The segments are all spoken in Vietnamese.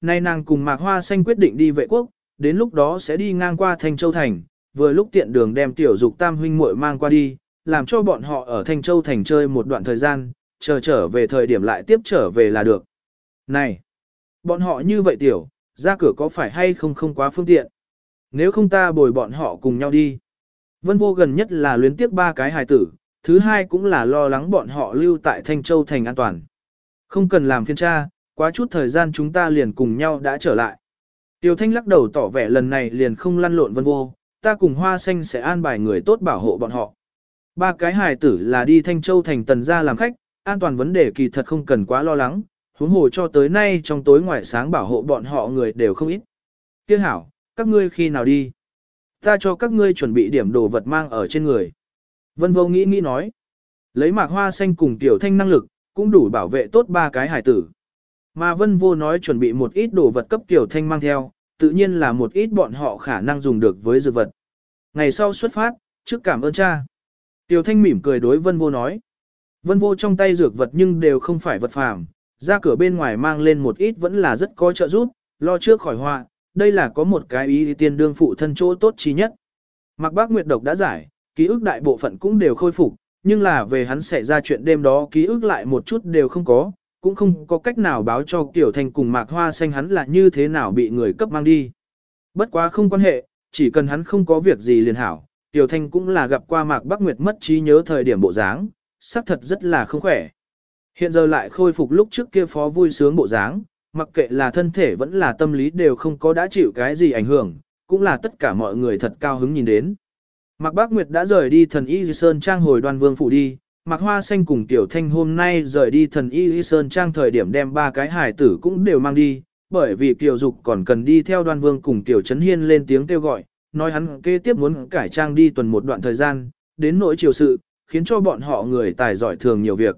Nay nàng cùng Mạc Hoa Xanh quyết định đi vệ quốc, đến lúc đó sẽ đi ngang qua Thanh Châu Thành, vừa lúc tiện đường đem tiểu dục tam huynh muội mang qua đi, làm cho bọn họ ở Thanh Châu Thành chơi một đoạn thời gian, chờ trở về thời điểm lại tiếp trở về là được. Này, bọn họ như vậy tiểu, ra cửa có phải hay không không quá phương tiện. Nếu không ta bồi bọn họ cùng nhau đi. Vân vô gần nhất là luyến tiếc ba cái hài tử, thứ hai cũng là lo lắng bọn họ lưu tại Thanh Châu Thành an toàn. Không cần làm phiên tra, quá chút thời gian chúng ta liền cùng nhau đã trở lại. Tiêu Thanh lắc đầu tỏ vẻ lần này liền không lăn lộn vân vô, ta cùng Hoa Xanh sẽ an bài người tốt bảo hộ bọn họ. Ba cái hài tử là đi Thanh Châu thành tần gia làm khách, an toàn vấn đề kỳ thật không cần quá lo lắng, huống hồ cho tới nay trong tối ngoài sáng bảo hộ bọn họ người đều không ít. Tiếc hảo, các ngươi khi nào đi? Ta cho các ngươi chuẩn bị điểm đồ vật mang ở trên người. Vân vô nghĩ nghĩ nói. Lấy mạc hoa xanh cùng tiểu thanh năng lực, cũng đủ bảo vệ tốt ba cái hải tử. Mà vân vô nói chuẩn bị một ít đồ vật cấp tiểu thanh mang theo, tự nhiên là một ít bọn họ khả năng dùng được với dược vật. Ngày sau xuất phát, trước cảm ơn cha. Tiểu thanh mỉm cười đối vân vô nói. Vân vô trong tay dược vật nhưng đều không phải vật phàm, ra cửa bên ngoài mang lên một ít vẫn là rất có trợ giúp, lo trước khỏi họa, đây là có một cái ý tiên đương phụ thân chỗ tốt trí nhất. Mạc Bác Nguyệt độc đã giải, ký ức đại bộ phận cũng đều khôi phục, nhưng là về hắn xảy ra chuyện đêm đó ký ức lại một chút đều không có, cũng không có cách nào báo cho Tiểu Thanh cùng Mạc Hoa Xanh hắn là như thế nào bị người cấp mang đi. Bất quá không quan hệ, chỉ cần hắn không có việc gì liền hảo, Tiểu Thanh cũng là gặp qua Mạc Bắc Nguyệt mất trí nhớ thời điểm bộ dáng, xác thật rất là không khỏe. Hiện giờ lại khôi phục lúc trước kia phó vui sướng bộ dáng, mặc kệ là thân thể vẫn là tâm lý đều không có đã chịu cái gì ảnh hưởng, cũng là tất cả mọi người thật cao hứng nhìn đến. Mạc Bác Nguyệt đã rời đi thần Y Sơn Trang hồi đoàn vương phủ đi, Mạc Hoa Xanh cùng Tiểu Thanh hôm nay rời đi thần Y Sơn Trang thời điểm đem ba cái hải tử cũng đều mang đi, bởi vì Tiểu Dục còn cần đi theo Đoan vương cùng Tiểu Trấn Hiên lên tiếng kêu gọi, nói hắn kế tiếp muốn cải trang đi tuần một đoạn thời gian, đến nỗi chiều sự, khiến cho bọn họ người tài giỏi thường nhiều việc.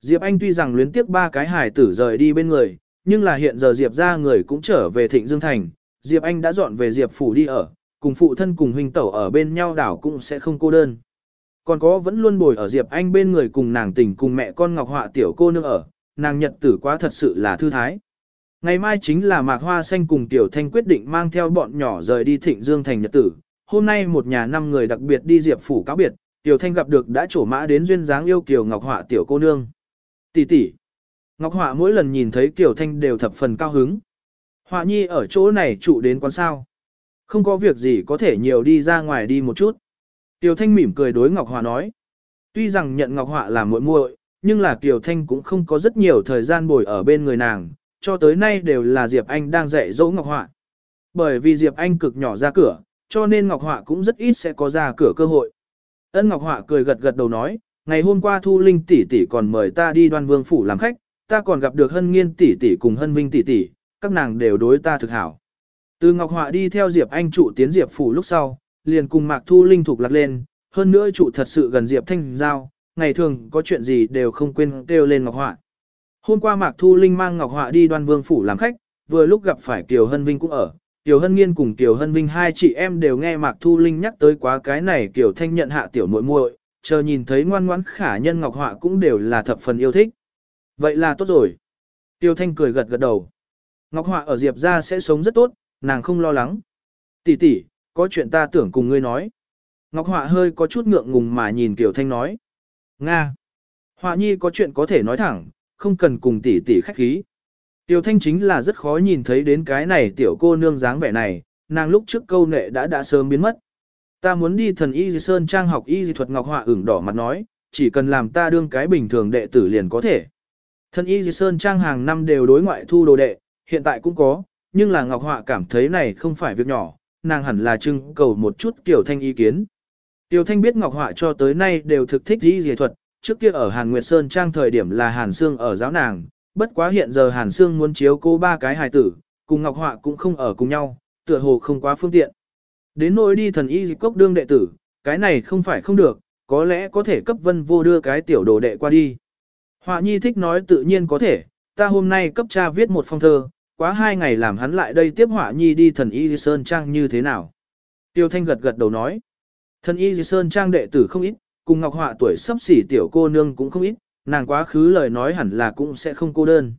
Diệp Anh tuy rằng luyến tiếc ba cái hải tử rời đi bên người, nhưng là hiện giờ Diệp ra người cũng trở về Thịnh Dương Thành, Diệp Anh đã dọn về Diệp Phủ đi ở, cùng phụ thân cùng huynh tẩu ở bên nhau đảo cũng sẽ không cô đơn. Còn có vẫn luôn bồi ở Diệp Anh bên người cùng nàng tình cùng mẹ con Ngọc Họa tiểu cô nương ở, nàng nhật tử quá thật sự là thư thái. Ngày mai chính là Mạc Hoa Xanh cùng Tiểu Thanh quyết định mang theo bọn nhỏ rời đi Thịnh Dương Thành nhật tử. Hôm nay một nhà năm người đặc biệt đi Diệp Phủ cáo biệt, Tiểu Thanh gặp được đã trổ mã đến duyên dáng yêu Kiều Ngọc Họa tiểu cô nương. Tỷ tỷ. Ngọc Họa mỗi lần nhìn thấy Tiểu Thanh đều thập phần cao hứng. Họa nhi ở chỗ này trụ đến quán sao. Không có việc gì có thể nhiều đi ra ngoài đi một chút. Tiểu Thanh mỉm cười đối Ngọc Họa nói. Tuy rằng nhận Ngọc Họa là muội muội, nhưng là Tiểu Thanh cũng không có rất nhiều thời gian bồi ở bên người nàng, cho tới nay đều là Diệp Anh đang dạy dỗ Ngọc Họa. Bởi vì Diệp Anh cực nhỏ ra cửa, cho nên Ngọc Họa cũng rất ít sẽ có ra cửa cơ hội. Ân Ngọc Họa cười gật gật đầu nói, ngày hôm qua Thu Linh tỷ tỷ còn mời ta đi Đoan Vương phủ làm khách, ta còn gặp được Hân Nghiên tỷ tỷ cùng Hân Vinh tỷ tỷ, các nàng đều đối ta thực hảo. Từ Ngọc Họa đi theo Diệp Anh trụ tiến Diệp phủ lúc sau, liền cùng Mạc Thu Linh thuộc lạc lên, hơn nữa trụ thật sự gần Diệp Thanh Giao, ngày thường có chuyện gì đều không quên kêu lên Ngọc Họa. Hôm qua Mạc Thu Linh mang Ngọc Họa đi đoan vương phủ làm khách, vừa lúc gặp phải Kiều Hân Vinh cũng ở. Kiều Hân Nghiên cùng Kiều Hân Vinh hai chị em đều nghe Mạc Thu Linh nhắc tới quá cái này Kiều Thanh nhận hạ tiểu muội muội, chờ nhìn thấy ngoan ngoãn khả nhân Ngọc Họa cũng đều là thập phần yêu thích. Vậy là tốt rồi. Tiêu Thanh cười gật gật đầu. Ngọc Họa ở Diệp ra sẽ sống rất tốt, nàng không lo lắng. Tỷ tỷ, có chuyện ta tưởng cùng ngươi nói. Ngọc Họa hơi có chút ngượng ngùng mà nhìn Kiều Thanh nói. Nga. Họa nhi có chuyện có thể nói thẳng, không cần cùng tỷ tỷ khách khí. Tiểu Thanh chính là rất khó nhìn thấy đến cái này tiểu cô nương dáng vẻ này, nàng lúc trước câu nệ đã đã sớm biến mất. Ta muốn đi thần y di sơn trang học y di thuật ngọc họa ửng đỏ mặt nói, chỉ cần làm ta đương cái bình thường đệ tử liền có thể. Thần y di sơn trang hàng năm đều đối ngoại thu đồ đệ, hiện tại cũng có, nhưng là ngọc họa cảm thấy này không phải việc nhỏ, nàng hẳn là trưng cầu một chút Tiểu Thanh ý kiến. Tiểu Thanh biết ngọc họa cho tới nay đều thực thích y dì thuật, trước kia ở Hàn Nguyệt Sơn Trang thời điểm là Hàn Sương ở giáo nàng, bất quá hiện giờ Hàn Sương muốn chiếu cô ba cái hài tử, cùng Ngọc Họa cũng không ở cùng nhau, tựa hồ không quá phương tiện. Đến nỗi đi thần y dịch cốc đương đệ tử, cái này không phải không được, có lẽ có thể cấp vân vô đưa cái tiểu đồ đệ qua đi. Họa nhi thích nói tự nhiên có thể, ta hôm nay cấp cha viết một phong thơ, quá hai ngày làm hắn lại đây tiếp họa nhi đi thần y sơn trang như thế nào. Tiêu thanh gật gật đầu nói, thần y sơn trang đệ tử không ít, cùng Ngọc Họa tuổi sắp xỉ tiểu cô nương cũng không ít, nàng quá khứ lời nói hẳn là cũng sẽ không cô đơn.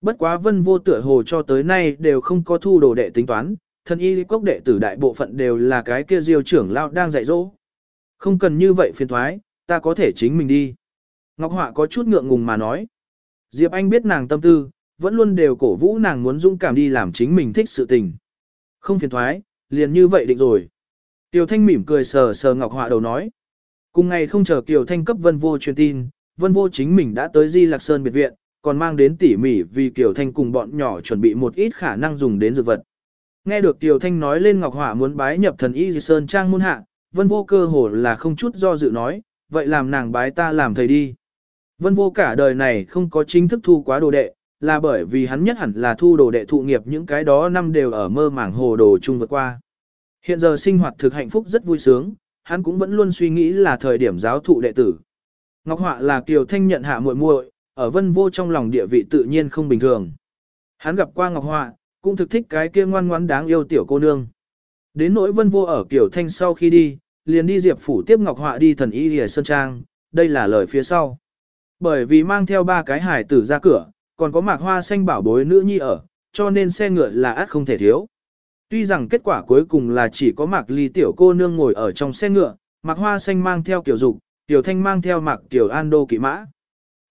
Bất quá vân vô tựa hồ cho tới nay đều không có thu đồ đệ tính toán, thần y cốc đệ tử đại bộ phận đều là cái kia diêu trưởng lao đang dạy dỗ. Không cần như vậy phiền thoái, ta có thể chính mình đi. Ngọc Họa có chút ngượng ngùng mà nói. Diệp Anh biết nàng tâm tư, vẫn luôn đều cổ vũ nàng muốn dũng cảm đi làm chính mình thích sự tình. Không phiền thoái, liền như vậy định rồi. Tiểu Thanh mỉm cười sờ sờ Ngọc Họa đầu nói. Cùng ngày không chờ Kiều Thanh cấp Vân Vô truyền tin, Vân Vô chính mình đã tới Di Lạc Sơn biệt viện, còn mang đến tỉ mỉ vì Kiều Thanh cùng bọn nhỏ chuẩn bị một ít khả năng dùng đến dược vật. Nghe được Kiều Thanh nói lên Ngọc Hỏa muốn bái nhập thần Y Di Sơn Trang môn hạ, Vân Vô cơ hồ là không chút do dự nói, vậy làm nàng bái ta làm thầy đi. Vân Vô cả đời này không có chính thức thu quá đồ đệ, là bởi vì hắn nhất hẳn là thu đồ đệ thụ nghiệp những cái đó năm đều ở mơ màng hồ đồ chung vượt qua. Hiện giờ sinh hoạt thực hạnh phúc rất vui sướng, hắn cũng vẫn luôn suy nghĩ là thời điểm giáo thụ đệ tử. Ngọc Họa là Kiều Thanh nhận hạ muội muội, ở Vân Vô trong lòng địa vị tự nhiên không bình thường. Hắn gặp qua Ngọc Họa, cũng thực thích cái kia ngoan ngoãn đáng yêu tiểu cô nương. Đến nỗi Vân Vô ở Kiều Thanh sau khi đi, liền đi Diệp phủ tiếp Ngọc Họa đi thần y Liễu Sơn Trang, đây là lời phía sau. Bởi vì mang theo ba cái hải tử ra cửa, còn có mạc hoa xanh bảo bối nữ nhi ở, cho nên xe ngựa là át không thể thiếu. Tuy rằng kết quả cuối cùng là chỉ có mạc ly tiểu cô nương ngồi ở trong xe ngựa, mạc hoa xanh mang theo kiểu dục, tiểu thanh mang theo mạc tiểu an đô kỵ mã.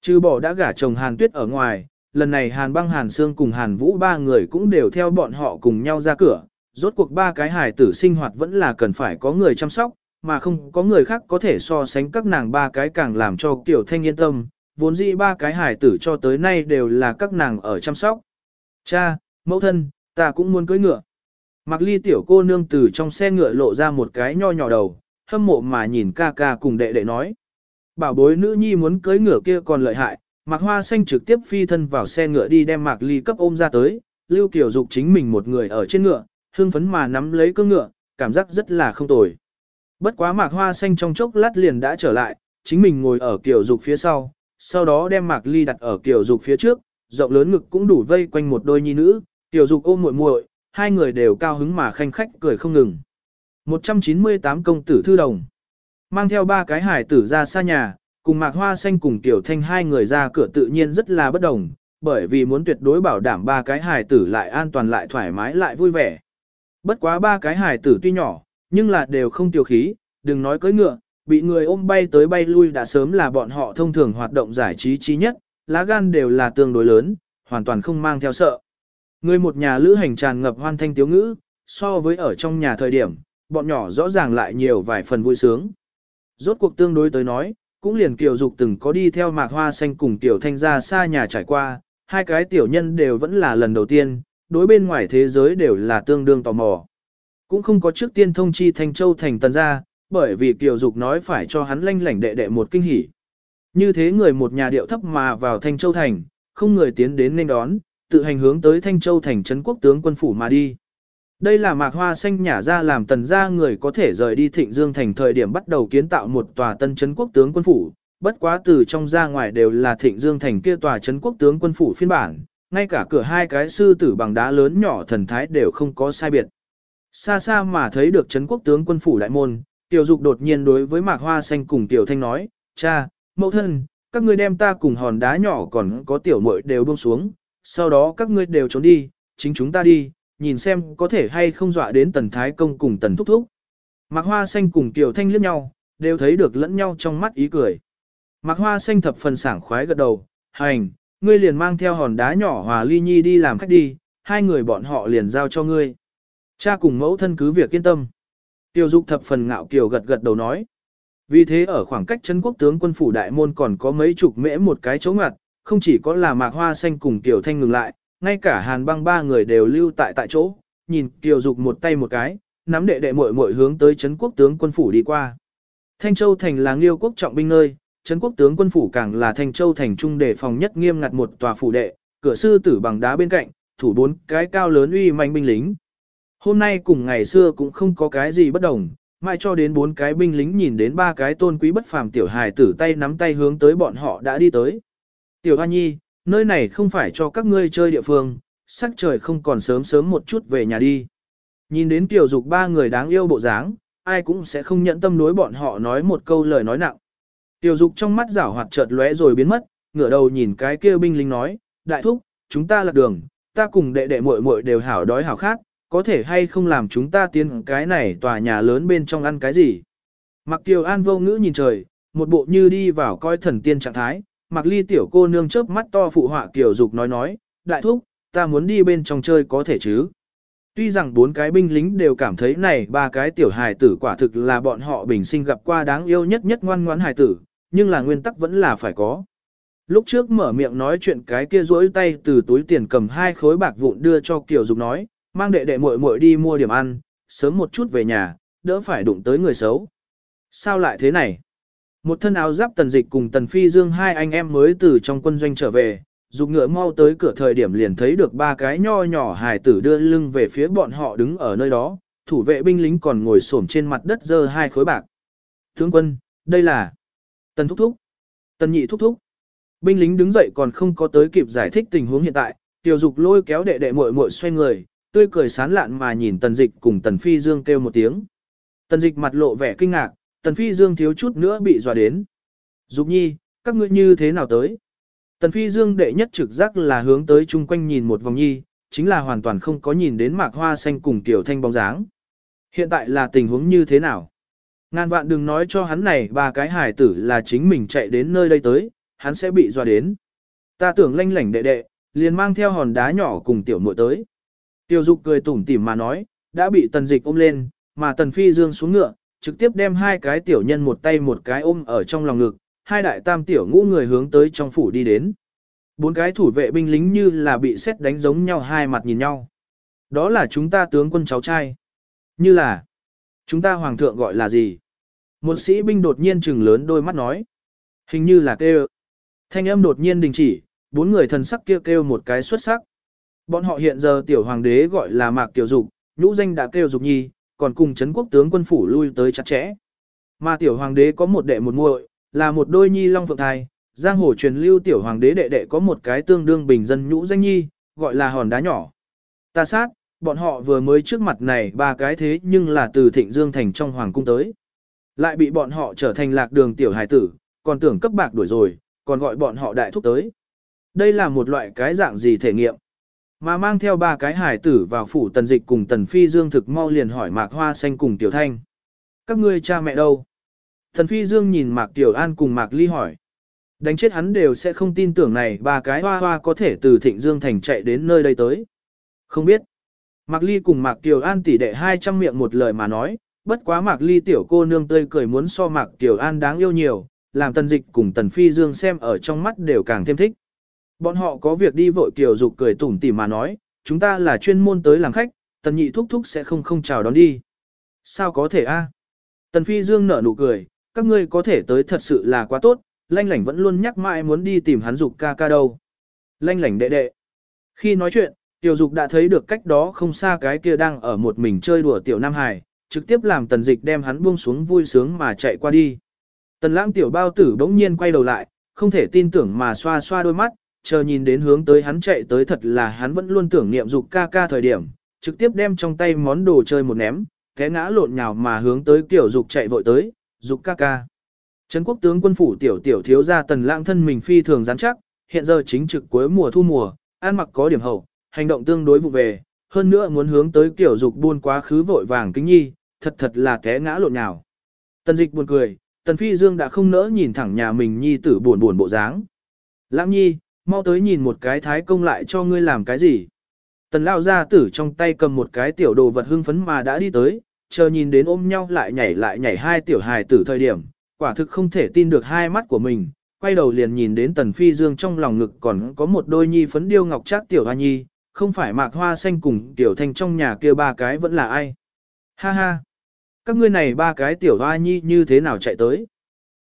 Trừ bỏ đã gả chồng hàn tuyết ở ngoài, lần này hàn băng hàn xương cùng hàn vũ ba người cũng đều theo bọn họ cùng nhau ra cửa. Rốt cuộc ba cái hài tử sinh hoạt vẫn là cần phải có người chăm sóc, mà không có người khác có thể so sánh các nàng ba cái càng làm cho tiểu thanh yên tâm, vốn dĩ ba cái hài tử cho tới nay đều là các nàng ở chăm sóc. Cha, mẫu thân, ta cũng muốn cưới ngựa. mặc ly tiểu cô nương từ trong xe ngựa lộ ra một cái nho nhỏ đầu, hâm mộ mà nhìn ca ca cùng đệ đệ nói. Bảo bối nữ nhi muốn cưới ngựa kia còn lợi hại, mặc Hoa Xanh trực tiếp phi thân vào xe ngựa đi đem Mạc Ly cấp ôm ra tới, Lưu kiểu Dục chính mình một người ở trên ngựa, hương phấn mà nắm lấy cương ngựa, cảm giác rất là không tồi. Bất quá Mạc Hoa Xanh trong chốc lát liền đã trở lại, chính mình ngồi ở kiểu Dục phía sau, sau đó đem Mạc Ly đặt ở Kiều Dục phía trước, rộng lớn ngực cũng đủ vây quanh một đôi nhi nữ, Kiều Dục ôm muội muội, hai người đều cao hứng mà khanh khách cười không ngừng. 198 công tử thư đồng. Mang theo ba cái hải tử ra xa nhà, cùng Mạc Hoa Xanh cùng Tiểu Thanh hai người ra cửa tự nhiên rất là bất đồng, bởi vì muốn tuyệt đối bảo đảm ba cái hải tử lại an toàn lại thoải mái lại vui vẻ. Bất quá ba cái hải tử tuy nhỏ, nhưng là đều không tiểu khí, đừng nói cưỡi ngựa, bị người ôm bay tới bay lui đã sớm là bọn họ thông thường hoạt động giải trí trí nhất, lá gan đều là tương đối lớn, hoàn toàn không mang theo sợ. Người một nhà lữ hành tràn ngập hoan thanh tiếu ngữ, so với ở trong nhà thời điểm, bọn nhỏ rõ ràng lại nhiều vài phần vui sướng. Rốt cuộc tương đối tới nói, cũng liền Kiều Dục từng có đi theo mạc hoa xanh cùng Tiểu Thanh ra xa nhà trải qua, hai cái tiểu nhân đều vẫn là lần đầu tiên, đối bên ngoài thế giới đều là tương đương tò mò. Cũng không có trước tiên thông chi Thanh Châu thành tần ra, bởi vì Kiều Dục nói phải cho hắn lanh lảnh đệ đệ một kinh hỉ. Như thế người một nhà điệu thấp mà vào Thanh Châu thành, không người tiến đến nên đón, tự hành hướng tới Thanh Châu thành trấn quốc tướng quân phủ mà đi. Đây là mạc hoa xanh nhả ra làm tần gia người có thể rời đi thịnh dương thành thời điểm bắt đầu kiến tạo một tòa tân trấn quốc tướng quân phủ, bất quá từ trong ra ngoài đều là thịnh dương thành kia tòa trấn quốc tướng quân phủ phiên bản, ngay cả cửa hai cái sư tử bằng đá lớn nhỏ thần thái đều không có sai biệt. Xa xa mà thấy được trấn quốc tướng quân phủ đại môn, tiểu dục đột nhiên đối với mạc hoa xanh cùng tiểu thanh nói, cha, mẫu thân, các ngươi đem ta cùng hòn đá nhỏ còn có tiểu muội đều buông xuống, sau đó các ngươi đều trốn đi, chính chúng ta đi, nhìn xem có thể hay không dọa đến tần thái công cùng tần thúc thúc. Mạc hoa xanh cùng tiểu thanh liếc nhau, đều thấy được lẫn nhau trong mắt ý cười. Mạc hoa xanh thập phần sảng khoái gật đầu, hành, ngươi liền mang theo hòn đá nhỏ hòa ly nhi đi làm khách đi, hai người bọn họ liền giao cho ngươi. Cha cùng mẫu thân cứ việc yên tâm. Tiêu dục thập phần ngạo kiều gật gật đầu nói. Vì thế ở khoảng cách chân quốc tướng quân phủ đại môn còn có mấy chục mễ một cái chỗ ngặt, không chỉ có là mạc hoa xanh cùng tiểu thanh ngừng lại, ngay cả hàn băng ba người đều lưu tại tại chỗ, nhìn Tiêu Dục một tay một cái, nắm đệ đệ muội muội hướng tới Trấn quốc tướng quân phủ đi qua. Thanh Châu thành là Liêu quốc trọng binh nơi, Trấn quốc tướng quân phủ càng là Thanh Châu thành trung đề phòng nhất nghiêm ngặt một tòa phủ đệ, cửa sư tử bằng đá bên cạnh, thủ bốn cái cao lớn uy manh binh lính. Hôm nay cùng ngày xưa cũng không có cái gì bất đồng, mãi cho đến bốn cái binh lính nhìn đến ba cái tôn quý bất phàm tiểu hài tử tay nắm tay hướng tới bọn họ đã đi tới. Tiểu Hoa Nhi, nơi này không phải cho các ngươi chơi địa phương, sắc trời không còn sớm sớm một chút về nhà đi. Nhìn đến tiểu dục ba người đáng yêu bộ dáng, ai cũng sẽ không nhận tâm đối bọn họ nói một câu lời nói nặng. Tiểu dục trong mắt rảo hoạt chợt lóe rồi biến mất, ngửa đầu nhìn cái kia binh lính nói, đại thúc, chúng ta lạc đường, ta cùng đệ đệ muội muội đều hảo đói hảo khát, có thể hay không làm chúng ta tiến cái này tòa nhà lớn bên trong ăn cái gì. Mặc Kiều An vô ngữ nhìn trời, một bộ như đi vào coi thần tiên trạng thái, Mặc Ly tiểu cô nương chớp mắt to phụ họa Kiều Dục nói nói, đại thúc, ta muốn đi bên trong chơi có thể chứ. Tuy rằng bốn cái binh lính đều cảm thấy này ba cái tiểu hài tử quả thực là bọn họ bình sinh gặp qua đáng yêu nhất nhất ngoan ngoãn hài tử, nhưng là nguyên tắc vẫn là phải có. Lúc trước mở miệng nói chuyện cái kia rỗi tay từ túi tiền cầm hai khối bạc vụn đưa cho Kiều Dục nói, mang đệ đệ muội muội đi mua điểm ăn, sớm một chút về nhà, đỡ phải đụng tới người xấu. Sao lại thế này? Một thân áo giáp tần dịch cùng tần phi dương hai anh em mới từ trong quân doanh trở về, dục ngựa mau tới cửa thời điểm liền thấy được ba cái nho nhỏ hài tử đưa lưng về phía bọn họ đứng ở nơi đó, thủ vệ binh lính còn ngồi xổm trên mặt đất giơ hai khối bạc. Tướng quân, đây là tần thúc thúc, tần nhị thúc thúc. Binh lính đứng dậy còn không có tới kịp giải thích tình huống hiện tại, tiểu dục lôi kéo đệ đệ muội muội xoay người, tươi cười sán lạn mà nhìn tần dịch cùng tần phi dương kêu một tiếng. Tần dịch mặt lộ vẻ kinh ngạc, tần phi dương thiếu chút nữa bị dọa đến. Dục nhi, các ngươi như thế nào tới? Tần phi dương đệ nhất trực giác là hướng tới chung quanh nhìn một vòng nhi, chính là hoàn toàn không có nhìn đến mạc hoa xanh cùng tiểu thanh bóng dáng. Hiện tại là tình huống như thế nào? Ngàn vạn đừng nói cho hắn này ba cái hải tử là chính mình chạy đến nơi đây tới, hắn sẽ bị dọa đến. Ta tưởng lanh lảnh đệ đệ, liền mang theo hòn đá nhỏ cùng tiểu muội tới. Tiêu dục cười tủm tỉm mà nói, đã bị tần dịch ôm lên, mà tần phi dương xuống ngựa, trực tiếp đem hai cái tiểu nhân một tay một cái ôm ở trong lòng ngực, hai đại tam tiểu ngũ người hướng tới trong phủ đi đến. Bốn cái thủ vệ binh lính như là bị xét đánh giống nhau hai mặt nhìn nhau. Đó là chúng ta tướng quân cháu trai. Như là, chúng ta hoàng thượng gọi là gì? Một sĩ binh đột nhiên trừng lớn đôi mắt nói. Hình như là kêu. Thanh âm đột nhiên đình chỉ, bốn người thần sắc kia kêu, kêu một cái xuất sắc. Bọn họ hiện giờ tiểu hoàng đế gọi là Mạc Tiểu Dục, nhũ danh đã kêu Dục Nhi, còn cùng chấn quốc tướng quân phủ lui tới chặt chẽ. Mà tiểu hoàng đế có một đệ một muội, là một đôi nhi long phượng thai, giang hồ truyền lưu tiểu hoàng đế đệ đệ có một cái tương đương bình dân nhũ danh nhi, gọi là hòn đá nhỏ. Ta sát, bọn họ vừa mới trước mặt này ba cái thế nhưng là từ thịnh dương thành trong hoàng cung tới. Lại bị bọn họ trở thành lạc đường tiểu hải tử, còn tưởng cấp bạc đuổi rồi, còn gọi bọn họ đại thúc tới. Đây là một loại cái dạng gì thể nghiệm. Mà mang theo ba cái hải tử vào phủ tần dịch cùng tần phi dương thực mau liền hỏi mạc hoa xanh cùng tiểu thanh. Các ngươi cha mẹ đâu? Tần phi dương nhìn mạc tiểu an cùng mạc ly hỏi. Đánh chết hắn đều sẽ không tin tưởng này ba cái hoa hoa có thể từ thịnh dương thành chạy đến nơi đây tới. Không biết. Mạc ly cùng mạc tiểu an tỷ đệ 200 miệng một lời mà nói, bất quá mạc ly tiểu cô nương tươi cười muốn so mạc tiểu an đáng yêu nhiều, làm tần dịch cùng tần phi dương xem ở trong mắt đều càng thêm thích. Bọn họ có việc đi vội kiều dục cười tủm tỉm mà nói, chúng ta là chuyên môn tới làm khách, tần nhị thúc thúc sẽ không không chào đón đi. Sao có thể a? Tần phi dương nở nụ cười, các ngươi có thể tới thật sự là quá tốt, lanh lảnh vẫn luôn nhắc mãi muốn đi tìm hắn dục ca ca đâu. Lanh lảnh đệ đệ. Khi nói chuyện, tiểu dục đã thấy được cách đó không xa cái kia đang ở một mình chơi đùa tiểu Nam Hải, trực tiếp làm tần dịch đem hắn buông xuống vui sướng mà chạy qua đi. Tần lãng tiểu bao tử bỗng nhiên quay đầu lại, không thể tin tưởng mà xoa xoa đôi mắt, chờ nhìn đến hướng tới hắn chạy tới thật là hắn vẫn luôn tưởng niệm dục ca ca thời điểm, trực tiếp đem trong tay món đồ chơi một ném, té ngã lộn nhào mà hướng tới tiểu dục chạy vội tới, dục ca ca. Trấn quốc tướng quân phủ tiểu tiểu thiếu gia tần lãng thân mình phi thường rắn chắc, hiện giờ chính trực cuối mùa thu mùa, ăn mặc có điểm hậu, hành động tương đối vụ về, hơn nữa muốn hướng tới tiểu dục buôn quá khứ vội vàng kính nhi, thật thật là té ngã lộn nhào. Tần dịch buồn cười, tần phi dương đã không nỡ nhìn thẳng nhà mình nhi tử buồn buồn bộ dáng. Lãng nhi, mau tới nhìn một cái thái công lại cho ngươi làm cái gì. Tần lao gia tử trong tay cầm một cái tiểu đồ vật hưng phấn mà đã đi tới, chờ nhìn đến ôm nhau lại nhảy lại nhảy hai tiểu hài tử thời điểm, quả thực không thể tin được hai mắt của mình, quay đầu liền nhìn đến tần phi dương trong lòng ngực còn có một đôi nhi phấn điêu ngọc trác tiểu hoa nhi, không phải mạc hoa xanh cùng tiểu thanh trong nhà kia ba cái vẫn là ai. Ha ha! Các ngươi này ba cái tiểu hoa nhi như thế nào chạy tới?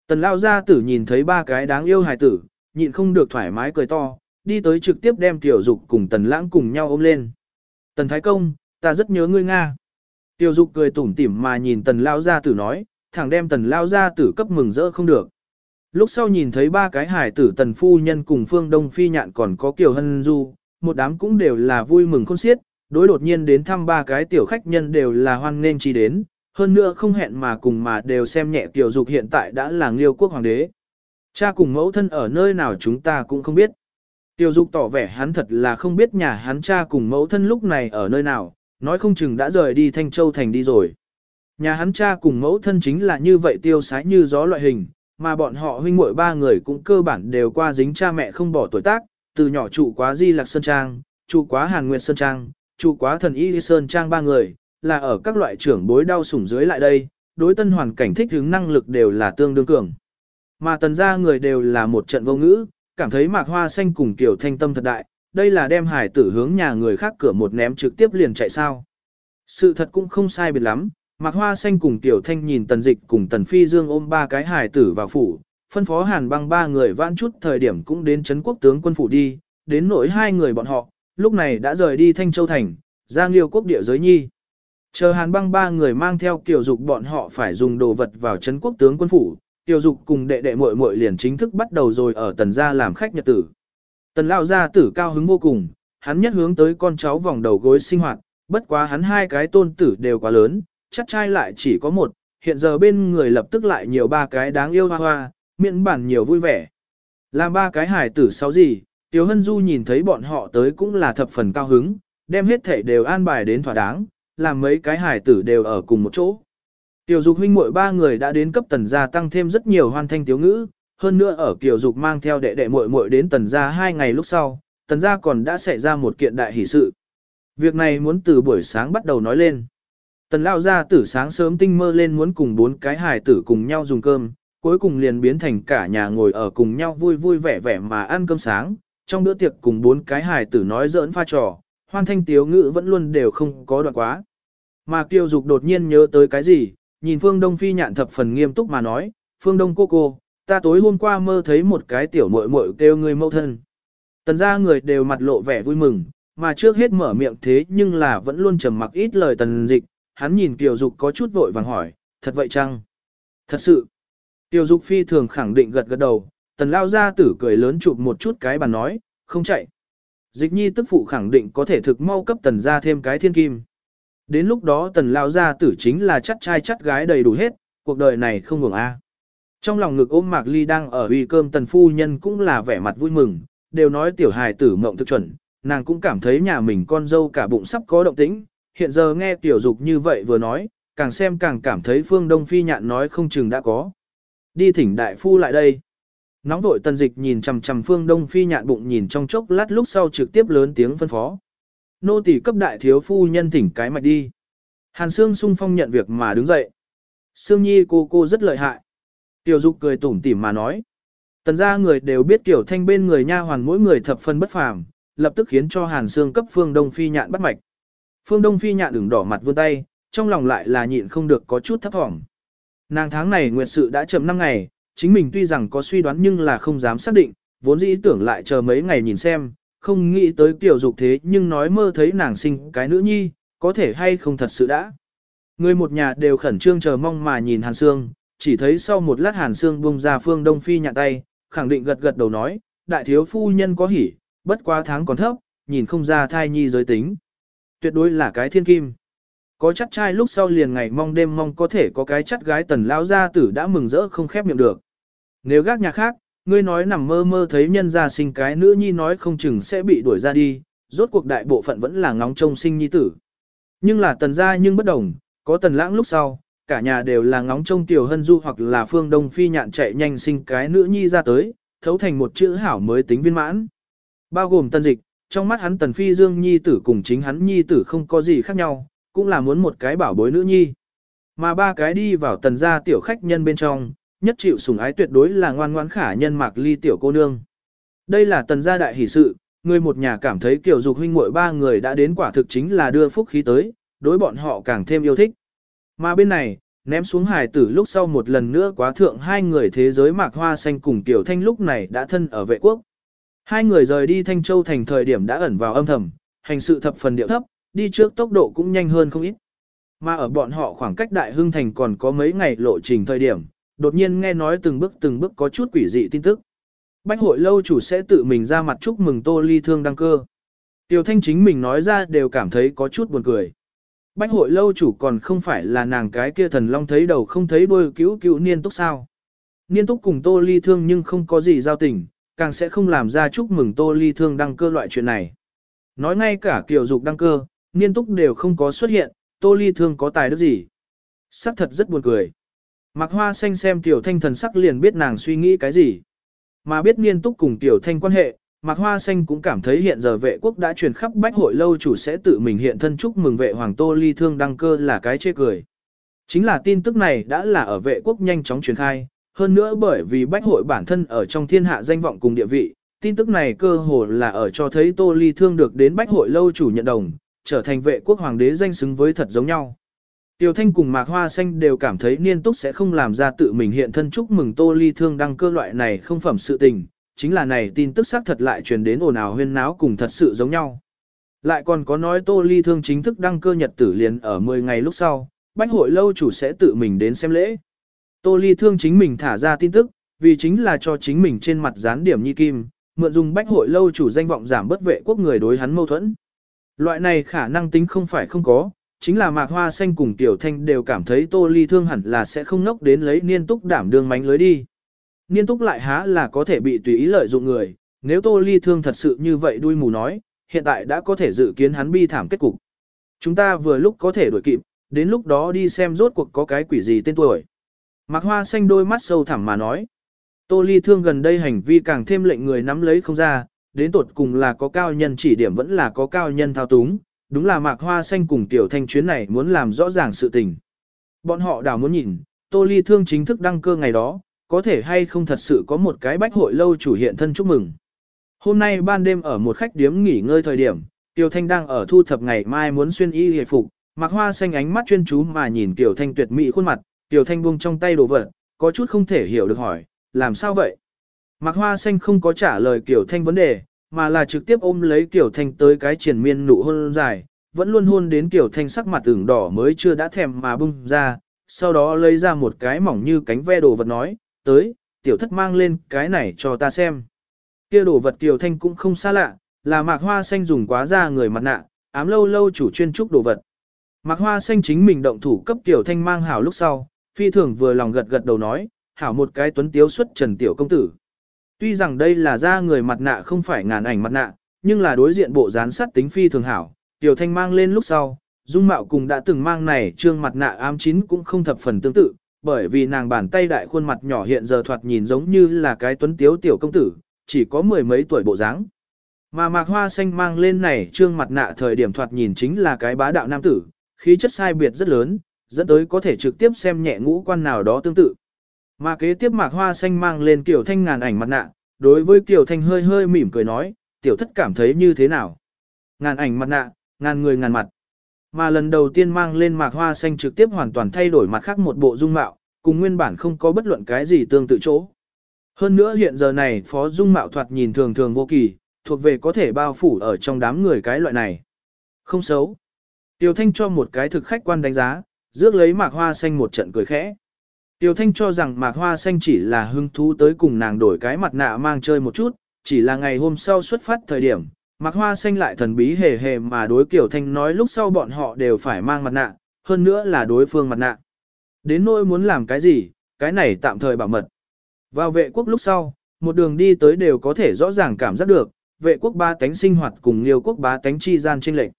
Tần lao gia tử nhìn thấy ba cái đáng yêu hài tử, nhịn không được thoải mái cười to, đi tới trực tiếp đem tiểu dục cùng tần lãng cùng nhau ôm lên. Tần Thái Công, ta rất nhớ ngươi Nga. Tiểu dục cười tủm tỉm mà nhìn tần lao gia tử nói, thẳng đem tần lao gia tử cấp mừng rỡ không được. Lúc sau nhìn thấy ba cái hải tử tần phu nhân cùng phương đông phi nhạn còn có kiều hân du, một đám cũng đều là vui mừng khôn xiết, đối đột nhiên đến thăm ba cái tiểu khách nhân đều là hoan nên chi đến, hơn nữa không hẹn mà cùng mà đều xem nhẹ tiểu dục hiện tại đã là liêu quốc hoàng đế. Cha cùng mẫu thân ở nơi nào chúng ta cũng không biết. Tiêu dục tỏ vẻ hắn thật là không biết nhà hắn cha cùng mẫu thân lúc này ở nơi nào, nói không chừng đã rời đi Thanh Châu Thành đi rồi. Nhà hắn cha cùng mẫu thân chính là như vậy tiêu sái như gió loại hình, mà bọn họ huynh muội ba người cũng cơ bản đều qua dính cha mẹ không bỏ tuổi tác, từ nhỏ trụ quá Di Lạc Sơn Trang, trụ quá Hàn Nguyệt Sơn Trang, trụ quá Thần Y Sơn Trang ba người, là ở các loại trưởng bối đau sủng dưới lại đây, đối tân hoàn cảnh thích hướng năng lực đều là tương đương cường. Mà tần gia người đều là một trận vô ngữ, cảm thấy mạc hoa xanh cùng kiểu thanh tâm thật đại, đây là đem hải tử hướng nhà người khác cửa một ném trực tiếp liền chạy sao. Sự thật cũng không sai biệt lắm, mạc hoa xanh cùng tiểu thanh nhìn tần dịch cùng tần phi dương ôm ba cái hải tử vào phủ, phân phó hàn băng ba người vãn chút thời điểm cũng đến chấn quốc tướng quân phủ đi, đến nỗi hai người bọn họ, lúc này đã rời đi Thanh Châu Thành, giang liêu quốc địa giới nhi. Chờ hàn băng ba người mang theo kiểu dục bọn họ phải dùng đồ vật vào chấn quốc tướng quân phủ, tiểu dục cùng đệ đệ muội muội liền chính thức bắt đầu rồi ở tần gia làm khách nhật tử. Tần lão gia tử cao hứng vô cùng, hắn nhất hướng tới con cháu vòng đầu gối sinh hoạt, bất quá hắn hai cái tôn tử đều quá lớn, chắc trai lại chỉ có một, hiện giờ bên người lập tức lại nhiều ba cái đáng yêu hoa hoa, miễn bản nhiều vui vẻ. Làm ba cái hải tử sáu gì, Tiểu Hân Du nhìn thấy bọn họ tới cũng là thập phần cao hứng, đem hết thể đều an bài đến thỏa đáng, làm mấy cái hải tử đều ở cùng một chỗ. Tiểu dục huynh muội ba người đã đến cấp tần gia tăng thêm rất nhiều hoan thanh tiếu ngữ, hơn nữa ở tiểu dục mang theo đệ đệ muội muội đến tần gia hai ngày lúc sau, tần gia còn đã xảy ra một kiện đại hỷ sự. Việc này muốn từ buổi sáng bắt đầu nói lên. Tần lao gia tử sáng sớm tinh mơ lên muốn cùng bốn cái hài tử cùng nhau dùng cơm, cuối cùng liền biến thành cả nhà ngồi ở cùng nhau vui vui vẻ vẻ mà ăn cơm sáng, trong bữa tiệc cùng bốn cái hài tử nói giỡn pha trò, hoan thanh tiếu ngữ vẫn luôn đều không có đoạn quá. Mà kiều dục đột nhiên nhớ tới cái gì, nhìn Phương Đông Phi nhạn thập phần nghiêm túc mà nói, Phương Đông cô cô, ta tối hôm qua mơ thấy một cái tiểu muội muội kêu người mâu thân. Tần ra người đều mặt lộ vẻ vui mừng, mà trước hết mở miệng thế nhưng là vẫn luôn trầm mặc ít lời tần dịch, hắn nhìn Kiều Dục có chút vội vàng hỏi, thật vậy chăng? Thật sự. Kiều Dục phi thường khẳng định gật gật đầu, tần lao ra tử cười lớn chụp một chút cái bàn nói, không chạy. Dịch nhi tức phụ khẳng định có thể thực mau cấp tần ra thêm cái thiên kim. Đến lúc đó tần lao gia tử chính là chắc trai chắc gái đầy đủ hết, cuộc đời này không ngừng a. Trong lòng ngực ôm Mạc Ly đang ở uy cơm tần phu nhân cũng là vẻ mặt vui mừng, đều nói tiểu hài tử mộng thực chuẩn, nàng cũng cảm thấy nhà mình con dâu cả bụng sắp có động tĩnh, hiện giờ nghe tiểu dục như vậy vừa nói, càng xem càng cảm thấy phương Đông Phi nhạn nói không chừng đã có. Đi thỉnh đại phu lại đây. Nóng vội tần dịch nhìn chằm chằm phương Đông Phi nhạn bụng nhìn trong chốc lát lúc sau trực tiếp lớn tiếng phân phó. Nô tỳ cấp đại thiếu phu nhân thỉnh cái mạch đi. Hàn Sương sung phong nhận việc mà đứng dậy. Sương Nhi cô cô rất lợi hại. Tiểu Dục cười tủm tỉm mà nói. Tần gia người đều biết Tiểu Thanh bên người nha hoàn mỗi người thập phân bất phàm, lập tức khiến cho Hàn Sương cấp Phương Đông Phi nhạn bắt mạch. Phương Đông Phi nhạn ửng đỏ mặt vươn tay, trong lòng lại là nhịn không được có chút thấp thỏm. Nàng tháng này nguyệt sự đã chậm 5 ngày, chính mình tuy rằng có suy đoán nhưng là không dám xác định, vốn dĩ tưởng lại chờ mấy ngày nhìn xem, không nghĩ tới tiểu dục thế nhưng nói mơ thấy nàng sinh cái nữ nhi, có thể hay không thật sự đã. Người một nhà đều khẩn trương chờ mong mà nhìn Hàn Sương, chỉ thấy sau một lát Hàn Sương bung ra phương Đông Phi nhạn tay, khẳng định gật gật đầu nói, đại thiếu phu nhân có hỉ, bất quá tháng còn thấp, nhìn không ra thai nhi giới tính. Tuyệt đối là cái thiên kim. Có chắc trai lúc sau liền ngày mong đêm mong có thể có cái chắc gái tần lão gia tử đã mừng rỡ không khép miệng được. Nếu gác nhà khác, ngươi nói nằm mơ mơ thấy nhân gia sinh cái nữ nhi nói không chừng sẽ bị đuổi ra đi, rốt cuộc đại bộ phận vẫn là ngóng trông sinh nhi tử. Nhưng là tần gia nhưng bất đồng, có tần lãng lúc sau, cả nhà đều là ngóng trông tiểu hân du hoặc là phương đông phi nhạn chạy nhanh sinh cái nữ nhi ra tới, thấu thành một chữ hảo mới tính viên mãn. Bao gồm tần dịch, trong mắt hắn tần phi dương nhi tử cùng chính hắn nhi tử không có gì khác nhau, cũng là muốn một cái bảo bối nữ nhi. Mà ba cái đi vào tần gia tiểu khách nhân bên trong, nhất chịu sủng ái tuyệt đối là ngoan ngoãn khả nhân mạc ly tiểu cô nương. Đây là tần gia đại hỷ sự, người một nhà cảm thấy kiểu dục huynh muội ba người đã đến quả thực chính là đưa phúc khí tới, đối bọn họ càng thêm yêu thích. Mà bên này, ném xuống hài tử lúc sau một lần nữa quá thượng hai người thế giới mạc hoa xanh cùng tiểu thanh lúc này đã thân ở vệ quốc. Hai người rời đi Thanh Châu thành thời điểm đã ẩn vào âm thầm, hành sự thập phần điệu thấp, đi trước tốc độ cũng nhanh hơn không ít. Mà ở bọn họ khoảng cách Đại Hưng Thành còn có mấy ngày lộ trình thời điểm, đột nhiên nghe nói từng bước từng bước có chút quỷ dị tin tức. Bách hội lâu chủ sẽ tự mình ra mặt chúc mừng Tô Ly Thương đăng cơ. Tiểu Thanh chính mình nói ra đều cảm thấy có chút buồn cười. Bách hội lâu chủ còn không phải là nàng cái kia thần long thấy đầu không thấy đuôi cứu cứu niên túc sao. Niên túc cùng Tô Ly Thương nhưng không có gì giao tình, càng sẽ không làm ra chúc mừng Tô Ly Thương đăng cơ loại chuyện này. Nói ngay cả kiểu dục đăng cơ, niên túc đều không có xuất hiện, Tô Ly Thương có tài đức gì. Sắc thật rất buồn cười. Mạc Hoa Xanh xem Tiểu Thanh thần sắc liền biết nàng suy nghĩ cái gì. Mà biết niên túc cùng Tiểu Thanh quan hệ, Mạc Hoa Xanh cũng cảm thấy hiện giờ vệ quốc đã truyền khắp bách hội lâu chủ sẽ tự mình hiện thân chúc mừng vệ hoàng Tô Ly Thương đăng cơ là cái chê cười. Chính là tin tức này đã là ở vệ quốc nhanh chóng truyền khai, hơn nữa bởi vì bách hội bản thân ở trong thiên hạ danh vọng cùng địa vị, tin tức này cơ hồ là ở cho thấy Tô Ly Thương được đến bách hội lâu chủ nhận đồng, trở thành vệ quốc hoàng đế danh xứng với thật giống nhau. Tiểu Thanh cùng Mạc Hoa Xanh đều cảm thấy niên túc sẽ không làm ra tự mình hiện thân chúc mừng Tô Ly Thương đăng cơ loại này không phẩm sự tình, chính là này tin tức xác thật lại truyền đến ồn ào huyên náo cùng thật sự giống nhau. Lại còn có nói Tô Ly Thương chính thức đăng cơ nhật tử liền ở 10 ngày lúc sau, bách hội lâu chủ sẽ tự mình đến xem lễ. Tô Ly Thương chính mình thả ra tin tức, vì chính là cho chính mình trên mặt dán điểm nhi kim, mượn dùng bách hội lâu chủ danh vọng giảm bất vệ quốc người đối hắn mâu thuẫn. Loại này khả năng tính không phải không có, chính là mạc hoa xanh cùng tiểu thanh đều cảm thấy tô ly thương hẳn là sẽ không nốc đến lấy niên túc đảm đương mánh lưới đi. Niên túc lại há là có thể bị tùy ý lợi dụng người, nếu tô ly thương thật sự như vậy đuôi mù nói, hiện tại đã có thể dự kiến hắn bi thảm kết cục. Chúng ta vừa lúc có thể đuổi kịp, đến lúc đó đi xem rốt cuộc có cái quỷ gì tên tuổi. Mạc hoa xanh đôi mắt sâu thẳm mà nói. Tô ly thương gần đây hành vi càng thêm lệnh người nắm lấy không ra, đến tột cùng là có cao nhân chỉ điểm vẫn là có cao nhân thao túng, đúng là mạc hoa xanh cùng tiểu thanh chuyến này muốn làm rõ ràng sự tình. Bọn họ đảo muốn nhìn, Tô Ly Thương chính thức đăng cơ ngày đó, có thể hay không thật sự có một cái bách hội lâu chủ hiện thân chúc mừng. Hôm nay ban đêm ở một khách điếm nghỉ ngơi thời điểm, Tiểu Thanh đang ở thu thập ngày mai muốn xuyên y hề phục, Mạc Hoa xanh ánh mắt chuyên chú mà nhìn Tiểu Thanh tuyệt mỹ khuôn mặt, Tiểu Thanh buông trong tay đồ vật, có chút không thể hiểu được hỏi, làm sao vậy? Mạc Hoa xanh không có trả lời Tiểu Thanh vấn đề, mà là trực tiếp ôm lấy Kiều Thanh tới cái triển miên nụ hôn dài, vẫn luôn hôn đến Kiều Thanh sắc mặt ửng đỏ mới chưa đã thèm mà bung ra, sau đó lấy ra một cái mỏng như cánh ve đồ vật nói, tới, tiểu thất mang lên cái này cho ta xem. Kia đồ vật Kiều Thanh cũng không xa lạ, là mạc hoa xanh dùng quá ra người mặt nạ, ám lâu lâu chủ chuyên trúc đồ vật. Mạc hoa xanh chính mình động thủ cấp Kiều Thanh mang hảo lúc sau, phi thường vừa lòng gật gật đầu nói, hảo một cái tuấn tiếu xuất trần tiểu công tử. Tuy rằng đây là da người mặt nạ không phải ngàn ảnh mặt nạ, nhưng là đối diện bộ gián sắt tính phi thường hảo. Tiểu Thanh mang lên lúc sau, dung mạo cùng đã từng mang này trương mặt nạ ám chín cũng không thập phần tương tự, bởi vì nàng bàn tay đại khuôn mặt nhỏ hiện giờ thoạt nhìn giống như là cái tuấn tiếu tiểu công tử, chỉ có mười mấy tuổi bộ dáng. Mà mạc hoa xanh mang lên này trương mặt nạ thời điểm thoạt nhìn chính là cái bá đạo nam tử, khí chất sai biệt rất lớn, dẫn tới có thể trực tiếp xem nhẹ ngũ quan nào đó tương tự. Mà kế tiếp mạc hoa xanh mang lên kiểu thanh ngàn ảnh mặt nạ, đối với kiểu thanh hơi hơi mỉm cười nói, tiểu thất cảm thấy như thế nào. Ngàn ảnh mặt nạ, ngàn người ngàn mặt. Mà lần đầu tiên mang lên mạc hoa xanh trực tiếp hoàn toàn thay đổi mặt khác một bộ dung mạo, cùng nguyên bản không có bất luận cái gì tương tự chỗ. Hơn nữa hiện giờ này phó dung mạo thoạt nhìn thường thường vô kỳ, thuộc về có thể bao phủ ở trong đám người cái loại này. Không xấu. Tiểu thanh cho một cái thực khách quan đánh giá, rước lấy mạc hoa xanh một trận cười khẽ. Tiêu Thanh cho rằng Mạc Hoa Xanh chỉ là hứng thú tới cùng nàng đổi cái mặt nạ mang chơi một chút, chỉ là ngày hôm sau xuất phát thời điểm, Mạc Hoa Xanh lại thần bí hề hề mà đối Kiều Thanh nói lúc sau bọn họ đều phải mang mặt nạ, hơn nữa là đối phương mặt nạ. Đến nỗi muốn làm cái gì, cái này tạm thời bảo mật. Vào vệ quốc lúc sau, một đường đi tới đều có thể rõ ràng cảm giác được, vệ quốc ba tánh sinh hoạt cùng liêu quốc ba tánh chi gian chênh lệch.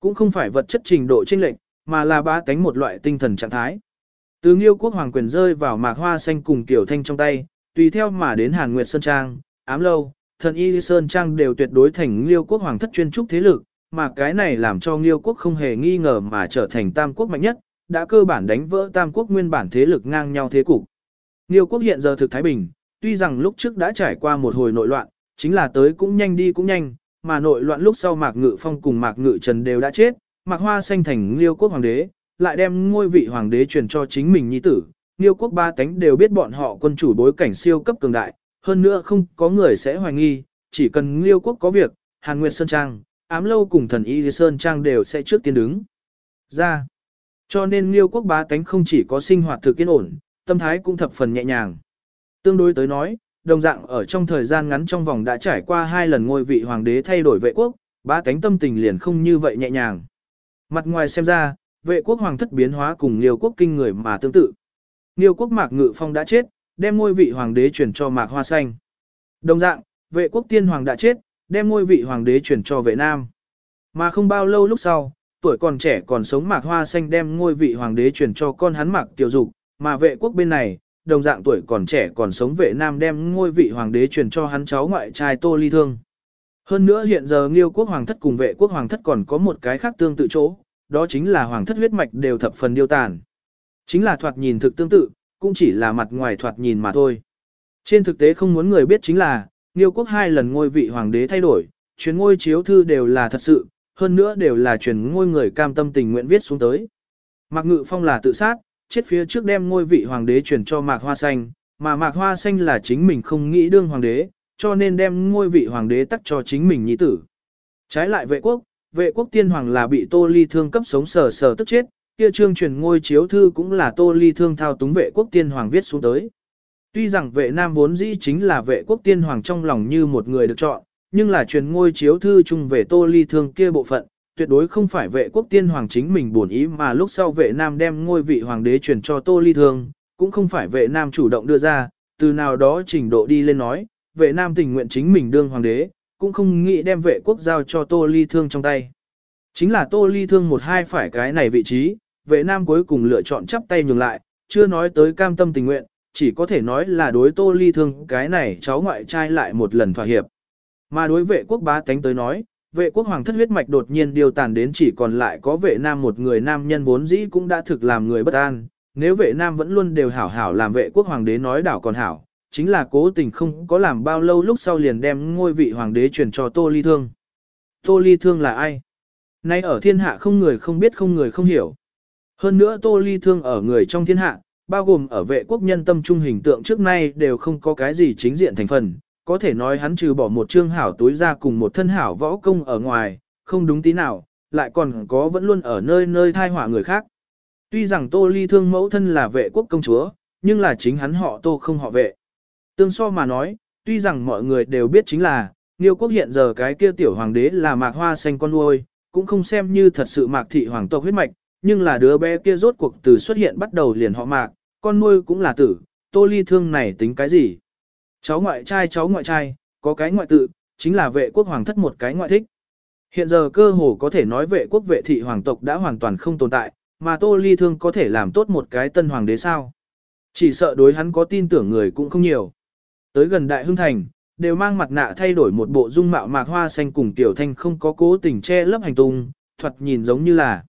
Cũng không phải vật chất trình độ chênh lệch, mà là ba tánh một loại tinh thần trạng thái. Từ Nghiêu quốc hoàng quyền rơi vào mạc hoa xanh cùng tiểu thanh trong tay, tùy theo mà đến Hàn Nguyệt Sơn Trang, Ám Lâu, thần Y Sơn Trang đều tuyệt đối thành Nghiêu quốc hoàng thất chuyên trúc thế lực, mà cái này làm cho Nghiêu quốc không hề nghi ngờ mà trở thành tam quốc mạnh nhất, đã cơ bản đánh vỡ tam quốc nguyên bản thế lực ngang nhau thế cục. Nghiêu quốc hiện giờ thực Thái Bình, tuy rằng lúc trước đã trải qua một hồi nội loạn, chính là tới cũng nhanh đi cũng nhanh, mà nội loạn lúc sau Mạc Ngự Phong cùng Mạc Ngự Trần đều đã chết, Mạc Hoa xanh thành Liêu quốc hoàng đế, lại đem ngôi vị hoàng đế truyền cho chính mình nhi tử. Niêu quốc ba tánh đều biết bọn họ quân chủ bối cảnh siêu cấp cường đại, hơn nữa không có người sẽ hoài nghi, chỉ cần Liêu quốc có việc, Hàn Nguyệt Sơn Trang, ám lâu cùng thần y Sơn Trang đều sẽ trước tiên đứng. Ra. Cho nên Liêu quốc ba tánh không chỉ có sinh hoạt thực yên ổn, tâm thái cũng thập phần nhẹ nhàng. Tương đối tới nói, đồng dạng ở trong thời gian ngắn trong vòng đã trải qua hai lần ngôi vị hoàng đế thay đổi vệ quốc, ba tánh tâm tình liền không như vậy nhẹ nhàng. Mặt ngoài xem ra, vệ quốc hoàng thất biến hóa cùng Liêu quốc kinh người mà tương tự. Liêu quốc Mạc Ngự Phong đã chết, đem ngôi vị hoàng đế truyền cho Mạc Hoa Xanh. Đồng dạng, vệ quốc tiên hoàng đã chết, đem ngôi vị hoàng đế chuyển cho vệ nam. Mà không bao lâu lúc sau, tuổi còn trẻ còn sống mạc hoa xanh đem ngôi vị hoàng đế chuyển cho con hắn mạc tiểu dục, mà vệ quốc bên này, đồng dạng tuổi còn trẻ còn sống vệ nam đem ngôi vị hoàng đế truyền cho hắn cháu ngoại trai Tô Ly Thương. Hơn nữa hiện giờ Nghiêu quốc hoàng thất cùng vệ quốc hoàng thất còn có một cái khác tương tự chỗ, đó chính là hoàng thất huyết mạch đều thập phần điêu tàn. Chính là thoạt nhìn thực tương tự, cũng chỉ là mặt ngoài thoạt nhìn mà thôi. Trên thực tế không muốn người biết chính là, Nghiêu quốc hai lần ngôi vị hoàng đế thay đổi, truyền ngôi chiếu thư đều là thật sự, hơn nữa đều là truyền ngôi người cam tâm tình nguyện viết xuống tới. Mạc Ngự Phong là tự sát, chết phía trước đem ngôi vị hoàng đế truyền cho Mạc Hoa Xanh, mà Mạc Hoa Xanh là chính mình không nghĩ đương hoàng đế, cho nên đem ngôi vị hoàng đế tắc cho chính mình nhi tử. Trái lại vệ quốc, vệ quốc tiên hoàng là bị Tô Ly Thương cấp sống sờ sờ tức chết, kia trương truyền ngôi chiếu thư cũng là Tô Ly Thương thao túng vệ quốc tiên hoàng viết xuống tới. Tuy rằng vệ nam vốn dĩ chính là vệ quốc tiên hoàng trong lòng như một người được chọn, nhưng là truyền ngôi chiếu thư chung về Tô Ly Thương kia bộ phận, tuyệt đối không phải vệ quốc tiên hoàng chính mình buồn ý mà lúc sau vệ nam đem ngôi vị hoàng đế truyền cho Tô Ly Thương, cũng không phải vệ nam chủ động đưa ra, từ nào đó trình độ đi lên nói, vệ nam tình nguyện chính mình đương hoàng đế, cũng không nghĩ đem vệ quốc giao cho Tô Ly Thương trong tay. Chính là Tô Ly Thương một hai phải cái này vị trí, vệ nam cuối cùng lựa chọn chắp tay nhường lại, chưa nói tới cam tâm tình nguyện, chỉ có thể nói là đối Tô Ly Thương cái này cháu ngoại trai lại một lần thỏa hiệp. Mà đối vệ quốc bá tánh tới nói, vệ quốc hoàng thất huyết mạch đột nhiên điều tàn đến chỉ còn lại có vệ nam một người nam nhân vốn dĩ cũng đã thực làm người bất an, nếu vệ nam vẫn luôn đều hảo hảo làm vệ quốc hoàng đế nói đảo còn hảo, chính là cố tình không có làm bao lâu lúc sau liền đem ngôi vị hoàng đế truyền cho Tô Ly Thương. Tô Ly Thương là ai? Nay ở thiên hạ không người không biết không người không hiểu. Hơn nữa Tô Ly Thương ở người trong thiên hạ, bao gồm ở vệ quốc nhân tâm trung hình tượng trước nay đều không có cái gì chính diện thành phần, có thể nói hắn trừ bỏ một trương hảo túi ra cùng một thân hảo võ công ở ngoài, không đúng tí nào, lại còn có vẫn luôn ở nơi nơi thai họa người khác. Tuy rằng Tô Ly thương mẫu thân là vệ quốc công chúa, nhưng là chính hắn họ Tô không họ vệ. Tương so mà nói, tuy rằng mọi người đều biết chính là, Nghiêu quốc hiện giờ cái kia tiểu hoàng đế là mạc hoa xanh con nuôi, cũng không xem như thật sự mạc thị hoàng tộc huyết mạch, nhưng là đứa bé kia rốt cuộc từ xuất hiện bắt đầu liền họ mạc, con nuôi cũng là tử, Tô Ly thương này tính cái gì? Cháu ngoại trai cháu ngoại trai, có cái ngoại tự, chính là vệ quốc hoàng thất một cái ngoại thích. Hiện giờ cơ hồ có thể nói vệ quốc vệ thị hoàng tộc đã hoàn toàn không tồn tại, mà Tô Ly Thương có thể làm tốt một cái tân hoàng đế sao. Chỉ sợ đối hắn có tin tưởng người cũng không nhiều. Tới gần Đại Hưng Thành, đều mang mặt nạ thay đổi một bộ dung mạo mạc hoa xanh cùng tiểu thanh không có cố tình che lấp hành tung, thuật nhìn giống như là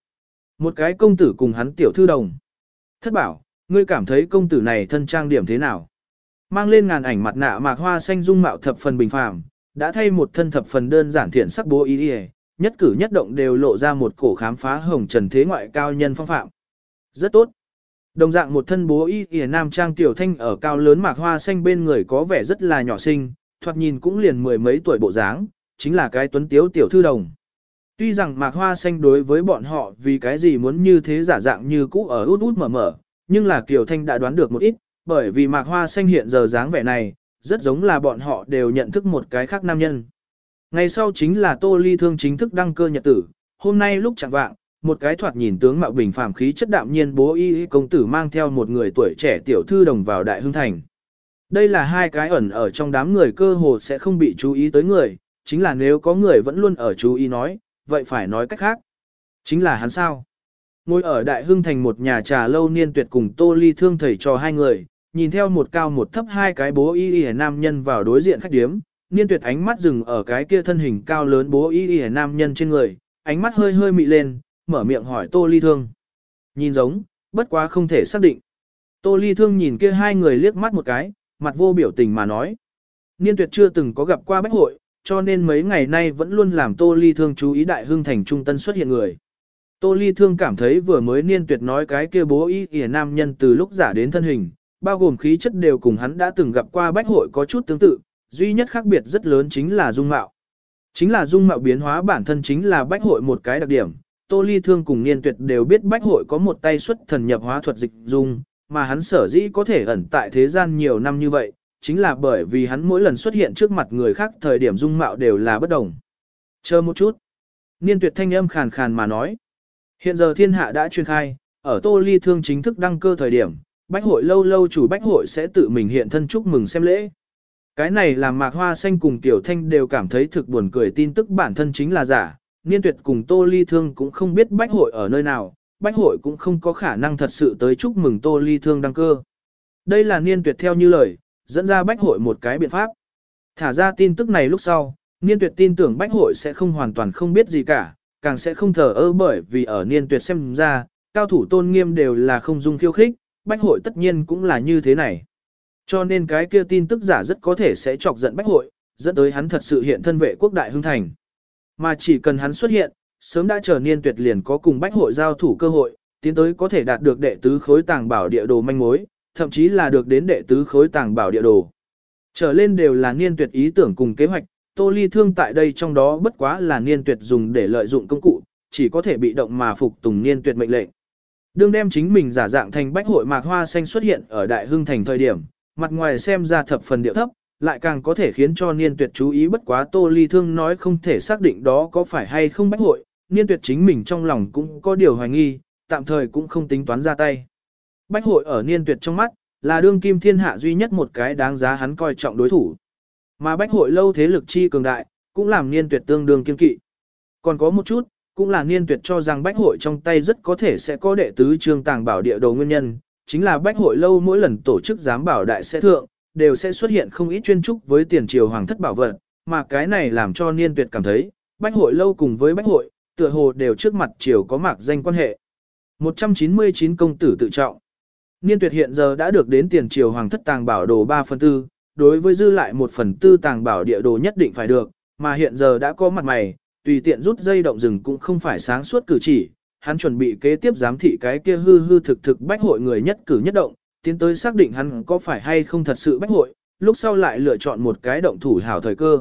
một cái công tử cùng hắn tiểu thư đồng. Thất bảo, ngươi cảm thấy công tử này thân trang điểm thế nào? Mang lên ngàn ảnh mặt nạ mạc hoa xanh dung mạo thập phần bình phàm, đã thay một thân thập phần đơn giản thiện sắc bố ý đi nhất cử nhất động đều lộ ra một cổ khám phá hồng trần thế ngoại cao nhân phong phạm. Rất tốt. Đồng dạng một thân bố y y nam trang tiểu thanh ở cao lớn mạc hoa xanh bên người có vẻ rất là nhỏ xinh, thoạt nhìn cũng liền mười mấy tuổi bộ dáng, chính là cái tuấn tiếu tiểu thư đồng. Tuy rằng mạc hoa xanh đối với bọn họ vì cái gì muốn như thế giả dạng như cũ ở út út mở mở, nhưng là Kiều Thanh đã đoán được một ít, bởi vì mạc hoa xanh hiện giờ dáng vẻ này, rất giống là bọn họ đều nhận thức một cái khác nam nhân. Ngày sau chính là Tô Ly Thương chính thức đăng cơ nhật tử, hôm nay lúc chẳng vạng, một cái thoạt nhìn tướng mạo bình phàm khí chất đạm nhiên bố y công tử mang theo một người tuổi trẻ tiểu thư đồng vào đại hưng thành. Đây là hai cái ẩn ở trong đám người cơ hồ sẽ không bị chú ý tới người, chính là nếu có người vẫn luôn ở chú ý nói, vậy phải nói cách khác. Chính là hắn sao? Ngồi ở đại hưng thành một nhà trà lâu niên tuyệt cùng tô ly thương thầy cho hai người, nhìn theo một cao một thấp hai cái bố y y nam nhân vào đối diện khách điếm, niên tuyệt ánh mắt dừng ở cái kia thân hình cao lớn bố y y nam nhân trên người, ánh mắt hơi hơi mị lên, mở miệng hỏi Tô Ly Thương. Nhìn giống, bất quá không thể xác định. Tô Ly Thương nhìn kia hai người liếc mắt một cái, mặt vô biểu tình mà nói. Niên tuyệt chưa từng có gặp qua bách hội, cho nên mấy ngày nay vẫn luôn làm Tô Ly Thương chú ý đại hưng thành trung tân xuất hiện người. Tô Ly Thương cảm thấy vừa mới niên tuyệt nói cái kia bố y ỉa nam nhân từ lúc giả đến thân hình, bao gồm khí chất đều cùng hắn đã từng gặp qua bách hội có chút tương tự, duy nhất khác biệt rất lớn chính là dung mạo. Chính là dung mạo biến hóa bản thân chính là bách hội một cái đặc điểm. Tô Ly Thương cùng Niên Tuyệt đều biết bách hội có một tay xuất thần nhập hóa thuật dịch dung, mà hắn sở dĩ có thể ẩn tại thế gian nhiều năm như vậy, chính là bởi vì hắn mỗi lần xuất hiện trước mặt người khác thời điểm dung mạo đều là bất đồng. Chờ một chút. Niên Tuyệt thanh âm khàn khàn mà nói. Hiện giờ thiên hạ đã truyền khai, ở Tô Ly Thương chính thức đăng cơ thời điểm, bách hội lâu lâu chủ bách hội sẽ tự mình hiện thân chúc mừng xem lễ. Cái này làm mạc hoa xanh cùng tiểu thanh đều cảm thấy thực buồn cười tin tức bản thân chính là giả, niên tuyệt cùng tô ly thương cũng không biết bách hội ở nơi nào, bách hội cũng không có khả năng thật sự tới chúc mừng tô ly thương đăng cơ. Đây là niên tuyệt theo như lời, dẫn ra bách hội một cái biện pháp. Thả ra tin tức này lúc sau, niên tuyệt tin tưởng bách hội sẽ không hoàn toàn không biết gì cả, càng sẽ không thờ ơ bởi vì ở niên tuyệt xem ra, cao thủ tôn nghiêm đều là không dung khiêu khích, bách hội tất nhiên cũng là như thế này. Cho nên cái kia tin tức giả rất có thể sẽ chọc giận bách hội, dẫn tới hắn thật sự hiện thân vệ quốc đại hưng thành. Mà chỉ cần hắn xuất hiện, sớm đã trở niên tuyệt liền có cùng bách hội giao thủ cơ hội, tiến tới có thể đạt được đệ tứ khối tàng bảo địa đồ manh mối, thậm chí là được đến đệ tứ khối tàng bảo địa đồ. Trở lên đều là niên tuyệt ý tưởng cùng kế hoạch, tô ly thương tại đây trong đó bất quá là niên tuyệt dùng để lợi dụng công cụ, chỉ có thể bị động mà phục tùng niên tuyệt mệnh lệnh. Đương đem chính mình giả dạng thành bách hội mạc hoa xanh xuất hiện ở đại hưng thành thời điểm, mặt ngoài xem ra thập phần điệu thấp, lại càng có thể khiến cho niên tuyệt chú ý bất quá tô ly thương nói không thể xác định đó có phải hay không bách hội, niên tuyệt chính mình trong lòng cũng có điều hoài nghi, tạm thời cũng không tính toán ra tay. Bách hội ở niên tuyệt trong mắt, là đương kim thiên hạ duy nhất một cái đáng giá hắn coi trọng đối thủ. Mà bách hội lâu thế lực chi cường đại, cũng làm niên tuyệt tương đương kiên kỵ. Còn có một chút, cũng là niên tuyệt cho rằng bách hội trong tay rất có thể sẽ có đệ tứ trương tàng bảo địa đồ nguyên nhân, chính là bách hội lâu mỗi lần tổ chức giám bảo đại sẽ thượng, đều sẽ xuất hiện không ít chuyên trúc với tiền triều hoàng thất bảo vật, mà cái này làm cho niên tuyệt cảm thấy, bách hội lâu cùng với bách hội, tựa hồ đều trước mặt triều có mạc danh quan hệ. 199 công tử tự trọng. Niên tuyệt hiện giờ đã được đến tiền triều hoàng thất tàng bảo đồ 3 phần tư, đối với dư lại 1 phần tư tàng bảo địa đồ nhất định phải được, mà hiện giờ đã có mặt mày, tùy tiện rút dây động rừng cũng không phải sáng suốt cử chỉ, hắn chuẩn bị kế tiếp giám thị cái kia hư hư thực thực bách hội người nhất cử nhất động, tiến tới xác định hắn có phải hay không thật sự bách hội, lúc sau lại lựa chọn một cái động thủ hảo thời cơ.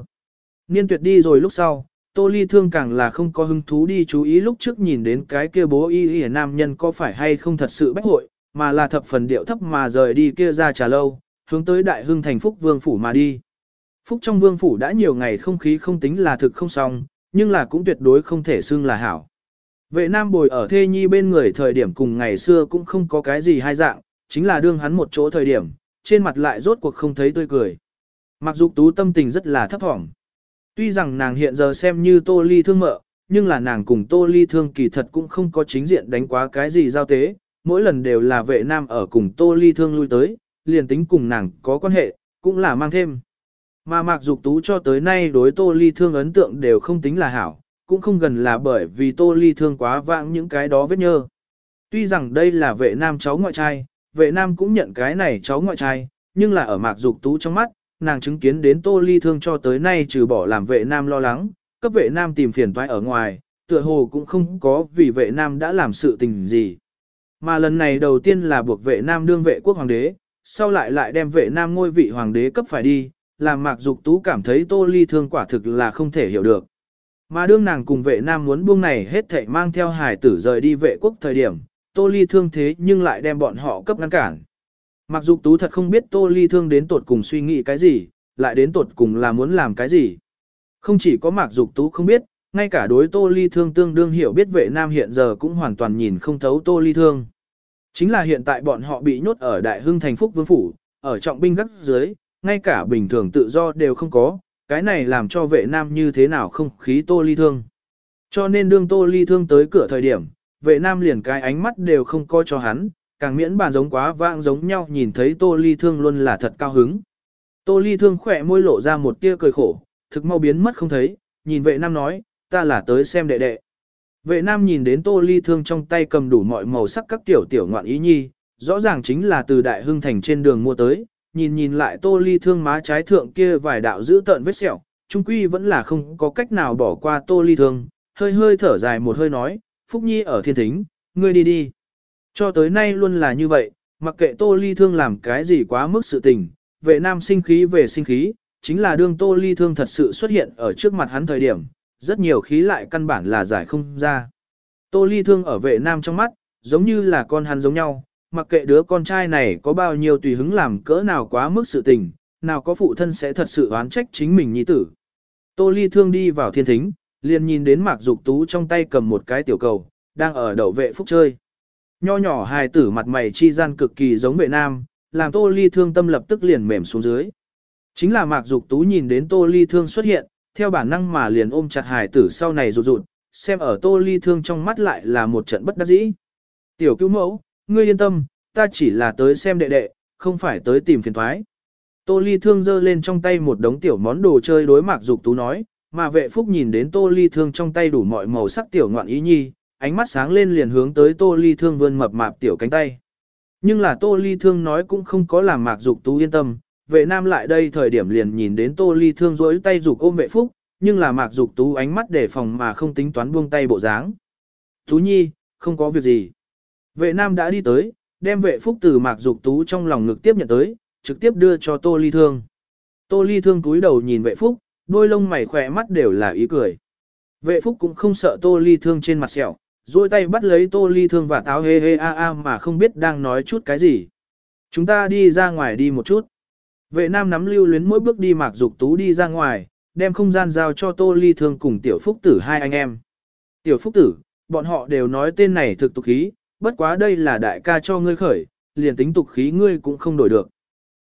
Niên tuyệt đi rồi lúc sau, Tô Ly Thương càng là không có hứng thú đi chú ý lúc trước nhìn đến cái kia bố y y nam nhân có phải hay không thật sự bách hội, mà là thập phần điệu thấp mà rời đi kia ra trà lâu, hướng tới đại hưng thành phúc vương phủ mà đi. Phúc trong vương phủ đã nhiều ngày không khí không tính là thực không xong, nhưng là cũng tuyệt đối không thể xưng là hảo. Vệ nam bồi ở thê nhi bên người thời điểm cùng ngày xưa cũng không có cái gì hai dạng, chính là đương hắn một chỗ thời điểm, trên mặt lại rốt cuộc không thấy tươi cười. Mặc dù tú tâm tình rất là thấp thỏm. Tuy rằng nàng hiện giờ xem như tô ly thương mợ, nhưng là nàng cùng tô ly thương kỳ thật cũng không có chính diện đánh quá cái gì giao tế, mỗi lần đều là vệ nam ở cùng tô ly thương lui tới, liền tính cùng nàng có quan hệ, cũng là mang thêm. Mà mạc dục tú cho tới nay đối tô ly thương ấn tượng đều không tính là hảo, cũng không gần là bởi vì tô ly thương quá vãng những cái đó vết nhơ. Tuy rằng đây là vệ nam cháu ngoại trai, vệ nam cũng nhận cái này cháu ngoại trai, nhưng là ở mạc dục tú trong mắt, nàng chứng kiến đến tô ly thương cho tới nay trừ bỏ làm vệ nam lo lắng, cấp vệ nam tìm phiền toái ở ngoài, tựa hồ cũng không có vì vệ nam đã làm sự tình gì. Mà lần này đầu tiên là buộc vệ nam đương vệ quốc hoàng đế, sau lại lại đem vệ nam ngôi vị hoàng đế cấp phải đi, làm mạc dục tú cảm thấy tô ly thương quả thực là không thể hiểu được. Mà đương nàng cùng vệ nam muốn buông này hết thảy mang theo hải tử rời đi vệ quốc thời điểm, tô ly thương thế nhưng lại đem bọn họ cấp ngăn cản. Mặc dục tú thật không biết tô ly thương đến tột cùng suy nghĩ cái gì, lại đến tột cùng là muốn làm cái gì. Không chỉ có mạc dục tú không biết, ngay cả đối tô ly thương tương đương hiểu biết vệ nam hiện giờ cũng hoàn toàn nhìn không thấu tô ly thương. Chính là hiện tại bọn họ bị nhốt ở đại hưng thành phúc vương phủ, ở trọng binh gắt dưới, ngay cả bình thường tự do đều không có, cái này làm cho vệ nam như thế nào không khí tô ly thương. Cho nên đương tô ly thương tới cửa thời điểm, vệ nam liền cái ánh mắt đều không coi cho hắn, càng miễn bàn giống quá vãng giống nhau nhìn thấy tô ly thương luôn là thật cao hứng. Tô ly thương khỏe môi lộ ra một tia cười khổ, thực mau biến mất không thấy, nhìn vệ nam nói, ta là tới xem đệ đệ. Vệ nam nhìn đến tô ly thương trong tay cầm đủ mọi màu sắc các tiểu tiểu ngoạn ý nhi, rõ ràng chính là từ đại hưng thành trên đường mua tới, nhìn nhìn lại tô ly thương má trái thượng kia vài đạo giữ tợn vết sẹo, trung quy vẫn là không có cách nào bỏ qua tô ly thương, hơi hơi thở dài một hơi nói, Phúc Nhi ở thiên thính, ngươi đi đi. Cho tới nay luôn là như vậy, mặc kệ tô ly thương làm cái gì quá mức sự tình, vệ nam sinh khí về sinh khí, chính là đương tô ly thương thật sự xuất hiện ở trước mặt hắn thời điểm, rất nhiều khí lại căn bản là giải không ra. Tô ly thương ở vệ nam trong mắt, giống như là con hắn giống nhau, mặc kệ đứa con trai này có bao nhiêu tùy hứng làm cỡ nào quá mức sự tình, nào có phụ thân sẽ thật sự oán trách chính mình nhi tử. Tô ly thương đi vào thiên thính, liền nhìn đến mạc dục tú trong tay cầm một cái tiểu cầu, đang ở đậu vệ phúc chơi. Nho nhỏ hài tử mặt mày chi gian cực kỳ giống vệ nam, làm tô ly thương tâm lập tức liền mềm xuống dưới. Chính là Mạc Dục Tú nhìn đến Tô Ly Thương xuất hiện, theo bản năng mà liền ôm chặt hài tử sau này rụt rụt, xem ở Tô Ly Thương trong mắt lại là một trận bất đắc dĩ. Tiểu cứu mẫu, ngươi yên tâm, ta chỉ là tới xem đệ đệ, không phải tới tìm phiền thoái. Tô Ly Thương giơ lên trong tay một đống tiểu món đồ chơi đối Mạc Dục Tú nói, mà vệ phúc nhìn đến Tô Ly Thương trong tay đủ mọi màu sắc tiểu ngoạn ý nhi, ánh mắt sáng lên liền hướng tới Tô Ly Thương vươn mập mạp tiểu cánh tay. Nhưng là Tô Ly Thương nói cũng không có làm Mạc Dục Tú yên tâm, vệ nam lại đây thời điểm liền nhìn đến Tô Ly Thương rối tay dục ôm vệ phúc, nhưng là Mạc Dục Tú ánh mắt để phòng mà không tính toán buông tay bộ dáng. Tú Nhi, không có việc gì. Vệ nam đã đi tới, đem vệ phúc từ Mạc Dục Tú trong lòng ngực tiếp nhận tới, trực tiếp đưa cho Tô Ly Thương. Tô Ly Thương cúi đầu nhìn vệ phúc, đôi lông mày khỏe mắt đều là ý cười. Vệ phúc cũng không sợ Tô Ly Thương trên mặt sẹo, duỗi tay bắt lấy Tô Ly Thương và táo hê hê a a mà không biết đang nói chút cái gì. Chúng ta đi ra ngoài đi một chút. Vệ nam nắm lưu luyến mỗi bước đi Mạc Dục Tú đi ra ngoài, đem không gian giao cho Tô Ly Thương cùng Tiểu Phúc Tử hai anh em. Tiểu Phúc Tử, bọn họ đều nói tên này thực tục khí, bất quá đây là đại ca cho ngươi khởi, liền tính tục khí ngươi cũng không đổi được.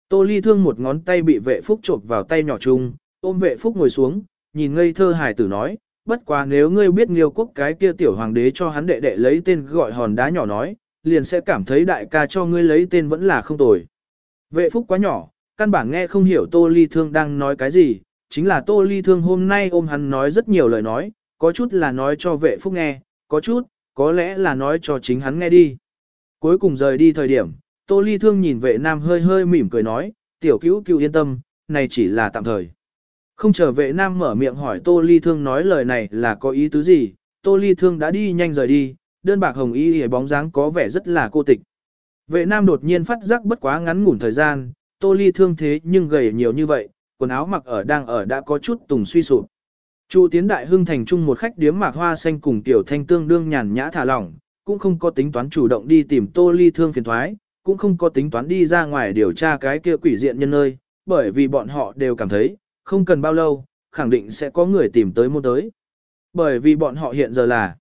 Tô Ly Thương một ngón tay bị vệ phúc chộp vào tay nhỏ chung, ôm vệ phúc ngồi xuống, nhìn ngây thơ hải tử nói, bất quá nếu ngươi biết nghiêu quốc cái kia tiểu hoàng đế cho hắn đệ đệ lấy tên gọi hòn đá nhỏ nói, liền sẽ cảm thấy đại ca cho ngươi lấy tên vẫn là không tồi. Vệ phúc quá nhỏ, căn bản nghe không hiểu Tô Ly Thương đang nói cái gì, chính là Tô Ly Thương hôm nay ôm hắn nói rất nhiều lời nói, có chút là nói cho vệ phúc nghe, có chút, có lẽ là nói cho chính hắn nghe đi. Cuối cùng rời đi thời điểm, Tô Ly Thương nhìn vệ nam hơi hơi mỉm cười nói, tiểu cứu cứu yên tâm, này chỉ là tạm thời. Không chờ vệ nam mở miệng hỏi Tô Ly Thương nói lời này là có ý tứ gì, Tô Ly Thương đã đi nhanh rời đi, đơn bạc hồng y hề bóng dáng có vẻ rất là cô tịch. Vệ nam đột nhiên phát giác bất quá ngắn ngủn thời gian, Tô Ly Thương thế nhưng gầy nhiều như vậy, quần áo mặc ở đang ở đã có chút tùng suy sụp. Chu tiến đại hưng thành trung một khách điếm mạc hoa xanh cùng tiểu thanh tương đương nhàn nhã thả lỏng, cũng không có tính toán chủ động đi tìm Tô Ly Thương phiền thoái, cũng không có tính toán đi ra ngoài điều tra cái kia quỷ diện nhân nơi, bởi vì bọn họ đều cảm thấy, không cần bao lâu, khẳng định sẽ có người tìm tới môn tới. Bởi vì bọn họ hiện giờ là,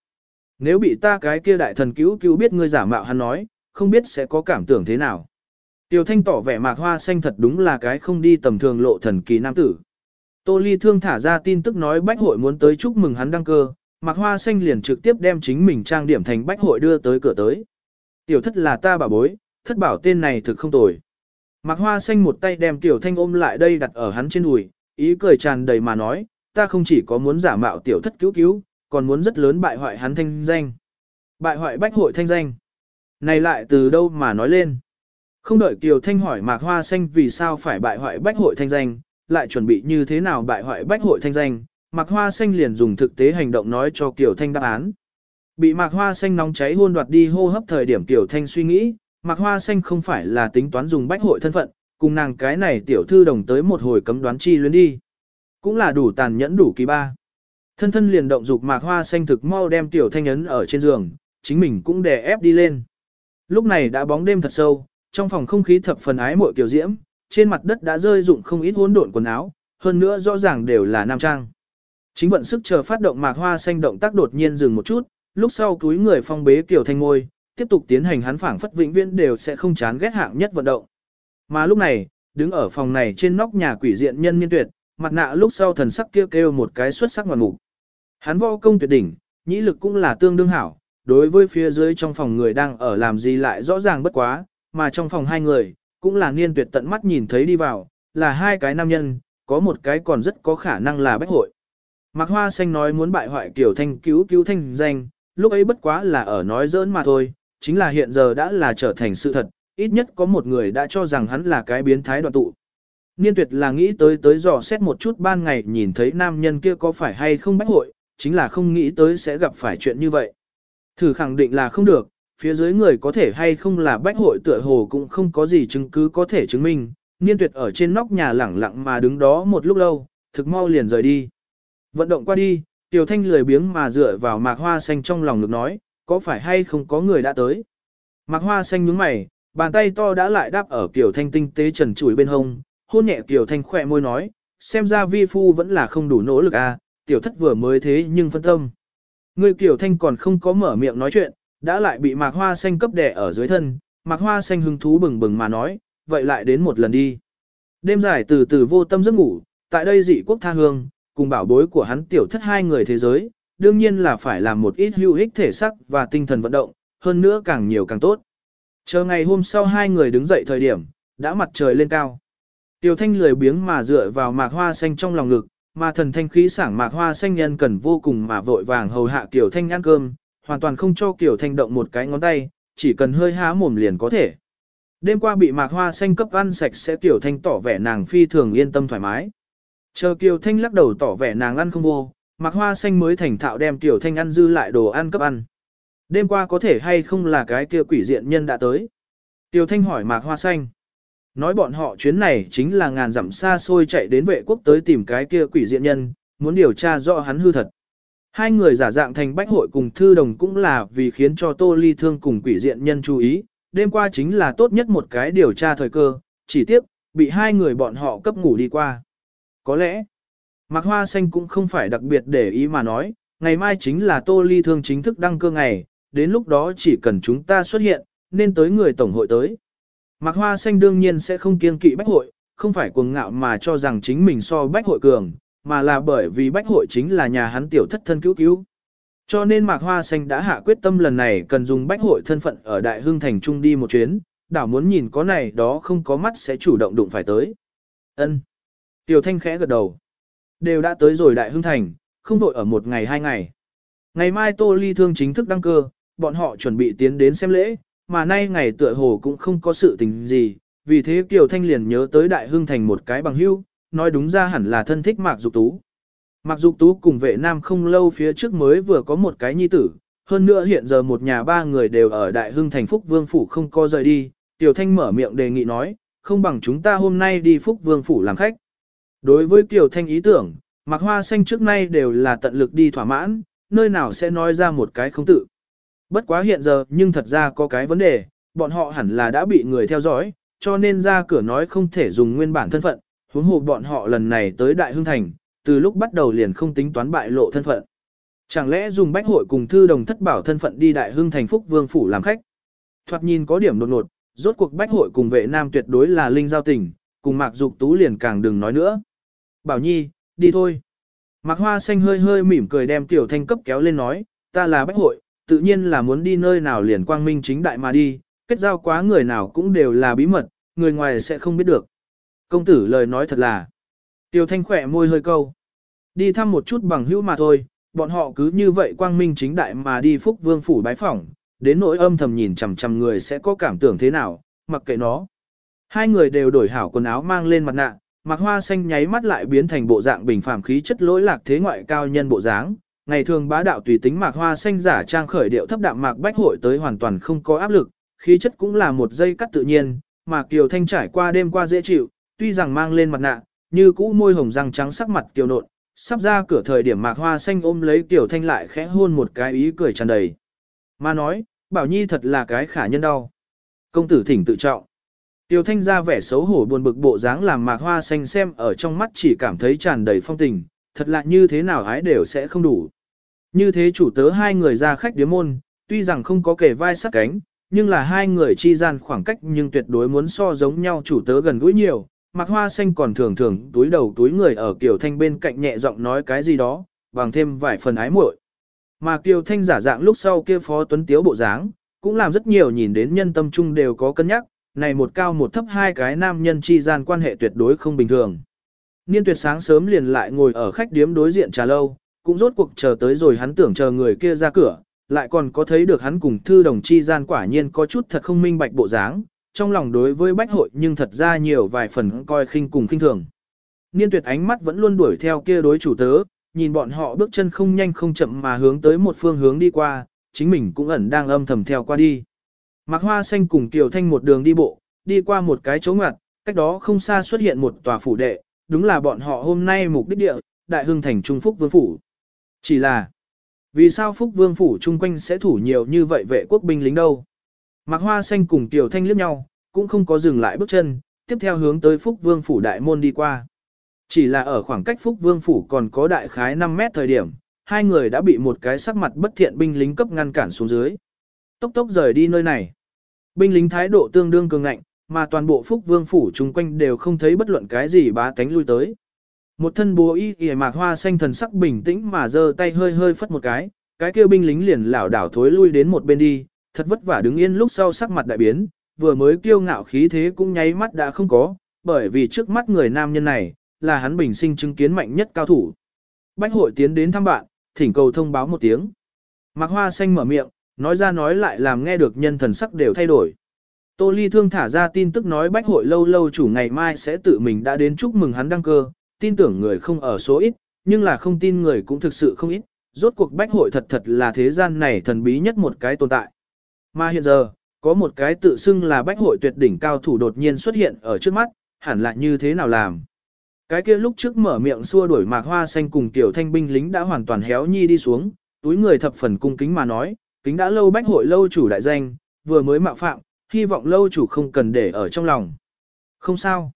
nếu bị ta cái kia đại thần cứu cứu biết ngươi giả mạo hắn nói, không biết sẽ có cảm tưởng thế nào. Tiêu Thanh tỏ vẻ mạc hoa xanh thật đúng là cái không đi tầm thường lộ thần kỳ nam tử. Tô Ly Thương thả ra tin tức nói bách hội muốn tới chúc mừng hắn đăng cơ, mạc hoa xanh liền trực tiếp đem chính mình trang điểm thành bách hội đưa tới cửa tới. Tiểu thất là ta bà bối, thất bảo tên này thực không tồi. Mạc Hoa Xanh một tay đem Tiểu Thanh ôm lại đây đặt ở hắn trên đùi, ý cười tràn đầy mà nói, ta không chỉ có muốn giả mạo tiểu thất cứu cứu, còn muốn rất lớn bại hoại hắn thanh danh. Bại hoại bách hội thanh danh. Này lại từ đâu mà nói lên. Không đợi Kiều Thanh hỏi Mạc Hoa Xanh vì sao phải bại hoại bách hội thanh danh, lại chuẩn bị như thế nào bại hoại bách hội thanh danh, Mạc Hoa Xanh liền dùng thực tế hành động nói cho Kiều Thanh đáp án. Bị Mạc Hoa Xanh nóng cháy hôn đoạt đi hô hấp thời điểm Kiều Thanh suy nghĩ, Mạc Hoa Xanh không phải là tính toán dùng bách hội thân phận, cùng nàng cái này tiểu thư đồng tới một hồi cấm đoán chi luyến đi. Cũng là đủ tàn nhẫn đủ kỳ ba. Thân thân liền động dục Mạc Hoa Xanh thực mau đem tiểu thanh ấn ở trên giường, chính mình cũng đè ép đi lên. Lúc này đã bóng đêm thật sâu, trong phòng không khí thập phần ái muội kiểu diễm, trên mặt đất đã rơi dụng không ít hỗn độn quần áo, hơn nữa rõ ràng đều là nam trang. Chính vận sức chờ phát động Mạc Hoa Xanh động tác đột nhiên dừng một chút, lúc sau túi người phong bế kiểu thanh ngôi, tiếp tục tiến hành hắn phảng phất vĩnh viễn đều sẽ không chán ghét hạng nhất vận động. Mà lúc này, đứng ở phòng này trên nóc nhà quỷ diện nhân miên tuyệt, mặt nạ lúc sau thần sắc kêu kêu một cái xuất sắc ngoạn mục. Hắn võ công tuyệt đỉnh, nhĩ lực cũng là tương đương hảo, đối với phía dưới trong phòng người đang ở làm gì lại rõ ràng bất quá, mà trong phòng hai người, cũng là niên tuyệt tận mắt nhìn thấy đi vào, là hai cái nam nhân, có một cái còn rất có khả năng là bách hội. Mạc Hoa Xanh nói muốn bại hoại kiểu thanh cứu cứu thanh danh, lúc ấy bất quá là ở nói giỡn mà thôi, chính là hiện giờ đã là trở thành sự thật, ít nhất có một người đã cho rằng hắn là cái biến thái đoạn tụ. Niên tuyệt là nghĩ tới tới dò xét một chút ban ngày nhìn thấy nam nhân kia có phải hay không bách hội, chính là không nghĩ tới sẽ gặp phải chuyện như vậy. Thử khẳng định là không được, phía dưới người có thể hay không là bách hội tựa hồ cũng không có gì chứng cứ có thể chứng minh. Niên tuyệt ở trên nóc nhà lẳng lặng mà đứng đó một lúc lâu, thực mau liền rời đi. Vận động qua đi, Tiểu Thanh lười biếng mà dựa vào mạc hoa xanh trong lòng ngực nói, có phải hay không có người đã tới. Mạc hoa xanh nhướng mày, bàn tay to đã lại đáp ở Kiều Thanh tinh tế trần trụi bên hông, hôn nhẹ Kiều Thanh khỏe môi nói, xem ra vi phu vẫn là không đủ nỗ lực à, tiểu thất vừa mới thế nhưng phân tâm. Người Kiều Thanh còn không có mở miệng nói chuyện, đã lại bị Mạc Hoa Xanh cấp đẻ ở dưới thân, Mạc Hoa Xanh hứng thú bừng bừng mà nói, vậy lại đến một lần đi. Đêm dài từ từ vô tâm giấc ngủ, tại đây dị quốc tha hương, cùng bảo bối của hắn tiểu thất hai người thế giới, đương nhiên là phải làm một ít hữu ích thể sắc và tinh thần vận động, hơn nữa càng nhiều càng tốt. Chờ ngày hôm sau hai người đứng dậy thời điểm, đã mặt trời lên cao. Tiểu thanh lười biếng mà dựa vào mạc hoa xanh trong lòng ngực, mà thần thanh khí sảng mạc hoa xanh nhân cần vô cùng mà vội vàng hầu hạ Tiểu thanh ăn cơm, hoàn toàn không cho Tiểu thanh động một cái ngón tay, chỉ cần hơi há mồm liền có thể. Đêm qua bị mạc hoa xanh cấp ăn sạch sẽ Tiểu thanh tỏ vẻ nàng phi thường yên tâm thoải mái. Chờ Kiều Thanh lắc đầu tỏ vẻ nàng ăn không vô, Mạc Hoa Xanh mới thành thạo đem Kiều Thanh ăn dư lại đồ ăn cấp ăn. Đêm qua có thể hay không là cái kia quỷ diện nhân đã tới. Tiêu Thanh hỏi Mạc Hoa Xanh. Nói bọn họ chuyến này chính là ngàn dặm xa xôi chạy đến vệ quốc tới tìm cái kia quỷ diện nhân, muốn điều tra rõ hắn hư thật. Hai người giả dạng thành bách hội cùng thư đồng cũng là vì khiến cho Tô Ly Thương cùng quỷ diện nhân chú ý, đêm qua chính là tốt nhất một cái điều tra thời cơ, chỉ tiếc, bị hai người bọn họ cấp ngủ đi qua. Có lẽ, Mạc Hoa Xanh cũng không phải đặc biệt để ý mà nói, ngày mai chính là Tô Ly Thương chính thức đăng cơ ngày, đến lúc đó chỉ cần chúng ta xuất hiện, nên tới người tổng hội tới. Mạc Hoa Xanh đương nhiên sẽ không kiêng kỵ bách hội, không phải cuồng ngạo mà cho rằng chính mình so bách hội cường, mà là bởi vì bách hội chính là nhà hắn tiểu thất thân cứu cứu. Cho nên Mạc Hoa Xanh đã hạ quyết tâm lần này cần dùng bách hội thân phận ở Đại Hưng Thành Trung đi một chuyến, đảo muốn nhìn có này đó không có mắt sẽ chủ động đụng phải tới. Ân. Tiểu Thanh khẽ gật đầu. Đều đã tới rồi Đại Hưng Thành, không vội ở một ngày hai ngày. Ngày mai Tô Ly Thương chính thức đăng cơ, bọn họ chuẩn bị tiến đến xem lễ, mà nay ngày tựa hồ cũng không có sự tình gì, vì thế Kiều Thanh liền nhớ tới Đại Hưng Thành một cái bằng hữu, nói đúng ra hẳn là thân thích Mạc Dục Tú. Mạc Dục Tú cùng vệ nam không lâu phía trước mới vừa có một cái nhi tử, hơn nữa hiện giờ một nhà ba người đều ở Đại Hưng Thành Phúc Vương Phủ không có rời đi, Tiểu Thanh mở miệng đề nghị nói, không bằng chúng ta hôm nay đi Phúc Vương Phủ làm khách. Đối với Kiều Thanh ý tưởng, Mạc Hoa Xanh trước nay đều là tận lực đi thỏa mãn, nơi nào sẽ nói ra một cái không tự. Bất quá hiện giờ nhưng thật ra có cái vấn đề, bọn họ hẳn là đã bị người theo dõi, cho nên ra cửa nói không thể dùng nguyên bản thân phận, huống hồ bọn họ lần này tới Đại Hưng Thành, từ lúc bắt đầu liền không tính toán bại lộ thân phận. Chẳng lẽ dùng bách hội cùng thư đồng thất bảo thân phận đi Đại Hưng Thành Phúc Vương Phủ làm khách? Thoạt nhìn có điểm đột ngột, rốt cuộc bách hội cùng vệ nam tuyệt đối là linh giao tình, cùng Mạc Dục Tú liền càng đừng nói nữa. Bảo Nhi, đi thôi. Mạc Hoa Xanh hơi hơi mỉm cười đem Tiểu Thanh cấp kéo lên nói, ta là bách hội, tự nhiên là muốn đi nơi nào liền quang minh chính đại mà đi, kết giao quá người nào cũng đều là bí mật, người ngoài sẽ không biết được. Công tử lời nói thật là. Tiêu Thanh khỏe môi hơi câu. Đi thăm một chút bằng hữu mà thôi, bọn họ cứ như vậy quang minh chính đại mà đi phúc vương phủ bái phỏng, đến nỗi âm thầm nhìn chằm chằm người sẽ có cảm tưởng thế nào, mặc kệ nó. Hai người đều đổi hảo quần áo mang lên mặt nạ, mặc Hoa Xanh nháy mắt lại biến thành bộ dạng bình phàm khí chất lỗi lạc thế ngoại cao nhân bộ dáng. Ngày thường bá đạo tùy tính Mạc Hoa Xanh giả trang khởi điệu thấp đạm Mạc Bách hội tới hoàn toàn không có áp lực, khí chất cũng là một dây cắt tự nhiên, mà Kiều Thanh trải qua đêm qua dễ chịu, tuy rằng mang lên mặt nạ, như cũ môi hồng răng trắng sắc mặt kiều nộn, sắp ra cửa thời điểm Mạc Hoa Xanh ôm lấy Kiều Thanh lại khẽ hôn một cái ý cười tràn đầy. Mà nói, Bảo Nhi thật là cái khả nhân đau. Công tử thỉnh tự trọng. Tiêu thanh ra vẻ xấu hổ buồn bực bộ dáng làm mạc hoa xanh xem ở trong mắt chỉ cảm thấy tràn đầy phong tình, thật lạ như thế nào hái đều sẽ không đủ. Như thế chủ tớ hai người ra khách điếm môn, tuy rằng không có kể vai sát cánh, nhưng là hai người chi gian khoảng cách nhưng tuyệt đối muốn so giống nhau chủ tớ gần gũi nhiều. Mạc hoa xanh còn thường thường túi đầu túi người ở kiều thanh bên cạnh nhẹ giọng nói cái gì đó, bằng thêm vài phần ái muội. Mà Kiều Thanh giả dạng lúc sau kia phó tuấn tiếu bộ dáng, cũng làm rất nhiều nhìn đến nhân tâm trung đều có cân nhắc, này một cao một thấp hai cái nam nhân chi gian quan hệ tuyệt đối không bình thường. Niên tuyệt sáng sớm liền lại ngồi ở khách điếm đối diện trà lâu, cũng rốt cuộc chờ tới rồi hắn tưởng chờ người kia ra cửa, lại còn có thấy được hắn cùng thư đồng chi gian quả nhiên có chút thật không minh bạch bộ dáng, trong lòng đối với bách hội nhưng thật ra nhiều vài phần coi khinh cùng khinh thường. Niên tuyệt ánh mắt vẫn luôn đuổi theo kia đối chủ tớ, nhìn bọn họ bước chân không nhanh không chậm mà hướng tới một phương hướng đi qua, chính mình cũng ẩn đang âm thầm theo qua đi. Mạc Hoa Xanh cùng Kiều Thanh một đường đi bộ, đi qua một cái chỗ ngoặt, cách đó không xa xuất hiện một tòa phủ đệ, đúng là bọn họ hôm nay mục đích địa, Đại Hưng Thành Trung Phúc Vương Phủ. Chỉ là, vì sao Phúc Vương Phủ chung quanh sẽ thủ nhiều như vậy vệ quốc binh lính đâu? Mạc Hoa Xanh cùng tiểu Thanh liếc nhau, cũng không có dừng lại bước chân, tiếp theo hướng tới Phúc Vương Phủ Đại Môn đi qua. Chỉ là ở khoảng cách Phúc Vương Phủ còn có đại khái 5 mét thời điểm, hai người đã bị một cái sắc mặt bất thiện binh lính cấp ngăn cản xuống dưới. Tốc tốc rời đi nơi này. Binh lính thái độ tương đương cường ngạnh, mà toàn bộ phúc vương phủ chung quanh đều không thấy bất luận cái gì bá tánh lui tới. Một thân bố y y mạc hoa xanh thần sắc bình tĩnh mà giơ tay hơi hơi phất một cái, cái kêu binh lính liền lảo đảo thối lui đến một bên đi, thật vất vả đứng yên lúc sau sắc mặt đại biến, vừa mới kiêu ngạo khí thế cũng nháy mắt đã không có, bởi vì trước mắt người nam nhân này, là hắn bình sinh chứng kiến mạnh nhất cao thủ. Bách hội tiến đến thăm bạn, thỉnh cầu thông báo một tiếng. Mạc hoa xanh mở miệng, nói ra nói lại làm nghe được nhân thần sắc đều thay đổi. Tô Ly Thương thả ra tin tức nói bách hội lâu lâu chủ ngày mai sẽ tự mình đã đến chúc mừng hắn đăng cơ, tin tưởng người không ở số ít, nhưng là không tin người cũng thực sự không ít, rốt cuộc bách hội thật thật là thế gian này thần bí nhất một cái tồn tại. Mà hiện giờ, có một cái tự xưng là bách hội tuyệt đỉnh cao thủ đột nhiên xuất hiện ở trước mắt, hẳn là như thế nào làm. Cái kia lúc trước mở miệng xua đuổi mạc hoa xanh cùng tiểu thanh binh lính đã hoàn toàn héo nhi đi xuống, túi người thập phần cung kính mà nói, kính đã lâu bách hội lâu chủ đại danh, vừa mới mạo phạm, hy vọng lâu chủ không cần để ở trong lòng. Không sao.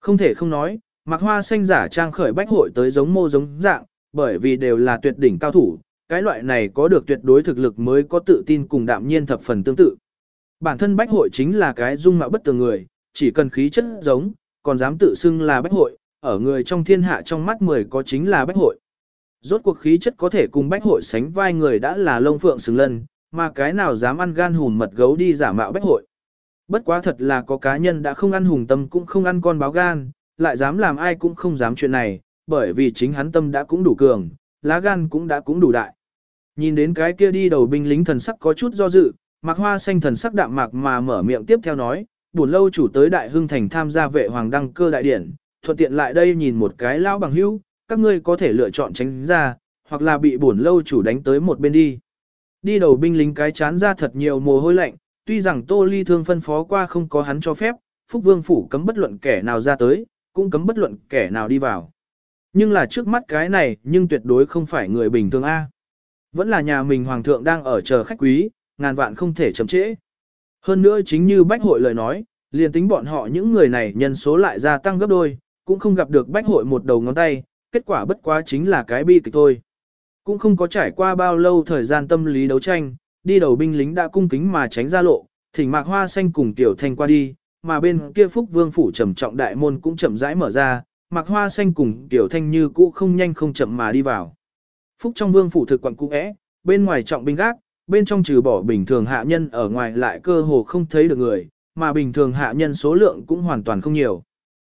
Không thể không nói, mạc hoa xanh giả trang khởi bách hội tới giống mô giống dạng, bởi vì đều là tuyệt đỉnh cao thủ, cái loại này có được tuyệt đối thực lực mới có tự tin cùng đạm nhiên thập phần tương tự. Bản thân bách hội chính là cái dung mạo bất tường người, chỉ cần khí chất giống, còn dám tự xưng là bách hội, ở người trong thiên hạ trong mắt mười có chính là bách hội. Rốt cuộc khí chất có thể cùng bách hội sánh vai người đã là lông phượng xứng lân, mà cái nào dám ăn gan hùn mật gấu đi giả mạo bách hội. Bất quá thật là có cá nhân đã không ăn hùng tâm cũng không ăn con báo gan, lại dám làm ai cũng không dám chuyện này, bởi vì chính hắn tâm đã cũng đủ cường, lá gan cũng đã cũng đủ đại. Nhìn đến cái kia đi đầu binh lính thần sắc có chút do dự, Mạc Hoa xanh thần sắc đạm mạc mà mở miệng tiếp theo nói, buồn lâu chủ tới Đại Hưng Thành tham gia vệ hoàng đăng cơ đại điển, thuận tiện lại đây nhìn một cái lão bằng hữu, các ngươi có thể lựa chọn tránh ra, hoặc là bị buồn lâu chủ đánh tới một bên đi. Đi đầu binh lính cái chán ra thật nhiều mồ hôi lạnh, tuy rằng Tô Ly thương phân phó qua không có hắn cho phép, Phúc Vương phủ cấm bất luận kẻ nào ra tới, cũng cấm bất luận kẻ nào đi vào. Nhưng là trước mắt cái này, nhưng tuyệt đối không phải người bình thường A. Vẫn là nhà mình hoàng thượng đang ở chờ khách quý, ngàn vạn không thể chậm trễ. Hơn nữa chính như bách hội lời nói, liền tính bọn họ những người này nhân số lại gia tăng gấp đôi, cũng không gặp được bách hội một đầu ngón tay, kết quả bất quá chính là cái bi kịch thôi. Cũng không có trải qua bao lâu thời gian tâm lý đấu tranh, đi đầu binh lính đã cung kính mà tránh ra lộ, thỉnh mạc hoa xanh cùng tiểu thanh qua đi, mà bên kia phúc vương phủ trầm trọng đại môn cũng chậm rãi mở ra, mạc hoa xanh cùng tiểu thanh như cũ không nhanh không chậm mà đi vào. Phúc trong vương phủ thực quận cũ é, bên ngoài trọng binh gác, bên trong trừ bỏ bình thường hạ nhân ở ngoài lại cơ hồ không thấy được người, mà bình thường hạ nhân số lượng cũng hoàn toàn không nhiều.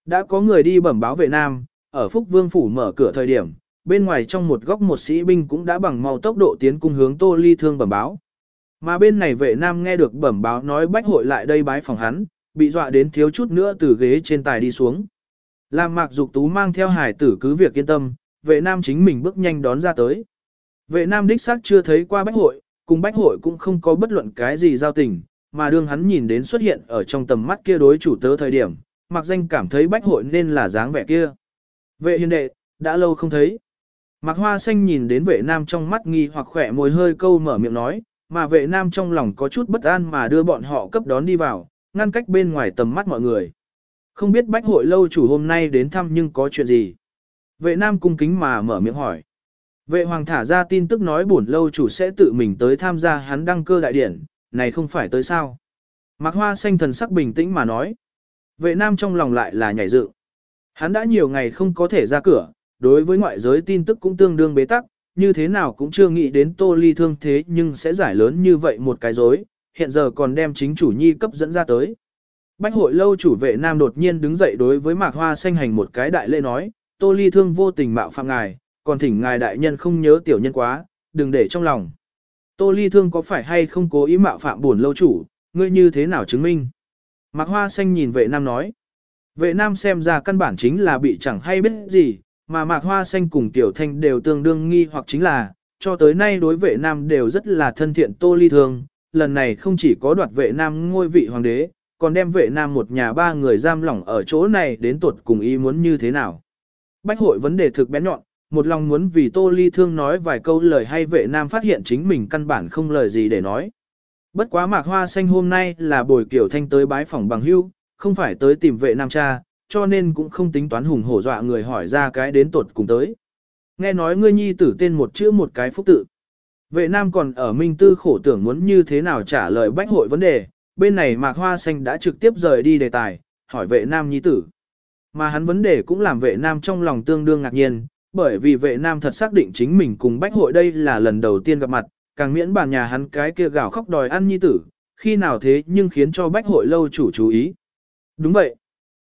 Đã có người đi bẩm báo vệ nam, ở Phúc Vương Phủ mở cửa thời điểm, bên ngoài trong một góc một sĩ binh cũng đã bằng mau tốc độ tiến cung hướng Tô Ly Thương bẩm báo. Mà bên này vệ nam nghe được bẩm báo nói bách hội lại đây bái phòng hắn, bị dọa đến thiếu chút nữa từ ghế trên tài đi xuống. Làm mạc dục tú mang theo hải tử cứ việc yên tâm, vệ nam chính mình bước nhanh đón ra tới. Vệ nam đích xác chưa thấy qua bách hội, cùng bách hội cũng không có bất luận cái gì giao tình, mà đương hắn nhìn đến xuất hiện ở trong tầm mắt kia đối chủ tớ thời điểm, mặc danh cảm thấy bách hội nên là dáng vẻ kia. Vệ hiền đệ, đã lâu không thấy. Mạc Hoa Xanh nhìn đến vệ nam trong mắt nghi hoặc khỏe môi hơi câu mở miệng nói, mà vệ nam trong lòng có chút bất an mà đưa bọn họ cấp đón đi vào, ngăn cách bên ngoài tầm mắt mọi người. Không biết bách hội lâu chủ hôm nay đến thăm nhưng có chuyện gì. Vệ nam cung kính mà mở miệng hỏi. Vệ hoàng thả ra tin tức nói bổn lâu chủ sẽ tự mình tới tham gia hắn đăng cơ đại điển, này không phải tới sao. Mạc hoa xanh thần sắc bình tĩnh mà nói. Vệ nam trong lòng lại là nhảy dựng. Hắn đã nhiều ngày không có thể ra cửa, đối với ngoại giới tin tức cũng tương đương bế tắc, như thế nào cũng chưa nghĩ đến tô ly thương thế nhưng sẽ giải lớn như vậy một cái dối, hiện giờ còn đem chính chủ nhi cấp dẫn ra tới. Bách hội lâu chủ vệ nam đột nhiên đứng dậy đối với mạc hoa xanh hành một cái đại lễ nói, tô ly thương vô tình mạo phạm ngài, còn thỉnh ngài đại nhân không nhớ tiểu nhân quá, đừng để trong lòng. Tô ly thương có phải hay không cố ý mạo phạm buồn lâu chủ, ngươi như thế nào chứng minh? Mạc hoa xanh nhìn vệ nam nói. Vệ nam xem ra căn bản chính là bị chẳng hay biết gì, mà mạc hoa xanh cùng tiểu thanh đều tương đương nghi hoặc chính là, cho tới nay đối vệ nam đều rất là thân thiện tô ly thương, lần này không chỉ có đoạt vệ nam ngôi vị hoàng đế, còn đem vệ nam một nhà ba người giam lỏng ở chỗ này đến tuột cùng ý muốn như thế nào. Bách hội vấn đề thực bén nhọn, một lòng muốn vì tô ly thương nói vài câu lời hay vệ nam phát hiện chính mình căn bản không lời gì để nói. Bất quá mạc hoa xanh hôm nay là bồi kiểu thanh tới bái phòng bằng hưu, không phải tới tìm vệ nam cha, cho nên cũng không tính toán hùng hổ dọa người hỏi ra cái đến tuột cùng tới. Nghe nói ngươi nhi tử tên một chữ một cái phúc tự. Vệ nam còn ở minh tư khổ tưởng muốn như thế nào trả lời bách hội vấn đề, bên này mạc hoa xanh đã trực tiếp rời đi đề tài, hỏi vệ nam nhi tử. Mà hắn vấn đề cũng làm vệ nam trong lòng tương đương ngạc nhiên, bởi vì vệ nam thật xác định chính mình cùng bách hội đây là lần đầu tiên gặp mặt, càng miễn bàn nhà hắn cái kia gào khóc đòi ăn nhi tử, khi nào thế nhưng khiến cho bách hội lâu chủ chú ý. Đúng vậy.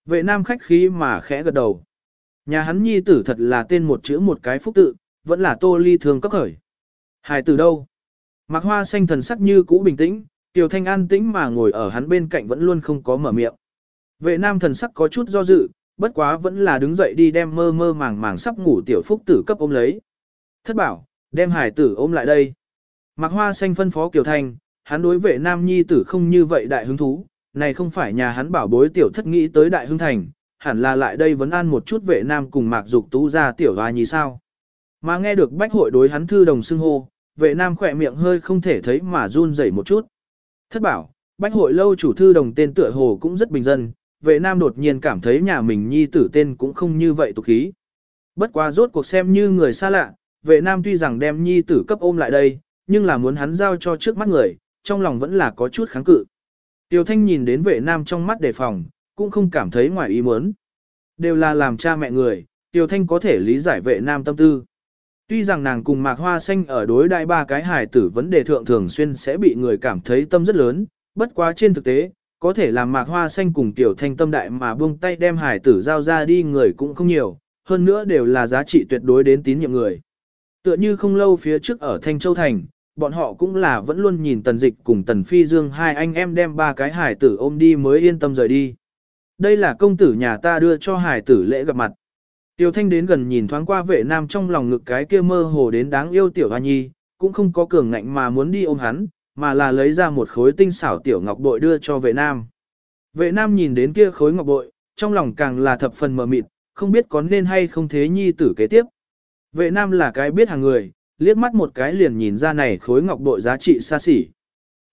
Vệ nam khách khí mà khẽ gật đầu. Nhà hắn nhi tử thật là tên một chữ một cái phúc tự, vẫn là tô ly thường cấp khởi. Hài từ đâu? Mạc hoa xanh thần sắc như cũ bình tĩnh, tiểu thanh an tĩnh mà ngồi ở hắn bên cạnh vẫn luôn không có mở miệng. Vệ nam thần sắc có chút do dự, bất quá vẫn là đứng dậy đi đem mơ mơ màng màng sắp ngủ tiểu phúc tử cấp ôm lấy. Thất bảo, đem hải tử ôm lại đây. Mạc hoa xanh phân phó Kiều Thanh, hắn đối vệ nam nhi tử không như vậy đại hứng thú, này không phải nhà hắn bảo bối tiểu thất nghĩ tới đại hưng thành, hẳn là lại đây vẫn an một chút vệ nam cùng mạc dục tú ra tiểu hoa nhi sao. Mà nghe được bách hội đối hắn thư đồng xưng hô, vệ nam khỏe miệng hơi không thể thấy mà run rẩy một chút. Thất bảo, bách hội lâu chủ thư đồng tên tựa hồ cũng rất bình dân, vệ nam đột nhiên cảm thấy nhà mình nhi tử tên cũng không như vậy tục khí. Bất quá rốt cuộc xem như người xa lạ, vệ nam tuy rằng đem nhi tử cấp ôm lại đây, nhưng là muốn hắn giao cho trước mắt người, trong lòng vẫn là có chút kháng cự. Tiêu Thanh nhìn đến vệ nam trong mắt đề phòng, cũng không cảm thấy ngoài ý muốn. Đều là làm cha mẹ người, Tiêu Thanh có thể lý giải vệ nam tâm tư. Tuy rằng nàng cùng Mạc Hoa Xanh ở đối đại ba cái hài tử vấn đề thượng thường xuyên sẽ bị người cảm thấy tâm rất lớn, bất quá trên thực tế, có thể làm Mạc Hoa Xanh cùng Tiểu Thanh tâm đại mà buông tay đem hài tử giao ra đi người cũng không nhiều, hơn nữa đều là giá trị tuyệt đối đến tín nhiệm người. Tựa như không lâu phía trước ở Thanh Châu Thành, bọn họ cũng là vẫn luôn nhìn tần dịch cùng tần phi dương hai anh em đem ba cái hải tử ôm đi mới yên tâm rời đi. Đây là công tử nhà ta đưa cho hải tử lễ gặp mặt. Tiêu thanh đến gần nhìn thoáng qua vệ nam trong lòng ngực cái kia mơ hồ đến đáng yêu tiểu hoa nhi, cũng không có cường ngạnh mà muốn đi ôm hắn, mà là lấy ra một khối tinh xảo tiểu ngọc bội đưa cho vệ nam. Vệ nam nhìn đến kia khối ngọc bội, trong lòng càng là thập phần mờ mịt, không biết có nên hay không thế nhi tử kế tiếp. Vệ nam là cái biết hàng người, liếc mắt một cái liền nhìn ra này khối ngọc bội giá trị xa xỉ.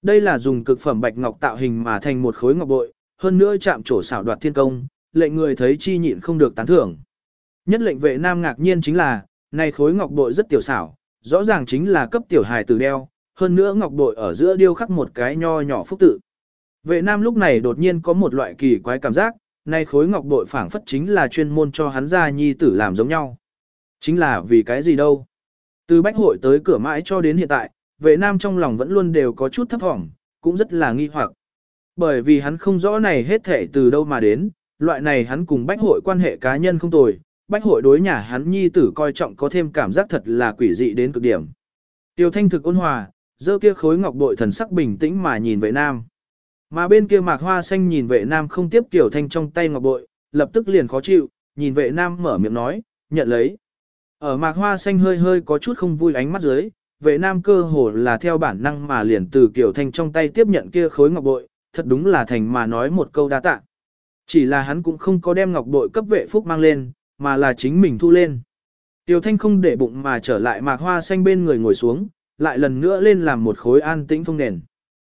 Đây là dùng cực phẩm bạch ngọc tạo hình mà thành một khối ngọc bội, hơn nữa chạm trổ xảo đoạt thiên công, lệnh người thấy chi nhịn không được tán thưởng. Nhất lệnh vệ nam ngạc nhiên chính là, này khối ngọc bội rất tiểu xảo, rõ ràng chính là cấp tiểu hài từ đeo, hơn nữa ngọc bội ở giữa điêu khắc một cái nho nhỏ phúc tự. Vệ nam lúc này đột nhiên có một loại kỳ quái cảm giác, này khối ngọc bội phảng phất chính là chuyên môn cho hắn ra nhi tử làm giống nhau. Chính là vì cái gì đâu? Từ bách hội tới cửa mãi cho đến hiện tại, vệ nam trong lòng vẫn luôn đều có chút thấp thỏm, cũng rất là nghi hoặc. Bởi vì hắn không rõ này hết thể từ đâu mà đến, loại này hắn cùng bách hội quan hệ cá nhân không tồi, bách hội đối nhà hắn nhi tử coi trọng có thêm cảm giác thật là quỷ dị đến cực điểm. Tiêu thanh thực ôn hòa, dơ kia khối ngọc bội thần sắc bình tĩnh mà nhìn vệ nam. Mà bên kia mạc hoa xanh nhìn vệ nam không tiếp tiểu thanh trong tay ngọc bội, lập tức liền khó chịu, nhìn vệ nam mở miệng nói, nhận lấy. Ở mạc hoa xanh hơi hơi có chút không vui ánh mắt dưới, vệ nam cơ hồ là theo bản năng mà liền từ kiểu thanh trong tay tiếp nhận kia khối ngọc bội, thật đúng là thành mà nói một câu đa tạ. Chỉ là hắn cũng không có đem ngọc bội cấp vệ phúc mang lên, mà là chính mình thu lên. Tiểu thanh không để bụng mà trở lại mạc hoa xanh bên người ngồi xuống, lại lần nữa lên làm một khối an tĩnh phong nền.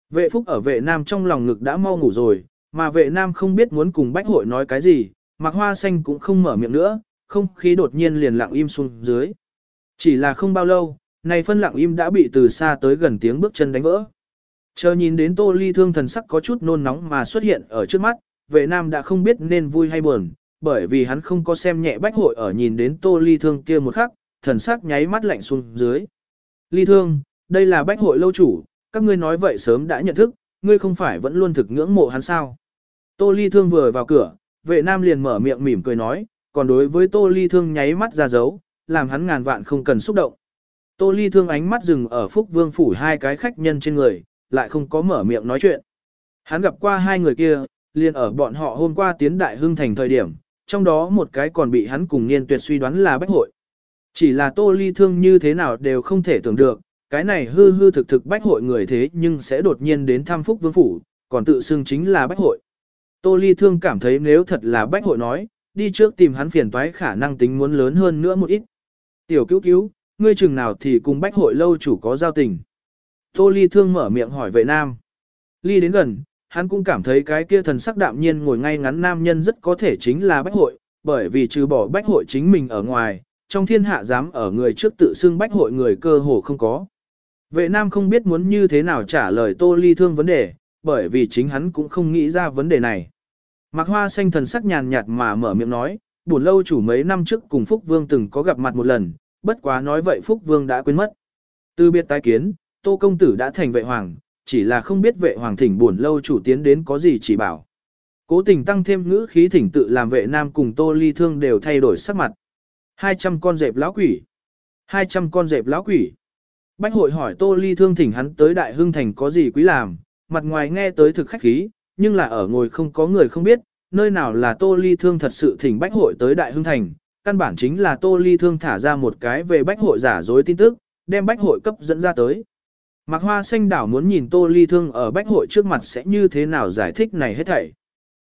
Vệ phúc ở vệ nam trong lòng ngực đã mau ngủ rồi, mà vệ nam không biết muốn cùng bách hội nói cái gì, mạc hoa xanh cũng không mở miệng nữa, không khí đột nhiên liền lặng im xuống dưới. Chỉ là không bao lâu, này phân lặng im đã bị từ xa tới gần tiếng bước chân đánh vỡ. Chờ nhìn đến tô ly thương thần sắc có chút nôn nóng mà xuất hiện ở trước mắt, vệ nam đã không biết nên vui hay buồn, bởi vì hắn không có xem nhẹ bách hội ở nhìn đến tô ly thương kia một khắc, thần sắc nháy mắt lạnh xuống dưới. Ly thương, đây là bách hội lâu chủ, các ngươi nói vậy sớm đã nhận thức, ngươi không phải vẫn luôn thực ngưỡng mộ hắn sao. Tô ly thương vừa vào cửa, vệ nam liền mở miệng mỉm cười nói, còn đối với Tô Ly Thương nháy mắt ra dấu, làm hắn ngàn vạn không cần xúc động. Tô Ly Thương ánh mắt dừng ở Phúc Vương phủ hai cái khách nhân trên người, lại không có mở miệng nói chuyện. Hắn gặp qua hai người kia, liền ở bọn họ hôm qua tiến đại hưng thành thời điểm, trong đó một cái còn bị hắn cùng niên tuyệt suy đoán là bách hội. Chỉ là Tô Ly Thương như thế nào đều không thể tưởng được, cái này hư hư thực thực bách hội người thế nhưng sẽ đột nhiên đến thăm Phúc Vương phủ, còn tự xưng chính là bách hội. Tô Ly Thương cảm thấy nếu thật là bách hội nói, đi trước tìm hắn phiền toái khả năng tính muốn lớn hơn nữa một ít. Tiểu cứu cứu, ngươi chừng nào thì cùng bách hội lâu chủ có giao tình. Tô Ly thương mở miệng hỏi vệ nam. Ly đến gần, hắn cũng cảm thấy cái kia thần sắc đạm nhiên ngồi ngay ngắn nam nhân rất có thể chính là bách hội, bởi vì trừ bỏ bách hội chính mình ở ngoài, trong thiên hạ dám ở người trước tự xưng bách hội người cơ hồ không có. Vệ nam không biết muốn như thế nào trả lời Tô Ly thương vấn đề, bởi vì chính hắn cũng không nghĩ ra vấn đề này. Mạc Hoa xanh thần sắc nhàn nhạt mà mở miệng nói, buồn lâu chủ mấy năm trước cùng Phúc Vương từng có gặp mặt một lần, bất quá nói vậy Phúc Vương đã quên mất. Từ biệt tái kiến, Tô Công Tử đã thành vệ hoàng, chỉ là không biết vệ hoàng thỉnh buồn lâu chủ tiến đến có gì chỉ bảo. Cố tình tăng thêm ngữ khí thỉnh tự làm vệ nam cùng Tô Ly Thương đều thay đổi sắc mặt. 200 con dẹp lão quỷ. 200 con dẹp lão quỷ. Bách hội hỏi Tô Ly Thương thỉnh hắn tới Đại Hưng Thành có gì quý làm, mặt ngoài nghe tới thực khách khí, nhưng là ở ngồi không có người không biết, nơi nào là Tô Ly Thương thật sự thỉnh Bách hội tới Đại Hưng Thành, căn bản chính là Tô Ly Thương thả ra một cái về Bách hội giả dối tin tức, đem Bách hội cấp dẫn ra tới. Mạc Hoa Xanh đảo muốn nhìn Tô Ly Thương ở Bách hội trước mặt sẽ như thế nào giải thích này hết thảy.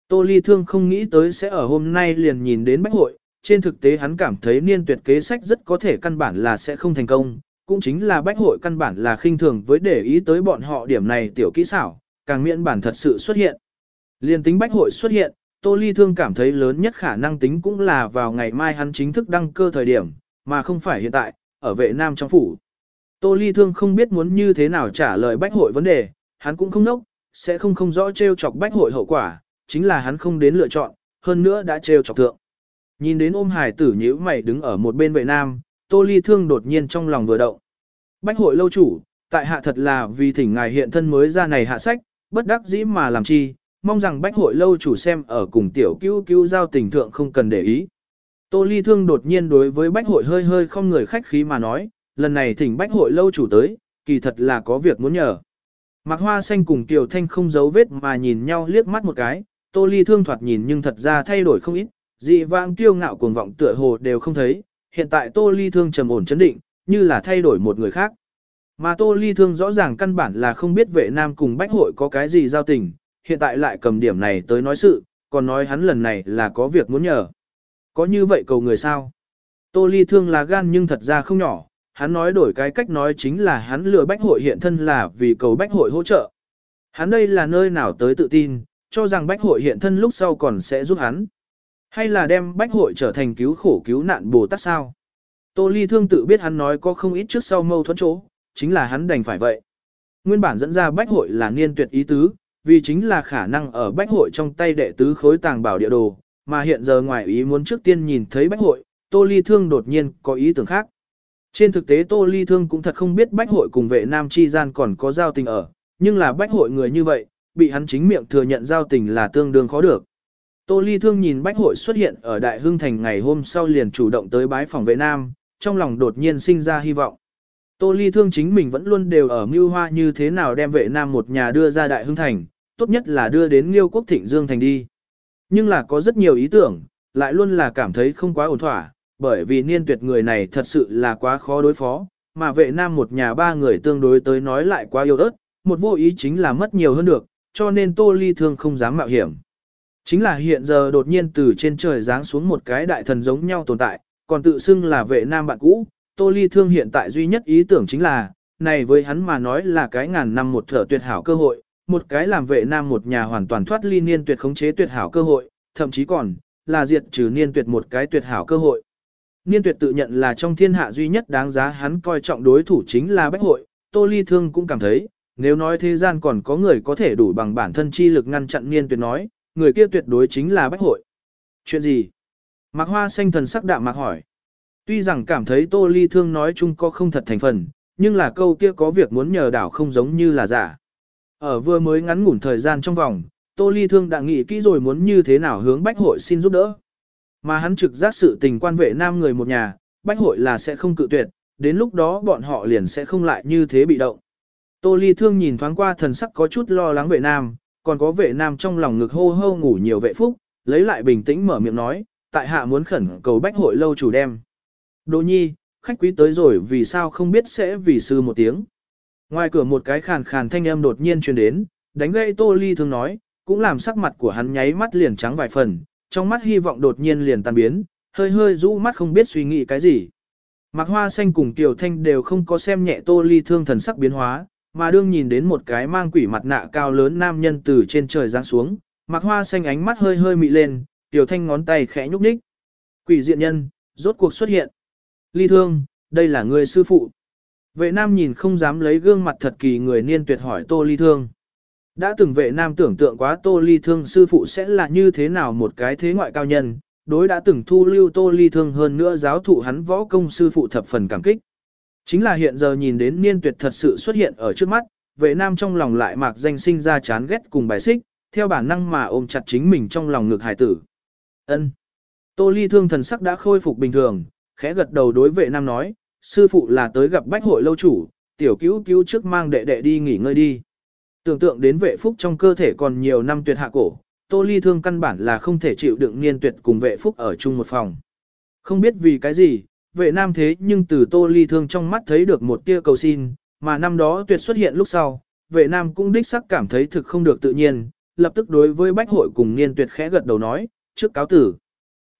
Tô Ly Thương không nghĩ tới sẽ ở hôm nay liền nhìn đến Bách hội, trên thực tế hắn cảm thấy niên tuyệt kế sách rất có thể căn bản là sẽ không thành công, cũng chính là Bách hội căn bản là khinh thường với để ý tới bọn họ điểm này tiểu kỹ xảo, càng miễn bản thật sự xuất hiện. Liên tính Bách hội xuất hiện, Tô Ly Thương cảm thấy lớn nhất khả năng tính cũng là vào ngày mai hắn chính thức đăng cơ thời điểm, mà không phải hiện tại, ở vệ nam trong phủ. Tô Ly Thương không biết muốn như thế nào trả lời Bách hội vấn đề, hắn cũng không nốc, sẽ không không rõ trêu chọc Bách hội hậu quả, chính là hắn không đến lựa chọn, hơn nữa đã trêu chọc thượng. Nhìn đến ôm hải tử nhíu mày đứng ở một bên vệ nam, Tô Ly Thương đột nhiên trong lòng vừa động. Bách hội lâu chủ, tại hạ thật là vì thỉnh ngài hiện thân mới ra này hạ sách, bất đắc dĩ mà làm chi, mong rằng bách hội lâu chủ xem ở cùng tiểu cứu cứu giao tình thượng không cần để ý. Tô Ly Thương đột nhiên đối với bách hội hơi hơi không người khách khí mà nói, lần này thỉnh bách hội lâu chủ tới, kỳ thật là có việc muốn nhờ. Mạc Hoa Xanh cùng Kiều Thanh không giấu vết mà nhìn nhau liếc mắt một cái, Tô Ly Thương thoạt nhìn nhưng thật ra thay đổi không ít, dị vãng kiêu ngạo cuồng vọng tựa hồ đều không thấy, hiện tại Tô Ly Thương trầm ổn chấn định, như là thay đổi một người khác. Mà Tô Ly Thương rõ ràng căn bản là không biết vệ nam cùng bách hội có cái gì giao tình, hiện tại lại cầm điểm này tới nói sự, còn nói hắn lần này là có việc muốn nhờ. Có như vậy cầu người sao? Tô Ly Thương là gan nhưng thật ra không nhỏ, hắn nói đổi cái cách nói chính là hắn lừa bách hội hiện thân là vì cầu bách hội hỗ trợ. Hắn đây là nơi nào tới tự tin, cho rằng bách hội hiện thân lúc sau còn sẽ giúp hắn. Hay là đem bách hội trở thành cứu khổ cứu nạn Bồ Tát sao? Tô Ly Thương tự biết hắn nói có không ít trước sau mâu thuẫn chỗ, chính là hắn đành phải vậy. Nguyên bản dẫn ra bách hội là niên tuyệt ý tứ, vì chính là khả năng ở bách hội trong tay đệ tứ khối tàng bảo địa đồ, mà hiện giờ ngoài ý muốn trước tiên nhìn thấy bách hội, Tô Ly Thương đột nhiên có ý tưởng khác. Trên thực tế Tô Ly Thương cũng thật không biết bách hội cùng vệ nam chi gian còn có giao tình ở, nhưng là bách hội người như vậy, bị hắn chính miệng thừa nhận giao tình là tương đương khó được. Tô Ly Thương nhìn bách hội xuất hiện ở Đại Hưng Thành ngày hôm sau liền chủ động tới bái phòng vệ nam, trong lòng đột nhiên sinh ra hy vọng. Tô Ly Thương chính mình vẫn luôn đều ở mưu hoa như thế nào đem vệ nam một nhà đưa ra Đại Hưng Thành, tốt nhất là đưa đến Liêu Quốc Thịnh Dương Thành đi. Nhưng là có rất nhiều ý tưởng, lại luôn là cảm thấy không quá ổn thỏa, bởi vì niên tuyệt người này thật sự là quá khó đối phó, mà vệ nam một nhà ba người tương đối tới nói lại quá yêu ớt, một vô ý chính là mất nhiều hơn được, cho nên Tô Ly Thương không dám mạo hiểm. Chính là hiện giờ đột nhiên từ trên trời giáng xuống một cái đại thần giống nhau tồn tại, còn tự xưng là vệ nam bạn cũ, Tô Ly Thương hiện tại duy nhất ý tưởng chính là, này với hắn mà nói là cái ngàn năm một thở tuyệt hảo cơ hội, một cái làm vệ nam một nhà hoàn toàn thoát ly niên tuyệt khống chế tuyệt hảo cơ hội, thậm chí còn là diệt trừ niên tuyệt một cái tuyệt hảo cơ hội. Niên tuyệt tự nhận là trong thiên hạ duy nhất đáng giá hắn coi trọng đối thủ chính là bách hội, Tô Ly Thương cũng cảm thấy, nếu nói thế gian còn có người có thể đủ bằng bản thân chi lực ngăn chặn niên tuyệt nói, người kia tuyệt đối chính là bách hội. Chuyện gì? Mạc Hoa xanh thần sắc đạm mạc hỏi. Tuy rằng cảm thấy Tô Ly Thương nói chung có không thật thành phần, nhưng là câu kia có việc muốn nhờ đảo không giống như là giả. Ở vừa mới ngắn ngủn thời gian trong vòng, Tô Ly Thương đã nghĩ kỹ rồi muốn như thế nào hướng Bách Hội xin giúp đỡ. Mà hắn trực giác sự tình quan vệ nam người một nhà, Bách Hội là sẽ không cự tuyệt, đến lúc đó bọn họ liền sẽ không lại như thế bị động. Tô Ly Thương nhìn thoáng qua thần sắc có chút lo lắng vệ nam, còn có vệ nam trong lòng ngực hô hô ngủ nhiều vệ phúc, lấy lại bình tĩnh mở miệng nói, tại hạ muốn khẩn cầu Bách Hội lâu chủ đem. Đỗ nhi, khách quý tới rồi vì sao không biết sẽ vì sư một tiếng. Ngoài cửa một cái khàn khàn thanh âm đột nhiên truyền đến, đánh gãy Tô Ly thương nói, cũng làm sắc mặt của hắn nháy mắt liền trắng vài phần, trong mắt hy vọng đột nhiên liền tan biến, hơi hơi rũ mắt không biết suy nghĩ cái gì. Mạc Hoa Xanh cùng Tiểu Thanh đều không có xem nhẹ Tô Ly thương thần sắc biến hóa, mà đương nhìn đến một cái mang quỷ mặt nạ cao lớn nam nhân từ trên trời giáng xuống, Mạc Hoa Xanh ánh mắt hơi hơi mị lên, Tiểu Thanh ngón tay khẽ nhúc nhích. Quỷ diện nhân, rốt cuộc xuất hiện. Ly thương, đây là người sư phụ. Vệ nam nhìn không dám lấy gương mặt thật kỳ người niên tuyệt hỏi tô ly thương. Đã từng vệ nam tưởng tượng quá Tô Ly Thương sư phụ sẽ là như thế nào một cái thế ngoại cao nhân, đối đã từng thu lưu Tô Ly Thương hơn nữa giáo thụ hắn võ công sư phụ thập phần cảm kích. Chính là hiện giờ nhìn đến niên tuyệt thật sự xuất hiện ở trước mắt, vệ nam trong lòng lại mạc danh sinh ra chán ghét cùng bài xích, theo bản năng mà ôm chặt chính mình trong lòng ngực hải tử. ân Tô Ly Thương thần sắc đã khôi phục bình thường, khẽ gật đầu đối vệ nam nói, sư phụ là tới gặp bách hội lâu chủ, tiểu cứu cứu trước mang đệ đệ đi nghỉ ngơi đi. Tưởng tượng đến vệ phúc trong cơ thể còn nhiều năm tuyệt hạ cổ, Tô Ly Thương căn bản là không thể chịu đựng niên tuyệt cùng vệ phúc ở chung một phòng. Không biết vì cái gì, vệ nam thế nhưng từ Tô Ly Thương trong mắt thấy được một tia cầu xin, mà năm đó tuyệt xuất hiện lúc sau, vệ nam cũng đích sắc cảm thấy thực không được tự nhiên, lập tức đối với bách hội cùng niên tuyệt khẽ gật đầu nói, trước cáo tử.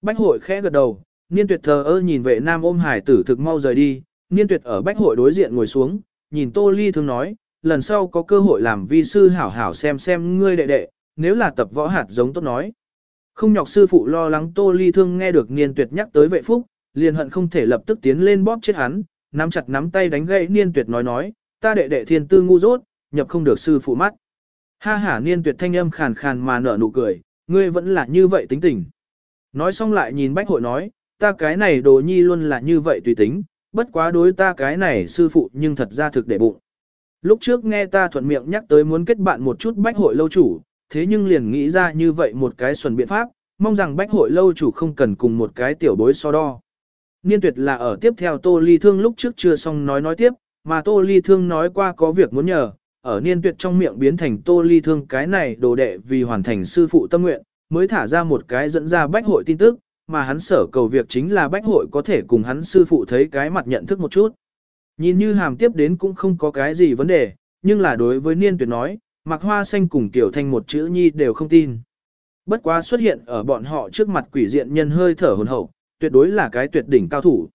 Bách hội khẽ gật đầu, niên tuyệt thờ ơ nhìn vệ nam ôm hải tử thực mau rời đi, niên tuyệt ở bách hội đối diện ngồi xuống, nhìn Tô Ly Thương nói, lần sau có cơ hội làm vi sư hảo hảo xem xem ngươi đệ đệ, nếu là tập võ hạt giống tốt nói. Không nhọc sư phụ lo lắng Tô Ly Thương nghe được Niên Tuyệt nhắc tới vệ phúc, liền hận không thể lập tức tiến lên bóp chết hắn, nắm chặt nắm tay đánh gãy Niên Tuyệt nói nói, ta đệ đệ thiên tư ngu dốt, nhập không được sư phụ mắt. Ha ha Niên Tuyệt thanh âm khàn khàn mà nở nụ cười, ngươi vẫn là như vậy tính tình. Nói xong lại nhìn Bách Hội nói, ta cái này đồ nhi luôn là như vậy tùy tính, bất quá đối ta cái này sư phụ nhưng thật ra thực để bụng. Lúc trước nghe ta thuận miệng nhắc tới muốn kết bạn một chút bách hội lâu chủ, thế nhưng liền nghĩ ra như vậy một cái xuẩn biện pháp, mong rằng bách hội lâu chủ không cần cùng một cái tiểu bối so đo. Niên tuyệt là ở tiếp theo Tô Ly Thương lúc trước chưa xong nói nói tiếp, mà Tô Ly Thương nói qua có việc muốn nhờ, ở niên tuyệt trong miệng biến thành Tô Ly Thương cái này đồ đệ vì hoàn thành sư phụ tâm nguyện, mới thả ra một cái dẫn ra bách hội tin tức, mà hắn sở cầu việc chính là bách hội có thể cùng hắn sư phụ thấy cái mặt nhận thức một chút. Nhìn như hàm tiếp đến cũng không có cái gì vấn đề, nhưng là đối với niên tuyệt nói, mặc hoa xanh cùng tiểu thanh một chữ nhi đều không tin. Bất quá xuất hiện ở bọn họ trước mặt quỷ diện nhân hơi thở hồn hậu, tuyệt đối là cái tuyệt đỉnh cao thủ.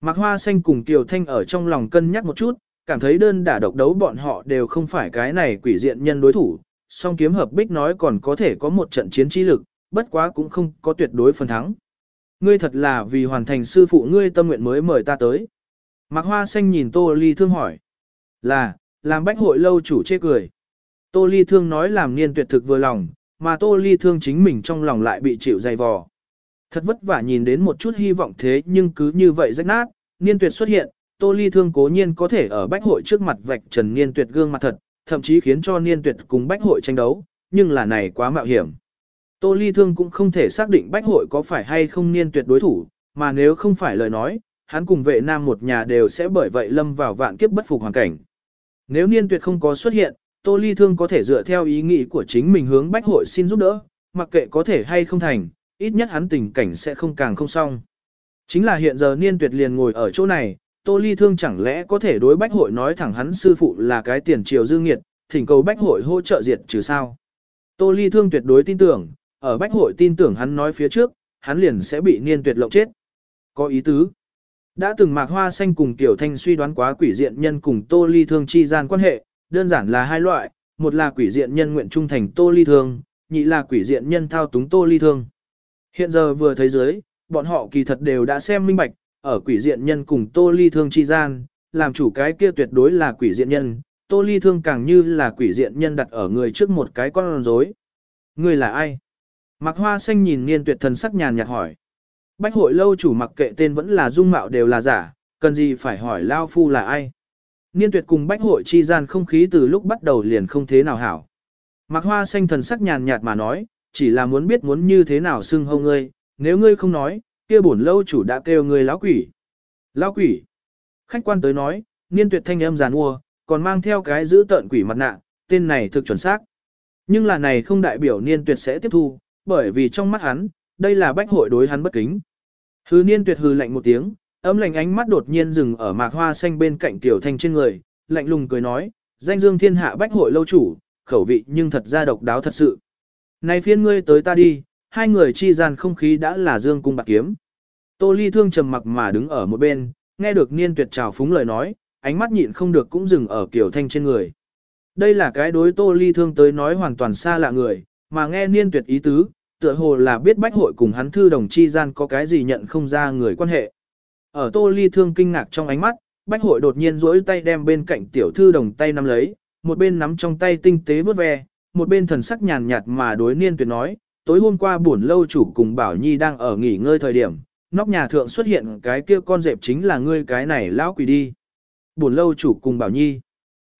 Mặc hoa xanh cùng tiểu thanh ở trong lòng cân nhắc một chút, cảm thấy đơn đả độc đấu bọn họ đều không phải cái này quỷ diện nhân đối thủ, song kiếm hợp bích nói còn có thể có một trận chiến trí lực, bất quá cũng không có tuyệt đối phần thắng. Ngươi thật là vì hoàn thành sư phụ ngươi tâm nguyện mới mời ta tới. Mạc Hoa Xanh nhìn Tô Ly Thương hỏi. Là, làm bách hội lâu chủ chê cười. Tô Ly Thương nói làm niên tuyệt thực vừa lòng, mà Tô Ly Thương chính mình trong lòng lại bị chịu dày vò. Thật vất vả nhìn đến một chút hy vọng thế nhưng cứ như vậy rách nát, niên tuyệt xuất hiện, Tô Ly Thương cố nhiên có thể ở bách hội trước mặt vạch trần niên tuyệt gương mặt thật, thậm chí khiến cho niên tuyệt cùng bách hội tranh đấu, nhưng là này quá mạo hiểm. Tô Ly Thương cũng không thể xác định bách hội có phải hay không niên tuyệt đối thủ, mà nếu không phải lời nói, hắn cùng vệ nam một nhà đều sẽ bởi vậy lâm vào vạn kiếp bất phục hoàn cảnh. Nếu niên tuyệt không có xuất hiện, Tô Ly Thương có thể dựa theo ý nghĩ của chính mình hướng bách hội xin giúp đỡ, mặc kệ có thể hay không thành, ít nhất hắn tình cảnh sẽ không càng không xong. Chính là hiện giờ niên tuyệt liền ngồi ở chỗ này, Tô Ly Thương chẳng lẽ có thể đối bách hội nói thẳng hắn sư phụ là cái tiền triều dư nghiệt, thỉnh cầu bách hội hỗ trợ diệt trừ sao. Tô Ly Thương tuyệt đối tin tưởng, ở bách hội tin tưởng hắn nói phía trước, hắn liền sẽ bị niên tuyệt lộng chết. Có ý tứ. Đã từng mạc hoa xanh cùng tiểu thanh suy đoán quá quỷ diện nhân cùng tô ly thương chi gian quan hệ, đơn giản là hai loại, một là quỷ diện nhân nguyện trung thành tô ly thương, nhị là quỷ diện nhân thao túng tô ly thương. Hiện giờ vừa thấy dưới, bọn họ kỳ thật đều đã xem minh bạch, ở quỷ diện nhân cùng tô ly thương chi gian, làm chủ cái kia tuyệt đối là quỷ diện nhân, tô ly thương càng như là quỷ diện nhân đặt ở người trước một cái con rối. Người là ai? Mạc hoa xanh nhìn niên tuyệt thần sắc nhàn nhạt hỏi. Bách hội lâu chủ mặc kệ tên vẫn là dung mạo đều là giả, cần gì phải hỏi Lao Phu là ai. Niên tuyệt cùng bách hội chi gian không khí từ lúc bắt đầu liền không thế nào hảo. Mạc hoa xanh thần sắc nhàn nhạt mà nói, chỉ là muốn biết muốn như thế nào xưng hô ngươi, nếu ngươi không nói, kia bổn lâu chủ đã kêu ngươi lão quỷ. Lão quỷ. Khách quan tới nói, niên tuyệt thanh âm giàn ua, còn mang theo cái giữ tợn quỷ mặt nạ, tên này thực chuẩn xác. Nhưng là này không đại biểu niên tuyệt sẽ tiếp thu, bởi vì trong mắt hắn, đây là bách hội đối hắn bất kính. Hư niên tuyệt hư lạnh một tiếng, âm lạnh ánh mắt đột nhiên dừng ở mạc hoa xanh bên cạnh tiểu thanh trên người, lạnh lùng cười nói, danh dương thiên hạ bách hội lâu chủ, khẩu vị nhưng thật ra độc đáo thật sự. Này phiên ngươi tới ta đi, hai người chi gian không khí đã là dương cung bạc kiếm. Tô ly thương trầm mặc mà đứng ở một bên, nghe được niên tuyệt trào phúng lời nói, ánh mắt nhịn không được cũng dừng ở kiểu thanh trên người. Đây là cái đối tô ly thương tới nói hoàn toàn xa lạ người, mà nghe niên tuyệt ý tứ, tựa hồ là biết bách hội cùng hắn thư đồng chi gian có cái gì nhận không ra người quan hệ. Ở tô ly thương kinh ngạc trong ánh mắt, bách hội đột nhiên duỗi tay đem bên cạnh tiểu thư đồng tay nắm lấy, một bên nắm trong tay tinh tế vớt ve, một bên thần sắc nhàn nhạt mà đối niên tuyệt nói, tối hôm qua buồn lâu chủ cùng Bảo Nhi đang ở nghỉ ngơi thời điểm, nóc nhà thượng xuất hiện cái kia con dẹp chính là ngươi cái này lão quỷ đi. Buồn lâu chủ cùng Bảo Nhi.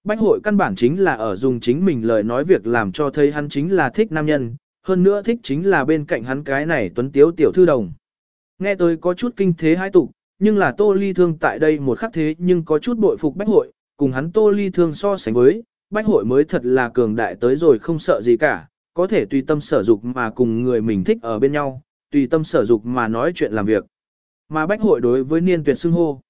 Bách hội căn bản chính là ở dùng chính mình lời nói việc làm cho thấy hắn chính là thích nam nhân, hơn nữa thích chính là bên cạnh hắn cái này tuấn tiếu tiểu thư đồng. Nghe tôi có chút kinh thế hai tục, nhưng là tô ly thương tại đây một khắc thế nhưng có chút bội phục bách hội, cùng hắn tô ly thương so sánh với, bách hội mới thật là cường đại tới rồi không sợ gì cả, có thể tùy tâm sở dục mà cùng người mình thích ở bên nhau, tùy tâm sở dục mà nói chuyện làm việc. Mà bách hội đối với niên tuyệt xưng hô.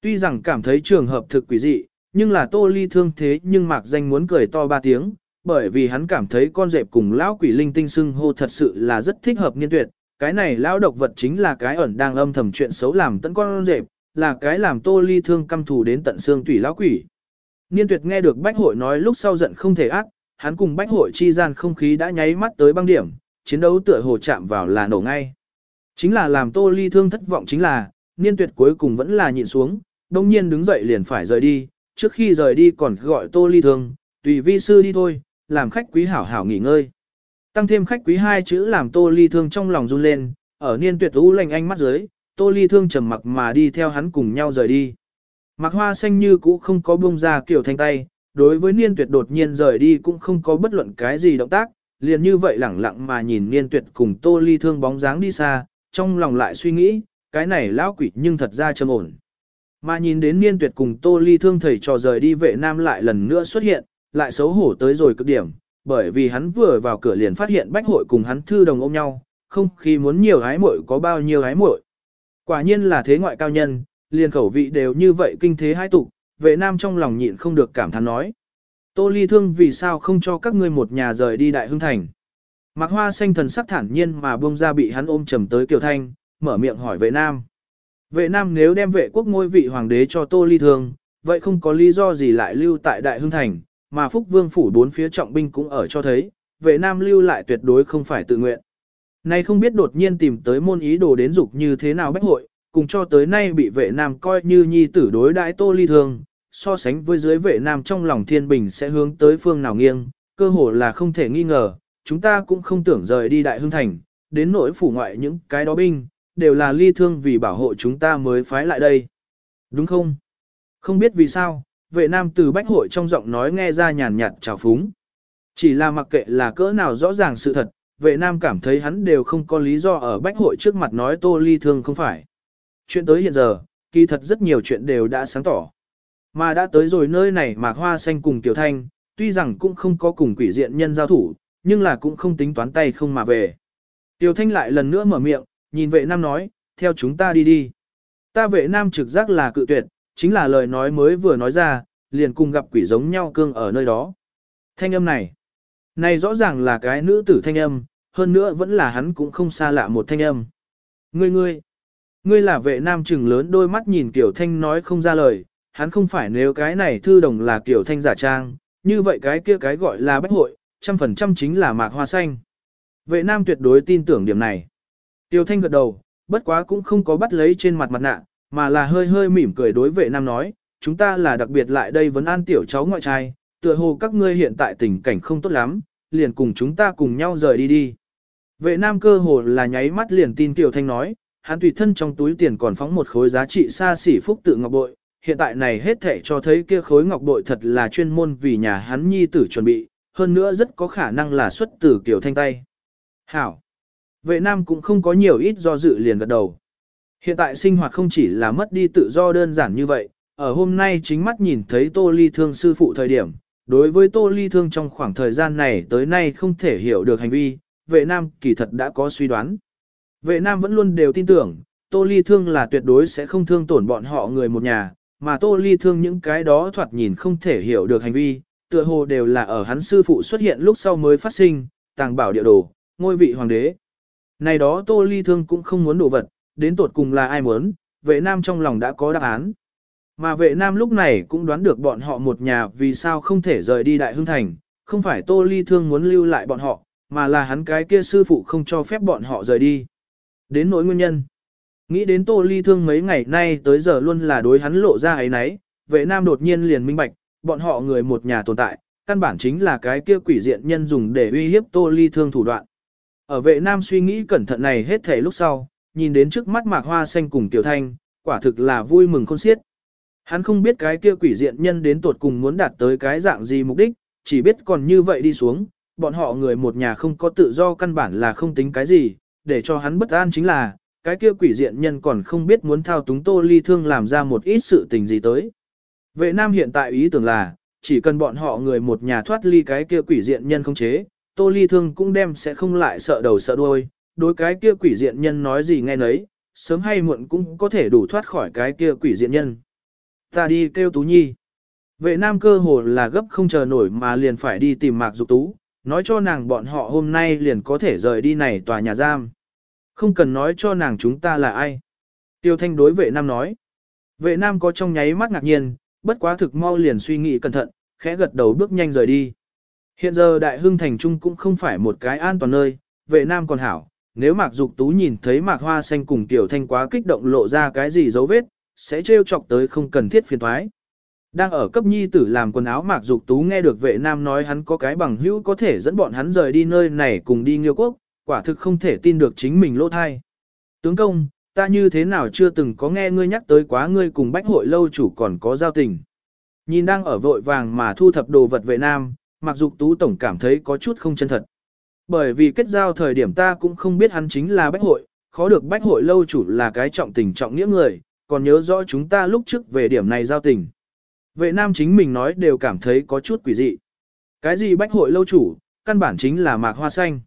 Tuy rằng cảm thấy trường hợp thực quỷ dị, nhưng là tô ly thương thế nhưng mạc danh muốn cười to ba tiếng, bởi vì hắn cảm thấy con dẹp cùng lão quỷ linh tinh xưng hô thật sự là rất thích hợp niên tuyệt. Cái này lão độc vật chính là cái ẩn đang âm thầm chuyện xấu làm tận con dẹp, là cái làm tô ly thương căm thù đến tận xương tủy lão quỷ. Niên tuyệt nghe được bách hội nói lúc sau giận không thể ác, hắn cùng bách hội chi gian không khí đã nháy mắt tới băng điểm, chiến đấu tựa hồ chạm vào là nổ ngay. Chính là làm tô ly thương thất vọng chính là, niên tuyệt cuối cùng vẫn là nhịn xuống, đông nhiên đứng dậy liền phải rời đi, trước khi rời đi còn gọi tô ly thương, tùy vi sư đi thôi, làm khách quý hảo hảo nghỉ ngơi. Tăng thêm khách quý hai chữ làm tô ly thương trong lòng run lên, ở niên tuyệt u lành ánh mắt dưới, tô ly thương trầm mặc mà đi theo hắn cùng nhau rời đi. Mặc hoa xanh như cũ không có bông ra kiểu thanh tay, đối với niên tuyệt đột nhiên rời đi cũng không có bất luận cái gì động tác, liền như vậy lẳng lặng mà nhìn niên tuyệt cùng tô ly thương bóng dáng đi xa, trong lòng lại suy nghĩ, cái này lão quỷ nhưng thật ra trầm ổn. Mà nhìn đến niên tuyệt cùng tô ly thương thầy trò rời đi vệ nam lại lần nữa xuất hiện, lại xấu hổ tới rồi cực điểm, bởi vì hắn vừa vào cửa liền phát hiện bách hội cùng hắn thư đồng ôm nhau, không khi muốn nhiều hái muội có bao nhiêu hái muội. Quả nhiên là thế ngoại cao nhân, liền khẩu vị đều như vậy kinh thế hai tục, vệ nam trong lòng nhịn không được cảm thán nói. Tô ly thương vì sao không cho các ngươi một nhà rời đi đại hương thành. Mạc hoa xanh thần sắc thản nhiên mà buông ra bị hắn ôm trầm tới kiều thanh, mở miệng hỏi vệ nam. Vệ nam nếu đem vệ quốc ngôi vị hoàng đế cho tô ly thương, vậy không có lý do gì lại lưu tại đại hương thành, mà phúc vương phủ bốn phía trọng binh cũng ở cho thấy, vệ nam lưu lại tuyệt đối không phải tự nguyện. Nay không biết đột nhiên tìm tới môn ý đồ đến dục như thế nào bách hội, cùng cho tới nay bị vệ nam coi như nhi tử đối đãi tô ly thương, so sánh với dưới vệ nam trong lòng thiên bình sẽ hướng tới phương nào nghiêng, cơ hồ là không thể nghi ngờ, chúng ta cũng không tưởng rời đi đại hương thành, đến nỗi phủ ngoại những cái đó binh, đều là ly thương vì bảo hộ chúng ta mới phái lại đây. Đúng không? Không biết vì sao, vệ nam từ bách hội trong giọng nói nghe ra nhàn nhạt trào phúng. Chỉ là mặc kệ là cỡ nào rõ ràng sự thật, vệ nam cảm thấy hắn đều không có lý do ở bách hội trước mặt nói tô ly thương không phải. Chuyện tới hiện giờ, kỳ thật rất nhiều chuyện đều đã sáng tỏ. Mà đã tới rồi nơi này mạc hoa xanh cùng tiểu thanh, tuy rằng cũng không có cùng quỷ diện nhân giao thủ, nhưng là cũng không tính toán tay không mà về. Tiểu thanh lại lần nữa mở miệng, nhìn vệ nam nói, theo chúng ta đi đi. Ta vệ nam trực giác là cự tuyệt, chính là lời nói mới vừa nói ra, liền cùng gặp quỷ giống nhau cương ở nơi đó. Thanh âm này, này rõ ràng là cái nữ tử thanh âm, hơn nữa vẫn là hắn cũng không xa lạ một thanh âm. Ngươi ngươi, ngươi là vệ nam trừng lớn đôi mắt nhìn kiểu Thanh nói không ra lời, hắn không phải nếu cái này thư đồng là kiểu Thanh giả trang, như vậy cái kia cái gọi là bách hội, trăm phần trăm chính là mạc hoa xanh. Vệ nam tuyệt đối tin tưởng điểm này. Tiểu Thanh gật đầu, bất quá cũng không có bắt lấy trên mặt mặt nạ, mà là hơi hơi mỉm cười đối vệ nam nói, chúng ta là đặc biệt lại đây vấn an tiểu cháu ngoại trai, tựa hồ các ngươi hiện tại tình cảnh không tốt lắm, liền cùng chúng ta cùng nhau rời đi đi. Vệ nam cơ hồ là nháy mắt liền tin Tiểu Thanh nói, hắn tùy thân trong túi tiền còn phóng một khối giá trị xa xỉ phúc tự ngọc bội, hiện tại này hết thể cho thấy kia khối ngọc bội thật là chuyên môn vì nhà hắn nhi tử chuẩn bị, hơn nữa rất có khả năng là xuất từ Kiều Thanh tay. Hảo! Vệ nam cũng không có nhiều ít do dự liền gật đầu. Hiện tại sinh hoạt không chỉ là mất đi tự do đơn giản như vậy, ở hôm nay chính mắt nhìn thấy Tô Ly Thương sư phụ thời điểm, đối với Tô Ly Thương trong khoảng thời gian này tới nay không thể hiểu được hành vi, vệ nam kỳ thật đã có suy đoán. Vệ nam vẫn luôn đều tin tưởng, Tô Ly Thương là tuyệt đối sẽ không thương tổn bọn họ người một nhà, mà Tô Ly Thương những cái đó thoạt nhìn không thể hiểu được hành vi, tựa hồ đều là ở hắn sư phụ xuất hiện lúc sau mới phát sinh, tàng bảo địa đồ, ngôi vị hoàng đế. Này đó Tô Ly Thương cũng không muốn đổ vật, đến tột cùng là ai muốn, vệ nam trong lòng đã có đáp án. Mà vệ nam lúc này cũng đoán được bọn họ một nhà vì sao không thể rời đi Đại Hưng Thành, không phải Tô Ly Thương muốn lưu lại bọn họ, mà là hắn cái kia sư phụ không cho phép bọn họ rời đi. Đến nỗi nguyên nhân. Nghĩ đến Tô Ly Thương mấy ngày nay tới giờ luôn là đối hắn lộ ra ấy nấy, vệ nam đột nhiên liền minh bạch, bọn họ người một nhà tồn tại, căn bản chính là cái kia quỷ diện nhân dùng để uy hiếp Tô Ly Thương thủ đoạn. Ở vệ nam suy nghĩ cẩn thận này hết thảy lúc sau, nhìn đến trước mắt mạc hoa xanh cùng tiểu thanh, quả thực là vui mừng khôn xiết. Hắn không biết cái kia quỷ diện nhân đến tuột cùng muốn đạt tới cái dạng gì mục đích, chỉ biết còn như vậy đi xuống, bọn họ người một nhà không có tự do căn bản là không tính cái gì, để cho hắn bất an chính là, cái kia quỷ diện nhân còn không biết muốn thao túng tô ly thương làm ra một ít sự tình gì tới. Vệ nam hiện tại ý tưởng là, chỉ cần bọn họ người một nhà thoát ly cái kia quỷ diện nhân không chế, tô ly thương cũng đem sẽ không lại sợ đầu sợ đuôi, đối cái kia quỷ diện nhân nói gì nghe nấy, sớm hay muộn cũng có thể đủ thoát khỏi cái kia quỷ diện nhân. Ta đi kêu Tú Nhi. Vệ nam cơ hồ là gấp không chờ nổi mà liền phải đi tìm Mạc Dục Tú, nói cho nàng bọn họ hôm nay liền có thể rời đi này tòa nhà giam. Không cần nói cho nàng chúng ta là ai. Tiêu Thanh đối vệ nam nói. Vệ nam có trong nháy mắt ngạc nhiên, bất quá thực mau liền suy nghĩ cẩn thận, khẽ gật đầu bước nhanh rời đi. Hiện giờ Đại Hưng Thành Trung cũng không phải một cái an toàn nơi, vệ nam còn hảo, nếu Mạc Dục Tú nhìn thấy Mạc Hoa Xanh cùng Tiểu Thanh quá kích động lộ ra cái gì dấu vết, sẽ trêu chọc tới không cần thiết phiền thoái. Đang ở cấp nhi tử làm quần áo Mạc Dục Tú nghe được vệ nam nói hắn có cái bằng hữu có thể dẫn bọn hắn rời đi nơi này cùng đi nghiêu quốc, quả thực không thể tin được chính mình lỗ thai. Tướng công, ta như thế nào chưa từng có nghe ngươi nhắc tới quá ngươi cùng bách hội lâu chủ còn có giao tình. Nhìn đang ở vội vàng mà thu thập đồ vật vệ nam, Mạc Dục Tú tổng cảm thấy có chút không chân thật. Bởi vì kết giao thời điểm ta cũng không biết hắn chính là bách hội, khó được bách hội lâu chủ là cái trọng tình trọng nghĩa người, còn nhớ rõ chúng ta lúc trước về điểm này giao tình. Vệ nam chính mình nói đều cảm thấy có chút quỷ dị. Cái gì bách hội lâu chủ, căn bản chính là mạc hoa xanh.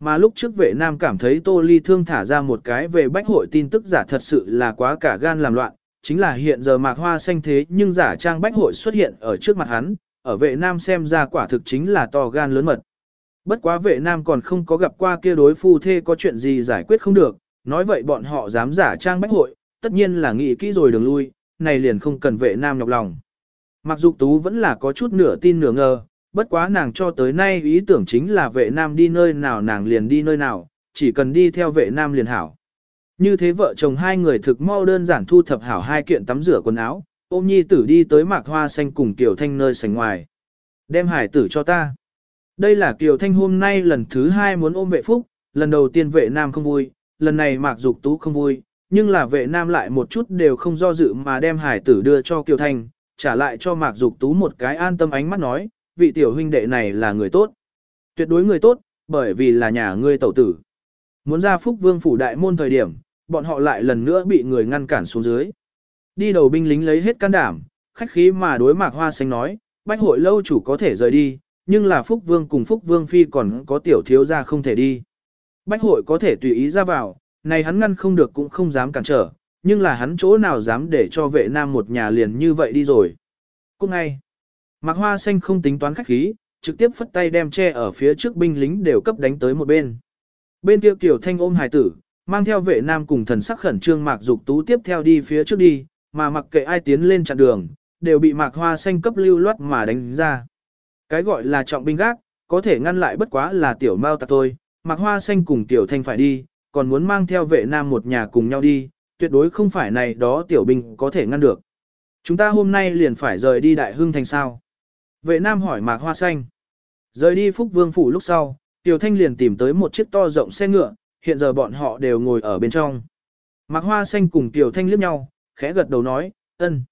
Mà lúc trước vệ nam cảm thấy tô ly thương thả ra một cái về bách hội tin tức giả thật sự là quá cả gan làm loạn, chính là hiện giờ mạc hoa xanh thế nhưng giả trang bách hội xuất hiện ở trước mặt hắn, ở vệ nam xem ra quả thực chính là to gan lớn mật. Bất quá vệ nam còn không có gặp qua kia đối phu thê có chuyện gì giải quyết không được, nói vậy bọn họ dám giả trang bách hội, tất nhiên là nghĩ kỹ rồi đường lui, này liền không cần vệ nam nhọc lòng. Mặc dục tú vẫn là có chút nửa tin nửa ngờ, bất quá nàng cho tới nay ý tưởng chính là vệ nam đi nơi nào nàng liền đi nơi nào, chỉ cần đi theo vệ nam liền hảo. Như thế vợ chồng hai người thực mau đơn giản thu thập hảo hai kiện tắm rửa quần áo, ôm nhi tử đi tới mạc hoa xanh cùng tiểu thanh nơi sành ngoài. Đem hải tử cho ta. Đây là Kiều Thanh hôm nay lần thứ hai muốn ôm vệ phúc, lần đầu tiên vệ nam không vui, lần này Mạc Dục Tú không vui, nhưng là vệ nam lại một chút đều không do dự mà đem hải tử đưa cho Kiều Thanh, trả lại cho Mạc Dục Tú một cái an tâm ánh mắt nói, vị tiểu huynh đệ này là người tốt. Tuyệt đối người tốt, bởi vì là nhà ngươi tẩu tử. Muốn ra phúc vương phủ đại môn thời điểm, bọn họ lại lần nữa bị người ngăn cản xuống dưới. Đi đầu binh lính lấy hết can đảm, khách khí mà đối Mạc Hoa Xanh nói, bách hội lâu chủ có thể rời đi, nhưng là Phúc Vương cùng Phúc Vương Phi còn có tiểu thiếu gia không thể đi. Bách hội có thể tùy ý ra vào, này hắn ngăn không được cũng không dám cản trở, nhưng là hắn chỗ nào dám để cho vệ nam một nhà liền như vậy đi rồi. Cũng ngay, Mạc Hoa Xanh không tính toán khách khí, trực tiếp phất tay đem che ở phía trước binh lính đều cấp đánh tới một bên. Bên kia Kiều Thanh ôm hài tử, mang theo vệ nam cùng thần sắc khẩn trương Mạc Dục Tú tiếp theo đi phía trước đi, mà mặc kệ ai tiến lên chặn đường, đều bị Mạc Hoa Xanh cấp lưu loát mà đánh ra. Cái gọi là trọng binh gác, có thể ngăn lại bất quá là tiểu mao tạc thôi, mặc hoa xanh cùng tiểu thanh phải đi, còn muốn mang theo vệ nam một nhà cùng nhau đi, tuyệt đối không phải này đó tiểu binh có thể ngăn được. Chúng ta hôm nay liền phải rời đi đại hưng thành sao. Vệ nam hỏi mạc hoa xanh. Rời đi phúc vương phủ lúc sau, tiểu thanh liền tìm tới một chiếc to rộng xe ngựa, hiện giờ bọn họ đều ngồi ở bên trong. Mạc hoa xanh cùng tiểu thanh liếc nhau, khẽ gật đầu nói, ân.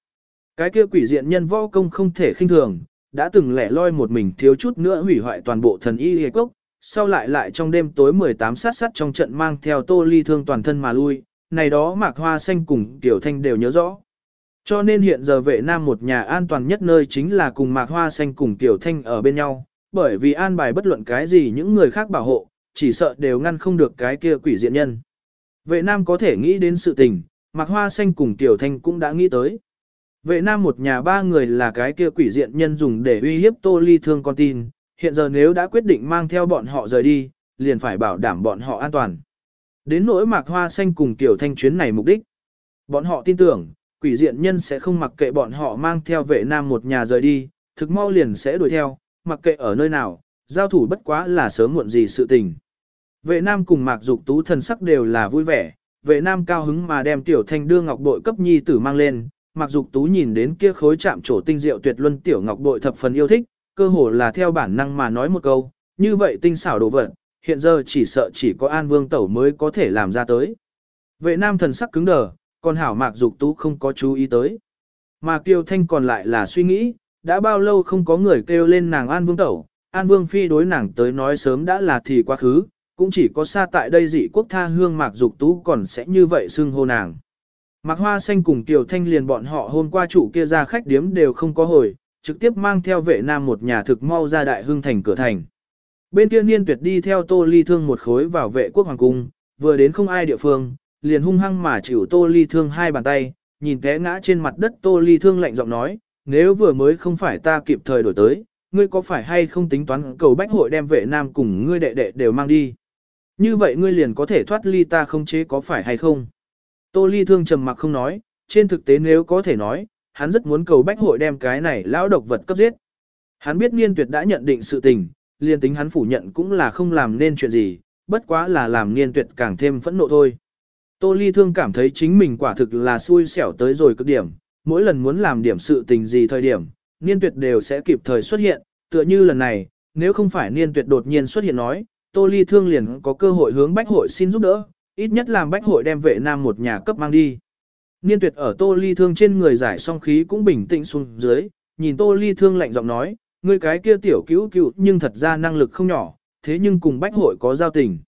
Cái kia quỷ diện nhân võ công không thể khinh thường, đã từng lẻ loi một mình thiếu chút nữa hủy hoại toàn bộ thần y hề cốc, sau lại lại trong đêm tối 18 sát sát trong trận mang theo tô ly thương toàn thân mà lui, này đó mạc hoa xanh cùng tiểu thanh đều nhớ rõ. Cho nên hiện giờ vệ nam một nhà an toàn nhất nơi chính là cùng mạc hoa xanh cùng tiểu thanh ở bên nhau, bởi vì an bài bất luận cái gì những người khác bảo hộ, chỉ sợ đều ngăn không được cái kia quỷ diện nhân. Vệ nam có thể nghĩ đến sự tình, mạc hoa xanh cùng tiểu thanh cũng đã nghĩ tới. Vệ nam một nhà ba người là cái kia quỷ diện nhân dùng để uy hiếp tô ly thương con tin, hiện giờ nếu đã quyết định mang theo bọn họ rời đi, liền phải bảo đảm bọn họ an toàn. Đến nỗi mạc hoa xanh cùng tiểu thanh chuyến này mục đích. Bọn họ tin tưởng, quỷ diện nhân sẽ không mặc kệ bọn họ mang theo vệ nam một nhà rời đi, thực mau liền sẽ đuổi theo, mặc kệ ở nơi nào, giao thủ bất quá là sớm muộn gì sự tình. Vệ nam cùng mạc dục tú thần sắc đều là vui vẻ, vệ nam cao hứng mà đem tiểu thanh đưa ngọc bội cấp nhi tử mang lên, Mạc Dục Tú nhìn đến kia khối chạm trổ tinh diệu tuyệt luân tiểu ngọc bội thập phần yêu thích, cơ hồ là theo bản năng mà nói một câu, như vậy tinh xảo đồ vật, hiện giờ chỉ sợ chỉ có An Vương Tẩu mới có thể làm ra tới. Vệ nam thần sắc cứng đờ, còn hảo mạc dục tú không có chú ý tới. Mà Kiều Thanh còn lại là suy nghĩ, đã bao lâu không có người kêu lên nàng An Vương Tẩu, An Vương Phi đối nàng tới nói sớm đã là thì quá khứ, cũng chỉ có xa tại đây dị quốc tha hương mạc dục tú còn sẽ như vậy xưng hô nàng. Mạc Hoa Xanh cùng tiểu Thanh liền bọn họ hôm qua chủ kia ra khách điếm đều không có hồi, trực tiếp mang theo vệ nam một nhà thực mau ra đại hương thành cửa thành. Bên kia niên tuyệt đi theo tô ly thương một khối vào vệ quốc hoàng cung, vừa đến không ai địa phương, liền hung hăng mà chịu tô ly thương hai bàn tay, nhìn té ngã trên mặt đất tô ly thương lạnh giọng nói, nếu vừa mới không phải ta kịp thời đổi tới, ngươi có phải hay không tính toán cầu bách hội đem vệ nam cùng ngươi đệ đệ đều mang đi. Như vậy ngươi liền có thể thoát ly ta không chế có phải hay không? Tô ly thương trầm mặc không nói, trên thực tế nếu có thể nói, hắn rất muốn cầu bách hội đem cái này lão độc vật cấp giết. Hắn biết niên tuyệt đã nhận định sự tình, liền tính hắn phủ nhận cũng là không làm nên chuyện gì, bất quá là làm niên tuyệt càng thêm phẫn nộ thôi. Tô Ly Thương cảm thấy chính mình quả thực là xui xẻo tới rồi cực điểm, mỗi lần muốn làm điểm sự tình gì thời điểm, niên tuyệt đều sẽ kịp thời xuất hiện, tựa như lần này, nếu không phải niên tuyệt đột nhiên xuất hiện nói, Tô Ly Thương liền có cơ hội hướng Bách Hội xin giúp đỡ, ít nhất làm Bách Hội đem vệ nam một nhà cấp mang đi. Niên tuyệt ở Tô Ly Thương trên người giải song khí cũng bình tĩnh xuống dưới, nhìn Tô Ly Thương lạnh giọng nói, ngươi cái kia tiểu cứu cứu nhưng thật ra năng lực không nhỏ, thế nhưng cùng Bách Hội có giao tình.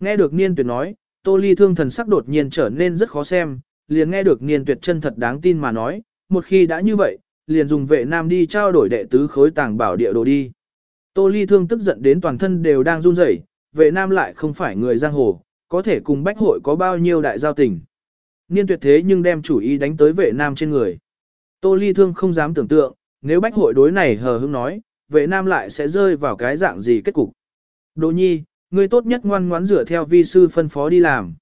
Nghe được Niên tuyệt nói, Tô Ly Thương thần sắc đột nhiên trở nên rất khó xem, liền nghe được Niên tuyệt chân thật đáng tin mà nói, một khi đã như vậy, liền dùng vệ nam đi trao đổi đệ tứ khối tàng bảo địa đồ đi. Tô Ly Thương tức giận đến toàn thân đều đang run rẩy, vệ nam lại không phải người giang hồ, có thể cùng bách hội có bao nhiêu đại giao tình. Niên tuyệt thế nhưng đem chủ ý đánh tới vệ nam trên người. Tô Ly Thương không dám tưởng tượng, nếu bách hội đối này hờ hững nói, vệ nam lại sẽ rơi vào cái dạng gì kết cục. Đỗ nhi, ngươi tốt nhất ngoan ngoãn rửa theo vi sư phân phó đi làm.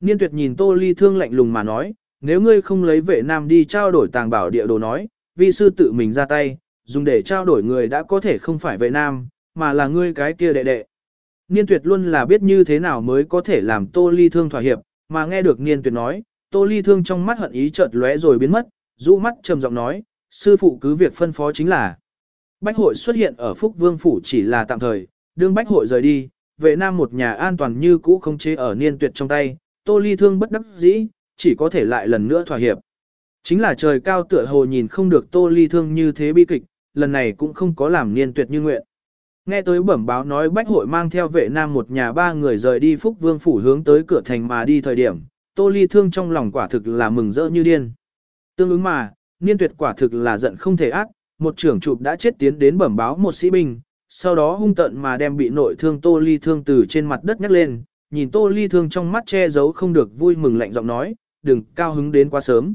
Niên tuyệt nhìn Tô Ly Thương lạnh lùng mà nói, nếu ngươi không lấy vệ nam đi trao đổi tàng bảo địa đồ nói, vi sư tự mình ra tay, dùng để trao đổi người đã có thể không phải vệ nam, mà là ngươi cái kia đệ đệ. Niên tuyệt luôn là biết như thế nào mới có thể làm Tô Ly Thương thỏa hiệp, mà nghe được Niên tuyệt nói, Tô Ly Thương trong mắt hận ý chợt lóe rồi biến mất, rũ mắt trầm giọng nói, sư phụ cứ việc phân phó chính là. Bách hội xuất hiện ở Phúc Vương Phủ chỉ là tạm thời, đương Bách hội rời đi, vệ nam một nhà an toàn như cũ không chế ở Niên tuyệt trong tay, Tô Ly Thương bất đắc dĩ, chỉ có thể lại lần nữa thỏa hiệp. Chính là trời cao tựa hồ nhìn không được Tô Ly Thương như thế bi kịch, lần này cũng không có làm Niên tuyệt như nguyện. Nghe tới bẩm báo nói Bách hội mang theo vệ nam một nhà ba người rời đi Phúc Vương Phủ hướng tới cửa thành mà đi thời điểm, Tô Ly Thương trong lòng quả thực là mừng rỡ như điên. Tương ứng mà, niên tuyệt quả thực là giận không thể ác, một trưởng chụp đã chết tiến đến bẩm báo một sĩ binh, sau đó hung tận mà đem bị nội thương Tô Ly Thương từ trên mặt đất nhắc lên, nhìn Tô Ly Thương trong mắt che giấu không được vui mừng lạnh giọng nói, đừng cao hứng đến quá sớm.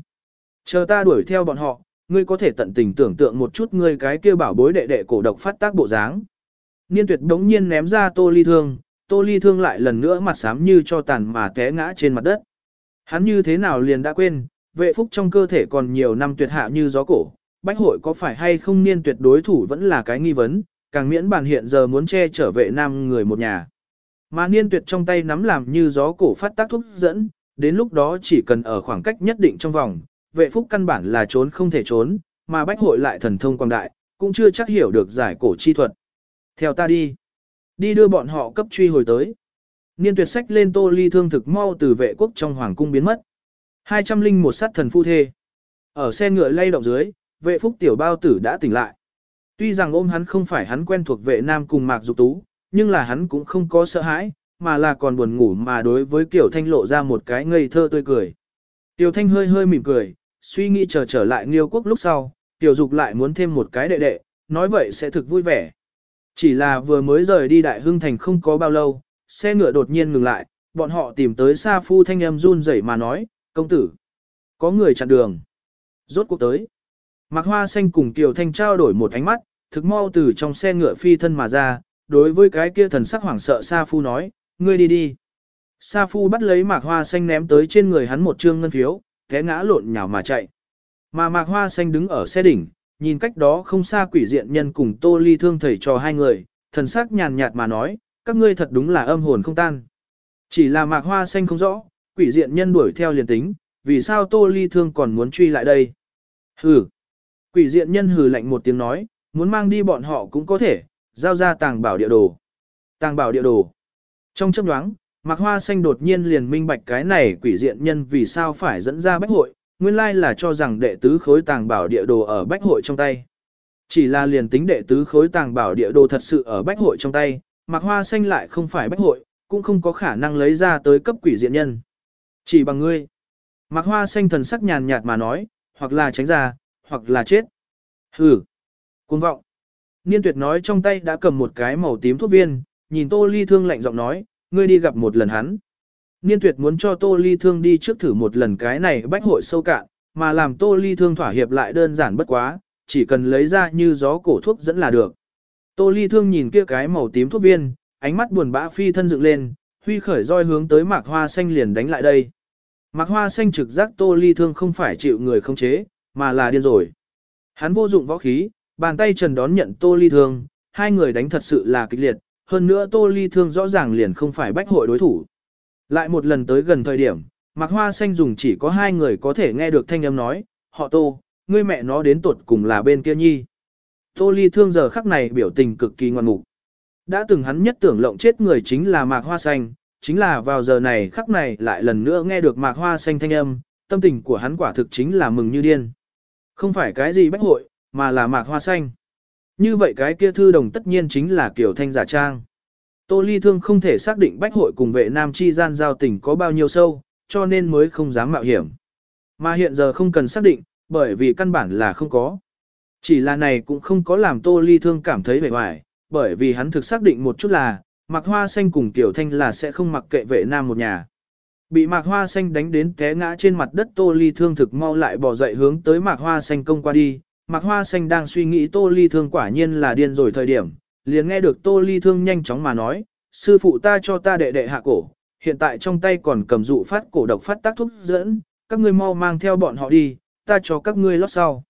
Chờ ta đuổi theo bọn họ, ngươi có thể tận tình tưởng tượng một chút ngươi cái kia bảo bối đệ đệ cổ độc phát tác bộ dáng. Niên tuyệt đống nhiên ném ra Tô Ly Thương, Tô Ly Thương lại lần nữa mặt xám như cho tàn mà té ngã trên mặt đất. Hắn như thế nào liền đã quên, vệ phúc trong cơ thể còn nhiều năm tuyệt hạ như gió cổ, bách hội có phải hay không niên tuyệt đối thủ vẫn là cái nghi vấn, càng miễn bản hiện giờ muốn che trở vệ nam người một nhà. Mà niên tuyệt trong tay nắm làm như gió cổ phát tác thúc dẫn, đến lúc đó chỉ cần ở khoảng cách nhất định trong vòng, vệ phúc căn bản là trốn không thể trốn, mà bách hội lại thần thông quang đại, cũng chưa chắc hiểu được giải cổ chi thuật. Theo ta đi. Đi đưa bọn họ cấp truy hồi tới. Niên tuyệt sách lên tô ly thương thực mau từ vệ quốc trong hoàng cung biến mất. Hai trăm linh một sát thần phu thê. Ở xe ngựa lay động dưới, vệ phúc tiểu bao tử đã tỉnh lại. Tuy rằng ôm hắn không phải hắn quen thuộc vệ nam cùng mạc dục tú, nhưng là hắn cũng không có sợ hãi, mà là còn buồn ngủ mà đối với Kiều Thanh lộ ra một cái ngây thơ tươi cười. Tiểu Thanh hơi hơi mỉm cười, suy nghĩ chờ trở, trở lại Nghiêu quốc lúc sau, Tiểu Dục lại muốn thêm một cái đệ đệ, nói vậy sẽ thực vui vẻ. Chỉ là vừa mới rời đi Đại Hưng Thành không có bao lâu, xe ngựa đột nhiên ngừng lại, bọn họ tìm tới Sa Phu Thanh âm run rẩy mà nói, công tử, có người chặn đường. Rốt cuộc tới. Mạc Hoa Xanh cùng Kiều Thanh trao đổi một ánh mắt, thực mau từ trong xe ngựa phi thân mà ra, đối với cái kia thần sắc hoảng sợ Sa Phu nói, ngươi đi đi. Sa Phu bắt lấy Mạc Hoa Xanh ném tới trên người hắn một trương ngân phiếu, té ngã lộn nhào mà chạy. Mà Mạc Hoa Xanh đứng ở xe đỉnh, nhìn cách đó không xa quỷ diện nhân cùng Tô Ly thương thầy cho hai người, thần sắc nhàn nhạt mà nói, các ngươi thật đúng là âm hồn không tan. Chỉ là Mạc Hoa Xanh không rõ, quỷ diện nhân đuổi theo liền tính, vì sao Tô Ly thương còn muốn truy lại đây. Hừ. Quỷ diện nhân hừ lạnh một tiếng nói, muốn mang đi bọn họ cũng có thể, giao ra tàng bảo địa đồ. Tàng bảo địa đồ. Trong chấp đoáng, Mạc Hoa Xanh đột nhiên liền minh bạch cái này quỷ diện nhân vì sao phải dẫn ra bách hội, nguyên lai là cho rằng đệ tứ khối tàng bảo địa đồ ở bách hội trong tay. Chỉ là liền tính đệ tứ khối tàng bảo địa đồ thật sự ở bách hội trong tay, mặc Hoa Xanh lại không phải bách hội, cũng không có khả năng lấy ra tới cấp quỷ diện nhân. Chỉ bằng ngươi. mặc Hoa Xanh thần sắc nhàn nhạt mà nói, hoặc là tránh ra, hoặc là chết. Hừ. Cuồng vọng. Niên tuyệt nói trong tay đã cầm một cái màu tím thuốc viên, nhìn Tô Ly Thương lạnh giọng nói, ngươi đi gặp một lần hắn. Niên tuyệt muốn cho Tô Ly Thương đi trước thử một lần cái này bách hội sâu cạn, mà làm Tô Ly Thương thỏa hiệp lại đơn giản bất quá, chỉ cần lấy ra như gió cổ thuốc dẫn là được. Tô Ly Thương nhìn kia cái màu tím thuốc viên, ánh mắt buồn bã phi thân dựng lên, huy khởi roi hướng tới mạc hoa xanh liền đánh lại đây. Mạc hoa xanh trực giác Tô Ly Thương không phải chịu người không chế, mà là điên rồi. Hắn vô dụng võ khí, bàn tay trần đón nhận Tô Ly Thương, hai người đánh thật sự là kịch liệt, hơn nữa Tô Ly Thương rõ ràng liền không phải bách hội đối thủ. Lại một lần tới gần thời điểm, Mạc Hoa Xanh dùng chỉ có hai người có thể nghe được thanh âm nói, họ Tô, ngươi mẹ nó đến tuột cùng là bên kia nhi. Tô Ly Thương giờ khắc này biểu tình cực kỳ ngoan mục. Đã từng hắn nhất tưởng lộng chết người chính là Mạc Hoa Xanh, chính là vào giờ này khắc này lại lần nữa nghe được Mạc Hoa Xanh thanh âm, tâm tình của hắn quả thực chính là mừng như điên. Không phải cái gì bách hội, mà là Mạc Hoa Xanh. Như vậy cái kia thư đồng tất nhiên chính là kiểu thanh giả trang. Tô Ly Thương không thể xác định bách hội cùng vệ nam chi gian giao tình có bao nhiêu sâu, cho nên mới không dám mạo hiểm. Mà hiện giờ không cần xác định, bởi vì căn bản là không có. Chỉ là này cũng không có làm Tô Ly Thương cảm thấy vẻ vải, bởi vì hắn thực xác định một chút là, Mạc Hoa Xanh cùng Tiểu Thanh là sẽ không mặc kệ vệ nam một nhà. Bị Mạc Hoa Xanh đánh đến té ngã trên mặt đất Tô Ly Thương thực mau lại bỏ dậy hướng tới Mạc Hoa Xanh công qua đi. Mạc Hoa Xanh đang suy nghĩ Tô Ly Thương quả nhiên là điên rồi thời điểm, liền nghe được Tô Ly Thương nhanh chóng mà nói, sư phụ ta cho ta đệ đệ hạ cổ, hiện tại trong tay còn cầm dụ phát cổ độc phát tác thuốc dẫn, các ngươi mau mang theo bọn họ đi, ta cho các ngươi lót sau.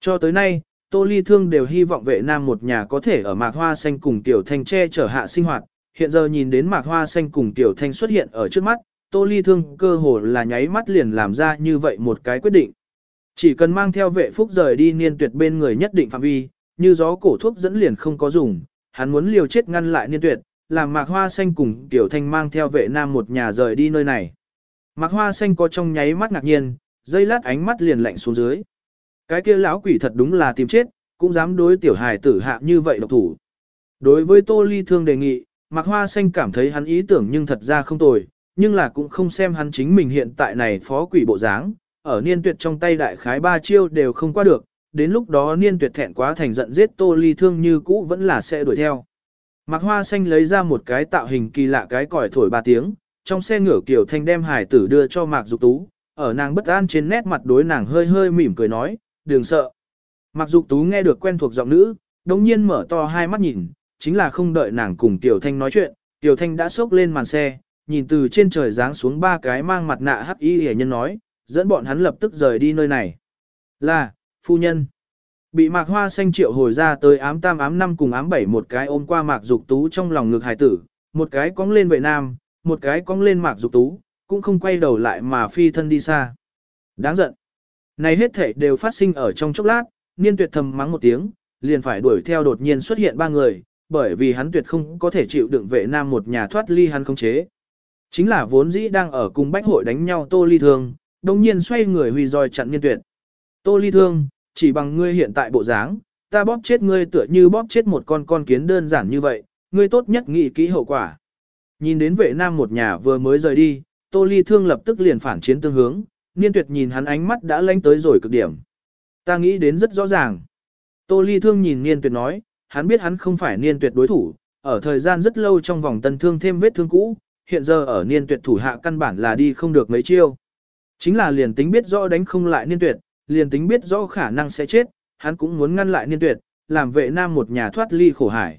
Cho tới nay, Tô Ly Thương đều hy vọng vệ nam một nhà có thể ở mạc hoa xanh cùng Tiểu Thanh che chở hạ sinh hoạt, hiện giờ nhìn đến mạc hoa xanh cùng Tiểu Thanh xuất hiện ở trước mắt, Tô Ly Thương cơ hồ là nháy mắt liền làm ra như vậy một cái quyết định. Chỉ cần mang theo vệ phúc rời đi niên tuyệt bên người nhất định phạm vi, như gió cổ thuốc dẫn liền không có dùng, hắn muốn liều chết ngăn lại niên tuyệt, làm mạc hoa xanh cùng Tiểu Thanh mang theo vệ nam một nhà rời đi nơi này. Mạc hoa xanh có trong nháy mắt ngạc nhiên, dây lát ánh mắt liền lạnh xuống dưới. Cái kia lão quỷ thật đúng là tìm chết, cũng dám đối tiểu hài tử hạ như vậy độc thủ. Đối với Tô Ly Thương đề nghị, Mạc Hoa Xanh cảm thấy hắn ý tưởng nhưng thật ra không tồi, nhưng là cũng không xem hắn chính mình hiện tại này phó quỷ bộ dáng, ở niên tuyệt trong tay đại khái ba chiêu đều không qua được, đến lúc đó niên tuyệt thẹn quá thành giận giết Tô Ly Thương như cũ vẫn là sẽ đuổi theo. Mạc Hoa Xanh lấy ra một cái tạo hình kỳ lạ cái còi thổi ba tiếng, trong xe ngửa kiểu thanh đem hải tử đưa cho Mạc Dục Tú, ở nàng bất an trên nét mặt đối nàng hơi hơi mỉm cười nói, đừng sợ. mạc dục tú nghe được quen thuộc giọng nữ, đồng nhiên mở to hai mắt nhìn, chính là không đợi nàng cùng Tiểu Thanh nói chuyện, Tiểu Thanh đã xốc lên màn xe, nhìn từ trên trời giáng xuống ba cái mang mặt nạ hắc y hề nhân nói, dẫn bọn hắn lập tức rời đi nơi này. Là, phu nhân. Bị mạc hoa xanh triệu hồi ra tới ám tam ám năm cùng ám bảy một cái ôm qua mạc dục tú trong lòng ngực hải tử, một cái cong lên vệ nam, một cái cong lên mạc dục tú, cũng không quay đầu lại mà phi thân đi xa. Đáng giận. Này hết thể đều phát sinh ở trong chốc lát, niên tuyệt thầm mắng một tiếng, liền phải đuổi theo đột nhiên xuất hiện ba người, bởi vì hắn tuyệt không có thể chịu đựng vệ nam một nhà thoát ly hắn không chế. Chính là vốn dĩ đang ở cùng bách hội đánh nhau tô ly thương, đồng nhiên xoay người huy roi chặn niên tuyệt. Tô ly thương, chỉ bằng ngươi hiện tại bộ dáng, ta bóp chết ngươi tựa như bóp chết một con con kiến đơn giản như vậy, ngươi tốt nhất nghĩ kỹ hậu quả. Nhìn đến vệ nam một nhà vừa mới rời đi, tô ly thương lập tức liền phản chiến tương hướng, niên tuyệt nhìn hắn ánh mắt đã lanh tới rồi cực điểm. Ta nghĩ đến rất rõ ràng. Tô ly thương nhìn niên tuyệt nói, hắn biết hắn không phải niên tuyệt đối thủ, ở thời gian rất lâu trong vòng tân thương thêm vết thương cũ, hiện giờ ở niên tuyệt thủ hạ căn bản là đi không được mấy chiêu. Chính là liền tính biết rõ đánh không lại niên tuyệt, liền tính biết rõ khả năng sẽ chết, hắn cũng muốn ngăn lại niên tuyệt, làm vệ nam một nhà thoát ly khổ hải.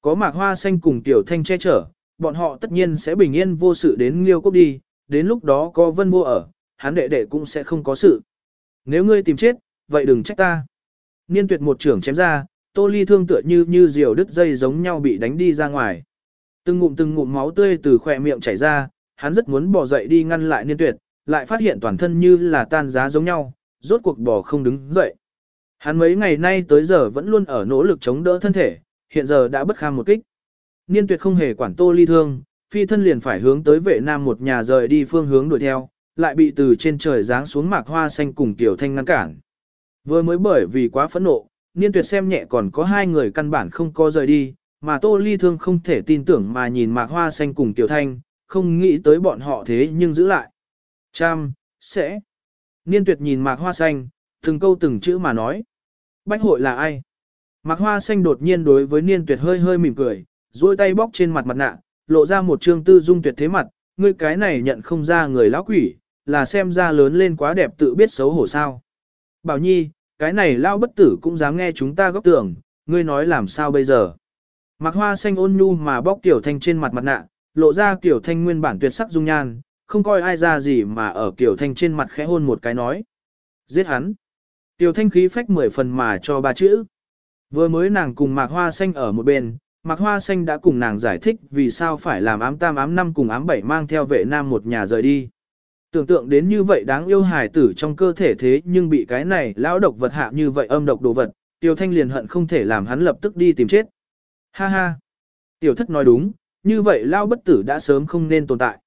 Có mạc hoa xanh cùng tiểu thanh che chở, bọn họ tất nhiên sẽ bình yên vô sự đến liêu cốc đi, đến lúc đó có vân vô ở, hắn đệ đệ cũng sẽ không có sự. Nếu ngươi tìm chết, vậy đừng trách ta. Niên tuyệt một trưởng chém ra, tô ly thương tựa như như diều đứt dây giống nhau bị đánh đi ra ngoài. Từng ngụm từng ngụm máu tươi từ khỏe miệng chảy ra, hắn rất muốn bỏ dậy đi ngăn lại niên tuyệt, lại phát hiện toàn thân như là tan giá giống nhau, rốt cuộc bò không đứng dậy. Hắn mấy ngày nay tới giờ vẫn luôn ở nỗ lực chống đỡ thân thể, hiện giờ đã bất kham một kích. Niên tuyệt không hề quản tô ly thương, phi thân liền phải hướng tới vệ nam một nhà rời đi phương hướng đuổi theo, lại bị từ trên trời giáng xuống mạc hoa xanh cùng tiểu thanh ngăn cản. Vừa mới bởi vì quá phẫn nộ, niên tuyệt xem nhẹ còn có hai người căn bản không có rời đi, mà tô ly thương không thể tin tưởng mà nhìn mạc hoa xanh cùng tiểu thanh, không nghĩ tới bọn họ thế nhưng giữ lại. Trăm, sẽ. Niên tuyệt nhìn mạc hoa xanh, từng câu từng chữ mà nói. Bách hội là ai? Mạc hoa xanh đột nhiên đối với niên tuyệt hơi hơi mỉm cười, duỗi tay bóc trên mặt mặt nạ, lộ ra một trương tư dung tuyệt thế mặt, ngươi cái này nhận không ra người lão quỷ, là xem ra lớn lên quá đẹp tự biết xấu hổ sao. Bảo nhi, cái này lao bất tử cũng dám nghe chúng ta góp tưởng, ngươi nói làm sao bây giờ. Mạc hoa xanh ôn nhu mà bóc tiểu thanh trên mặt mặt nạ, lộ ra tiểu thanh nguyên bản tuyệt sắc dung nhan, không coi ai ra gì mà ở tiểu thanh trên mặt khẽ hôn một cái nói. Giết hắn. Tiểu thanh khí phách mười phần mà cho ba chữ. Vừa mới nàng cùng mạc hoa xanh ở một bên, mạc hoa xanh đã cùng nàng giải thích vì sao phải làm ám tam ám năm cùng ám bảy mang theo vệ nam một nhà rời đi. Tưởng tượng đến như vậy đáng yêu hài tử trong cơ thể thế nhưng bị cái này lão độc vật hạ như vậy âm độc đồ vật, tiểu thanh liền hận không thể làm hắn lập tức đi tìm chết. Ha ha! Tiểu thất nói đúng, như vậy lao bất tử đã sớm không nên tồn tại.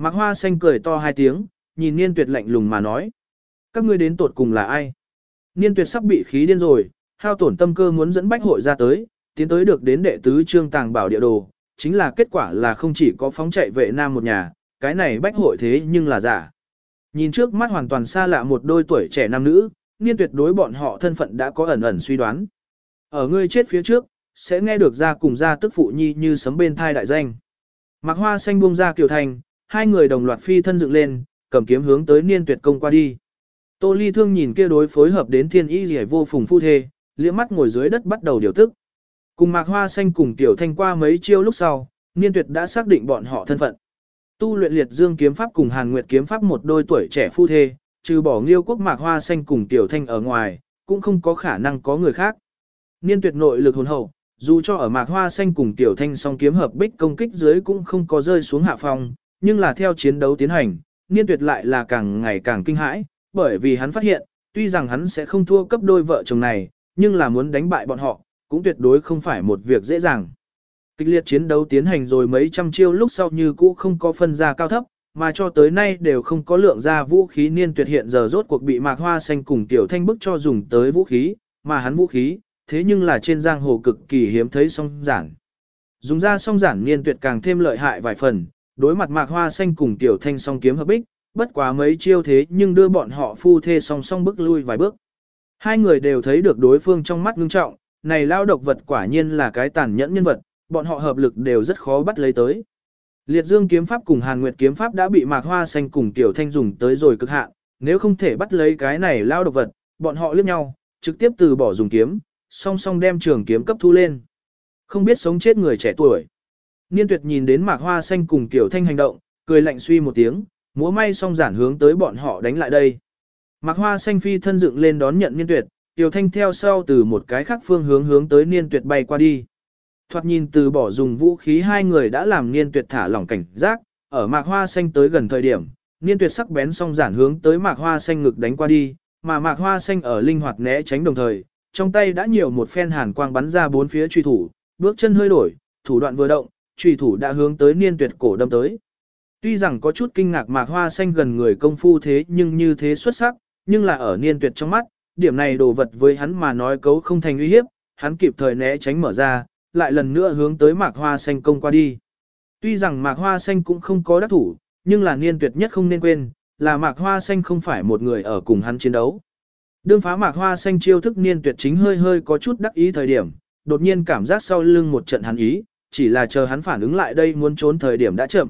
Mạc hoa xanh cười to hai tiếng, nhìn niên tuyệt lạnh lùng mà nói. Các ngươi đến tột cùng là ai? Niên tuyệt sắp bị khí điên rồi, hao tổn tâm cơ muốn dẫn bách hội ra tới, tiến tới được đến đệ tứ trương tàng bảo địa đồ, chính là kết quả là không chỉ có phóng chạy vệ nam một nhà, cái này bách hội thế nhưng là giả. Nhìn trước mắt hoàn toàn xa lạ một đôi tuổi trẻ nam nữ, niên tuyệt đối bọn họ thân phận đã có ẩn ẩn suy đoán. Ở ngươi chết phía trước, sẽ nghe được ra cùng ra tức phụ nhi như sấm bên thai đại danh. Mạc hoa xanh buông ra kiều thành, hai người đồng loạt phi thân dựng lên, cầm kiếm hướng tới niên tuyệt công qua đi. Tô ly thương nhìn kia đối phối hợp đến thiên y rỉa vô phùng phu thê, liếc mắt ngồi dưới đất bắt đầu điều tức. Cùng mạc hoa xanh cùng tiểu thanh qua mấy chiêu lúc sau, niên tuyệt đã xác định bọn họ thân phận. Tu luyện liệt dương kiếm pháp cùng hàn nguyệt kiếm pháp một đôi tuổi trẻ phu thê, trừ bỏ nghiêu quốc mạc hoa xanh cùng tiểu thanh ở ngoài, cũng không có khả năng có người khác. Niên tuyệt nội lực hồn hậu, dù cho ở mạc hoa xanh cùng tiểu thanh song kiếm hợp bích công kích dưới cũng không có rơi xuống hạ phòng nhưng là theo chiến đấu tiến hành, niên tuyệt lại là càng ngày càng kinh hãi, bởi vì hắn phát hiện, tuy rằng hắn sẽ không thua cấp đôi vợ chồng này, nhưng là muốn đánh bại bọn họ, cũng tuyệt đối không phải một việc dễ dàng. Kịch liệt chiến đấu tiến hành rồi mấy trăm chiêu lúc sau như cũ không có phân ra cao thấp, mà cho tới nay đều không có lượng ra vũ khí niên tuyệt hiện giờ rốt cuộc bị mạc hoa xanh cùng tiểu thanh bức cho dùng tới vũ khí, mà hắn vũ khí, thế nhưng là trên giang hồ cực kỳ hiếm thấy song giản. Dùng ra song giản niên tuyệt càng thêm lợi hại vài phần, đối mặt mạc hoa xanh cùng tiểu thanh song kiếm hợp bích, bất quá mấy chiêu thế nhưng đưa bọn họ phu thê song song bước lui vài bước. Hai người đều thấy được đối phương trong mắt ngưng trọng, này lao độc vật quả nhiên là cái tàn nhẫn nhân vật, bọn họ hợp lực đều rất khó bắt lấy tới. Liệt dương kiếm pháp cùng hàn nguyệt kiếm pháp đã bị mạc hoa xanh cùng tiểu thanh dùng tới rồi cực hạn, nếu không thể bắt lấy cái này lao độc vật, bọn họ liếc nhau, trực tiếp từ bỏ dùng kiếm, song song đem trường kiếm cấp thu lên. Không biết sống chết người trẻ tuổi. Niên tuyệt nhìn đến mạc hoa xanh cùng tiểu thanh hành động, cười lạnh suy một tiếng, múa may song giản hướng tới bọn họ đánh lại đây. Mạc hoa xanh phi thân dựng lên đón nhận niên tuyệt, tiểu thanh theo sau từ một cái khác phương hướng hướng tới niên tuyệt bay qua đi. Thoạt nhìn từ bỏ dùng vũ khí hai người đã làm niên tuyệt thả lỏng cảnh giác, ở mạc hoa xanh tới gần thời điểm, niên tuyệt sắc bén song giản hướng tới mạc hoa xanh ngực đánh qua đi, mà mạc hoa xanh ở linh hoạt né tránh đồng thời, trong tay đã nhiều một phen hàn quang bắn ra bốn phía truy thủ, bước chân hơi đổi, thủ đoạn vừa động, Trùy thủ đã hướng tới niên tuyệt cổ đâm tới. Tuy rằng có chút kinh ngạc mạc hoa xanh gần người công phu thế nhưng như thế xuất sắc, nhưng là ở niên tuyệt trong mắt, điểm này đồ vật với hắn mà nói cấu không thành uy hiếp, hắn kịp thời né tránh mở ra, lại lần nữa hướng tới mạc hoa xanh công qua đi. Tuy rằng mạc hoa xanh cũng không có đắc thủ, nhưng là niên tuyệt nhất không nên quên, là mạc hoa xanh không phải một người ở cùng hắn chiến đấu. Đương phá mạc hoa xanh chiêu thức niên tuyệt chính hơi hơi có chút đắc ý thời điểm, đột nhiên cảm giác sau lưng một trận hắn ý, chỉ là chờ hắn phản ứng lại đây muốn trốn thời điểm đã chậm.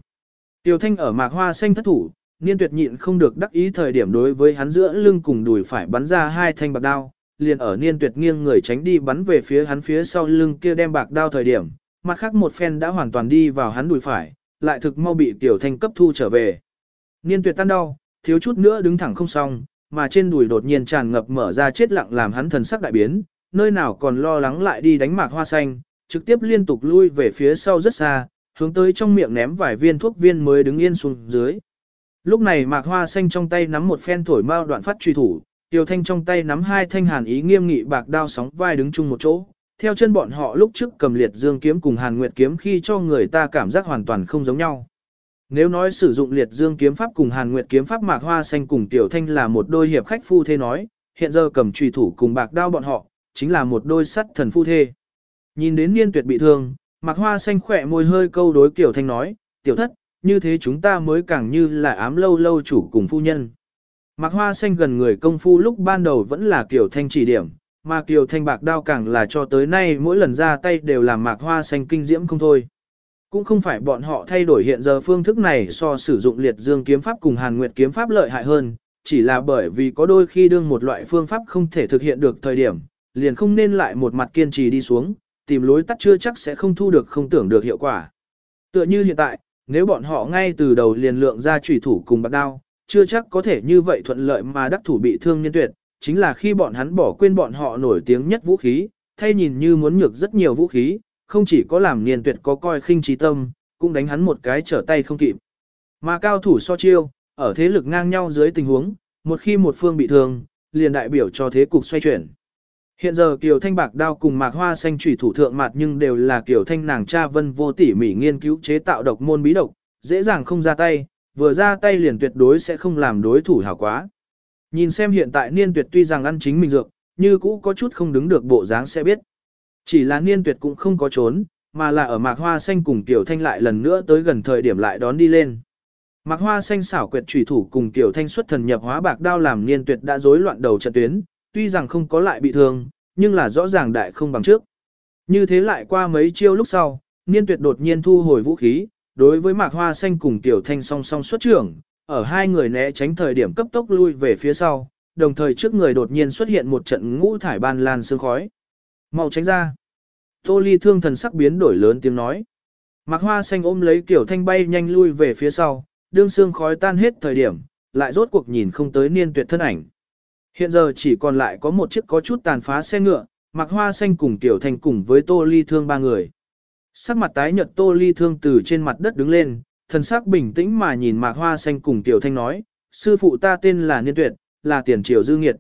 Tiêu thanh ở mạc hoa xanh thất thủ, niên tuyệt nhịn không được đắc ý thời điểm đối với hắn giữa lưng cùng đùi phải bắn ra hai thanh bạc đao, liền ở niên tuyệt nghiêng người tránh đi bắn về phía hắn phía sau lưng kia đem bạc đao thời điểm, mặt khác một phen đã hoàn toàn đi vào hắn đùi phải, lại thực mau bị tiểu thanh cấp thu trở về. Niên tuyệt tan đau, thiếu chút nữa đứng thẳng không xong, mà trên đùi đột nhiên tràn ngập mở ra chết lặng làm hắn thần sắc đại biến, nơi nào còn lo lắng lại đi đánh mạc hoa xanh, trực tiếp liên tục lui về phía sau rất xa, hướng tới trong miệng ném vài viên thuốc viên mới đứng yên xuống dưới. Lúc này mạc hoa xanh trong tay nắm một phen thổi mao đoạn phát truy thủ, Tiểu Thanh trong tay nắm hai thanh hàn ý nghiêm nghị bạc đao sóng vai đứng chung một chỗ, theo chân bọn họ lúc trước cầm liệt dương kiếm cùng hàn nguyệt kiếm khi cho người ta cảm giác hoàn toàn không giống nhau. Nếu nói sử dụng liệt dương kiếm pháp cùng hàn nguyệt kiếm pháp mạc hoa xanh cùng Tiểu Thanh là một đôi hiệp khách phu thế nói, hiện giờ cầm trùy thủ cùng bạc đao bọn họ, chính là một đôi sắt thần phu thê. Nhìn đến niên tuyệt bị thương, mặc hoa xanh khỏe môi hơi câu đối kiểu Thanh nói, Tiểu thất, như thế chúng ta mới càng như là ám lâu lâu chủ cùng phu nhân. Mặc Hoa Xanh gần người công phu lúc ban đầu vẫn là Kiều Thanh chỉ điểm, mà Kiều Thanh bạc đao càng là cho tới nay mỗi lần ra tay đều làm Mạc Hoa Xanh kinh diễm không thôi. Cũng không phải bọn họ thay đổi hiện giờ phương thức này so sử dụng liệt dương kiếm pháp cùng hàn nguyệt kiếm pháp lợi hại hơn, chỉ là bởi vì có đôi khi đương một loại phương pháp không thể thực hiện được thời điểm, liền không nên lại một mặt kiên trì đi xuống, tìm lối tắt chưa chắc sẽ không thu được không tưởng được hiệu quả. Tựa như hiện tại, nếu bọn họ ngay từ đầu liền lượng ra chủy thủ cùng bạc đao, chưa chắc có thể như vậy thuận lợi mà đắc thủ bị thương nhân tuyệt, chính là khi bọn hắn bỏ quên bọn họ nổi tiếng nhất vũ khí, thay nhìn như muốn nhược rất nhiều vũ khí, không chỉ có làm niên tuyệt có coi khinh trí tâm, cũng đánh hắn một cái trở tay không kịp. Mà cao thủ so chiêu, ở thế lực ngang nhau dưới tình huống, một khi một phương bị thương, liền đại biểu cho thế cục xoay chuyển. Hiện giờ Kiều Thanh bạc đao cùng mạc hoa xanh chủy thủ thượng mặt nhưng đều là Kiều Thanh nàng cha vân vô tỉ mỉ nghiên cứu chế tạo độc môn bí độc, dễ dàng không ra tay, vừa ra tay liền tuyệt đối sẽ không làm đối thủ hảo quá. Nhìn xem hiện tại niên tuyệt tuy rằng ăn chính mình dược, như cũ có chút không đứng được bộ dáng sẽ biết. Chỉ là niên tuyệt cũng không có trốn, mà là ở mạc hoa xanh cùng Kiều Thanh lại lần nữa tới gần thời điểm lại đón đi lên. Mạc hoa xanh xảo quyệt trùy thủ cùng Kiều Thanh xuất thần nhập hóa bạc đao làm niên tuyệt đã rối loạn đầu trận tuyến, tuy rằng không có lại bị thương, nhưng là rõ ràng đại không bằng trước. Như thế lại qua mấy chiêu lúc sau, niên tuyệt đột nhiên thu hồi vũ khí, đối với mạc hoa xanh cùng tiểu thanh song song xuất trưởng, ở hai người né tránh thời điểm cấp tốc lui về phía sau, đồng thời trước người đột nhiên xuất hiện một trận ngũ thải ban lan sương khói. Mau tránh ra. Tô ly thương thần sắc biến đổi lớn tiếng nói. Mạc hoa xanh ôm lấy kiểu thanh bay nhanh lui về phía sau, đương sương khói tan hết thời điểm, lại rốt cuộc nhìn không tới niên tuyệt thân ảnh. Hiện giờ chỉ còn lại có một chiếc có chút tàn phá xe ngựa, mặc hoa xanh cùng tiểu thành cùng với tô ly thương ba người. Sắc mặt tái nhợt tô ly thương từ trên mặt đất đứng lên, thần sắc bình tĩnh mà nhìn mạc hoa xanh cùng tiểu thanh nói, sư phụ ta tên là Niên Tuyệt, là tiền triều dư nghiệt.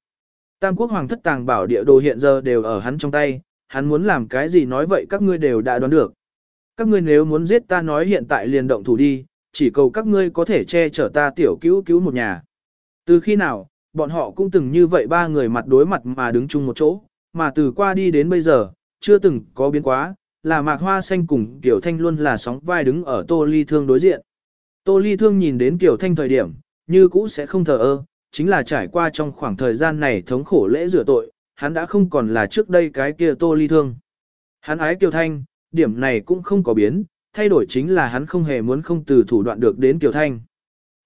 Tam quốc hoàng thất tàng bảo địa đồ hiện giờ đều ở hắn trong tay, hắn muốn làm cái gì nói vậy các ngươi đều đã đoán được. Các ngươi nếu muốn giết ta nói hiện tại liền động thủ đi, chỉ cầu các ngươi có thể che chở ta tiểu cứu cứu một nhà. Từ khi nào, bọn họ cũng từng như vậy ba người mặt đối mặt mà đứng chung một chỗ, mà từ qua đi đến bây giờ, chưa từng có biến quá, là mạc hoa xanh cùng Kiều Thanh luôn là sóng vai đứng ở Tô Ly Thương đối diện. Tô Ly Thương nhìn đến Kiều Thanh thời điểm, như cũ sẽ không thờ ơ, chính là trải qua trong khoảng thời gian này thống khổ lễ rửa tội, hắn đã không còn là trước đây cái kia Tô Ly Thương. Hắn ái Kiều Thanh, điểm này cũng không có biến, thay đổi chính là hắn không hề muốn không từ thủ đoạn được đến Kiều Thanh.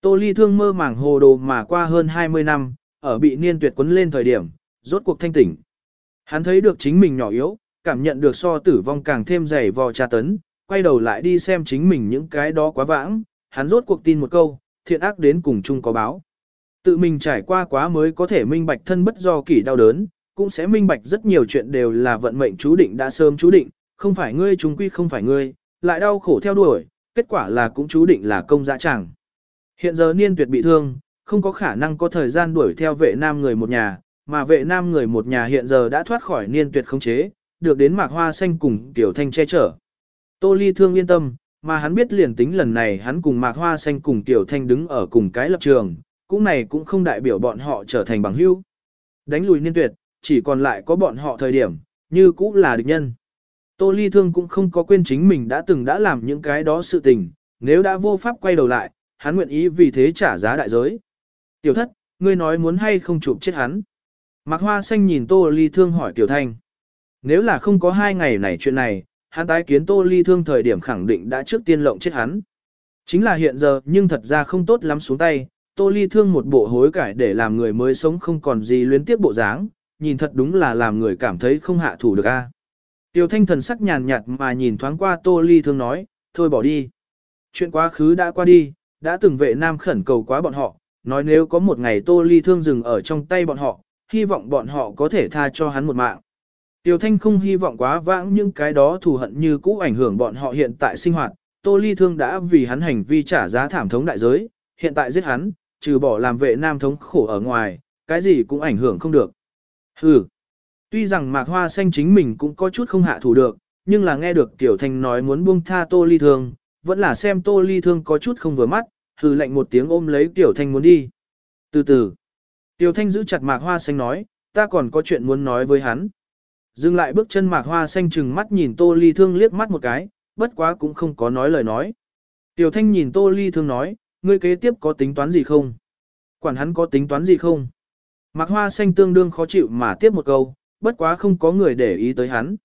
Tô Ly thương mơ màng hồ đồ mà qua hơn 20 năm, ở bị niên tuyệt quấn lên thời điểm, rốt cuộc thanh tỉnh. Hắn thấy được chính mình nhỏ yếu, cảm nhận được so tử vong càng thêm dày vò tra tấn, quay đầu lại đi xem chính mình những cái đó quá vãng, hắn rốt cuộc tin một câu, thiện ác đến cùng chung có báo. Tự mình trải qua quá mới có thể minh bạch thân bất do kỷ đau đớn, cũng sẽ minh bạch rất nhiều chuyện đều là vận mệnh chú định đã sớm chú định, không phải ngươi chúng quy không phải ngươi, lại đau khổ theo đuổi, kết quả là cũng chú định là công dã chẳng. Hiện giờ niên tuyệt bị thương, không có khả năng có thời gian đuổi theo vệ nam người một nhà, mà vệ nam người một nhà hiện giờ đã thoát khỏi niên tuyệt khống chế, được đến mạc hoa xanh cùng tiểu thanh che chở. Tô ly thương yên tâm, mà hắn biết liền tính lần này hắn cùng mạc hoa xanh cùng tiểu thanh đứng ở cùng cái lập trường, cũng này cũng không đại biểu bọn họ trở thành bằng hữu. Đánh lùi niên tuyệt, chỉ còn lại có bọn họ thời điểm, như cũng là địch nhân. Tô ly thương cũng không có quên chính mình đã từng đã làm những cái đó sự tình, nếu đã vô pháp quay đầu lại, hắn nguyện ý vì thế trả giá đại giới. Tiểu thất, ngươi nói muốn hay không chụp chết hắn. Mạc Hoa Xanh nhìn Tô Ly Thương hỏi Tiểu Thanh. Nếu là không có hai ngày này chuyện này, hắn tái kiến Tô Ly Thương thời điểm khẳng định đã trước tiên lộng chết hắn. Chính là hiện giờ nhưng thật ra không tốt lắm xuống tay, Tô Ly Thương một bộ hối cải để làm người mới sống không còn gì luyến tiếp bộ dáng, nhìn thật đúng là làm người cảm thấy không hạ thủ được a. Tiểu Thanh thần sắc nhàn nhạt mà nhìn thoáng qua Tô Ly Thương nói, thôi bỏ đi. Chuyện quá khứ đã qua đi, đã từng vệ nam khẩn cầu quá bọn họ, nói nếu có một ngày tô ly thương dừng ở trong tay bọn họ, hy vọng bọn họ có thể tha cho hắn một mạng. Tiểu Thanh không hy vọng quá vãng những cái đó thù hận như cũ ảnh hưởng bọn họ hiện tại sinh hoạt, Tô Ly Thương đã vì hắn hành vi trả giá thảm thống đại giới, hiện tại giết hắn, trừ bỏ làm vệ nam thống khổ ở ngoài, cái gì cũng ảnh hưởng không được. Hừ. Tuy rằng mạc hoa xanh chính mình cũng có chút không hạ thủ được, nhưng là nghe được Tiểu Thanh nói muốn buông tha Tô Ly Thương, vẫn là xem Tô Ly Thương có chút không vừa mắt, hừ lạnh một tiếng ôm lấy Tiểu Thanh muốn đi. Từ từ, Tiểu Thanh giữ chặt mạc hoa xanh nói, ta còn có chuyện muốn nói với hắn. Dừng lại bước chân mạc hoa xanh chừng mắt nhìn Tô Ly Thương liếc mắt một cái, bất quá cũng không có nói lời nói. Tiểu Thanh nhìn Tô Ly Thương nói, ngươi kế tiếp có tính toán gì không? Quản hắn có tính toán gì không? Mạc hoa xanh tương đương khó chịu mà tiếp một câu, bất quá không có người để ý tới hắn.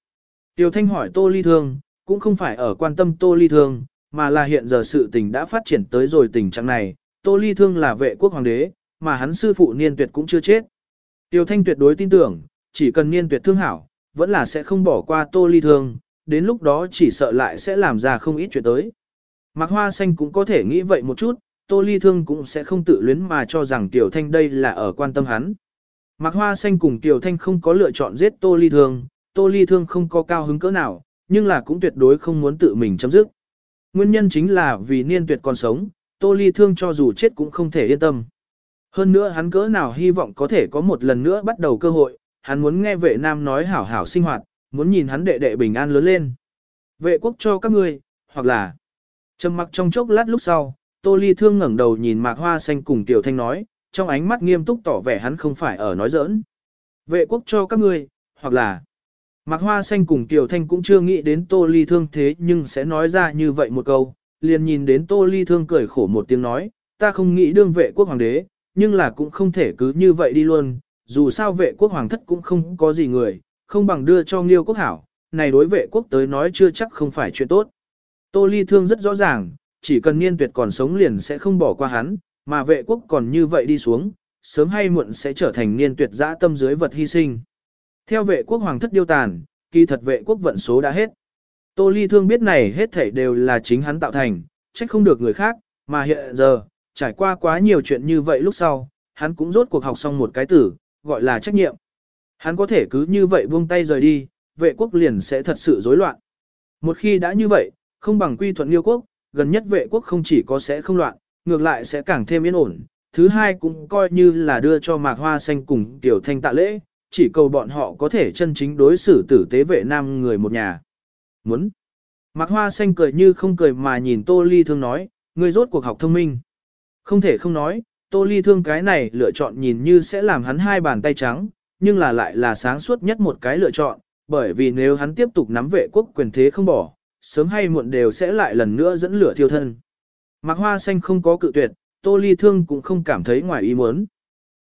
Tiểu Thanh hỏi Tô Ly Thương, cũng không phải ở quan tâm Tô Ly Thương, mà là hiện giờ sự tình đã phát triển tới rồi tình trạng này, Tô Ly Thương là vệ quốc hoàng đế, mà hắn sư phụ Niên Tuyệt cũng chưa chết. Tiêu Thanh tuyệt đối tin tưởng, chỉ cần Niên Tuyệt thương hảo, vẫn là sẽ không bỏ qua Tô Ly Thương, đến lúc đó chỉ sợ lại sẽ làm ra không ít chuyện tới. Mạc Hoa Xanh cũng có thể nghĩ vậy một chút, Tô Ly Thương cũng sẽ không tự luyến mà cho rằng Tiểu Thanh đây là ở quan tâm hắn. Mạc Hoa Xanh cùng Tiểu Thanh không có lựa chọn giết Tô Ly Thương, Tô Ly Thương không có cao hứng cỡ nào, nhưng là cũng tuyệt đối không muốn tự mình chấm dứt. Nguyên nhân chính là vì niên tuyệt còn sống, Tô Ly Thương cho dù chết cũng không thể yên tâm. Hơn nữa hắn cỡ nào hy vọng có thể có một lần nữa bắt đầu cơ hội, hắn muốn nghe vệ nam nói hảo hảo sinh hoạt, muốn nhìn hắn đệ đệ bình an lớn lên. Vệ quốc cho các ngươi, hoặc là trầm mặc trong chốc lát lúc sau, Tô Ly Thương ngẩng đầu nhìn Mạc Hoa Xanh cùng Tiểu Thanh nói, trong ánh mắt nghiêm túc tỏ vẻ hắn không phải ở nói giỡn. Vệ quốc cho các ngươi, hoặc là Mạc Hoa Xanh cùng Tiểu Thanh cũng chưa nghĩ đến Tô Ly Thương thế nhưng sẽ nói ra như vậy một câu, liền nhìn đến Tô Ly Thương cười khổ một tiếng nói, ta không nghĩ đương vệ quốc hoàng đế, nhưng là cũng không thể cứ như vậy đi luôn, dù sao vệ quốc hoàng thất cũng không có gì người, không bằng đưa cho Nghiêu quốc hảo, này đối vệ quốc tới nói chưa chắc không phải chuyện tốt. Tô Ly Thương rất rõ ràng, chỉ cần niên tuyệt còn sống liền sẽ không bỏ qua hắn, mà vệ quốc còn như vậy đi xuống, sớm hay muộn sẽ trở thành niên tuyệt dã tâm dưới vật hy sinh. Theo vệ quốc hoàng thất điêu tàn, kỳ thật vệ quốc vận số đã hết. Tô Ly Thương biết này hết thảy đều là chính hắn tạo thành, trách không được người khác, mà hiện giờ, trải qua quá nhiều chuyện như vậy lúc sau, hắn cũng rốt cuộc học xong một cái tử, gọi là trách nhiệm. Hắn có thể cứ như vậy buông tay rời đi, vệ quốc liền sẽ thật sự rối loạn. Một khi đã như vậy, không bằng quy thuận liêu quốc, gần nhất vệ quốc không chỉ có sẽ không loạn, ngược lại sẽ càng thêm yên ổn. Thứ hai cũng coi như là đưa cho mạc hoa xanh cùng tiểu thanh tạ lễ, chỉ cầu bọn họ có thể chân chính đối xử tử tế vệ nam người một nhà. Muốn. Mạc hoa xanh cười như không cười mà nhìn tô ly thương nói, người rốt cuộc học thông minh. Không thể không nói, tô ly thương cái này lựa chọn nhìn như sẽ làm hắn hai bàn tay trắng, nhưng là lại là sáng suốt nhất một cái lựa chọn, bởi vì nếu hắn tiếp tục nắm vệ quốc quyền thế không bỏ, sớm hay muộn đều sẽ lại lần nữa dẫn lửa thiêu thân. Mạc Hoa Xanh không có cự tuyệt, Tô Ly Thương cũng không cảm thấy ngoài ý muốn.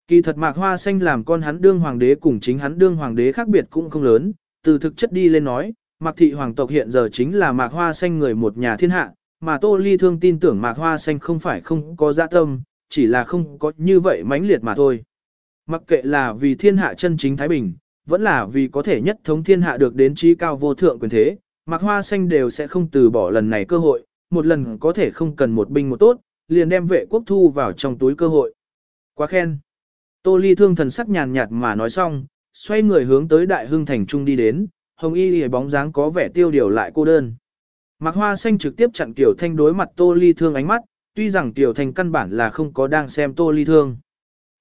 Kỳ thật Mạc Hoa Xanh làm con hắn đương hoàng đế cùng chính hắn đương hoàng đế khác biệt cũng không lớn, từ thực chất đi lên nói, Mạc Thị Hoàng tộc hiện giờ chính là Mạc Hoa Xanh người một nhà thiên hạ, mà Tô Ly Thương tin tưởng Mạc Hoa Xanh không phải không có dạ tâm, chỉ là không có như vậy mãnh liệt mà thôi. Mặc kệ là vì thiên hạ chân chính Thái Bình, vẫn là vì có thể nhất thống thiên hạ được đến trí cao vô thượng quyền thế, Mạc Hoa Xanh đều sẽ không từ bỏ lần này cơ hội, một lần có thể không cần một binh một tốt, liền đem vệ quốc thu vào trong túi cơ hội. Quá khen. Tô Ly thương thần sắc nhàn nhạt mà nói xong, xoay người hướng tới đại hưng thành trung đi đến, hồng y lìa bóng dáng có vẻ tiêu điều lại cô đơn. Mạc Hoa Xanh trực tiếp chặn Tiểu Thanh đối mặt Tô Ly thương ánh mắt, tuy rằng Tiểu Thanh căn bản là không có đang xem Tô Ly thương.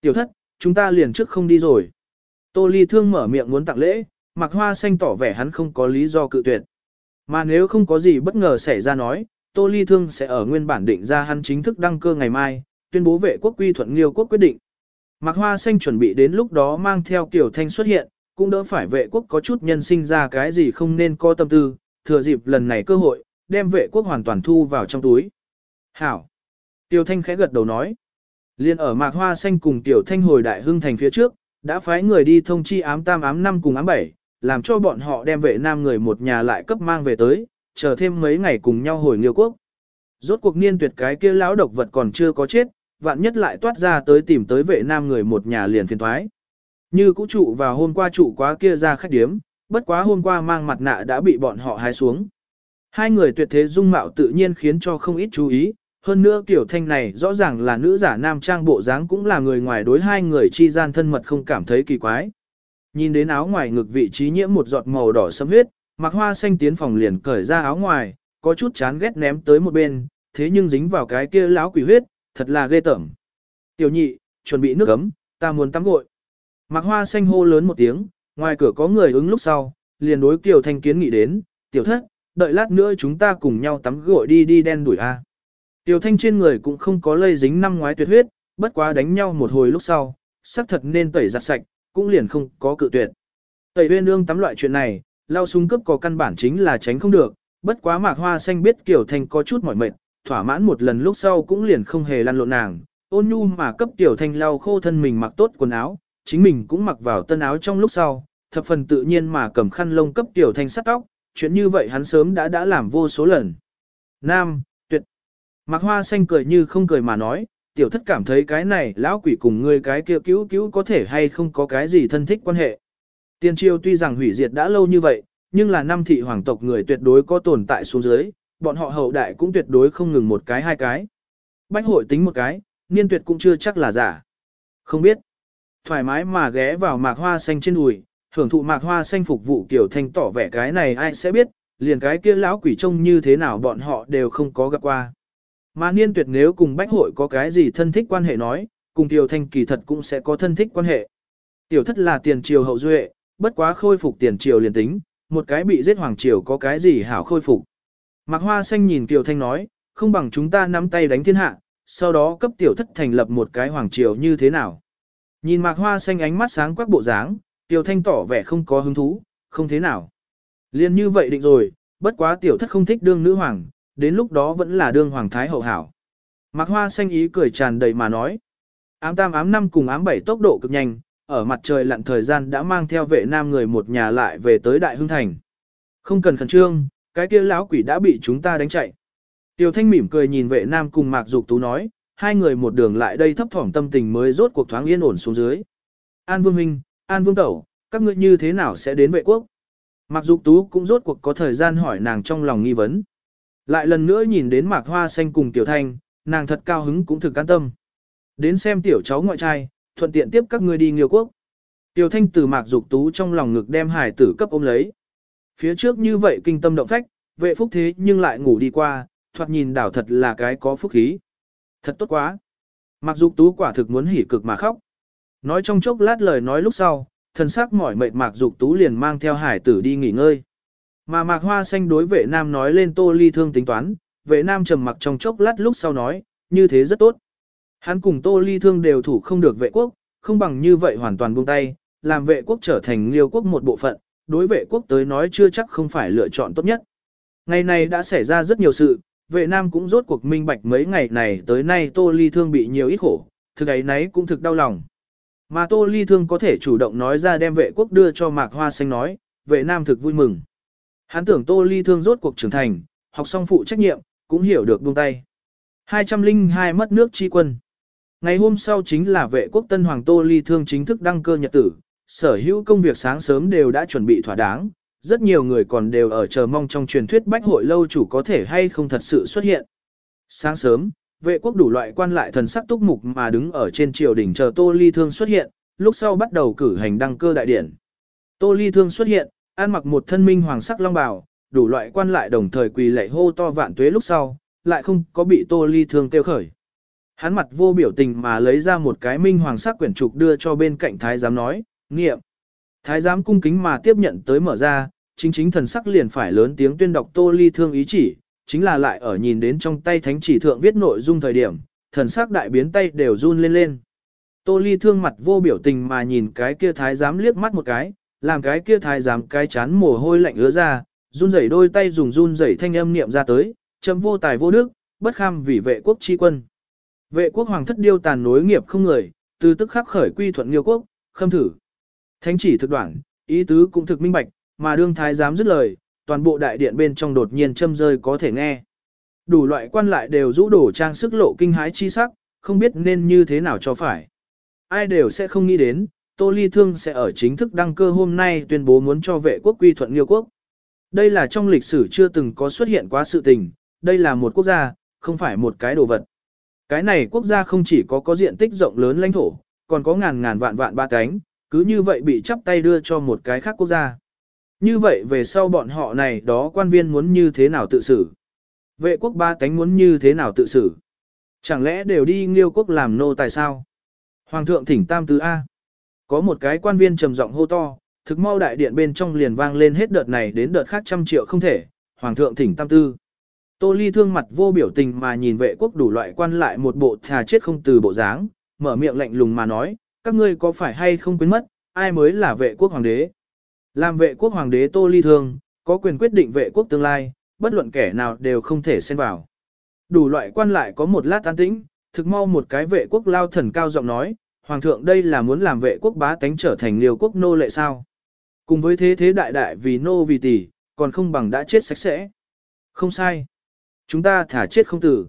Tiểu thất, chúng ta liền trước không đi rồi. Tô Ly Thương mở miệng muốn tặng lễ, Mạc Hoa Xanh tỏ vẻ hắn không có lý do cự tuyệt. Mà nếu không có gì bất ngờ xảy ra nói, Tô Ly Thương sẽ ở nguyên bản định ra hắn chính thức đăng cơ ngày mai, tuyên bố vệ quốc quy thuận Liêu quốc quyết định. Mạc Hoa Xanh chuẩn bị đến lúc đó mang theo Kiều Thanh xuất hiện, cũng đỡ phải vệ quốc có chút nhân sinh ra cái gì không nên có tâm tư, thừa dịp lần này cơ hội, đem vệ quốc hoàn toàn thu vào trong túi. Hảo! Tiểu Thanh khẽ gật đầu nói. Liên ở Mạc Hoa Xanh cùng Tiểu Thanh hồi đại hưng thành phía trước, đã phái người đi thông chi ám tam ám năm cùng ám bảy, làm cho bọn họ đem vệ nam người một nhà lại cấp mang về tới, chờ thêm mấy ngày cùng nhau hồi nghiêu quốc. Rốt cuộc niên tuyệt cái kia lão độc vật còn chưa có chết, vạn nhất lại toát ra tới tìm tới vệ nam người một nhà liền phiền thoái. Như cũ trụ vào hôm qua trụ quá kia ra khách điếm, bất quá hôm qua mang mặt nạ đã bị bọn họ hái xuống. Hai người tuyệt thế dung mạo tự nhiên khiến cho không ít chú ý, hơn nữa kiểu thanh này rõ ràng là nữ giả nam trang bộ dáng cũng là người ngoài đối hai người chi gian thân mật không cảm thấy kỳ quái. Nhìn đến áo ngoài ngực vị trí nhiễm một giọt màu đỏ sẫm huyết, mặc hoa xanh tiến phòng liền cởi ra áo ngoài, có chút chán ghét ném tới một bên, thế nhưng dính vào cái kia láo quỷ huyết, thật là ghê tởm. Tiểu nhị, chuẩn bị nước ấm, ta muốn tắm gội. Mạc Hoa xanh hô lớn một tiếng, ngoài cửa có người ứng lúc sau, liền đối Kiều Thanh kiến nghị đến, tiểu thất, đợi lát nữa chúng ta cùng nhau tắm gội đi đi đen đuổi a. Tiểu Thanh trên người cũng không có lây dính năm ngoái tuyệt huyết, bất quá đánh nhau một hồi lúc sau, xác thật nên tẩy giặt sạch, cũng liền không có cự tuyệt. Tẩy huyên ương tắm loại chuyện này, lao súng cấp có căn bản chính là tránh không được, bất quá Mạc Hoa xanh biết Kiều Thanh có chút mỏi mệt, thỏa mãn một lần lúc sau cũng liền không hề lăn lộn nàng, ôn nhu mà cấp Tiểu Thanh lau khô thân mình mặc tốt quần áo, chính mình cũng mặc vào tân áo trong lúc sau, thập phần tự nhiên mà cầm khăn lông cấp Tiểu Thanh sắt tóc, chuyện như vậy hắn sớm đã đã làm vô số lần. Nam, tuyệt. Mạc Hoa xanh cười như không cười mà nói, tiểu thất cảm thấy cái này lão quỷ cùng ngươi cái kia cứu cứu có thể hay không có cái gì thân thích quan hệ. Tiên triều tuy rằng hủy diệt đã lâu như vậy, nhưng là năm thị hoàng tộc người tuyệt đối có tồn tại xuống dưới, bọn họ hậu đại cũng tuyệt đối không ngừng một cái hai cái. Bách hội tính một cái, niên tuyệt cũng chưa chắc là giả. Không biết. Thoải mái mà ghé vào mạc hoa xanh trên đùi, hưởng thụ mạc hoa xanh phục vụ kiểu thanh tỏ vẻ cái này ai sẽ biết, liền cái kia lão quỷ trông như thế nào bọn họ đều không có gặp qua. Mà niên tuyệt nếu cùng bách hội có cái gì thân thích quan hệ nói, cùng tiểu thanh kỳ thật cũng sẽ có thân thích quan hệ. Tiểu thất là tiền triều hậu duệ, bất quá khôi phục tiền triều liền tính, một cái bị giết hoàng triều có cái gì hảo khôi phục. Mạc Hoa Xanh nhìn Kiều Thanh nói, không bằng chúng ta nắm tay đánh thiên hạ, sau đó cấp tiểu thất thành lập một cái hoàng triều như thế nào. Nhìn Mạc Hoa Xanh ánh mắt sáng quắc bộ dáng, Kiều Thanh tỏ vẻ không có hứng thú, không thế nào. Liên như vậy định rồi, bất quá tiểu thất không thích đương nữ hoàng, đến lúc đó vẫn là đương hoàng thái hậu hảo. Mạc Hoa Xanh ý cười tràn đầy mà nói. Ám tam ám năm cùng ám bảy tốc độ cực nhanh, ở mặt trời lặn thời gian đã mang theo vệ nam người một nhà lại về tới Đại Hưng Thành. Không cần khẩn trương, cái kia lão quỷ đã bị chúng ta đánh chạy. Tiểu Thanh mỉm cười nhìn vệ nam cùng Mạc Dục Tú nói, hai người một đường lại đây thấp thỏm tâm tình mới rốt cuộc thoáng yên ổn xuống dưới. An Vương Minh, An Vương Tẩu, các ngươi như thế nào sẽ đến vệ quốc? Mạc Dục Tú cũng rốt cuộc có thời gian hỏi nàng trong lòng nghi vấn. Lại lần nữa nhìn đến Mạc Hoa Xanh cùng Tiểu Thanh, nàng thật cao hứng cũng thực an tâm. Đến xem tiểu cháu ngoại trai, thuận tiện tiếp các ngươi đi nghiêu quốc. Tiểu Thanh từ Mạc Dục Tú trong lòng ngực đem hải tử cấp ôm lấy. Phía trước như vậy kinh tâm động phách, vệ phúc thế nhưng lại ngủ đi qua, thoạt nhìn đảo thật là cái có phúc khí. Thật tốt quá. Mặc dục tú quả thực muốn hỉ cực mà khóc. Nói trong chốc lát lời nói lúc sau, thần sắc mỏi mệt mạc dục tú liền mang theo hải tử đi nghỉ ngơi. Mà mạc hoa xanh đối vệ nam nói lên tô ly thương tính toán, vệ nam trầm mặc trong chốc lát lúc sau nói, như thế rất tốt. Hắn cùng tô ly thương đều thủ không được vệ quốc, không bằng như vậy hoàn toàn buông tay, làm vệ quốc trở thành liêu quốc một bộ phận, đối vệ quốc tới nói chưa chắc không phải lựa chọn tốt nhất. Ngày này đã xảy ra rất nhiều sự, vệ nam cũng rốt cuộc minh bạch mấy ngày này tới nay tô ly thương bị nhiều ít khổ, thực ấy nấy cũng thực đau lòng. Mà tô ly thương có thể chủ động nói ra đem vệ quốc đưa cho mạc hoa xanh nói, vệ nam thực vui mừng. Hắn tưởng tô ly thương rốt cuộc trưởng thành, học xong phụ trách nhiệm, cũng hiểu được buông tay. 202 mất nước chi quân. Ngày hôm sau chính là vệ quốc tân hoàng tô ly thương chính thức đăng cơ nhật tử, sở hữu công việc sáng sớm đều đã chuẩn bị thỏa đáng, rất nhiều người còn đều ở chờ mong trong truyền thuyết bách hội lâu chủ có thể hay không thật sự xuất hiện. Sáng sớm, vệ quốc đủ loại quan lại thần sắc túc mục mà đứng ở trên triều đỉnh chờ Tô Ly Thương xuất hiện, lúc sau bắt đầu cử hành đăng cơ đại điển. Tô Ly Thương xuất hiện, ăn mặc một thân minh hoàng sắc long bào, đủ loại quan lại đồng thời quỳ lạy hô to vạn tuế lúc sau, lại không có bị Tô Ly Thương tiêu khởi. Hắn mặt vô biểu tình mà lấy ra một cái minh hoàng sắc quyển trục đưa cho bên cạnh thái giám nói, nghiệm. Thái giám cung kính mà tiếp nhận tới mở ra, chính chính thần sắc liền phải lớn tiếng tuyên đọc tô ly thương ý chỉ, chính là lại ở nhìn đến trong tay thánh chỉ thượng viết nội dung thời điểm, thần sắc đại biến tay đều run lên lên. Tô ly thương mặt vô biểu tình mà nhìn cái kia thái giám liếc mắt một cái, làm cái kia thái giám cái chán mồ hôi lạnh ứa ra, run rẩy đôi tay dùng run rẩy thanh âm niệm ra tới, chấm vô tài vô đức, bất kham vì vệ quốc chi quân. Vệ quốc hoàng thất điêu tàn nối nghiệp không người, từ tức khắc khởi quy thuận liêu quốc, khâm thử. Thánh chỉ thực đoạn, ý tứ cũng thực minh bạch, mà đương thái giám dứt lời, toàn bộ đại điện bên trong đột nhiên châm rơi có thể nghe. Đủ loại quan lại đều rũ đổ trang sức lộ kinh hái chi sắc, không biết nên như thế nào cho phải. Ai đều sẽ không nghĩ đến, Tô Ly Thương sẽ ở chính thức đăng cơ hôm nay tuyên bố muốn cho vệ quốc quy thuận Liêu quốc. Đây là trong lịch sử chưa từng có xuất hiện quá sự tình, đây là một quốc gia, không phải một cái đồ vật. Cái này quốc gia không chỉ có có diện tích rộng lớn lãnh thổ, còn có ngàn ngàn vạn vạn ba cánh, cứ như vậy bị chắp tay đưa cho một cái khác quốc gia. Như vậy về sau bọn họ này đó quan viên muốn như thế nào tự xử? Vệ quốc ba cánh muốn như thế nào tự xử? Chẳng lẽ đều đi nghiêu quốc làm nô tài sao? Hoàng thượng thỉnh tam tứ A. Có một cái quan viên trầm giọng hô to, thực mau đại điện bên trong liền vang lên hết đợt này đến đợt khác trăm triệu không thể, hoàng thượng thỉnh tam tư. Tô ly thương mặt vô biểu tình mà nhìn vệ quốc đủ loại quan lại một bộ thà chết không từ bộ dáng, mở miệng lạnh lùng mà nói, các ngươi có phải hay không quên mất, ai mới là vệ quốc hoàng đế. Làm vệ quốc hoàng đế tô ly thương, có quyền quyết định vệ quốc tương lai, bất luận kẻ nào đều không thể xen vào. Đủ loại quan lại có một lát an tĩnh, thực mau một cái vệ quốc lao thần cao giọng nói, Hoàng thượng đây là muốn làm vệ quốc bá tánh trở thành liều quốc nô lệ sao. Cùng với thế thế đại đại vì nô vì tỷ, còn không bằng đã chết sạch sẽ. Không sai. Chúng ta thả chết không tử.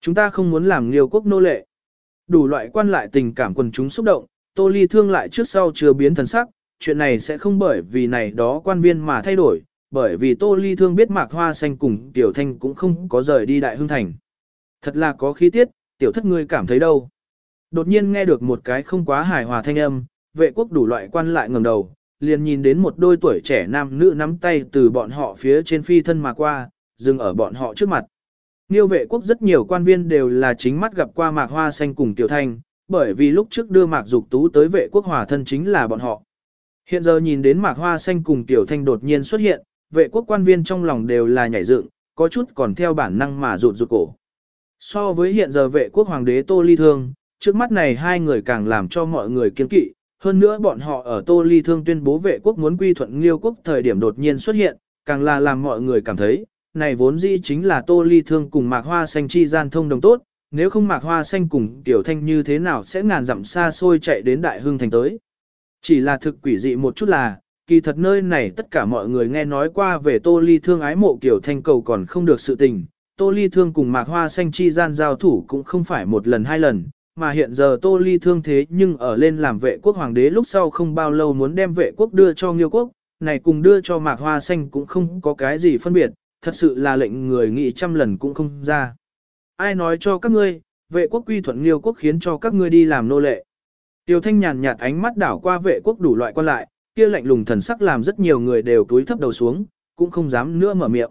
Chúng ta không muốn làm liều quốc nô lệ. Đủ loại quan lại tình cảm quần chúng xúc động, tô ly thương lại trước sau chưa biến thần sắc, chuyện này sẽ không bởi vì này đó quan viên mà thay đổi, bởi vì tô ly thương biết mạc hoa xanh cùng tiểu thanh cũng không có rời đi đại Hưng thành. Thật là có khí tiết, tiểu thất ngươi cảm thấy đâu. Đột nhiên nghe được một cái không quá hài hòa thanh âm, vệ quốc đủ loại quan lại ngẩng đầu, liền nhìn đến một đôi tuổi trẻ nam nữ nắm tay từ bọn họ phía trên phi thân mà qua, dừng ở bọn họ trước mặt. Niêu vệ quốc rất nhiều quan viên đều là chính mắt gặp qua mạc hoa xanh cùng tiểu thanh, bởi vì lúc trước đưa mạc dục tú tới vệ quốc hòa thân chính là bọn họ. Hiện giờ nhìn đến mạc hoa xanh cùng tiểu thanh đột nhiên xuất hiện, vệ quốc quan viên trong lòng đều là nhảy dựng, có chút còn theo bản năng mà rụt rụt cổ. So với hiện giờ vệ quốc hoàng đế Tô Ly Thương, trước mắt này hai người càng làm cho mọi người kiên kỵ, hơn nữa bọn họ ở Tô Ly Thương tuyên bố vệ quốc muốn quy thuận Liêu quốc thời điểm đột nhiên xuất hiện, càng là làm mọi người cảm thấy, này vốn dĩ chính là Tô Ly Thương cùng Mạc Hoa Xanh chi gian thông đồng tốt, nếu không Mạc Hoa Xanh cùng Tiểu Thanh như thế nào sẽ ngàn dặm xa xôi chạy đến Đại Hưng Thành tới. Chỉ là thực quỷ dị một chút là, kỳ thật nơi này tất cả mọi người nghe nói qua về Tô Ly Thương ái mộ Kiểu Thanh cầu còn không được sự tình. Tô Ly Thương cùng Mạc Hoa Xanh chi gian giao thủ cũng không phải một lần hai lần, mà hiện giờ Tô Ly thương thế nhưng ở lên làm vệ quốc hoàng đế lúc sau không bao lâu muốn đem vệ quốc đưa cho Nghiêu quốc, này cùng đưa cho Mạc Hoa Xanh cũng không có cái gì phân biệt, thật sự là lệnh người nghĩ trăm lần cũng không ra. Ai nói cho các ngươi, vệ quốc quy thuận Nghiêu quốc khiến cho các ngươi đi làm nô lệ. Tiêu Thanh nhàn nhạt ánh mắt đảo qua vệ quốc đủ loại quan lại, kia lạnh lùng thần sắc làm rất nhiều người đều túi thấp đầu xuống, cũng không dám nữa mở miệng.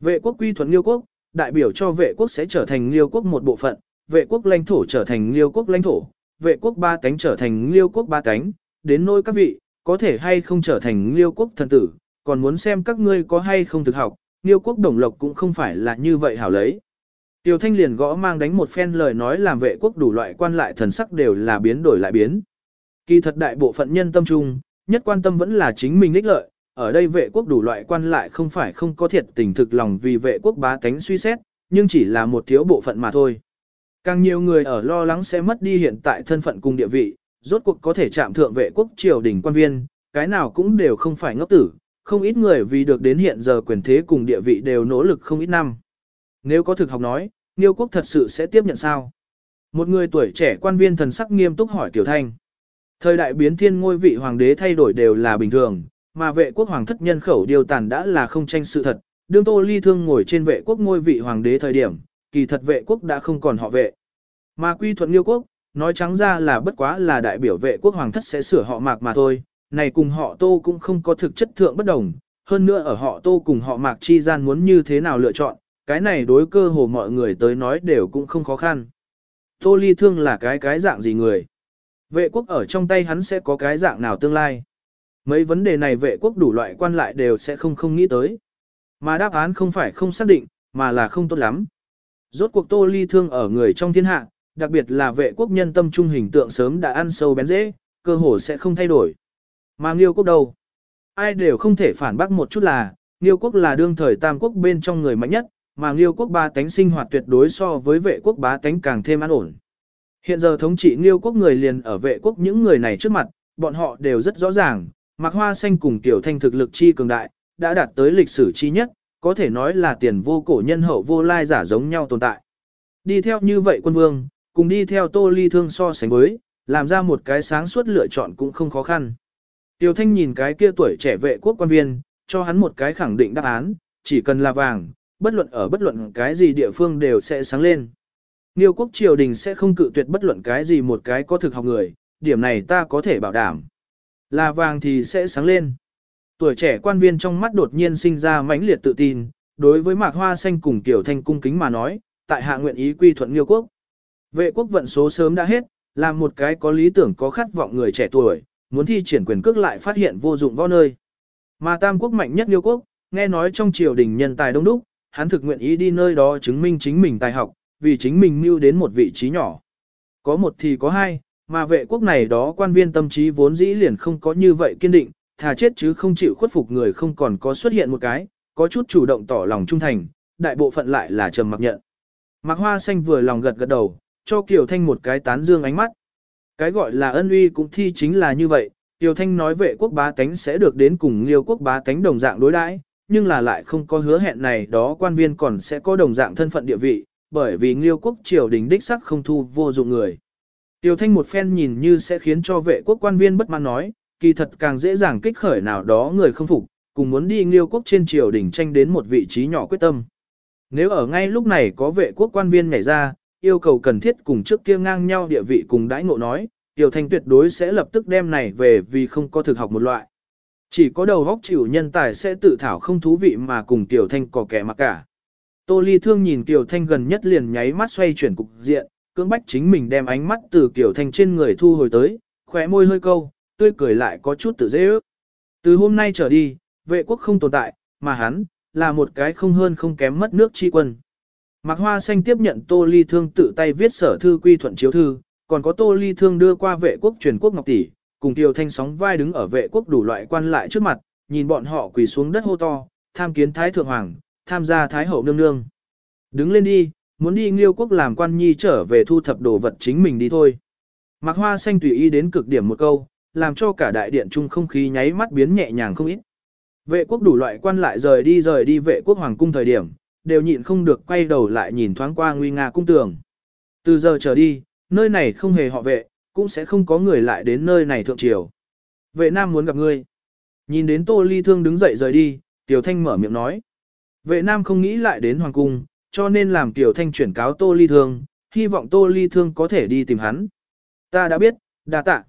Vệ quốc quy thuận Nghiêu quốc, đại biểu cho vệ quốc sẽ trở thành Nghiêu quốc một bộ phận, vệ quốc lãnh thổ trở thành liêu quốc lãnh thổ, vệ quốc ba cánh trở thành liêu quốc ba cánh, đến nỗi các vị, có thể hay không trở thành liêu quốc thần tử, còn muốn xem các ngươi có hay không thực học, Niêu quốc đồng lộc cũng không phải là như vậy hảo lấy. Tiêu Thanh liền gõ mang đánh một phen lời nói làm vệ quốc đủ loại quan lại thần sắc đều là biến đổi lại biến. Kỳ thật đại bộ phận nhân tâm trung, nhất quan tâm vẫn là chính mình ích lợi, ở đây vệ quốc đủ loại quan lại không phải không có thiệt tình thực lòng vì vệ quốc bá tánh suy xét, nhưng chỉ là một thiếu bộ phận mà thôi. Càng nhiều người ở lo lắng sẽ mất đi hiện tại thân phận cùng địa vị, rốt cuộc có thể chạm thượng vệ quốc triều đình quan viên, cái nào cũng đều không phải ngốc tử, không ít người vì được đến hiện giờ quyền thế cùng địa vị đều nỗ lực không ít năm. Nếu có thực học nói, Niêu quốc thật sự sẽ tiếp nhận sao? Một người tuổi trẻ quan viên thần sắc nghiêm túc hỏi Tiểu Thanh. Thời đại biến thiên ngôi vị hoàng đế thay đổi đều là bình thường, mà vệ quốc hoàng thất nhân khẩu điều tàn đã là không tranh sự thật. Đương Tô Ly Thương ngồi trên vệ quốc ngôi vị hoàng đế thời điểm, kỳ thật vệ quốc đã không còn họ vệ. Mà quy thuận liêu quốc, nói trắng ra là bất quá là đại biểu vệ quốc hoàng thất sẽ sửa họ mạc mà thôi, này cùng họ tô cũng không có thực chất thượng bất đồng, hơn nữa ở họ tô cùng họ mạc chi gian muốn như thế nào lựa chọn, cái này đối cơ hồ mọi người tới nói đều cũng không khó khăn. Tô ly thương là cái cái dạng gì người? Vệ quốc ở trong tay hắn sẽ có cái dạng nào tương lai? Mấy vấn đề này vệ quốc đủ loại quan lại đều sẽ không không nghĩ tới. Mà đáp án không phải không xác định, mà là không tốt lắm. Rốt cuộc tô ly thương ở người trong thiên hạ, đặc biệt là vệ quốc nhân tâm trung hình tượng sớm đã ăn sâu bén dễ, cơ hồ sẽ không thay đổi. Mà Nghiêu quốc đâu? Ai đều không thể phản bác một chút là, Nghiêu quốc là đương thời tam quốc bên trong người mạnh nhất, mà Nghiêu quốc ba tánh sinh hoạt tuyệt đối so với vệ quốc bá tánh càng thêm an ổn. Hiện giờ thống trị Nghiêu quốc người liền ở vệ quốc những người này trước mặt, bọn họ đều rất rõ ràng, Mạc Hoa Xanh cùng Tiểu Thanh thực lực chi cường đại, đã đạt tới lịch sử chi nhất, có thể nói là tiền vô cổ nhân hậu vô lai giả giống nhau tồn tại. Đi theo như vậy quân vương, cùng đi theo tô ly thương so sánh với, làm ra một cái sáng suốt lựa chọn cũng không khó khăn. Tiêu Thanh nhìn cái kia tuổi trẻ vệ quốc quan viên, cho hắn một cái khẳng định đáp án, chỉ cần là vàng, bất luận ở bất luận cái gì địa phương đều sẽ sáng lên. Niêu quốc triều đình sẽ không cự tuyệt bất luận cái gì một cái có thực học người, điểm này ta có thể bảo đảm. Là vàng thì sẽ sáng lên. Tuổi trẻ quan viên trong mắt đột nhiên sinh ra mãnh liệt tự tin, đối với mạc hoa xanh cùng tiểu thanh cung kính mà nói, tại hạ nguyện ý quy thuận Niêu quốc. Vệ quốc vận số sớm đã hết, làm một cái có lý tưởng có khát vọng người trẻ tuổi, muốn thi triển quyền cước lại phát hiện vô dụng võ nơi. Mà Tam quốc mạnh nhất Liêu quốc, nghe nói trong triều đình nhân tài đông đúc, hắn thực nguyện ý đi nơi đó chứng minh chính mình tài học, vì chính mình mưu đến một vị trí nhỏ. Có một thì có hai, mà vệ quốc này đó quan viên tâm trí vốn dĩ liền không có như vậy kiên định, thà chết chứ không chịu khuất phục người không còn có xuất hiện một cái, có chút chủ động tỏ lòng trung thành, đại bộ phận lại là trầm mặc nhận. Mạc Hoa Xanh vừa lòng gật gật đầu, cho Kiều Thanh một cái tán dương ánh mắt. Cái gọi là ân uy cũng thi chính là như vậy, Tiêu Thanh nói vệ quốc bá tánh sẽ được đến cùng liêu quốc bá tánh đồng dạng đối đãi, nhưng là lại không có hứa hẹn này đó quan viên còn sẽ có đồng dạng thân phận địa vị, bởi vì liêu quốc triều đình đích sắc không thu vô dụng người. Tiêu Thanh một phen nhìn như sẽ khiến cho vệ quốc quan viên bất mãn nói, kỳ thật càng dễ dàng kích khởi nào đó người không phục, cùng muốn đi liêu quốc trên triều đình tranh đến một vị trí nhỏ quyết tâm. Nếu ở ngay lúc này có vệ quốc quan viên nhảy ra, yêu cầu cần thiết cùng trước kia ngang nhau địa vị cùng đãi ngộ nói, Tiểu Thanh tuyệt đối sẽ lập tức đem này về vì không có thực học một loại. Chỉ có đầu góc chịu nhân tài sẽ tự thảo không thú vị mà cùng Tiểu Thanh có kẻ mặc cả. Tô Ly Thương nhìn Tiểu Thanh gần nhất liền nháy mắt xoay chuyển cục diện, cưỡng bách chính mình đem ánh mắt từ Tiểu Thanh trên người thu hồi tới, khóe môi hơi câu, tươi cười lại có chút tự dễ ước. Từ hôm nay trở đi, vệ quốc không tồn tại, mà hắn, là một cái không hơn không kém mất nước chi quân. Mạc Hoa Xanh tiếp nhận Tô Ly Thương tự tay viết sở thư quy thuận chiếu thư, còn có Tô Ly Thương đưa qua vệ quốc truyền quốc ngọc tỷ, cùng Tiêu Thanh sóng vai đứng ở vệ quốc đủ loại quan lại trước mặt, nhìn bọn họ quỳ xuống đất hô to, tham kiến Thái Thượng Hoàng, tham gia Thái Hậu Nương Nương. Đứng lên đi, muốn đi Nghiêu quốc làm quan nhi trở về thu thập đồ vật chính mình đi thôi. Mạc Hoa Xanh tùy ý đến cực điểm một câu, làm cho cả đại điện trung không khí nháy mắt biến nhẹ nhàng không ít. Vệ quốc đủ loại quan lại rời đi rời đi vệ quốc hoàng cung thời điểm, đều nhịn không được quay đầu lại nhìn thoáng qua nguy nga cung tường. Từ giờ trở đi, nơi này không hề họ vệ, cũng sẽ không có người lại đến nơi này thượng triều. Vệ nam muốn gặp ngươi. Nhìn đến tô ly thương đứng dậy rời đi, Tiểu Thanh mở miệng nói. Vệ nam không nghĩ lại đến hoàng cung, cho nên làm Tiểu Thanh chuyển cáo tô ly thương, hy vọng tô ly thương có thể đi tìm hắn. Ta đã biết, đa tạ.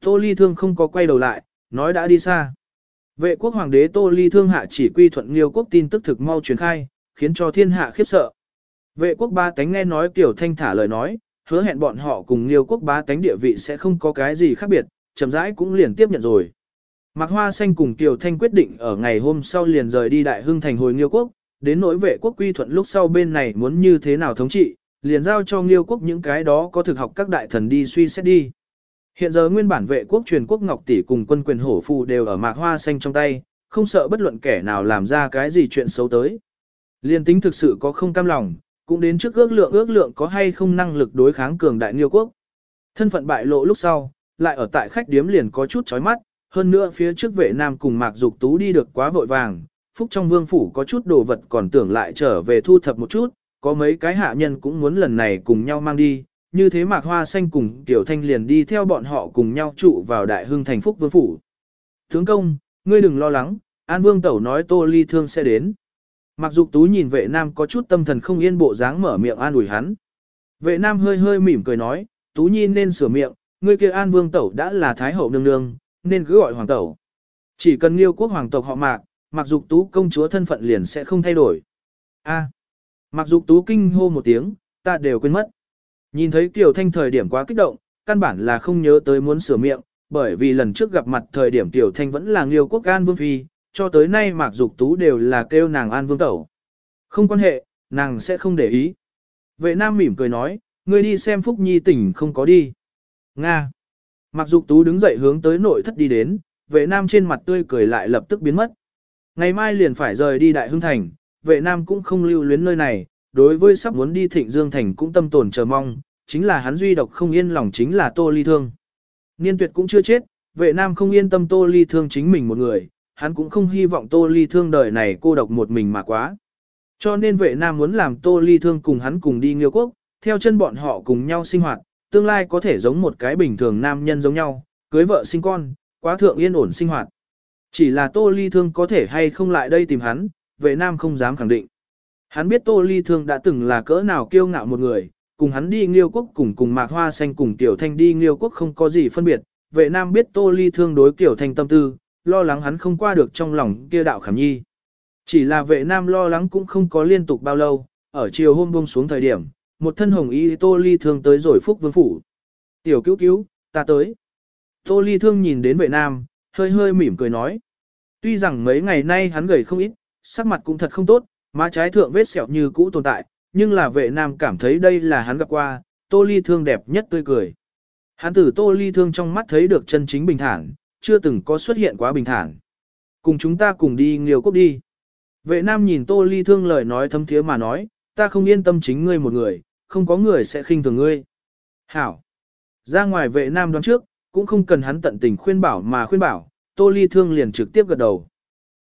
Tô ly thương không có quay đầu lại, nói đã đi xa. Vệ quốc hoàng đế Tô Ly Thương Hạ chỉ quy thuận Liêu quốc tin tức thực mau truyền khai, khiến cho thiên hạ khiếp sợ. Vệ quốc ba tánh nghe nói Tiểu Thanh thả lời nói, hứa hẹn bọn họ cùng Liêu quốc ba tánh địa vị sẽ không có cái gì khác biệt, chậm rãi cũng liền tiếp nhận rồi. Mạc Hoa Xanh cùng Tiểu Thanh quyết định ở ngày hôm sau liền rời đi Đại Hưng thành hồi Liêu quốc, đến nỗi vệ quốc quy thuận lúc sau bên này muốn như thế nào thống trị, liền giao cho Liêu quốc những cái đó có thực học các đại thần đi suy xét đi. Hiện giờ nguyên bản vệ quốc truyền quốc Ngọc Tỷ cùng quân quyền hổ phù đều ở mạc hoa xanh trong tay, không sợ bất luận kẻ nào làm ra cái gì chuyện xấu tới. Liên tính thực sự có không cam lòng, cũng đến trước ước lượng ước lượng có hay không năng lực đối kháng cường đại nghiêu quốc. Thân phận bại lộ lúc sau, lại ở tại khách điếm liền có chút chói mắt, hơn nữa phía trước vệ nam cùng mạc dục tú đi được quá vội vàng, phúc trong vương phủ có chút đồ vật còn tưởng lại trở về thu thập một chút, có mấy cái hạ nhân cũng muốn lần này cùng nhau mang đi, như thế mạc hoa xanh cùng tiểu thanh liền đi theo bọn họ cùng nhau trụ vào đại hưng thành phúc vương phủ. Tướng công, ngươi đừng lo lắng, An Vương Tẩu nói Tô Ly Thương sẽ đến. Mặc dục tú nhìn vệ nam có chút tâm thần không yên bộ dáng mở miệng an ủi hắn. Vệ nam hơi hơi mỉm cười nói, tú nhi nên sửa miệng, người kia An Vương Tẩu đã là Thái Hậu nương nương, nên cứ gọi Hoàng Tẩu. Chỉ cần liêu quốc hoàng tộc họ mạc, mặc dục tú công chúa thân phận liền sẽ không thay đổi. A. mặc dục tú kinh hô một tiếng, ta đều quên mất. Nhìn thấy Kiều Thanh thời điểm quá kích động, căn bản là không nhớ tới muốn sửa miệng, bởi vì lần trước gặp mặt thời điểm Kiều Thanh vẫn là Liêu Quốc An Vương Phi, cho tới nay Mạc Dục Tú đều là kêu nàng An Vương Tẩu. Không quan hệ, nàng sẽ không để ý. Vệ Nam mỉm cười nói, ngươi đi xem Phúc Nhi tỉnh không có đi. Nga. Mạc Dục Tú đứng dậy hướng tới nội thất đi đến, vệ Nam trên mặt tươi cười lại lập tức biến mất. Ngày mai liền phải rời đi Đại Hưng Thành, vệ Nam cũng không lưu luyến nơi này, đối với sắp muốn đi Thịnh Dương Thành cũng tâm tồn chờ mong, chính là hắn duy độc không yên lòng chính là Tô Ly Thương. Niên tuyệt cũng chưa chết, vệ nam không yên tâm Tô Ly Thương chính mình một người, hắn cũng không hy vọng Tô Ly Thương đời này cô độc một mình mà quá. Cho nên vệ nam muốn làm Tô Ly Thương cùng hắn cùng đi Nghiêu Quốc, theo chân bọn họ cùng nhau sinh hoạt, tương lai có thể giống một cái bình thường nam nhân giống nhau, cưới vợ sinh con, quá thượng yên ổn sinh hoạt. Chỉ là Tô Ly Thương có thể hay không lại đây tìm hắn, vệ nam không dám khẳng định. Hắn biết Tô Ly Thương đã từng là cỡ nào kiêu ngạo một người, cùng hắn đi Nghiêu quốc cùng cùng Mạc Hoa Xanh cùng Tiểu Thanh đi Nghiêu quốc không có gì phân biệt. Vệ Nam biết Tô Ly Thương đối Tiểu Thanh tâm tư, lo lắng hắn không qua được trong lòng kia đạo khảm nhi. Chỉ là vệ Nam lo lắng cũng không có liên tục bao lâu, ở chiều hôm buông xuống thời điểm, một thân hồng y Tô Ly Thương tới rồi Phúc Vương Phủ. Tiểu cứu cứu, ta tới. Tô ly thương nhìn đến vệ nam, hơi hơi mỉm cười nói. Tuy rằng mấy ngày nay hắn gầy không ít, sắc mặt cũng thật không tốt, má trái thượng vết sẹo như cũ tồn tại, nhưng là vệ nam cảm thấy đây là hắn gặp qua, tô ly thương đẹp nhất tươi cười. Hắn tử tô ly thương trong mắt thấy được chân chính bình thản, chưa từng có xuất hiện quá bình thản. Cùng chúng ta cùng đi nghiêu cốc đi. Vệ nam nhìn tô ly thương lời nói thâm thiế mà nói, ta không yên tâm chính ngươi một người, không có người sẽ khinh thường ngươi. Hảo. Ra ngoài vệ nam đoán trước, cũng không cần hắn tận tình khuyên bảo mà khuyên bảo, tô ly thương liền trực tiếp gật đầu.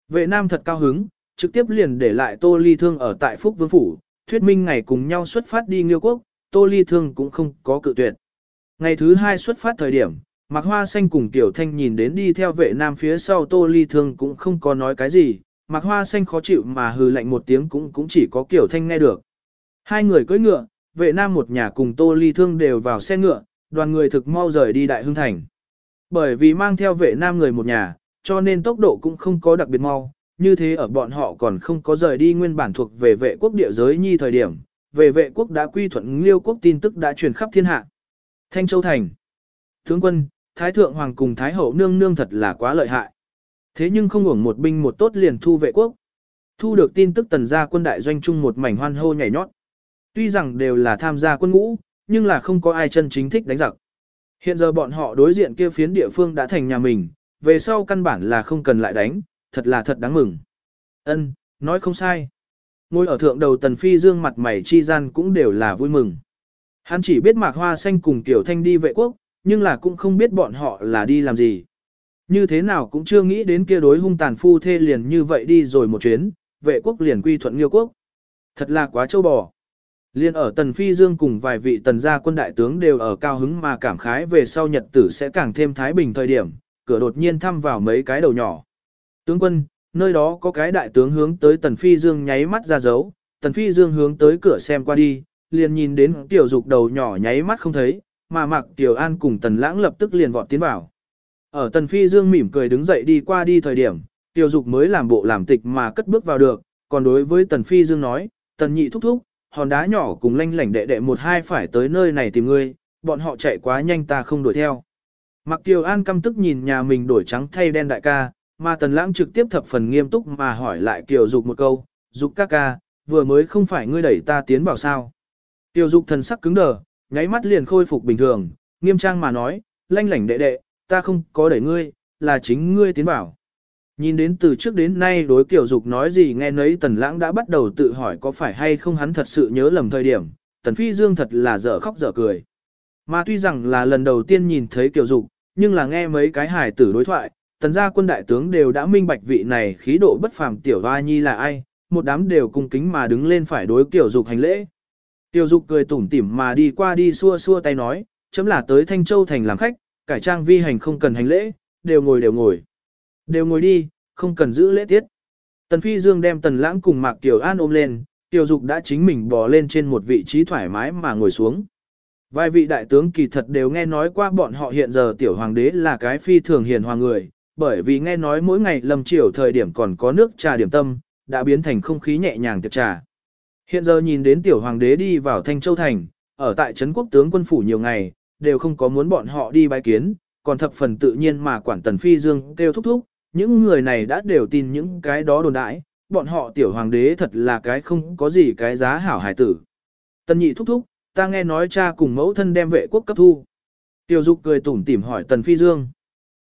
Vệ nam thật cao hứng, trực tiếp liền để lại tô ly thương ở tại Phúc Vương Phủ, thuyết minh ngày cùng nhau xuất phát đi nghiêu quốc, tô ly thương cũng không có cự tuyệt. Ngày thứ hai xuất phát thời điểm, Mạc Hoa Xanh cùng Tiểu Thanh nhìn đến đi theo vệ nam phía sau Tô Ly Thương cũng không có nói cái gì, Mạc Hoa Xanh khó chịu mà hừ lạnh một tiếng cũng cũng chỉ có Tiểu Thanh nghe được. Hai người cưỡi ngựa, vệ nam một nhà cùng Tô Ly Thương đều vào xe ngựa, đoàn người thực mau rời đi Đại Hưng Thành. Bởi vì mang theo vệ nam người một nhà, cho nên tốc độ cũng không có đặc biệt mau, như thế ở bọn họ còn không có rời đi nguyên bản thuộc về vệ quốc địa giới nhi thời điểm, về vệ quốc đã quy thuận liêu quốc tin tức đã truyền khắp thiên hạ. Thanh Châu Thành Tướng quân, Thái Thượng Hoàng cùng Thái Hậu nương nương thật là quá lợi hại. Thế nhưng không hưởng một binh một tốt liền thu vệ quốc. Thu được tin tức tần gia quân đại doanh chung một mảnh hoan hô nhảy nhót. Tuy rằng đều là tham gia quân ngũ, nhưng là không có ai chân chính thích đánh giặc. Hiện giờ bọn họ đối diện kia phiến địa phương đã thành nhà mình, về sau căn bản là không cần lại đánh, thật là thật đáng mừng. Ân, nói không sai. Ngôi ở thượng đầu tần phi dương mặt mày chi gian cũng đều là vui mừng. Hắn chỉ biết mạc hoa xanh cùng tiểu thanh đi vệ quốc, nhưng là cũng không biết bọn họ là đi làm gì. Như thế nào cũng chưa nghĩ đến kia đối hung tàn phu thê liền như vậy đi rồi một chuyến, vệ quốc liền quy thuận nghiêu quốc. Thật là quá châu bò. Liên ở Tần Phi Dương cùng vài vị tần gia quân đại tướng đều ở cao hứng mà cảm khái về sau nhật tử sẽ càng thêm thái bình thời điểm, cửa đột nhiên thăm vào mấy cái đầu nhỏ. Tướng quân, nơi đó có cái đại tướng hướng tới Tần Phi Dương nháy mắt ra dấu, Tần Phi Dương hướng tới cửa xem qua đi, liền nhìn đến tiểu dục đầu nhỏ nháy mắt không thấy, mà mặc tiểu an cùng Tần Lãng lập tức liền vọt tiến vào. Ở Tần Phi Dương mỉm cười đứng dậy đi qua đi thời điểm, tiểu dục mới làm bộ làm tịch mà cất bước vào được, còn đối với Tần Phi Dương nói, Tần nhị thúc thúc, hòn đá nhỏ cùng lanh lảnh đệ đệ một hai phải tới nơi này tìm ngươi, bọn họ chạy quá nhanh ta không đuổi theo. Mặc Tiểu An căm tức nhìn nhà mình đổi trắng thay đen đại ca, mà Tần Lãng trực tiếp thập phần nghiêm túc mà hỏi lại Tiểu Dục một câu, Dục ca ca, vừa mới không phải ngươi đẩy ta tiến vào sao. Tiểu Dục thần sắc cứng đờ, nháy mắt liền khôi phục bình thường, nghiêm trang mà nói, lanh lảnh đệ đệ, ta không có đẩy ngươi, là chính ngươi tiến vào. Nhìn đến từ trước đến nay đối Kiều Dục nói gì nghe nấy Tần Lãng đã bắt đầu tự hỏi có phải hay không hắn thật sự nhớ lầm thời điểm, Tần Phi Dương thật là dở khóc dở cười. Mà tuy rằng là lần đầu tiên nhìn thấy Kiều Dục, nhưng là nghe mấy cái hài tử đối thoại, tần gia quân đại tướng đều đã minh bạch vị này khí độ bất phàm tiểu hoa nhi là ai, một đám đều cung kính mà đứng lên phải đối Kiều Dục hành lễ. Tiểu Dục cười tủm tỉm mà đi qua đi xua xua tay nói, chấm là tới Thanh Châu thành làm khách, cải trang vi hành không cần hành lễ, đều ngồi đều ngồi. Đều ngồi đi, không cần giữ lễ tiết. Tần Phi Dương đem Tần Lãng cùng Mạc Tiểu An ôm lên, Tiểu Dục đã chính mình bò lên trên một vị trí thoải mái mà ngồi xuống. Vài vị đại tướng kỳ thật đều nghe nói qua bọn họ hiện giờ tiểu hoàng đế là cái phi thường hiền hòa người, bởi vì nghe nói mỗi ngày lâm chiều thời điểm còn có nước trà điểm tâm, đã biến thành không khí nhẹ nhàng tiệc trà. Hiện giờ nhìn đến tiểu hoàng đế đi vào Thanh Châu Thành, ở tại Trấn quốc tướng quân phủ nhiều ngày, đều không có muốn bọn họ đi bái kiến, còn thập phần tự nhiên mà quản tần phi dương kêu thúc thúc, những người này đã đều tin những cái đó đồn đãi, bọn họ tiểu hoàng đế thật là cái không có gì cái giá hảo hải tử. Tần nhị thúc thúc, ta nghe nói cha cùng mẫu thân đem vệ quốc cấp thu. Tiểu dục cười tủm tỉm hỏi tần phi dương.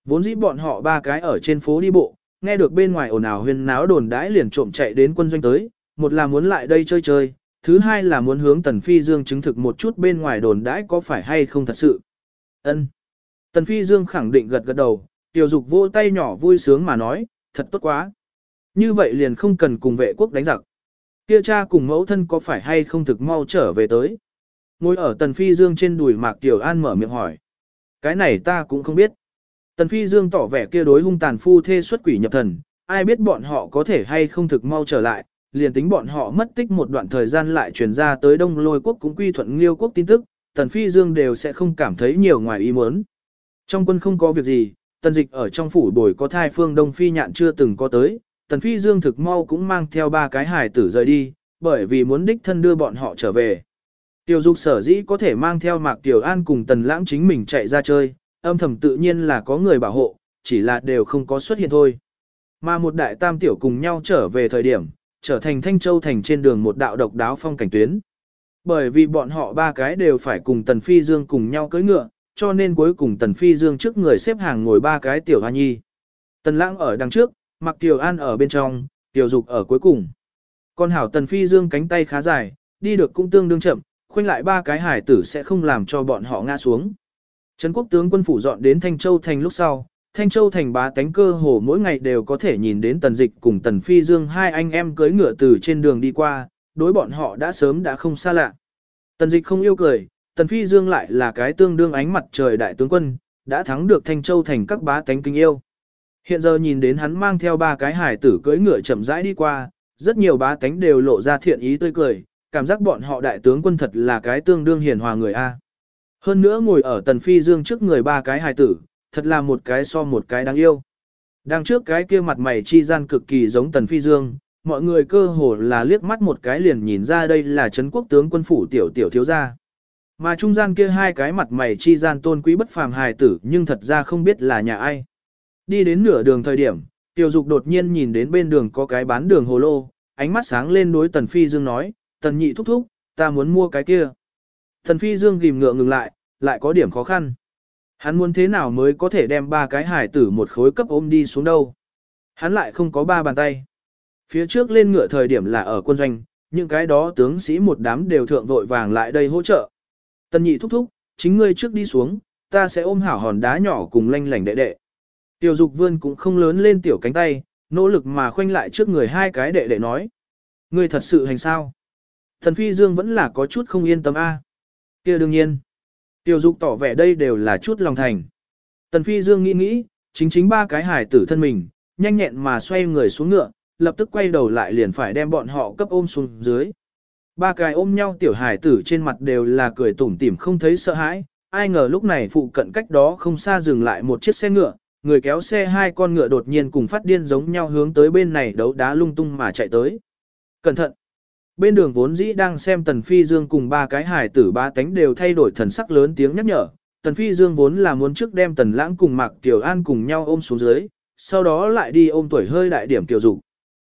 Vốn dĩ bọn họ ba cái ở trên phố đi bộ, nghe được bên ngoài ồn ào huyên náo đồn đãi liền trộm chạy đến quân doanh tới, một là muốn lại đây chơi chơi, thứ hai là muốn hướng Tần Phi Dương chứng thực một chút bên ngoài đồn đãi có phải hay không thật sự. Ân. Tần Phi Dương khẳng định gật gật đầu, tiểu dục vỗ tay nhỏ vui sướng mà nói, thật tốt quá. Như vậy liền không cần cùng vệ quốc đánh giặc. Kia cha cùng mẫu thân có phải hay không thực mau trở về tới. Ngồi ở Tần Phi Dương trên đùi Mạc Tiểu An mở miệng hỏi. Cái này ta cũng không biết. Tần Phi Dương tỏ vẻ kia đối hung tàn phu thê xuất quỷ nhập thần, ai biết bọn họ có thể hay không thực mau trở lại, liền tính bọn họ mất tích một đoạn thời gian lại truyền ra tới Đông Lôi quốc cũng quy thuận Liêu quốc tin tức, Tần Phi Dương đều sẽ không cảm thấy nhiều ngoài ý muốn. Trong quân không có việc gì, Tần Dịch ở trong phủ bồi có thai phương Đông Phi nhạn chưa từng có tới, Tần Phi Dương thực mau cũng mang theo ba cái hài tử rời đi, bởi vì muốn đích thân đưa bọn họ trở về. Tiểu dục sở dĩ có thể mang theo Mạc Tiểu An cùng Tần Lãng chính mình chạy ra chơi, âm thầm tự nhiên là có người bảo hộ, chỉ là đều không có xuất hiện thôi. Mà một đại tam tiểu cùng nhau trở về thời điểm, trở thành Thanh Châu thành trên đường một đạo độc đáo phong cảnh tuyến. Bởi vì bọn họ ba cái đều phải cùng Tần Phi Dương cùng nhau cưỡi ngựa, cho nên cuối cùng Tần Phi Dương trước người xếp hàng ngồi ba cái tiểu hoa nhi. Tần Lãng ở đằng trước, Mạc Tiểu An ở bên trong, Tiểu Dục ở cuối cùng. Con hảo Tần Phi Dương cánh tay khá dài, đi được cũng tương đương chậm, khoanh lại ba cái hải tử sẽ không làm cho bọn họ ngã xuống. Trấn quốc tướng quân phủ dọn đến Thanh Châu thành lúc sau, Thanh Châu thành bá tánh cơ hồ mỗi ngày đều có thể nhìn đến Tần Dịch cùng Tần Phi Dương hai anh em cưỡi ngựa từ trên đường đi qua, đối bọn họ đã sớm đã không xa lạ. Tần Dịch không yêu cười, Tần Phi Dương lại là cái tương đương ánh mặt trời đại tướng quân, đã thắng được Thanh Châu thành các bá tánh kinh yêu. Hiện giờ nhìn đến hắn mang theo ba cái hải tử cưỡi ngựa chậm rãi đi qua, rất nhiều bá tánh đều lộ ra thiện ý tươi cười, cảm giác bọn họ đại tướng quân thật là cái tương đương hiền hòa người A. Hơn nữa ngồi ở Tần Phi Dương trước người ba cái hài tử, thật là một cái so một cái đáng yêu. đang trước cái kia mặt mày chi gian cực kỳ giống Tần Phi Dương, mọi người cơ hồ là liếc mắt một cái liền nhìn ra đây là Trấn quốc tướng quân phủ tiểu tiểu thiếu gia. Mà trung gian kia hai cái mặt mày chi gian tôn quý bất phàm hài tử nhưng thật ra không biết là nhà ai. Đi đến nửa đường thời điểm, tiểu dục đột nhiên nhìn đến bên đường có cái bán đường hồ lô, ánh mắt sáng lên đối Tần Phi Dương nói, Tần nhị thúc thúc, ta muốn mua cái kia. Tần Phi Dương ghim ngựa ngừng lại, lại có điểm khó khăn. Hắn muốn thế nào mới có thể đem ba cái hải tử một khối cấp ôm đi xuống đâu. Hắn lại không có ba bàn tay. Phía trước lên ngựa thời điểm là ở quân doanh, những cái đó tướng sĩ một đám đều thượng vội vàng lại đây hỗ trợ. tân nhị thúc thúc, chính ngươi trước đi xuống, ta sẽ ôm hảo hòn đá nhỏ cùng lanh lảnh đệ đệ. Tiểu dục vươn cũng không lớn lên tiểu cánh tay, nỗ lực mà khoanh lại trước người hai cái đệ đệ nói. Ngươi thật sự hành sao? Thần Phi Dương vẫn là có chút không yên tâm a. kia đương nhiên. Tiểu dục tỏ vẻ đây đều là chút lòng thành. Tần Phi Dương nghĩ nghĩ, chính chính ba cái hải tử thân mình, nhanh nhẹn mà xoay người xuống ngựa, lập tức quay đầu lại liền phải đem bọn họ cấp ôm xuống dưới. Ba cái ôm nhau tiểu hải tử trên mặt đều là cười tủm tỉm không thấy sợ hãi, ai ngờ lúc này phụ cận cách đó không xa dừng lại một chiếc xe ngựa, người kéo xe hai con ngựa đột nhiên cùng phát điên giống nhau hướng tới bên này đấu đá lung tung mà chạy tới. Cẩn thận! Bên đường vốn dĩ đang xem Tần Phi Dương cùng ba cái hải tử ba tánh đều thay đổi thần sắc lớn tiếng nhắc nhở. Tần Phi Dương vốn là muốn trước đem Tần Lãng cùng Mạc Tiểu An cùng nhau ôm xuống dưới, sau đó lại đi ôm tuổi hơi đại điểm tiểu dục.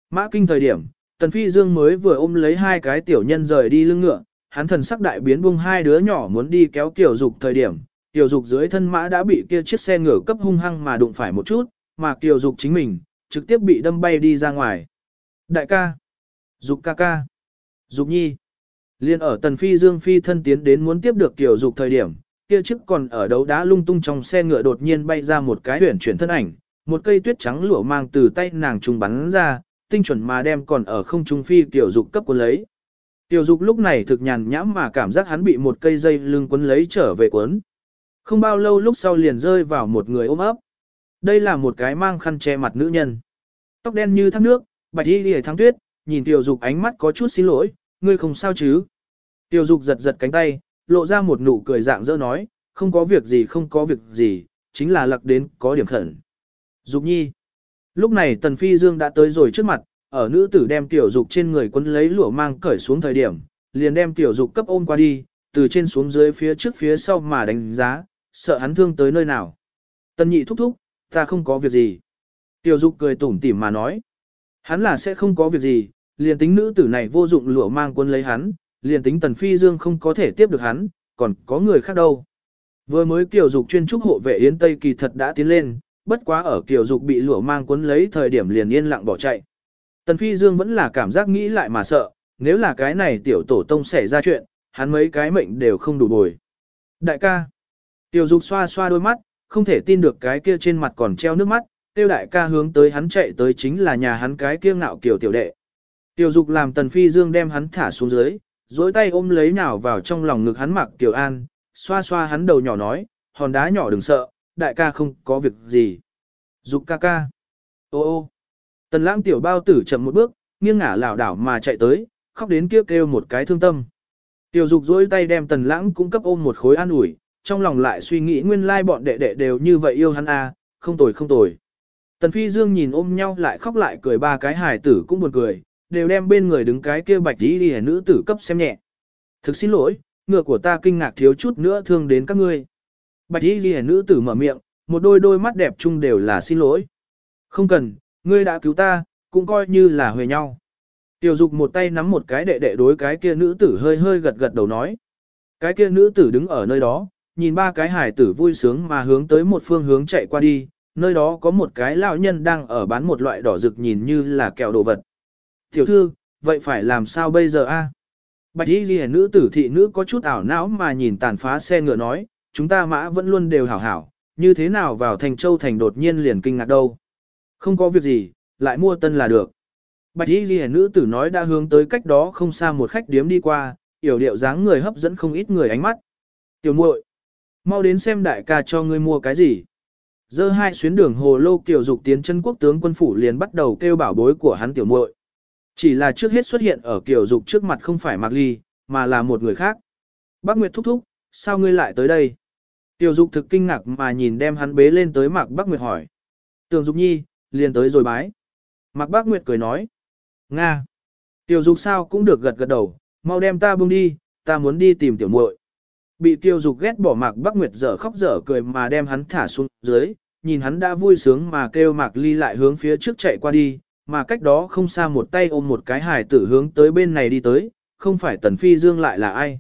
Mã kinh thời điểm, Tần Phi Dương mới vừa ôm lấy hai cái tiểu nhân rời đi lưng ngựa, hắn thần sắc đại biến buông hai đứa nhỏ muốn đi kéo tiểu dục thời điểm, tiểu dục dưới thân mã đã bị kia chiếc xe ngựa cấp hung hăng mà đụng phải một chút, mà tiểu dục chính mình, trực tiếp bị đâm bay đi ra ngoài. Đại ca! Dục ca ca! Dục nhi. Liên ở tần phi dương phi thân tiến đến muốn tiếp được tiểu dục thời điểm, kia chức còn ở đấu đá lung tung trong xe ngựa đột nhiên bay ra một cái huyển chuyển thân ảnh, một cây tuyết trắng lụa mang từ tay nàng trùng bắn ra, tinh chuẩn mà đem còn ở không trung phi tiểu dục cấp cuốn lấy. Tiểu dục lúc này thực nhàn nhãm mà cảm giác hắn bị một cây dây lưng cuốn lấy trở về cuốn. Không bao lâu lúc sau liền rơi vào một người ôm ấp. Đây là một cái mang khăn che mặt nữ nhân. Tóc đen như thác nước, bạch y lìa thắng tuyết, nhìn tiểu dục ánh mắt có chút xin lỗi, ngươi không sao chứ. Tiểu dục giật giật cánh tay, lộ ra một nụ cười dạng dỡ nói, không có việc gì không có việc gì, chính là lặc đến có điểm khẩn. Dục nhi. Lúc này tần phi dương đã tới rồi trước mặt, ở nữ tử đem tiểu dục trên người quân lấy lụa mang cởi xuống thời điểm, liền đem tiểu dục cấp ôm qua đi, từ trên xuống dưới phía trước phía sau mà đánh giá, sợ hắn thương tới nơi nào. Tần nhị thúc thúc, ta không có việc gì. Tiểu dục cười tủm tỉm mà nói. Hắn là sẽ không có việc gì, liền tính nữ tử này vô dụng lụa mang quân lấy hắn, liền tính tần phi dương không có thể tiếp được hắn, còn có người khác đâu. Vừa mới kiều dục chuyên trúc hộ vệ Yến Tây kỳ thật đã tiến lên, bất quá ở kiều dục bị lụa mang quân lấy thời điểm liền yên lặng bỏ chạy. Tần phi dương vẫn là cảm giác nghĩ lại mà sợ, nếu là cái này tiểu tổ tông xảy ra chuyện, hắn mấy cái mệnh đều không đủ bồi. Đại ca, tiểu dục xoa xoa đôi mắt, không thể tin được cái kia trên mặt còn treo nước mắt, tiêu đại ca hướng tới hắn chạy tới chính là nhà hắn cái kia ngạo kiểu tiểu đệ. Tiểu dục làm tần phi dương đem hắn thả xuống dưới, dối tay ôm lấy nào vào trong lòng ngực hắn mặc tiểu an, xoa xoa hắn đầu nhỏ nói, hòn đá nhỏ đừng sợ, đại ca không có việc gì. Dục ca ca. Ô ô. Tần lãng tiểu bao tử chậm một bước, nghiêng ngả lảo đảo mà chạy tới, khóc đến kia kêu một cái thương tâm. Tiểu dục dối tay đem tần lãng cũng cấp ôm một khối an ủi, trong lòng lại suy nghĩ nguyên lai bọn đệ đệ đều như vậy yêu hắn à, không tồi không tồi. Tần phi dương nhìn ôm nhau lại khóc lại cười ba cái hài tử cũng buồn cười, đều đem bên người đứng cái kia bạch y đi nữ tử cấp xem nhẹ. Thực xin lỗi, ngựa của ta kinh ngạc thiếu chút nữa thương đến các ngươi. Bạch y ghi nữ tử mở miệng, một đôi đôi mắt đẹp chung đều là xin lỗi. Không cần, ngươi đã cứu ta, cũng coi như là huề nhau. Tiểu dục một tay nắm một cái đệ đệ đối cái kia nữ tử hơi hơi gật gật đầu nói. Cái kia nữ tử đứng ở nơi đó, nhìn ba cái hải tử vui sướng mà hướng tới một phương hướng chạy qua đi, nơi đó có một cái lão nhân đang ở bán một loại đỏ rực nhìn như là kẹo đồ vật. Tiểu thư, vậy phải làm sao bây giờ a? Bạch y ghi nữ tử thị nữ có chút ảo não mà nhìn tàn phá xe ngựa nói, chúng ta mã vẫn luôn đều hảo hảo, như thế nào vào thành châu thành đột nhiên liền kinh ngạc đâu. Không có việc gì, lại mua tân là được. Bạch y ghi nữ tử nói đã hướng tới cách đó không xa một khách điếm đi qua, yểu điệu dáng người hấp dẫn không ít người ánh mắt. Tiểu muội, mau đến xem đại ca cho ngươi mua cái gì. Dơ hai xuyến đường hồ lô kiểu dục tiến chân quốc tướng quân phủ liền bắt đầu kêu bảo bối của hắn tiểu muội. Chỉ là trước hết xuất hiện ở kiểu dục trước mặt không phải Mạc Ly, mà là một người khác. Bác Nguyệt thúc thúc, sao ngươi lại tới đây? Tiểu dục thực kinh ngạc mà nhìn đem hắn bế lên tới Mạc Bác Nguyệt hỏi. Tường Dục Nhi, liền tới rồi bái. Mạc Bác Nguyệt cười nói. Nga. Tiểu dục sao cũng được gật gật đầu, mau đem ta buông đi, ta muốn đi tìm tiểu muội. Bị tiêu dục ghét bỏ mạc Bắc Nguyệt dở khóc dở cười mà đem hắn thả xuống dưới, nhìn hắn đã vui sướng mà kêu mạc ly lại hướng phía trước chạy qua đi, mà cách đó không xa một tay ôm một cái hài tử hướng tới bên này đi tới, không phải Tần Phi Dương lại là ai.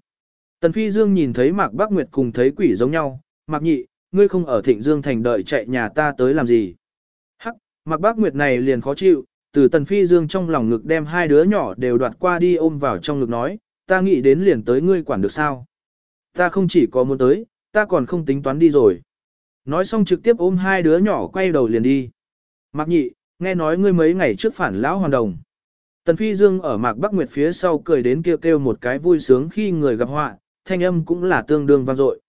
Tần Phi Dương nhìn thấy mạc Bắc Nguyệt cùng thấy quỷ giống nhau, mạc nhị, ngươi không ở thịnh Dương thành đợi chạy nhà ta tới làm gì. Hắc, mạc Bắc Nguyệt này liền khó chịu, từ Tần Phi Dương trong lòng ngực đem hai đứa nhỏ đều đoạt qua đi ôm vào trong ngực nói, ta nghĩ đến liền tới ngươi quản được sao. Ta không chỉ có muốn tới, ta còn không tính toán đi rồi. Nói xong trực tiếp ôm hai đứa nhỏ quay đầu liền đi. Mạc nhị, nghe nói ngươi mấy ngày trước phản lão hoàn đồng. Tần Phi Dương ở Mạc Bắc Nguyệt phía sau cười đến kêu kêu một cái vui sướng khi người gặp họa, thanh âm cũng là tương đương vang dội.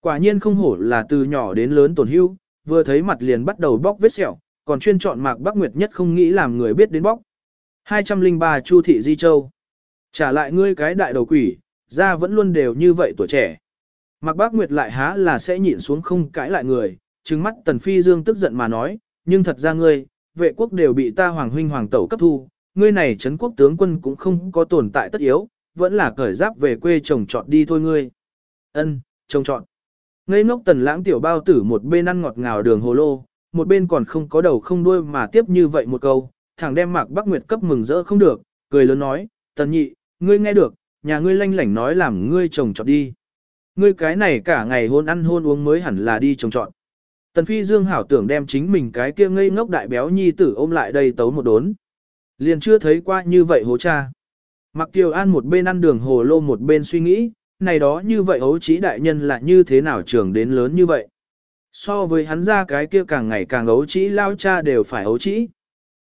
Quả nhiên không hổ là từ nhỏ đến lớn tổn hưu, vừa thấy mặt liền bắt đầu bóc vết sẹo, còn chuyên chọn Mạc Bắc Nguyệt nhất không nghĩ làm người biết đến bóc. 203 Chu Thị Di Châu Trả lại ngươi cái đại đầu quỷ, ra vẫn luôn đều như vậy tuổi trẻ. Mạc Bác Nguyệt lại há là sẽ nhịn xuống không cãi lại người, trừng mắt Tần Phi Dương tức giận mà nói, nhưng thật ra ngươi, vệ quốc đều bị ta hoàng huynh hoàng tẩu cấp thu, ngươi này trấn quốc tướng quân cũng không có tồn tại tất yếu, vẫn là cởi giáp về quê chồng chọn đi thôi ngươi. Ân, chồng chọn. Ngây ngốc tần lãng tiểu bao tử một bên ăn ngọt ngào đường hồ lô, một bên còn không có đầu không đuôi mà tiếp như vậy một câu, thẳng đem Mạc Bắc Nguyệt cấp mừng rỡ không được, cười lớn nói, tần nhị, ngươi nghe được, nhà ngươi lanh lảnh nói làm ngươi chồng chọn đi. Ngươi cái này cả ngày hôn ăn hôn uống mới hẳn là đi chồng chọn. Tần Phi Dương hảo tưởng đem chính mình cái kia ngây ngốc đại béo nhi tử ôm lại đây tấu một đốn. Liền chưa thấy qua như vậy hố cha. Mặc Kiều An một bên ăn đường hồ lô một bên suy nghĩ, này đó như vậy hố trí đại nhân là như thế nào trưởng đến lớn như vậy. So với hắn ra cái kia càng ngày càng ấu trí lao cha đều phải ấu trí.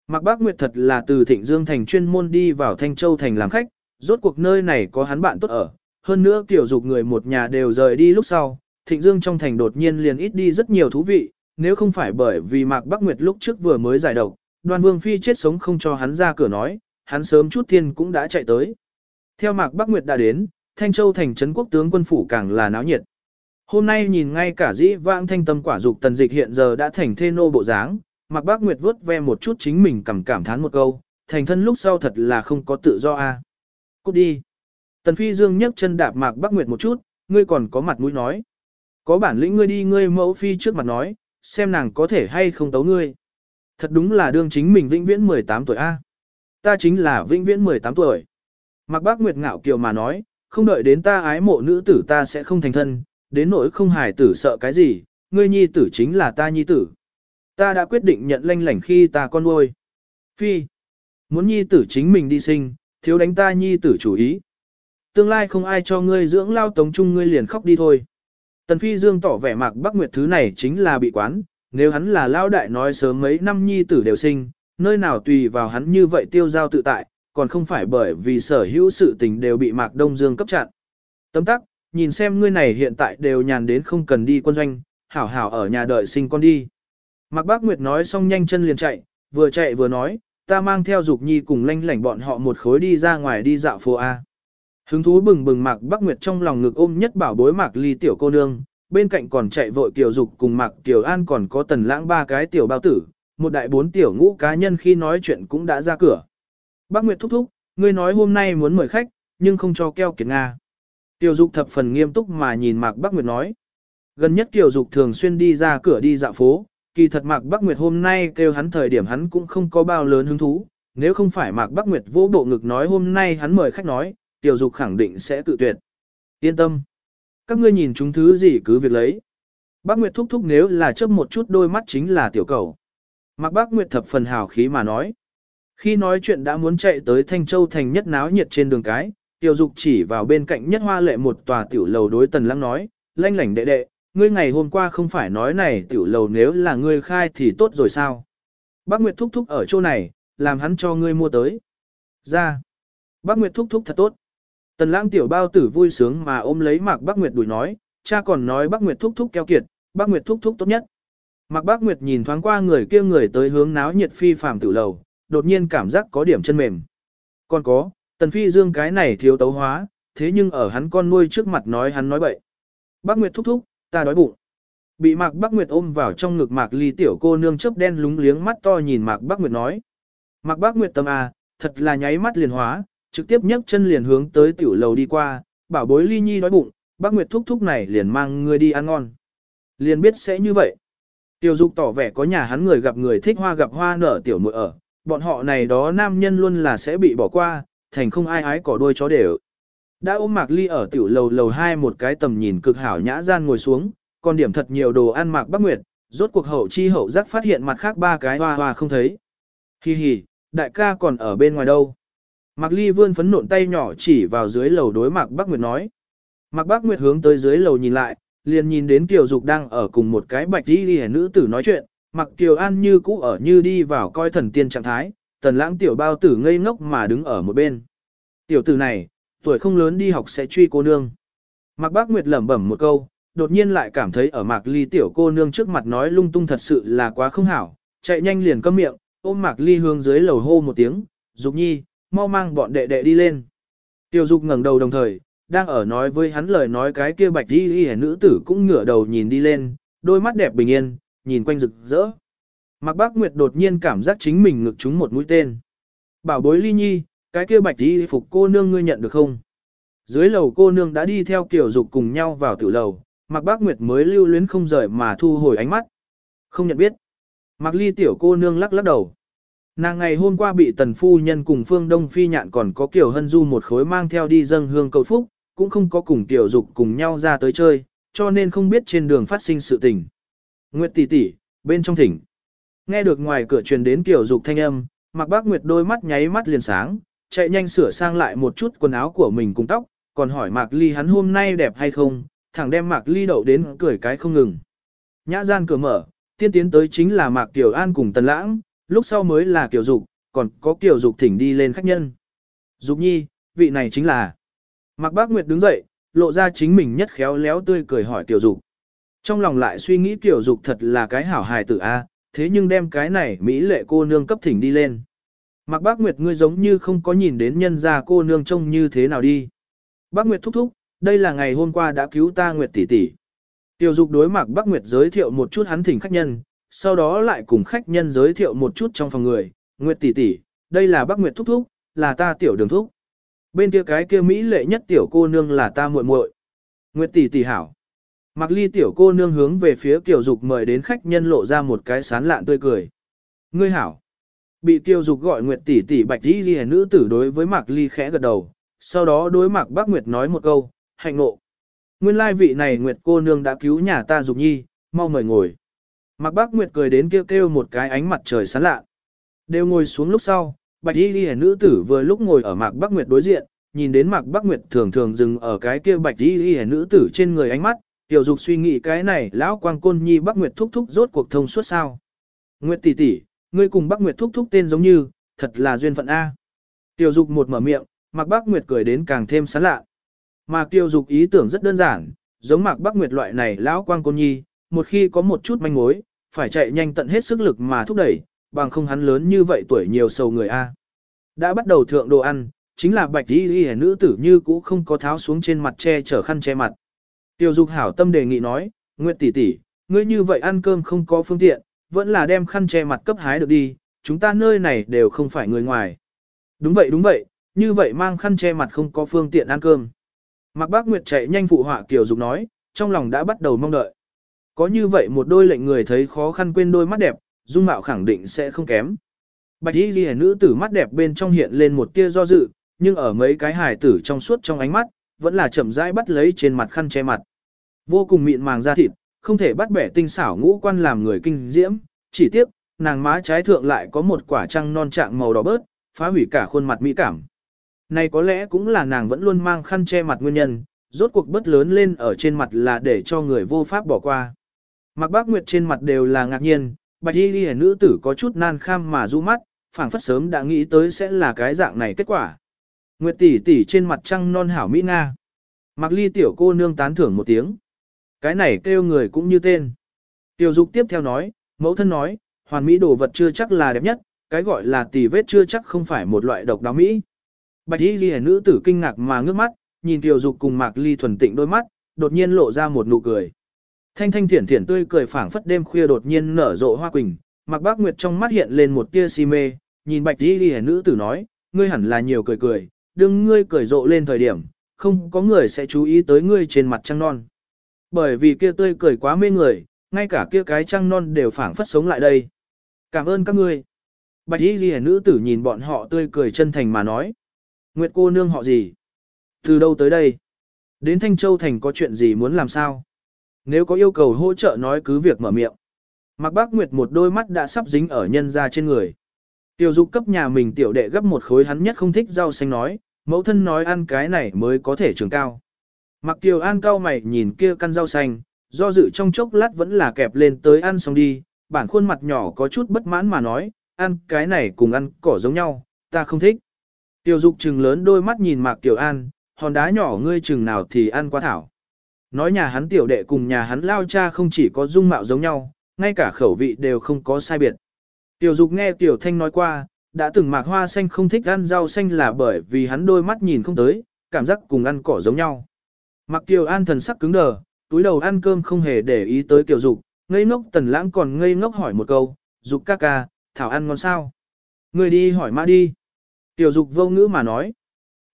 Mạc Bác Nguyệt thật là từ Thịnh Dương Thành chuyên môn đi vào Thanh Châu Thành làm khách, rốt cuộc nơi này có hắn bạn tốt ở. Hơn nữa kiểu dục người một nhà đều rời đi lúc sau, Thịnh Dương trong thành đột nhiên liền ít đi rất nhiều thú vị, nếu không phải bởi vì Mạc Bắc Nguyệt lúc trước vừa mới giải độc, Đoan Vương Phi chết sống không cho hắn ra cửa nói, hắn sớm chút thiên cũng đã chạy tới. Theo Mạc Bắc Nguyệt đã đến, Thanh Châu thành trấn quốc tướng quân phủ càng là náo nhiệt. Hôm nay nhìn ngay cả dĩ vãng thanh tâm quả dục tần dịch hiện giờ đã thành thê nô bộ dáng, Mạc Bắc Nguyệt vớt ve một chút chính mình cảm cảm thán một câu, thành thân lúc sau thật là không có tự do a. Cút đi. Tần Phi Dương nhấc chân đạp Mạc Bắc Nguyệt một chút, ngươi còn có mặt mũi nói. Có bản lĩnh ngươi đi ngươi mẫu phi trước mặt nói, xem nàng có thể hay không tấu ngươi. Thật đúng là đương chính mình vĩnh viễn 18 tuổi a. Ta chính là vĩnh viễn 18 tuổi. Mạc Bác Nguyệt ngạo kiều mà nói, không đợi đến ta ái mộ nữ tử ta sẽ không thành thân, đến nỗi không hài tử sợ cái gì, ngươi nhi tử chính là ta nhi tử. Ta đã quyết định nhận lanh lảnh khi ta con nuôi. Phi, muốn nhi tử chính mình đi sinh, thiếu đánh ta nhi tử chủ ý. Tương lai không ai cho ngươi dưỡng lao tống chung ngươi liền khóc đi thôi. Tần Phi Dương tỏ vẻ mạc Bắc Nguyệt thứ này chính là bị quán, nếu hắn là lao đại nói sớm mấy năm nhi tử đều sinh, nơi nào tùy vào hắn như vậy tiêu giao tự tại, còn không phải bởi vì sở hữu sự tình đều bị mạc Đông Dương cấp chặn. Tấm tắc, nhìn xem ngươi này hiện tại đều nhàn đến không cần đi quân doanh, hảo hảo ở nhà đợi sinh con đi. Mạc Bác Nguyệt nói xong nhanh chân liền chạy, vừa chạy vừa nói, ta mang theo Dục Nhi cùng lanh lảnh bọn họ một khối đi ra ngoài đi dạo phố A. Hứng thú bừng bừng Mạc bắc Nguyệt trong lòng ngực ôm nhất bảo bối Mạc Ly tiểu cô nương, bên cạnh còn chạy vội Kiều Dục cùng Mạc Kiều An còn có tần lãng ba cái tiểu bao tử, một đại bốn tiểu ngũ cá nhân khi nói chuyện cũng đã ra cửa. bắc Nguyệt thúc thúc, ngươi nói hôm nay muốn mời khách, nhưng không cho keo kiệt Nga. Tiểu Dục thập phần nghiêm túc mà nhìn Mạc Bắc Nguyệt nói. Gần nhất Tiểu Dục thường xuyên đi ra cửa đi dạo phố, kỳ thật Mạc Bắc Nguyệt hôm nay kêu hắn thời điểm hắn cũng không có bao lớn hứng thú, nếu không phải Mạc Bắc Nguyệt vỗ bộ ngực nói hôm nay hắn mời khách nói, Tiểu Dục khẳng định sẽ tự tuyệt. Yên tâm. Các ngươi nhìn chúng thứ gì cứ việc lấy. Bác Nguyệt thúc thúc nếu là chớp một chút đôi mắt chính là tiểu cầu. Mặc Bác Nguyệt thập phần hào khí mà nói. Khi nói chuyện đã muốn chạy tới Thanh Châu thành nhất náo nhiệt trên đường cái, Tiểu Dục chỉ vào bên cạnh nhất hoa lệ một tòa tiểu lầu đối Tần Lăng nói, lanh lảnh đệ đệ, ngươi ngày hôm qua không phải nói này tiểu lầu nếu là ngươi khai thì tốt rồi sao? Bác Nguyệt thúc thúc ở chỗ này, làm hắn cho ngươi mua tới. Ra. Bác Nguyệt thúc thúc thật tốt. Tần lãng tiểu bao tử vui sướng mà ôm lấy Mạc Bác Nguyệt đuổi nói, cha còn nói Bác Nguyệt thúc thúc keo kiệt, Bác Nguyệt thúc thúc tốt nhất. Mạc Bác Nguyệt nhìn thoáng qua người kia người tới hướng náo nhiệt phi phàm tử lầu, đột nhiên cảm giác có điểm chân mềm. Còn có, Tần Phi Dương cái này thiếu tấu hóa, thế nhưng ở hắn con nuôi trước mặt nói hắn nói bậy. Bác Nguyệt thúc thúc, ta đói bụng. Bị Mạc Bác Nguyệt ôm vào trong ngực Mạc Ly tiểu cô nương chớp đen lúng liếng mắt to nhìn Mạc Bác Nguyệt nói. Mạc Bác Nguyệt tâm à, thật là nháy mắt liền hóa, trực tiếp nhấc chân liền hướng tới tiểu lầu đi qua, bảo bối Ly Nhi đói bụng, Bác Nguyệt thúc thúc này liền mang người đi ăn ngon. Liền biết sẽ như vậy. Tiểu Dục tỏ vẻ có nhà hắn người gặp người thích hoa gặp hoa nở tiểu muội ở, bọn họ này đó nam nhân luôn là sẽ bị bỏ qua, thành không ai ái cỏ đuôi chó đều. Đã ôm Mạc Ly ở tiểu lầu lầu hai một cái tầm nhìn cực hảo nhã gian ngồi xuống, còn điểm thật nhiều đồ ăn Mạc Bắc Nguyệt, rốt cuộc hậu chi hậu giác phát hiện mặt khác ba cái hoa hoa không thấy. Hi hi, đại ca còn ở bên ngoài đâu. Mạc Ly vươn phấn nộn tay nhỏ chỉ vào dưới lầu đối Mạc Bắc Nguyệt nói. Mạc Bắc Nguyệt hướng tới dưới lầu nhìn lại, liền nhìn đến Kiều Dục đang ở cùng một cái bạch đi đi nữ tử nói chuyện, Mạc Kiều An như cũ ở như đi vào coi thần tiên trạng thái, tần lãng tiểu bao tử ngây ngốc mà đứng ở một bên. Tiểu tử này, tuổi không lớn đi học sẽ truy cô nương. Mạc Bác Nguyệt lẩm bẩm một câu, đột nhiên lại cảm thấy ở Mạc Ly tiểu cô nương trước mặt nói lung tung thật sự là quá không hảo, chạy nhanh liền câm miệng, ôm Mạc Ly hướng dưới lầu hô một tiếng, "Dục Nhi, mau mang bọn đệ đệ đi lên." Tiểu Dục ngẩng đầu đồng thời, đang ở nói với hắn lời nói cái kia bạch y y nữ tử cũng ngửa đầu nhìn đi lên, đôi mắt đẹp bình yên, nhìn quanh rực rỡ. Mạc Bác Nguyệt đột nhiên cảm giác chính mình ngực trúng một mũi tên. Bảo bối ly nhi, cái kia bạch y phục cô nương ngươi nhận được không? Dưới lầu cô nương đã đi theo kiểu dục cùng nhau vào tiểu lầu, Mạc Bác Nguyệt mới lưu luyến không rời mà thu hồi ánh mắt. Không nhận biết. Mạc Ly tiểu cô nương lắc lắc đầu. Nàng ngày hôm qua bị tần phu nhân cùng phương đông phi nhạn còn có kiểu hân du một khối mang theo đi dâng hương cầu phúc, cũng không có cùng tiểu dục cùng nhau ra tới chơi, cho nên không biết trên đường phát sinh sự tình. Nguyệt tỷ tỷ, bên trong thỉnh. Nghe được ngoài cửa truyền đến tiểu dục thanh âm, Mạc Bác Nguyệt đôi mắt nháy mắt liền sáng, chạy nhanh sửa sang lại một chút quần áo của mình cùng tóc, còn hỏi Mạc Ly hắn hôm nay đẹp hay không, thẳng đem Mạc Ly đậu đến cười cái không ngừng. Nhã gian cửa mở, tiên tiến tới chính là Mạc Tiểu An cùng Tần Lãng, lúc sau mới là Kiều Dục, còn có Kiều Dục thỉnh đi lên khách nhân. Dục nhi, vị này chính là Mạc Bác Nguyệt đứng dậy, lộ ra chính mình nhất khéo léo tươi cười hỏi Tiểu Dục. Trong lòng lại suy nghĩ Tiểu Dục thật là cái hảo hài tử A, thế nhưng đem cái này Mỹ lệ cô nương cấp thỉnh đi lên. Mạc Bác Nguyệt ngươi giống như không có nhìn đến nhân gia cô nương trông như thế nào đi. Bác Nguyệt thúc thúc, đây là ngày hôm qua đã cứu ta Nguyệt tỷ tỷ. Tiểu Dục đối Mạc Bác Nguyệt giới thiệu một chút hắn thỉnh khách nhân, sau đó lại cùng khách nhân giới thiệu một chút trong phòng người. Nguyệt tỷ tỷ, đây là Bắc Nguyệt thúc thúc, là ta tiểu đường thúc. Bên kia cái kia Mỹ lệ nhất tiểu cô nương là ta muội muội. Nguyệt tỷ tỷ hảo. Mạc Ly tiểu cô nương hướng về phía Kiều Dục mời đến khách nhân lộ ra một cái sán lạn tươi cười. Ngươi hảo. Bị Kiều Dục gọi Nguyệt tỷ tỷ bạch Tỷ Liễu nữ tử đối với Mạc Ly khẽ gật đầu, sau đó đối Mạc Bác Nguyệt nói một câu, hạnh nộ. Nguyên lai vị này Nguyệt cô nương đã cứu nhà ta Dục Nhi, mau mời ngồi. Mạc Bác Nguyệt cười đến kêu kêu một cái ánh mặt trời sán lạ. Đều ngồi xuống lúc sau, bạch y ghi nữ tử vừa lúc ngồi ở Mạc Bác Nguyệt đối diện, nhìn đến Mạc Bác Nguyệt thường thường dừng ở cái kia bạch y ghi nữ tử trên người ánh mắt, tiểu dục suy nghĩ cái này lão quang côn nhi Bác Nguyệt thúc thúc rốt cuộc thông suốt sao. Nguyệt tỷ tỷ, ngươi cùng Bác Nguyệt thúc thúc tên giống như, thật là duyên phận A. Tiểu dục một mở miệng, Mạc Bác Nguyệt cười đến càng thêm sán lạ. Mà tiểu dục ý tưởng rất đơn giản, giống Mạc Bác Nguyệt loại này lão quang côn nhi, một khi có một chút manh mối, phải chạy nhanh tận hết sức lực mà thúc đẩy, bằng không hắn lớn như vậy tuổi nhiều sầu người A. Đã bắt đầu thượng đồ ăn, chính là bạch y y nữ tử như cũ không có tháo xuống trên mặt che chở khăn che mặt. Tiêu dục hảo tâm đề nghị nói, Nguyệt tỷ tỷ, ngươi như vậy ăn cơm không có phương tiện, vẫn là đem khăn che mặt cấp hái được đi, chúng ta nơi này đều không phải người ngoài. Đúng vậy đúng vậy, như vậy mang khăn che mặt không có phương tiện ăn cơm. Mạc Bác Nguyệt chạy nhanh phụ họa Kiều Dục nói, trong lòng đã bắt đầu mong đợi. Có như vậy một đôi lệnh người thấy khó khăn quên đôi mắt đẹp, dung mạo khẳng định sẽ không kém. Bạch y ghi nữ tử mắt đẹp bên trong hiện lên một tia do dự, nhưng ở mấy cái hài tử trong suốt trong ánh mắt, vẫn là chậm rãi bắt lấy trên mặt khăn che mặt. Vô cùng mịn màng da thịt, không thể bắt bẻ tinh xảo ngũ quan làm người kinh diễm, chỉ tiếc, nàng má trái thượng lại có một quả trăng non trạng màu đỏ bớt, phá hủy cả khuôn mặt mỹ cảm. Này có lẽ cũng là nàng vẫn luôn mang khăn che mặt nguyên nhân, rốt cuộc bớt lớn lên ở trên mặt là để cho người vô pháp bỏ qua. Mạc bác Nguyệt trên mặt đều là ngạc nhiên, bạch y ghi nữ tử có chút nan kham mà du mắt, phảng phất sớm đã nghĩ tới sẽ là cái dạng này kết quả. Nguyệt tỷ tỷ trên mặt trăng non hảo mỹ nga. Mạc ly tiểu cô nương tán thưởng một tiếng. Cái này kêu người cũng như tên. Tiểu dục tiếp theo nói, mẫu thân nói, hoàn mỹ đồ vật chưa chắc là đẹp nhất, cái gọi là tỷ vết chưa chắc không phải một loại độc đáo mỹ. Bạch y ghi nữ tử kinh ngạc mà ngước mắt, nhìn tiểu dục cùng mạc ly thuần tịnh đôi mắt, đột nhiên lộ ra một nụ cười. Thanh thanh thiển thiển tươi cười phảng phất đêm khuya đột nhiên nở rộ hoa quỳnh, Mạc Bác Nguyệt trong mắt hiện lên một tia si mê, nhìn Bạch Y Liễu nữ tử nói, ngươi hẳn là nhiều cười cười, đừng ngươi cười rộ lên thời điểm, không có người sẽ chú ý tới ngươi trên mặt trăng non. Bởi vì kia tươi cười quá mê người, ngay cả kia cái trăng non đều phảng phất sống lại đây. Cảm ơn các ngươi. Bạch Y Liễu nữ tử nhìn bọn họ tươi cười chân thành mà nói, Nguyệt cô nương họ gì? Từ đâu tới đây? Đến Thanh Châu Thành có chuyện gì muốn làm sao? Nếu có yêu cầu hỗ trợ nói cứ việc mở miệng. Mạc Bác Nguyệt một đôi mắt đã sắp dính ở nhân ra trên người. Tiểu dục cấp nhà mình tiểu đệ gấp một khối hắn nhất không thích rau xanh nói, mẫu thân nói ăn cái này mới có thể trường cao. Mạc Kiều An cao mày nhìn kia căn rau xanh, do dự trong chốc lát vẫn là kẹp lên tới ăn xong đi, bản khuôn mặt nhỏ có chút bất mãn mà nói, ăn cái này cùng ăn cỏ giống nhau, ta không thích. Tiểu dục trừng lớn đôi mắt nhìn Mạc Kiều An, hòn đá nhỏ ngươi chừng nào thì ăn quá thảo. Nói nhà hắn tiểu đệ cùng nhà hắn lao cha không chỉ có dung mạo giống nhau, ngay cả khẩu vị đều không có sai biệt. Tiểu dục nghe Tiểu Thanh nói qua, đã từng mạc hoa xanh không thích ăn rau xanh là bởi vì hắn đôi mắt nhìn không tới, cảm giác cùng ăn cỏ giống nhau. Mặc Tiểu An thần sắc cứng đờ, túi đầu ăn cơm không hề để ý tới Tiểu Dục, ngây ngốc tần lãng còn ngây ngốc hỏi một câu, Dục ca ca, Thảo ăn ngon sao? Người đi hỏi mã đi. Tiểu Dục vô ngữ mà nói,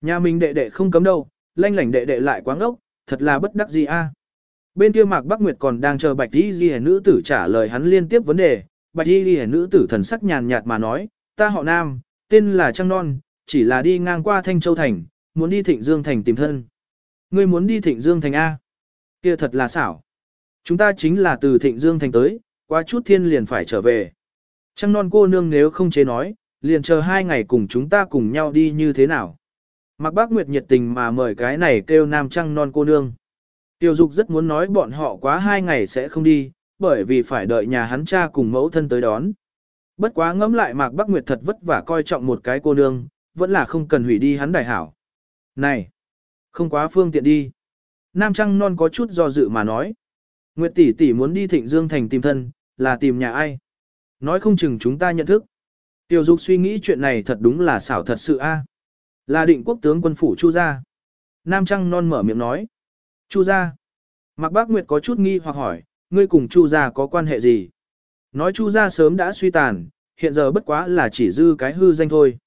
nhà mình đệ đệ không cấm đâu, lanh lảnh đệ đệ lại quá ngốc, thật là bất đắc dĩ a. Bên kia Mạc Bắc Nguyệt còn đang chờ Bạch Y Liễu nữ tử trả lời hắn liên tiếp vấn đề, Bạch Y Liễu nữ tử thần sắc nhàn nhạt mà nói, ta họ Nam, tên là trang Non, chỉ là đi ngang qua Thanh Châu Thành, muốn đi Thịnh Dương Thành tìm thân. Ngươi muốn đi Thịnh Dương Thành A? Kia thật là xảo. Chúng ta chính là từ Thịnh Dương Thành tới, qua chút thiên liền phải trở về. trang Non cô nương nếu không chế nói, liền chờ hai ngày cùng chúng ta cùng nhau đi như thế nào. Mạc Bác Nguyệt nhiệt tình mà mời cái này kêu Nam Trăng Non cô nương. Tiêu Dục rất muốn nói bọn họ quá hai ngày sẽ không đi, bởi vì phải đợi nhà hắn cha cùng mẫu thân tới đón. Bất quá ngẫm lại Mạc Bắc Nguyệt thật vất vả coi trọng một cái cô nương, vẫn là không cần hủy đi hắn đại hảo. Này, không quá phương tiện đi. Nam Trăng Non có chút do dự mà nói. Nguyệt tỷ tỷ muốn đi Thịnh Dương Thành tìm thân, là tìm nhà ai? Nói không chừng chúng ta nhận thức. Tiêu Dục suy nghĩ chuyện này thật đúng là xảo thật sự a. Là định quốc tướng quân phủ Chu gia. Nam Trăng Non mở miệng nói. Chu gia. Mạc Bác Nguyệt có chút nghi hoặc hỏi, ngươi cùng Chu gia có quan hệ gì? Nói Chu gia sớm đã suy tàn, hiện giờ bất quá là chỉ dư cái hư danh thôi.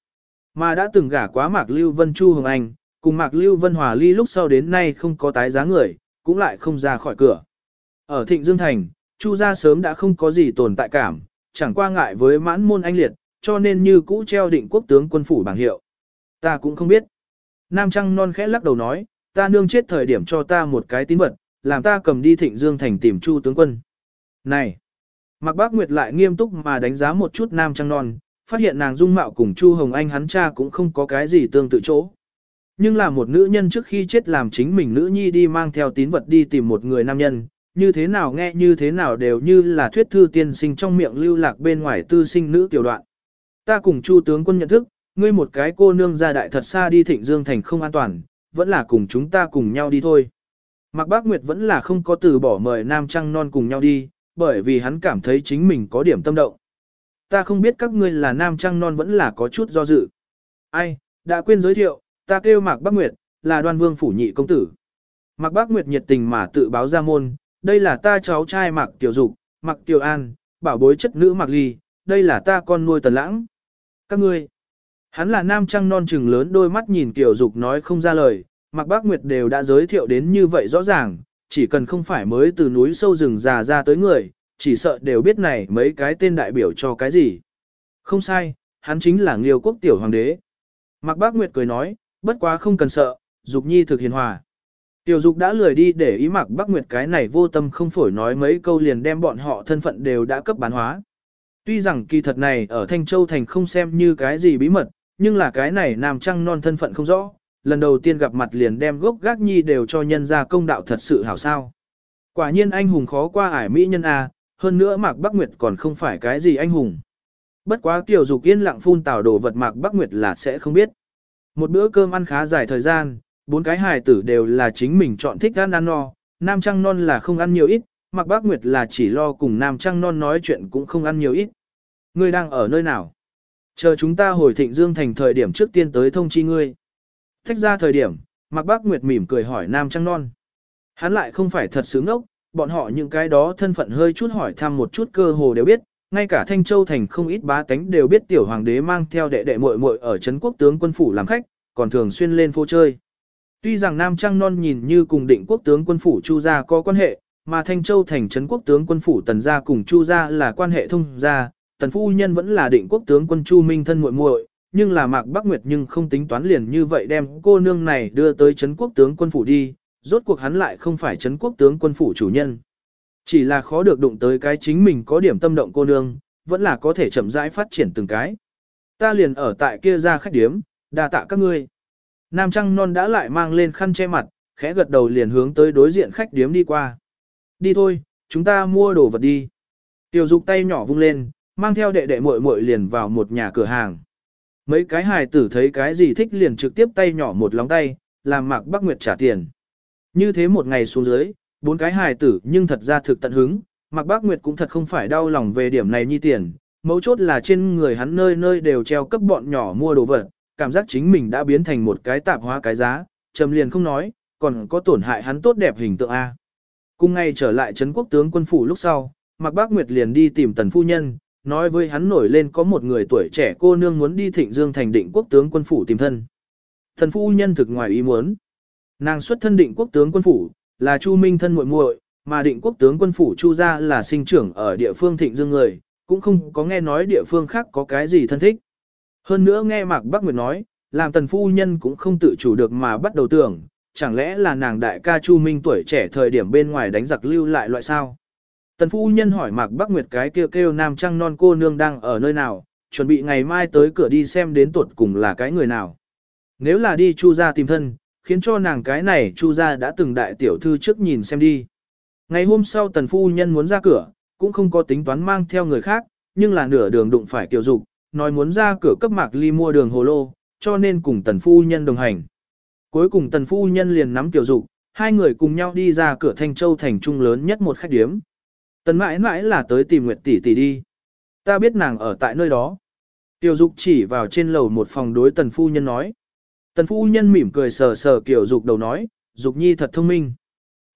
Mà đã từng gả quá Mạc Lưu Vân Chu Hồng Anh, cùng Mạc Lưu Vân Hòa Ly lúc sau đến nay không có tái giá người, cũng lại không ra khỏi cửa. Ở Thịnh Dương Thành, Chu gia sớm đã không có gì tồn tại cảm, chẳng qua ngại với mãn môn anh liệt, cho nên như cũ treo định quốc tướng quân phủ bảng hiệu. Ta cũng không biết. Nam Trăng non khẽ lắc đầu nói, ta nương chết thời điểm cho ta một cái tín vật, làm ta cầm đi thịnh dương thành tìm chu tướng quân. Này! Mạc Bác Nguyệt lại nghiêm túc mà đánh giá một chút Nam Trăng non, phát hiện nàng dung mạo cùng Chu Hồng Anh hắn cha cũng không có cái gì tương tự chỗ. Nhưng là một nữ nhân trước khi chết làm chính mình nữ nhi đi mang theo tín vật đi tìm một người nam nhân, như thế nào nghe như thế nào đều như là thuyết thư tiên sinh trong miệng lưu lạc bên ngoài tư sinh nữ tiểu đoạn. Ta cùng Chu tướng quân nhận thức, ngươi một cái cô nương ra đại thật xa đi thịnh dương thành không an toàn, vẫn là cùng chúng ta cùng nhau đi thôi. Mạc Bác Nguyệt vẫn là không có từ bỏ mời Nam Trăng Non cùng nhau đi, bởi vì hắn cảm thấy chính mình có điểm tâm động. Ta không biết các ngươi là Nam Trăng Non vẫn là có chút do dự. Ai, đã quên giới thiệu, ta kêu Mạc Bác Nguyệt, là đoan vương phủ nhị công tử. Mạc Bác Nguyệt nhiệt tình mà tự báo ra môn, đây là ta cháu trai Mạc Tiểu Dục, Mạc Tiểu An, bảo bối chất nữ Mạc Ly, đây là ta con nuôi Tần Lãng. Các ngươi, Hắn là nam trăng non trừng lớn đôi mắt nhìn Kiều Dục nói không ra lời, Mạc Bác Nguyệt đều đã giới thiệu đến như vậy rõ ràng, chỉ cần không phải mới từ núi sâu rừng già ra tới người, chỉ sợ đều biết này mấy cái tên đại biểu cho cái gì. Không sai, hắn chính là Nghiêu quốc tiểu hoàng đế. Mạc Bác Nguyệt cười nói, bất quá không cần sợ, Dục Nhi thực hiền hòa. Tiểu Dục đã lười đi để ý Mạc Bác Nguyệt cái này vô tâm không phổi nói mấy câu liền đem bọn họ thân phận đều đã cấp bán hóa. Tuy rằng kỳ thật này ở Thanh Châu Thành không xem như cái gì bí mật, nhưng là cái này nam trăng non thân phận không rõ, lần đầu tiên gặp mặt liền đem gốc gác nhi đều cho nhân ra công đạo thật sự hảo sao. Quả nhiên anh hùng khó qua ải mỹ nhân A, hơn nữa Mạc Bắc Nguyệt còn không phải cái gì anh hùng. Bất quá tiểu dục yên lặng phun tảo đồ vật Mạc Bắc Nguyệt là sẽ không biết. Một bữa cơm ăn khá dài thời gian, bốn cái hài tử đều là chính mình chọn thích ăn ăn no, nam trăng non là không ăn nhiều ít, Mạc Bắc Nguyệt là chỉ lo cùng nam trăng non nói chuyện cũng không ăn nhiều ít. Ngươi đang ở nơi nào? Chờ chúng ta hồi thịnh dương thành thời điểm trước tiên tới thông chi ngươi. Thách ra thời điểm, Mạc Bác Nguyệt mỉm cười hỏi Nam Trăng Non. Hắn lại không phải thật sướng ốc, bọn họ những cái đó thân phận hơi chút hỏi thăm một chút cơ hồ đều biết, ngay cả Thanh Châu Thành không ít bá tánh đều biết tiểu hoàng đế mang theo đệ đệ muội muội ở Trấn quốc tướng quân phủ làm khách, còn thường xuyên lên phố chơi. Tuy rằng Nam Trăng Non nhìn như cùng định quốc tướng quân phủ Chu gia có quan hệ, mà Thanh Châu Thành Trấn quốc tướng quân phủ Tần gia cùng Chu gia là quan hệ thông gia, Tần phu nhân vẫn là định quốc tướng quân Chu Minh thân muội muội, nhưng là Mạc Bắc Nguyệt nhưng không tính toán liền như vậy đem cô nương này đưa tới Trấn quốc tướng quân phủ đi, rốt cuộc hắn lại không phải Trấn quốc tướng quân phủ chủ nhân. Chỉ là khó được đụng tới cái chính mình có điểm tâm động cô nương, vẫn là có thể chậm rãi phát triển từng cái. Ta liền ở tại kia ra khách điếm, đa tạ các ngươi. Nam Trăng Non đã lại mang lên khăn che mặt, khẽ gật đầu liền hướng tới đối diện khách điếm đi qua. Đi thôi, chúng ta mua đồ vật đi. Tiểu dục tay nhỏ vung lên, mang theo đệ đệ muội muội liền vào một nhà cửa hàng. Mấy cái hài tử thấy cái gì thích liền trực tiếp tay nhỏ một lóng tay, làm Mạc Bắc Nguyệt trả tiền. Như thế một ngày xuống dưới, bốn cái hài tử nhưng thật ra thực tận hứng, Mạc Bắc Nguyệt cũng thật không phải đau lòng về điểm này như tiền, mấu chốt là trên người hắn nơi nơi đều treo cấp bọn nhỏ mua đồ vật, cảm giác chính mình đã biến thành một cái tạp hóa cái giá, trầm liền không nói, còn có tổn hại hắn tốt đẹp hình tượng A. Cùng ngay trở lại Trấn quốc tướng quân phủ lúc sau, Mạc Bác Nguyệt liền đi tìm tần phu nhân, nói với hắn nổi lên có một người tuổi trẻ cô nương muốn đi thịnh dương thành định quốc tướng quân phủ tìm thân. Thần phu nhân thực ngoài ý muốn. Nàng xuất thân định quốc tướng quân phủ, là Chu Minh thân muội muội, mà định quốc tướng quân phủ Chu gia là sinh trưởng ở địa phương thịnh dương người, cũng không có nghe nói địa phương khác có cái gì thân thích. Hơn nữa nghe Mạc Bắc Nguyệt nói, làm tần phu nhân cũng không tự chủ được mà bắt đầu tưởng, chẳng lẽ là nàng đại ca Chu Minh tuổi trẻ thời điểm bên ngoài đánh giặc lưu lại loại sao? Tần phu nhân hỏi Mạc Bắc Nguyệt cái kêu kêu nam trăng non cô nương đang ở nơi nào, chuẩn bị ngày mai tới cửa đi xem đến tuột cùng là cái người nào. Nếu là đi chu ra tìm thân, khiến cho nàng cái này chu ra đã từng đại tiểu thư trước nhìn xem đi. Ngày hôm sau tần phu nhân muốn ra cửa, cũng không có tính toán mang theo người khác, nhưng là nửa đường đụng phải tiểu dục, nói muốn ra cửa cấp Mạc Ly mua đường hồ lô, cho nên cùng tần phu nhân đồng hành. Cuối cùng tần phu nhân liền nắm tiểu dục, hai người cùng nhau đi ra cửa Thanh Châu thành trung lớn nhất một khách điếm. Tần mãi mãi là tới tìm Nguyệt tỷ tỷ đi. Ta biết nàng ở tại nơi đó. Tiểu Dục chỉ vào trên lầu một phòng đối tần phu nhân nói. Tần phu nhân mỉm cười sờ sờ kiểu Dục đầu nói, Dục nhi thật thông minh.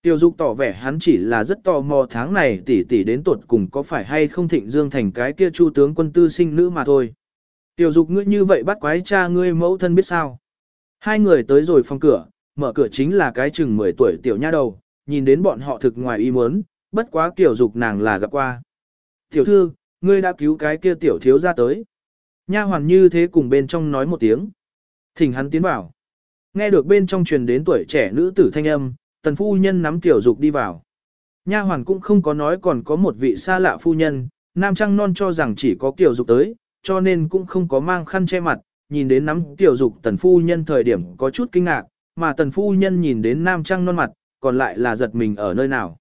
Tiểu Dục tỏ vẻ hắn chỉ là rất tò mò tháng này tỷ tỷ đến tuột cùng có phải hay không thịnh dương thành cái kia chu tướng quân tư sinh nữ mà thôi. Tiểu Dục ngươi như vậy bắt quái cha ngươi mẫu thân biết sao. Hai người tới rồi phòng cửa, mở cửa chính là cái chừng 10 tuổi tiểu nha đầu, nhìn đến bọn họ thực ngoài ý muốn, bất quá kiểu dục nàng là gặp qua. Tiểu thư, ngươi đã cứu cái kia tiểu thiếu ra tới. Nha hoàn như thế cùng bên trong nói một tiếng. Thỉnh hắn tiến vào. Nghe được bên trong truyền đến tuổi trẻ nữ tử thanh âm, tần phu nhân nắm tiểu dục đi vào. Nha hoàn cũng không có nói còn có một vị xa lạ phu nhân, nam trăng non cho rằng chỉ có tiểu dục tới, cho nên cũng không có mang khăn che mặt, nhìn đến nắm tiểu dục tần phu nhân thời điểm có chút kinh ngạc, mà tần phu nhân nhìn đến nam trăng non mặt, còn lại là giật mình ở nơi nào.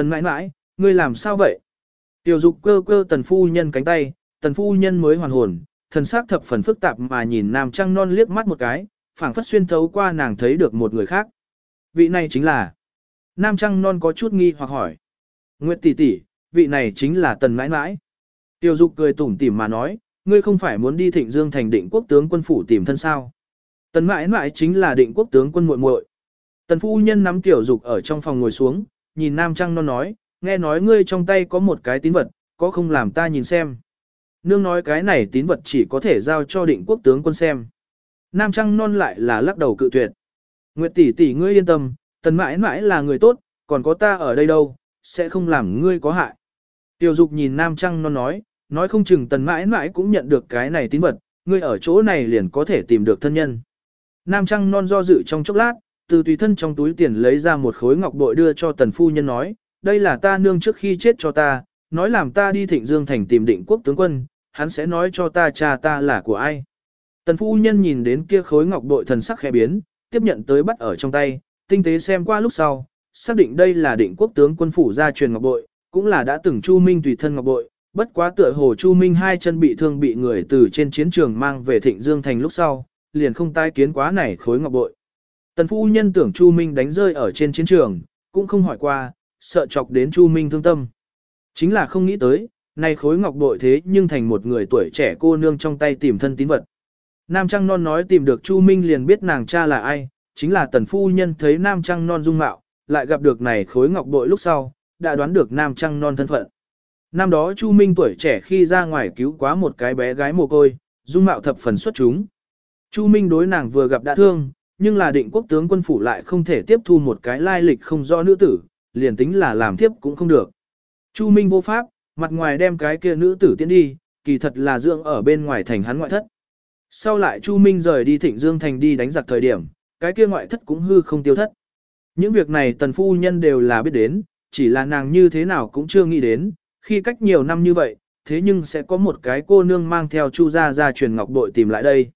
Tần mãi mãi, ngươi làm sao vậy? Tiểu dục cơ cơ tần phu nhân cánh tay, tần phu nhân mới hoàn hồn, thần sắc thập phần phức tạp mà nhìn nam trăng non liếc mắt một cái, phảng phất xuyên thấu qua nàng thấy được một người khác. Vị này chính là... Nam trăng non có chút nghi hoặc hỏi. Nguyệt tỷ tỷ, vị này chính là tần mãi mãi. Tiểu dục cười tủm tỉm mà nói, ngươi không phải muốn đi thịnh dương thành định quốc tướng quân phủ tìm thân sao. Tần mãi mãi chính là định quốc tướng quân muội muội. Tần phu nhân nắm tiểu dục ở trong phòng ngồi xuống, nhìn Nam Trăng non nói, nghe nói ngươi trong tay có một cái tín vật, có không làm ta nhìn xem. Nương nói cái này tín vật chỉ có thể giao cho định quốc tướng quân xem. Nam Trăng non lại là lắc đầu cự tuyệt. Nguyệt tỷ tỷ ngươi yên tâm, tần mãi mãi là người tốt, còn có ta ở đây đâu, sẽ không làm ngươi có hại. Tiểu dục nhìn nam trăng non nói, nói không chừng tần mãi mãi cũng nhận được cái này tín vật, ngươi ở chỗ này liền có thể tìm được thân nhân. Nam trăng non do dự trong chốc lát, từ tùy thân trong túi tiền lấy ra một khối ngọc bội đưa cho tần phu nhân nói, đây là ta nương trước khi chết cho ta, nói làm ta đi thịnh dương thành tìm định quốc tướng quân, hắn sẽ nói cho ta cha ta là của ai. Tần phu nhân nhìn đến kia khối ngọc bội thần sắc khẽ biến, tiếp nhận tới bắt ở trong tay, tinh tế xem qua lúc sau, xác định đây là định quốc tướng quân phủ gia truyền ngọc bội, cũng là đã từng Chu Minh tùy thân ngọc bội, bất quá tựa hồ Chu Minh hai chân bị thương bị người từ trên chiến trường mang về Thịnh Dương thành lúc sau, liền không tai kiến quá này khối ngọc bội. Tần phu nhân tưởng Chu Minh đánh rơi ở trên chiến trường, cũng không hỏi qua, sợ chọc đến Chu Minh thương tâm. Chính là không nghĩ tới, nay khối ngọc bội thế nhưng thành một người tuổi trẻ cô nương trong tay tìm thân tín vật. Nam Trăng Non nói tìm được Chu Minh liền biết nàng cha là ai, chính là tần phu nhân thấy Nam Trăng Non dung mạo, lại gặp được này khối ngọc bội lúc sau, đã đoán được Nam Trăng Non thân phận. Năm đó Chu Minh tuổi trẻ khi ra ngoài cứu quá một cái bé gái mồ côi, dung mạo thập phần xuất chúng. Chu Minh đối nàng vừa gặp đã thương, nhưng là định quốc tướng quân phủ lại không thể tiếp thu một cái lai lịch không rõ nữ tử, liền tính là làm tiếp cũng không được. Chu Minh vô pháp, mặt ngoài đem cái kia nữ tử tiến đi, kỳ thật là dưỡng ở bên ngoài thành hắn ngoại thất. Sau lại Chu Minh rời đi Thịnh Dương thành đi đánh giặc thời điểm, cái kia ngoại thất cũng hư không tiêu thất. Những việc này tần phu nhân đều là biết đến, chỉ là nàng như thế nào cũng chưa nghĩ đến, khi cách nhiều năm như vậy, thế nhưng sẽ có một cái cô nương mang theo Chu gia gia truyền ngọc bội tìm lại đây.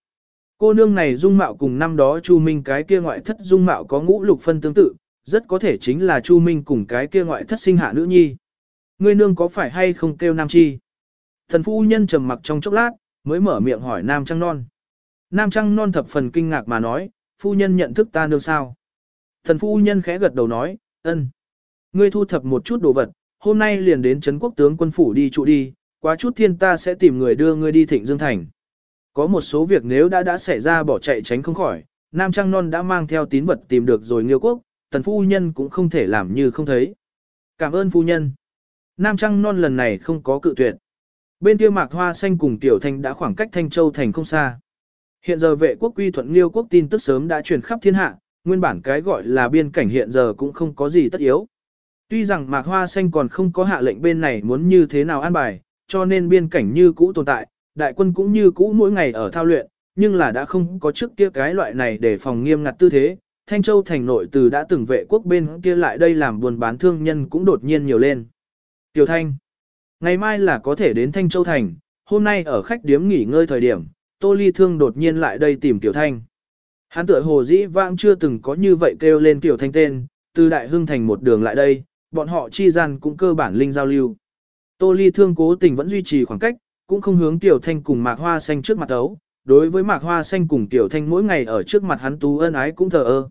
Cô nương này dung mạo cùng năm đó Chu Minh cái kia ngoại thất dung mạo có ngũ lục phân tương tự, rất có thể chính là Chu Minh cùng cái kia ngoại thất sinh hạ nữ nhi. Ngươi nương có phải hay không kêu Nam Chi? Thần phu nhân trầm mặc trong chốc lát, mới mở miệng hỏi Nam Trăng Non. Nam Trăng Non thập phần kinh ngạc mà nói, phu nhân nhận thức ta nương sao? Thần phu nhân khẽ gật đầu nói, ân. Ngươi thu thập một chút đồ vật, hôm nay liền đến Trấn quốc tướng quân phủ đi trụ đi, quá chút thiên ta sẽ tìm người đưa ngươi đi thịnh Dương Thành. Có một số việc nếu đã đã xảy ra bỏ chạy tránh không khỏi, Nam Trăng Non đã mang theo tín vật tìm được rồi nghiêu quốc, tần phu nhân cũng không thể làm như không thấy. Cảm ơn phu nhân. Nam Trăng Non lần này không có cự tuyệt. Bên kia mạc hoa xanh cùng Tiểu Thanh đã khoảng cách Thanh Châu thành không xa. Hiện giờ vệ quốc quy thuận liêu quốc tin tức sớm đã truyền khắp thiên hạ, nguyên bản cái gọi là biên cảnh hiện giờ cũng không có gì tất yếu. Tuy rằng mạc hoa xanh còn không có hạ lệnh bên này muốn như thế nào an bài, cho nên biên cảnh như cũ tồn tại, đại quân cũng như cũ mỗi ngày ở thao luyện, nhưng là đã không có trước kia cái loại này để phòng nghiêm ngặt tư thế. Thanh Châu thành nội từ đã từng vệ quốc bên kia lại đây làm buôn bán thương nhân cũng đột nhiên nhiều lên. Tiểu Thanh, ngày mai là có thể đến Thanh Châu thành, hôm nay ở khách điếm nghỉ ngơi thời điểm, Tô Ly Thương đột nhiên lại đây tìm Tiểu Thanh. Hắn tựa hồ dĩ vãng chưa từng có như vậy kêu lên Tiểu Thanh tên, từ Đại Hưng thành một đường lại đây, bọn họ chi gian cũng cơ bản linh giao lưu. Tô Ly Thương cố tình vẫn duy trì khoảng cách, cũng không hướng Tiểu Thanh cùng Mạc Hoa Xanh trước mặt ấu. Đối với Mạc Hoa Xanh cùng Tiểu Thanh mỗi ngày ở trước mặt hắn tú ân ái cũng thờ ơ.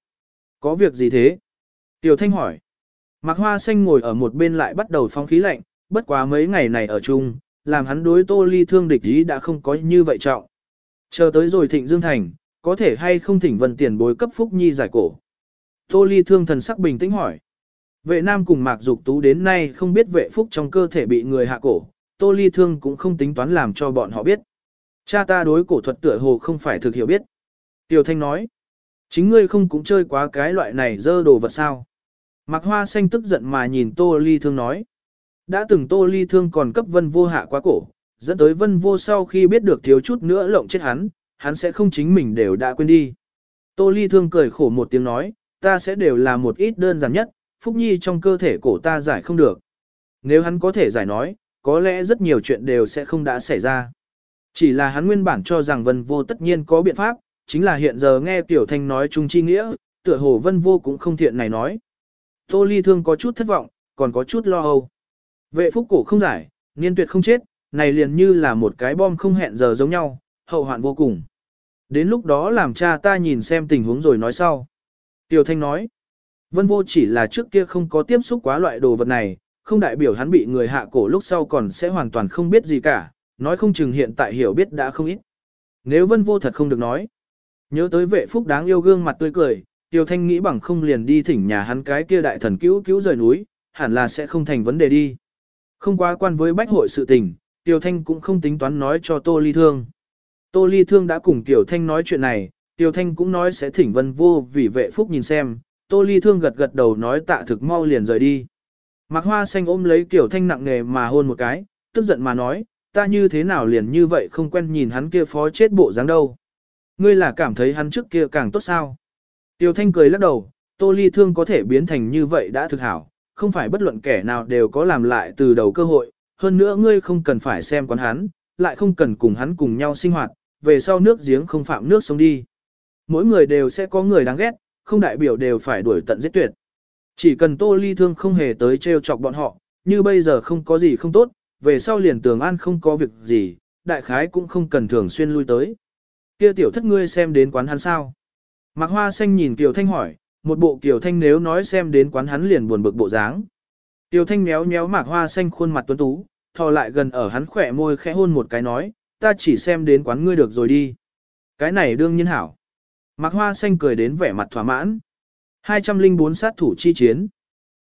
Có việc gì thế? Tiểu Thanh hỏi. Mạc Hoa Xanh ngồi ở một bên lại bắt đầu phong khí lạnh, bất quá mấy ngày này ở chung, làm hắn đối Tô Ly Thương địch ý đã không có như vậy trọng. Chờ tới rồi Thịnh Dương Thành, có thể hay không thỉnh vân tiền bối cấp Phúc Nhi giải cổ. Tô Ly Thương thần sắc bình tĩnh hỏi. Vệ Nam cùng Mạc Dục Tú đến nay không biết vệ Phúc trong cơ thể bị người hạ cổ, Tô Ly Thương cũng không tính toán làm cho bọn họ biết. Cha ta đối cổ thuật tựa hồ không phải thực hiểu biết. Tiểu Thanh nói, chính ngươi không cũng chơi quá cái loại này dơ đồ vật sao. Mạc Hoa Xanh tức giận mà nhìn Tô Ly Thương nói. Đã từng Tô Ly Thương còn cấp vân vô hạ quá cổ, dẫn tới vân vô sau khi biết được thiếu chút nữa lộng chết hắn, hắn sẽ không chính mình đều đã quên đi. Tô Ly Thương cười khổ một tiếng nói, ta sẽ đều là một ít đơn giản nhất, Phúc Nhi trong cơ thể cổ ta giải không được. Nếu hắn có thể giải nói, có lẽ rất nhiều chuyện đều sẽ không đã xảy ra. Chỉ là hắn nguyên bản cho rằng vân vô tất nhiên có biện pháp, chính là hiện giờ nghe Tiểu Thanh nói chung chi nghĩa, tựa hồ vân vô cũng không thiện này nói. Tô Ly Thương có chút thất vọng, còn có chút lo âu. Vệ phúc cổ không giải, niên tuyệt không chết, này liền như là một cái bom không hẹn giờ giống nhau, hậu hoạn vô cùng. Đến lúc đó làm cha ta nhìn xem tình huống rồi nói sau. Tiểu Thanh nói, Vân Vô chỉ là trước kia không có tiếp xúc quá loại đồ vật này, không đại biểu hắn bị người hạ cổ lúc sau còn sẽ hoàn toàn không biết gì cả, nói không chừng hiện tại hiểu biết đã không ít. Nếu Vân Vô thật không được nói, nhớ tới vệ phúc đáng yêu gương mặt tươi cười, Tiêu Thanh nghĩ bằng không liền đi thỉnh nhà hắn cái kia đại thần cứu cứu rời núi, hẳn là sẽ không thành vấn đề đi. Không quá quan với bách hội sự tình, Tiêu Thanh cũng không tính toán nói cho Tô Ly Thương. Tô Ly Thương đã cùng Tiểu Thanh nói chuyện này, Tiêu Thanh cũng nói sẽ thỉnh vân vô vì vệ phúc nhìn xem, Tô Ly Thương gật gật đầu nói tạ thực mau liền rời đi. Mạc Hoa Xanh ôm lấy Kiều Thanh nặng nề mà hôn một cái, tức giận mà nói, ta như thế nào liền như vậy không quen nhìn hắn kia phó chết bộ dáng đâu. Ngươi là cảm thấy hắn trước kia càng tốt sao. Tiêu Thanh cười lắc đầu, Tô Ly Thương có thể biến thành như vậy đã thực hảo, không phải bất luận kẻ nào đều có làm lại từ đầu cơ hội, hơn nữa ngươi không cần phải xem quán hắn, lại không cần cùng hắn cùng nhau sinh hoạt, về sau nước giếng không phạm nước sông đi. Mỗi người đều sẽ có người đáng ghét, không đại biểu đều phải đuổi tận giết tuyệt. Chỉ cần Tô Ly Thương không hề tới trêu chọc bọn họ, như bây giờ không có gì không tốt, về sau liền tường an không có việc gì, đại khái cũng không cần thường xuyên lui tới. Kia tiểu thất ngươi xem đến quán hắn sao? Mạc Hoa Xanh nhìn Kiều Thanh hỏi, một bộ Kiều Thanh nếu nói xem đến quán hắn liền buồn bực bộ dáng. Kiều Thanh méo méo Mạc Hoa Xanh khuôn mặt tuấn tú, thò lại gần ở hắn khỏe môi khẽ hôn một cái nói, ta chỉ xem đến quán ngươi được rồi đi. Cái này đương nhiên hảo. Mạc Hoa Xanh cười đến vẻ mặt thỏa mãn. 204 sát thủ chi chiến.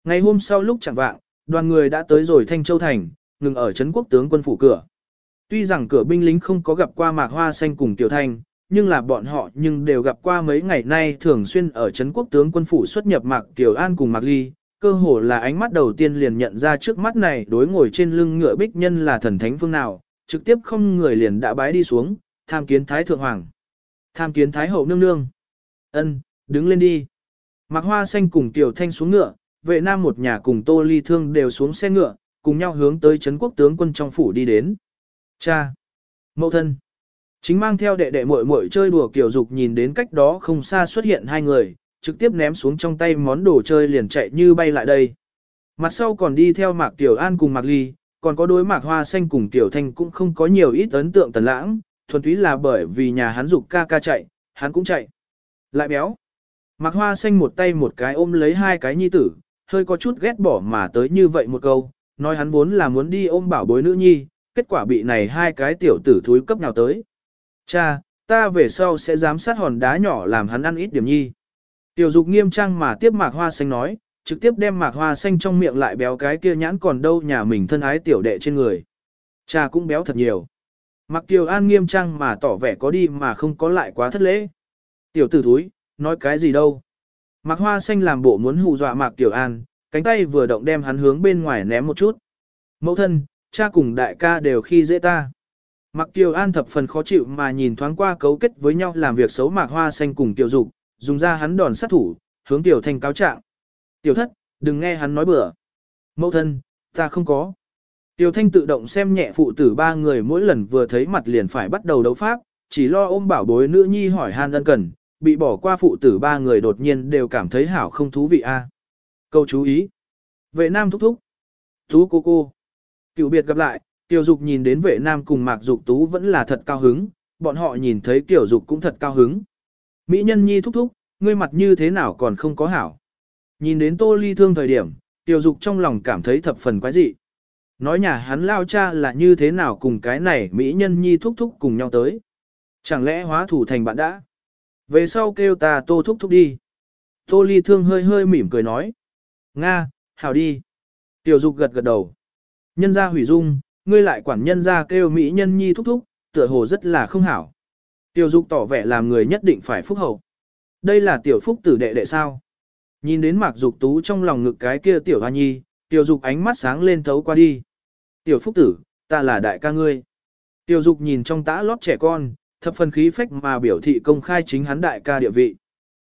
Ngày hôm sau lúc chẳng vạng, đoàn người đã tới rồi Thanh Châu Thành, ngừng ở Trấn quốc tướng quân phủ cửa. Tuy rằng cửa binh lính không có gặp qua Mạc Hoa Xanh cùng Tiểu Thanh, nhưng là bọn họ nhưng đều gặp qua mấy ngày nay thường xuyên ở Trấn quốc tướng quân phủ xuất nhập Mạc Tiểu An cùng Mạc Ly, cơ hồ là ánh mắt đầu tiên liền nhận ra trước mắt này đối ngồi trên lưng ngựa bích nhân là thần thánh phương nào, trực tiếp không người liền đã bái đi xuống, tham kiến Thái Thượng Hoàng. Tham kiến Thái Hậu nương nương. ân đứng lên đi. Mạc Hoa Xanh cùng Tiểu Thanh xuống ngựa, vệ nam một nhà cùng Tô Ly Thương đều xuống xe ngựa, cùng nhau hướng tới Trấn quốc tướng quân trong phủ đi đến. Cha! Mậu thân! Chính mang theo đệ đệ muội muội chơi đùa kiểu dục nhìn đến cách đó không xa xuất hiện hai người, trực tiếp ném xuống trong tay món đồ chơi liền chạy như bay lại đây. Mặt sau còn đi theo Mạc Tiểu An cùng Mạc Ly, còn có đối Mạc Hoa Xanh cùng Tiểu Thanh cũng không có nhiều ít ấn tượng tần lãng, thuần túy là bởi vì nhà hắn dục ca ca chạy, hắn cũng chạy. Lại béo. Mạc Hoa Xanh một tay một cái ôm lấy hai cái nhi tử, hơi có chút ghét bỏ mà tới như vậy một câu, nói hắn vốn là muốn đi ôm bảo bối nữ nhi, kết quả bị này hai cái tiểu tử thúi cấp nào tới. Cha, ta về sau sẽ giám sát hòn đá nhỏ làm hắn ăn ít điểm nhi. Tiểu dục nghiêm trang mà tiếp mạc hoa xanh nói, trực tiếp đem mạc hoa xanh trong miệng lại béo cái kia nhãn còn đâu nhà mình thân ái tiểu đệ trên người. Cha cũng béo thật nhiều. Mạc Kiều An nghiêm trang mà tỏ vẻ có đi mà không có lại quá thất lễ. Tiểu tử thúi, nói cái gì đâu. Mạc hoa xanh làm bộ muốn hù dọa Mạc tiểu An, cánh tay vừa động đem hắn hướng bên ngoài ném một chút. Mẫu thân, cha cùng đại ca đều khi dễ ta. Mạc tiểu An thập phần khó chịu mà nhìn thoáng qua cấu kết với nhau làm việc xấu Mạc Hoa Xanh cùng Tiểu Dục, dùng ra hắn đòn sát thủ, hướng Tiểu Thanh cáo trạng. Tiểu thất, đừng nghe hắn nói bừa. Mẫu thân, ta không có. Tiểu Thanh tự động xem nhẹ phụ tử ba người mỗi lần vừa thấy mặt liền phải bắt đầu đấu pháp, chỉ lo ôm bảo bối nữ nhi hỏi han ân cần, bị bỏ qua phụ tử ba người đột nhiên đều cảm thấy hảo không thú vị a. À. Câu chú ý. Vệ nam thúc thúc. Tú cô cô. Cựu biệt gặp lại, Tiểu Dục nhìn đến vệ nam cùng Mạc Dục Tú vẫn là thật cao hứng, bọn họ nhìn thấy Tiểu Dục cũng thật cao hứng. Mỹ nhân nhi thúc thúc, ngươi mặt như thế nào còn không có hảo. Nhìn đến Tô Ly thương thời điểm, Tiểu Dục trong lòng cảm thấy thập phần quái dị. Nói nhà hắn lao cha là như thế nào cùng cái này Mỹ nhân nhi thúc thúc cùng nhau tới. Chẳng lẽ hóa thủ thành bạn đã? Về sau kêu ta Tô thúc thúc đi. Tô Ly thương hơi hơi mỉm cười nói. Nga, hảo đi. Tiểu Dục gật gật đầu. Nhân gia hủy dung, ngươi lại quản nhân gia kêu mỹ nhân nhi thúc thúc, tựa hồ rất là không hảo. Tiểu dục tỏ vẻ làm người nhất định phải phúc hậu. Đây là tiểu phúc tử đệ đệ sao? Nhìn đến mạc dục tú trong lòng ngực cái kia tiểu hoa nhi, tiểu dục ánh mắt sáng lên thấu qua đi. Tiểu phúc tử, ta là đại ca ngươi. Tiểu dục nhìn trong tã lót trẻ con, thập phần khí phách mà biểu thị công khai chính hắn đại ca địa vị.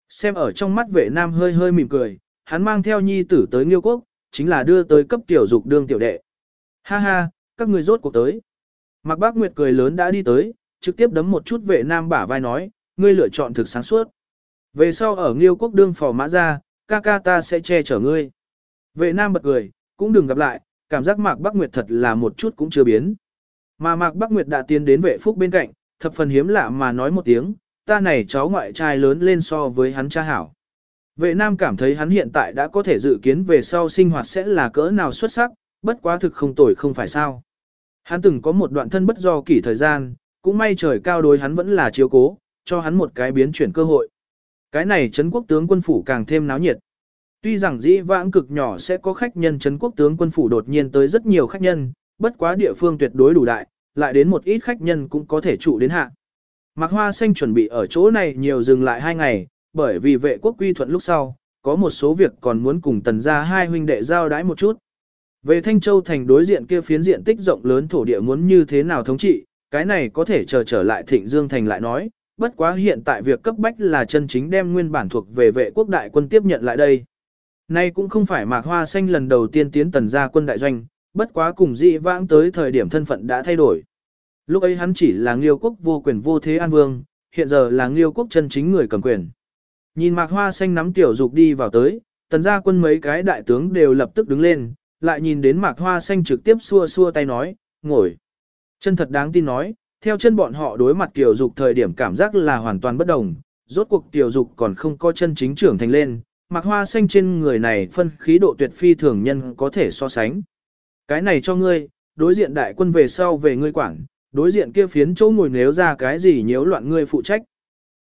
Xem ở trong mắt vệ nam hơi hơi mỉm cười, hắn mang theo nhi tử tới nghiêu quốc, chính là đưa tới cấp tiểu dục đương tiểu đệ. Ha ha, các người rốt cuộc tới. Mạc Bác Nguyệt cười lớn đã đi tới, trực tiếp đấm một chút vệ nam bả vai nói, ngươi lựa chọn thực sáng suốt. Về sau ở Nghiêu quốc đương phò mã ra, ca ca ta sẽ che chở ngươi. Vệ nam bật cười, cũng đừng gặp lại, cảm giác Mạc Bác Nguyệt thật là một chút cũng chưa biến. Mà Mạc Bác Nguyệt đã tiến đến vệ phúc bên cạnh, thập phần hiếm lạ mà nói một tiếng, ta này cháu ngoại trai lớn lên so với hắn cha hảo. Vệ nam cảm thấy hắn hiện tại đã có thể dự kiến về sau sinh hoạt sẽ là cỡ nào xuất sắc, bất quá thực không tồi không phải sao. Hắn từng có một đoạn thân bất do kỷ thời gian, cũng may trời cao đối hắn vẫn là chiếu cố, cho hắn một cái biến chuyển cơ hội. Cái này Trấn quốc tướng quân phủ càng thêm náo nhiệt. Tuy rằng dĩ vãng cực nhỏ sẽ có khách nhân Trấn quốc tướng quân phủ đột nhiên tới rất nhiều khách nhân, bất quá địa phương tuyệt đối đủ đại, lại đến một ít khách nhân cũng có thể trụ đến hạ. Mạc Hoa Xanh chuẩn bị ở chỗ này nhiều dừng lại hai ngày, bởi vì vệ quốc quy thuận lúc sau, có một số việc còn muốn cùng tần gia hai huynh đệ giao đái một chút. Về Thanh Châu thành đối diện kia phiến diện tích rộng lớn thổ địa muốn như thế nào thống trị, cái này có thể chờ trở lại Thịnh Dương thành lại nói, bất quá hiện tại việc cấp bách là chân chính đem nguyên bản thuộc về vệ quốc đại quân tiếp nhận lại đây. Nay cũng không phải Mạc Hoa Xanh lần đầu tiên tiến tần gia quân đại doanh, bất quá cùng dị vãng tới thời điểm thân phận đã thay đổi. Lúc ấy hắn chỉ là Nghiêu quốc vô quyền vô thế an vương, hiện giờ là Nghiêu quốc chân chính người cầm quyền. Nhìn Mạc Hoa Xanh nắm tiểu dục đi vào tới, tần gia quân mấy cái đại tướng đều lập tức đứng lên, lại nhìn đến Mạc Hoa Xanh trực tiếp xua xua tay nói, ngồi. Chân thật đáng tin nói, theo chân bọn họ đối mặt tiểu dục thời điểm cảm giác là hoàn toàn bất đồng, rốt cuộc tiểu dục còn không có chân chính trưởng thành lên, Mạc Hoa Xanh trên người này phân khí độ tuyệt phi thường nhân có thể so sánh. Cái này cho ngươi, đối diện đại quân về sau về ngươi quản, đối diện kia phiến chỗ ngồi nếu ra cái gì nhiễu loạn ngươi phụ trách.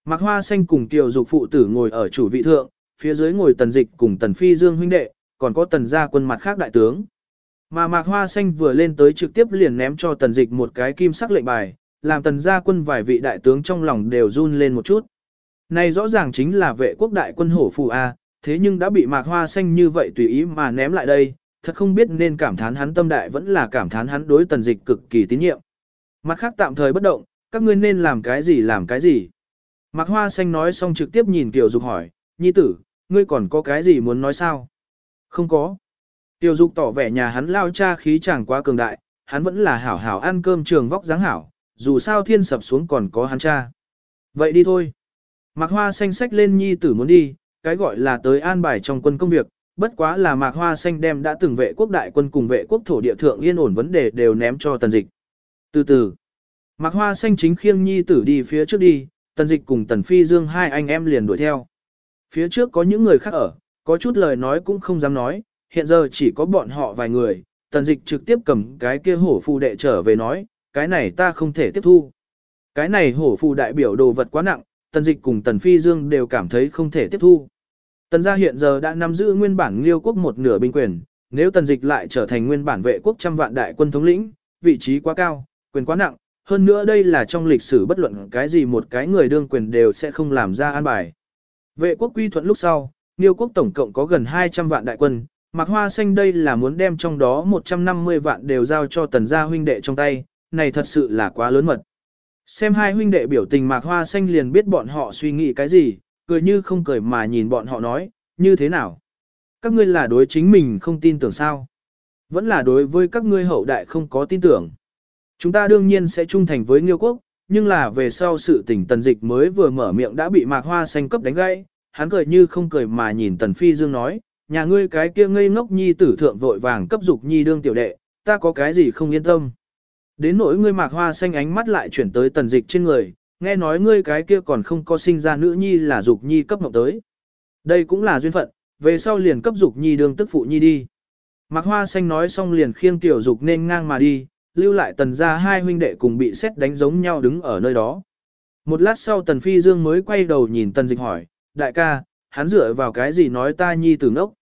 Mạc Hoa Xanh cùng Kiều Dục phụ tử ngồi ở chủ vị thượng, phía dưới ngồi Tần Dịch cùng Tần Phi Dương huynh đệ, còn có Tần gia quân mặt khác đại tướng. Mà Mạc Hoa Xanh vừa lên tới trực tiếp liền ném cho Tần Dịch một cái kim sắc lệnh bài, làm Tần gia quân vài vị đại tướng trong lòng đều run lên một chút. Này rõ ràng chính là vệ quốc đại quân hổ phù A, thế nhưng đã bị Mạc Hoa Xanh như vậy tùy ý mà ném lại đây, thật không biết nên cảm thán hắn tâm đại vẫn là cảm thán hắn đối Tần Dịch cực kỳ tín nhiệm. Mặt khác tạm thời bất động, các ngươi nên làm cái gì làm cái gì. Mạc Hoa Xanh nói xong trực tiếp nhìn Tiểu Dục hỏi, Nhi tử, ngươi còn có cái gì muốn nói sao? Không có. Tiểu Dục tỏ vẻ nhà hắn lao cha khí chẳng quá cường đại, hắn vẫn là hảo hảo ăn cơm trường vóc dáng hảo, dù sao thiên sập xuống còn có hắn cha. Vậy đi thôi. Mạc Hoa Xanh sách lên Nhi tử muốn đi, cái gọi là tới an bài trong quân công việc, bất quá là Mạc Hoa Xanh đem đã từng vệ quốc đại quân cùng vệ quốc thổ địa thượng yên ổn vấn đề đều ném cho tần dịch. Từ từ, Mạc Hoa Xanh chính khiêng Nhi tử đi phía trước đi, Tần Dịch cùng Tần Phi Dương hai anh em liền đuổi theo. Phía trước có những người khác ở, có chút lời nói cũng không dám nói, hiện giờ chỉ có bọn họ vài người, Tần Dịch trực tiếp cầm cái kia hổ phù đệ trở về nói, cái này ta không thể tiếp thu. Cái này hổ phù đại biểu đồ vật quá nặng, Tần Dịch cùng Tần Phi Dương đều cảm thấy không thể tiếp thu. Tần gia hiện giờ đã nắm giữ nguyên bản liêu quốc một nửa binh quyền, nếu Tần Dịch lại trở thành nguyên bản vệ quốc trăm vạn đại quân thống lĩnh, vị trí quá cao, quyền quá nặng, hơn nữa đây là trong lịch sử bất luận cái gì một cái người đương quyền đều sẽ không làm ra an bài. Vệ quốc quy thuận lúc sau, Liêu quốc tổng cộng có gần 200 vạn đại quân, Mạc Hoa Xanh đây là muốn đem trong đó 150 vạn đều giao cho tần gia huynh đệ trong tay, này thật sự là quá lớn mật. Xem hai huynh đệ biểu tình Mạc Hoa Xanh liền biết bọn họ suy nghĩ cái gì, cười như không cười mà nhìn bọn họ nói, như thế nào? Các ngươi là đối chính mình không tin tưởng sao? Vẫn là đối với các ngươi hậu đại không có tin tưởng. Chúng ta đương nhiên sẽ trung thành với Nghiêu quốc, nhưng là về sau sự tình tần dịch mới vừa mở miệng đã bị mạc hoa xanh cấp đánh gãy, hắn cười như không cười mà nhìn tần phi dương nói, nhà ngươi cái kia ngây ngốc nhi tử thượng vội vàng cấp dục nhi đương tiểu đệ, ta có cái gì không yên tâm. Đến nỗi ngươi mạc hoa xanh ánh mắt lại chuyển tới tần dịch trên người, nghe nói ngươi cái kia còn không có sinh ra nữ nhi là dục nhi cấp mộng tới. Đây cũng là duyên phận, về sau liền cấp dục nhi đương tức phụ nhi đi. Mạc hoa xanh nói xong liền khiêng tiểu dục nên ngang mà đi, lưu lại tần gia hai huynh đệ cùng bị xét đánh giống nhau đứng ở nơi đó. Một lát sau tần phi dương mới quay đầu nhìn tần dịch hỏi, đại ca, hắn dựa vào cái gì nói ta nhi tử ngốc.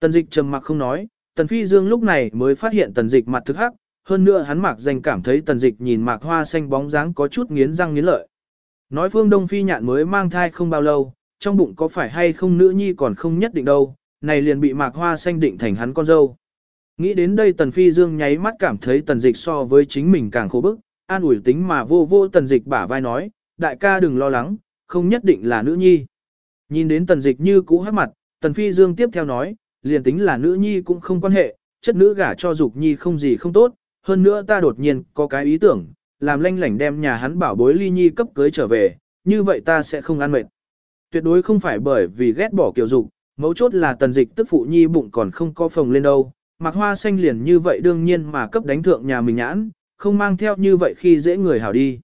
Tần dịch trầm mặc không nói, tần phi dương lúc này mới phát hiện tần dịch mặt thức hắc, hơn nữa hắn mặc danh cảm thấy tần dịch nhìn mạc hoa xanh bóng dáng có chút nghiến răng nghiến lợi. Nói phương đông phi nhạn mới mang thai không bao lâu, trong bụng có phải hay không nữ nhi còn không nhất định đâu, này liền bị mạc hoa xanh định thành hắn con dâu. Nghĩ đến đây Tần Phi Dương nháy mắt cảm thấy Tần Dịch so với chính mình càng khổ bức, an ủi tính mà vô vô Tần Dịch bả vai nói, đại ca đừng lo lắng, không nhất định là nữ nhi. Nhìn đến Tần Dịch như cũ hát mặt, Tần Phi Dương tiếp theo nói, liền tính là nữ nhi cũng không quan hệ, chất nữ gả cho Dục Nhi không gì không tốt, hơn nữa ta đột nhiên có cái ý tưởng, làm lanh lảnh đem nhà hắn bảo bối ly nhi cấp cưới trở về, như vậy ta sẽ không ăn mệt. Tuyệt đối không phải bởi vì ghét bỏ kiểu dục, mấu chốt là Tần Dịch tức phụ nhi bụng còn không có phồng lên đâu, mặc Hoa Xanh liền như vậy đương nhiên mà cấp đánh thượng nhà mình nhãn, không mang theo như vậy khi dễ người hảo đi.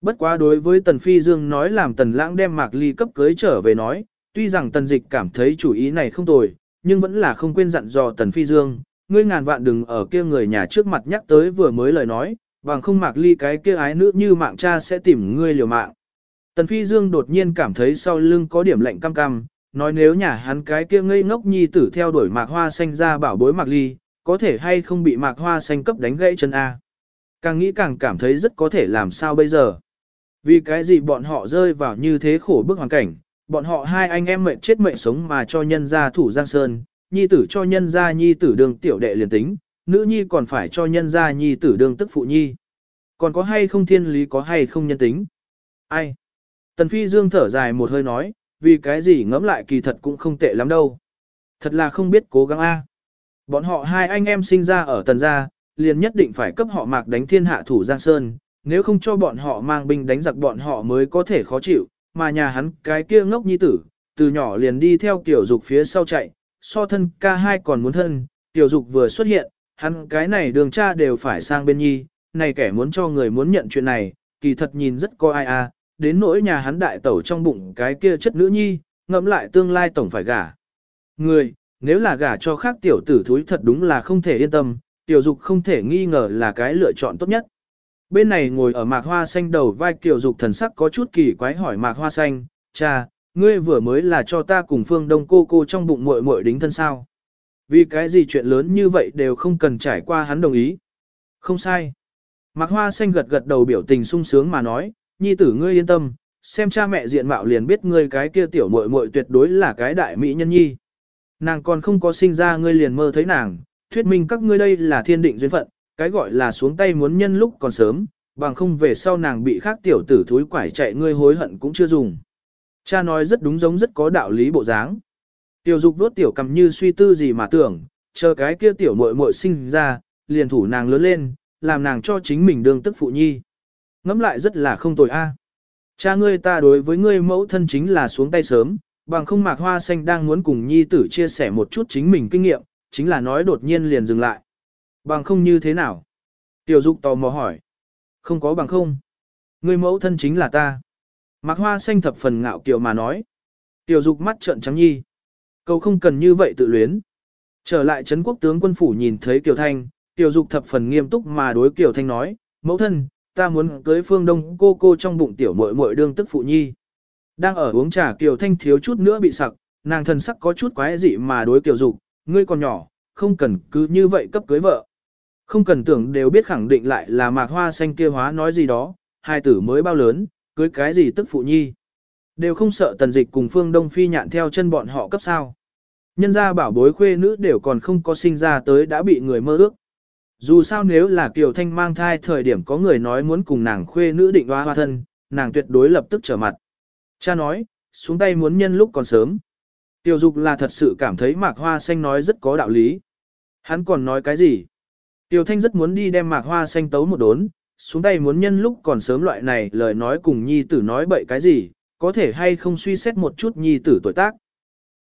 Bất quá đối với Tần Phi Dương nói làm Tần Lãng đem Mạc Ly cấp cưới trở về nói, tuy rằng Tần Dịch cảm thấy chủ ý này không tồi, nhưng vẫn là không quên dặn dò Tần Phi Dương, ngươi ngàn vạn đừng ở kia người nhà trước mặt nhắc tới vừa mới lời nói, bằng không Mạc Ly cái kia ái nữ như mạng cha sẽ tìm ngươi liều mạng. Tần Phi Dương đột nhiên cảm thấy sau lưng có điểm lạnh cam cam, nói nếu nhà hắn cái kia ngây ngốc nhi tử theo đuổi mạc hoa xanh ra bảo bối mạc ly, có thể hay không bị mạc hoa xanh cấp đánh gãy chân A. Càng nghĩ càng cảm thấy rất có thể làm sao bây giờ. Vì cái gì bọn họ rơi vào như thế khổ bức hoàn cảnh, bọn họ hai anh em mệnh chết mệnh sống mà cho nhân gia thủ Giang Sơn, nhi tử cho nhân gia nhi tử đường tiểu đệ liền tính, nữ nhi còn phải cho nhân gia nhi tử đường tức phụ nhi. Còn có hay không thiên lý có hay không nhân tính? Ai? Tần Phi Dương thở dài một hơi nói, vì cái gì ngẫm lại kỳ thật cũng không tệ lắm đâu. Thật là không biết cố gắng a. Bọn họ hai anh em sinh ra ở tần gia, liền nhất định phải cấp họ mạc đánh thiên hạ thủ Giang Sơn, nếu không cho bọn họ mang binh đánh giặc bọn họ mới có thể khó chịu, mà nhà hắn cái kia ngốc nhi tử, từ nhỏ liền đi theo tiểu dục phía sau chạy, so thân ca hai còn muốn thân, tiểu dục vừa xuất hiện, hắn cái này đường cha đều phải sang bên nhi, này kẻ muốn cho người muốn nhận chuyện này, kỳ thật nhìn rất coi ai a, đến nỗi nhà hắn đại tẩu trong bụng cái kia chất nữ nhi, ngẫm lại tương lai tổng phải gả. Người, nếu là gả cho khác tiểu tử thúi thật đúng là không thể yên tâm, tiểu dục không thể nghi ngờ là cái lựa chọn tốt nhất. Bên này ngồi ở mạc hoa xanh đầu vai tiểu dục thần sắc có chút kỳ quái hỏi mạc hoa xanh, cha, ngươi vừa mới là cho ta cùng phương đông cô cô trong bụng muội muội đính thân sao. Vì cái gì chuyện lớn như vậy đều không cần trải qua hắn đồng ý. Không sai. Mạc hoa xanh gật gật đầu biểu tình sung sướng mà nói, nhi tử ngươi yên tâm, xem cha mẹ diện mạo liền biết ngươi cái kia tiểu muội muội tuyệt đối là cái đại mỹ nhân nhi. Nàng còn không có sinh ra ngươi liền mơ thấy nàng, thuyết minh các ngươi đây là thiên định duyên phận, cái gọi là xuống tay muốn nhân lúc còn sớm, bằng không về sau nàng bị khác tiểu tử thúi quải chạy ngươi hối hận cũng chưa dùng. Cha nói rất đúng giống rất có đạo lý bộ dáng. Tiểu dục đốt tiểu cầm như suy tư gì mà tưởng, chờ cái kia tiểu muội muội sinh ra, liền thủ nàng lớn lên, làm nàng cho chính mình đương tức phụ nhi. Ngẫm lại rất là không tồi a. À. Cha ngươi ta đối với ngươi mẫu thân chính là xuống tay sớm, bằng không mạc hoa xanh đang muốn cùng nhi tử chia sẻ một chút chính mình kinh nghiệm, chính là nói đột nhiên liền dừng lại. Bằng không như thế nào? Tiểu dục tò mò hỏi. Không có bằng không. Ngươi mẫu thân chính là ta. Mạc hoa xanh thập phần ngạo kiều mà nói. Tiểu dục mắt trợn trắng nhi. Cầu không cần như vậy tự luyến. Trở lại Trấn quốc tướng quân phủ nhìn thấy Kiều Thanh, kiều dục thập phần nghiêm túc mà đối Kiều Thanh nói, mẫu thân, ta muốn cưới phương đông cô cô trong bụng tiểu muội muội đương tức phụ nhi. Đang ở uống trà Kiều Thanh thiếu chút nữa bị sặc, nàng thần sắc có chút quái dị mà đối Kiều Dục, ngươi còn nhỏ, không cần cứ như vậy cấp cưới vợ. Không cần tưởng đều biết khẳng định lại là mạc hoa xanh kia hóa nói gì đó, hai tử mới bao lớn, cưới cái gì tức phụ nhi. Đều không sợ tần dịch cùng phương đông phi nhạn theo chân bọn họ cấp sao. Nhân gia bảo bối khuê nữ đều còn không có sinh ra tới đã bị người mơ ước. Dù sao nếu là Kiều Thanh mang thai thời điểm có người nói muốn cùng nàng khuê nữ định hoa hoa thân, nàng tuyệt đối lập tức trở mặt. Cha nói, xuống tay muốn nhân lúc còn sớm. Tiểu dục là thật sự cảm thấy mạc hoa xanh nói rất có đạo lý. Hắn còn nói cái gì? Tiểu thanh rất muốn đi đem mạc hoa xanh tấu một đốn, xuống tay muốn nhân lúc còn sớm loại này lời nói cùng nhi tử nói bậy cái gì, có thể hay không suy xét một chút nhi tử tuổi tác.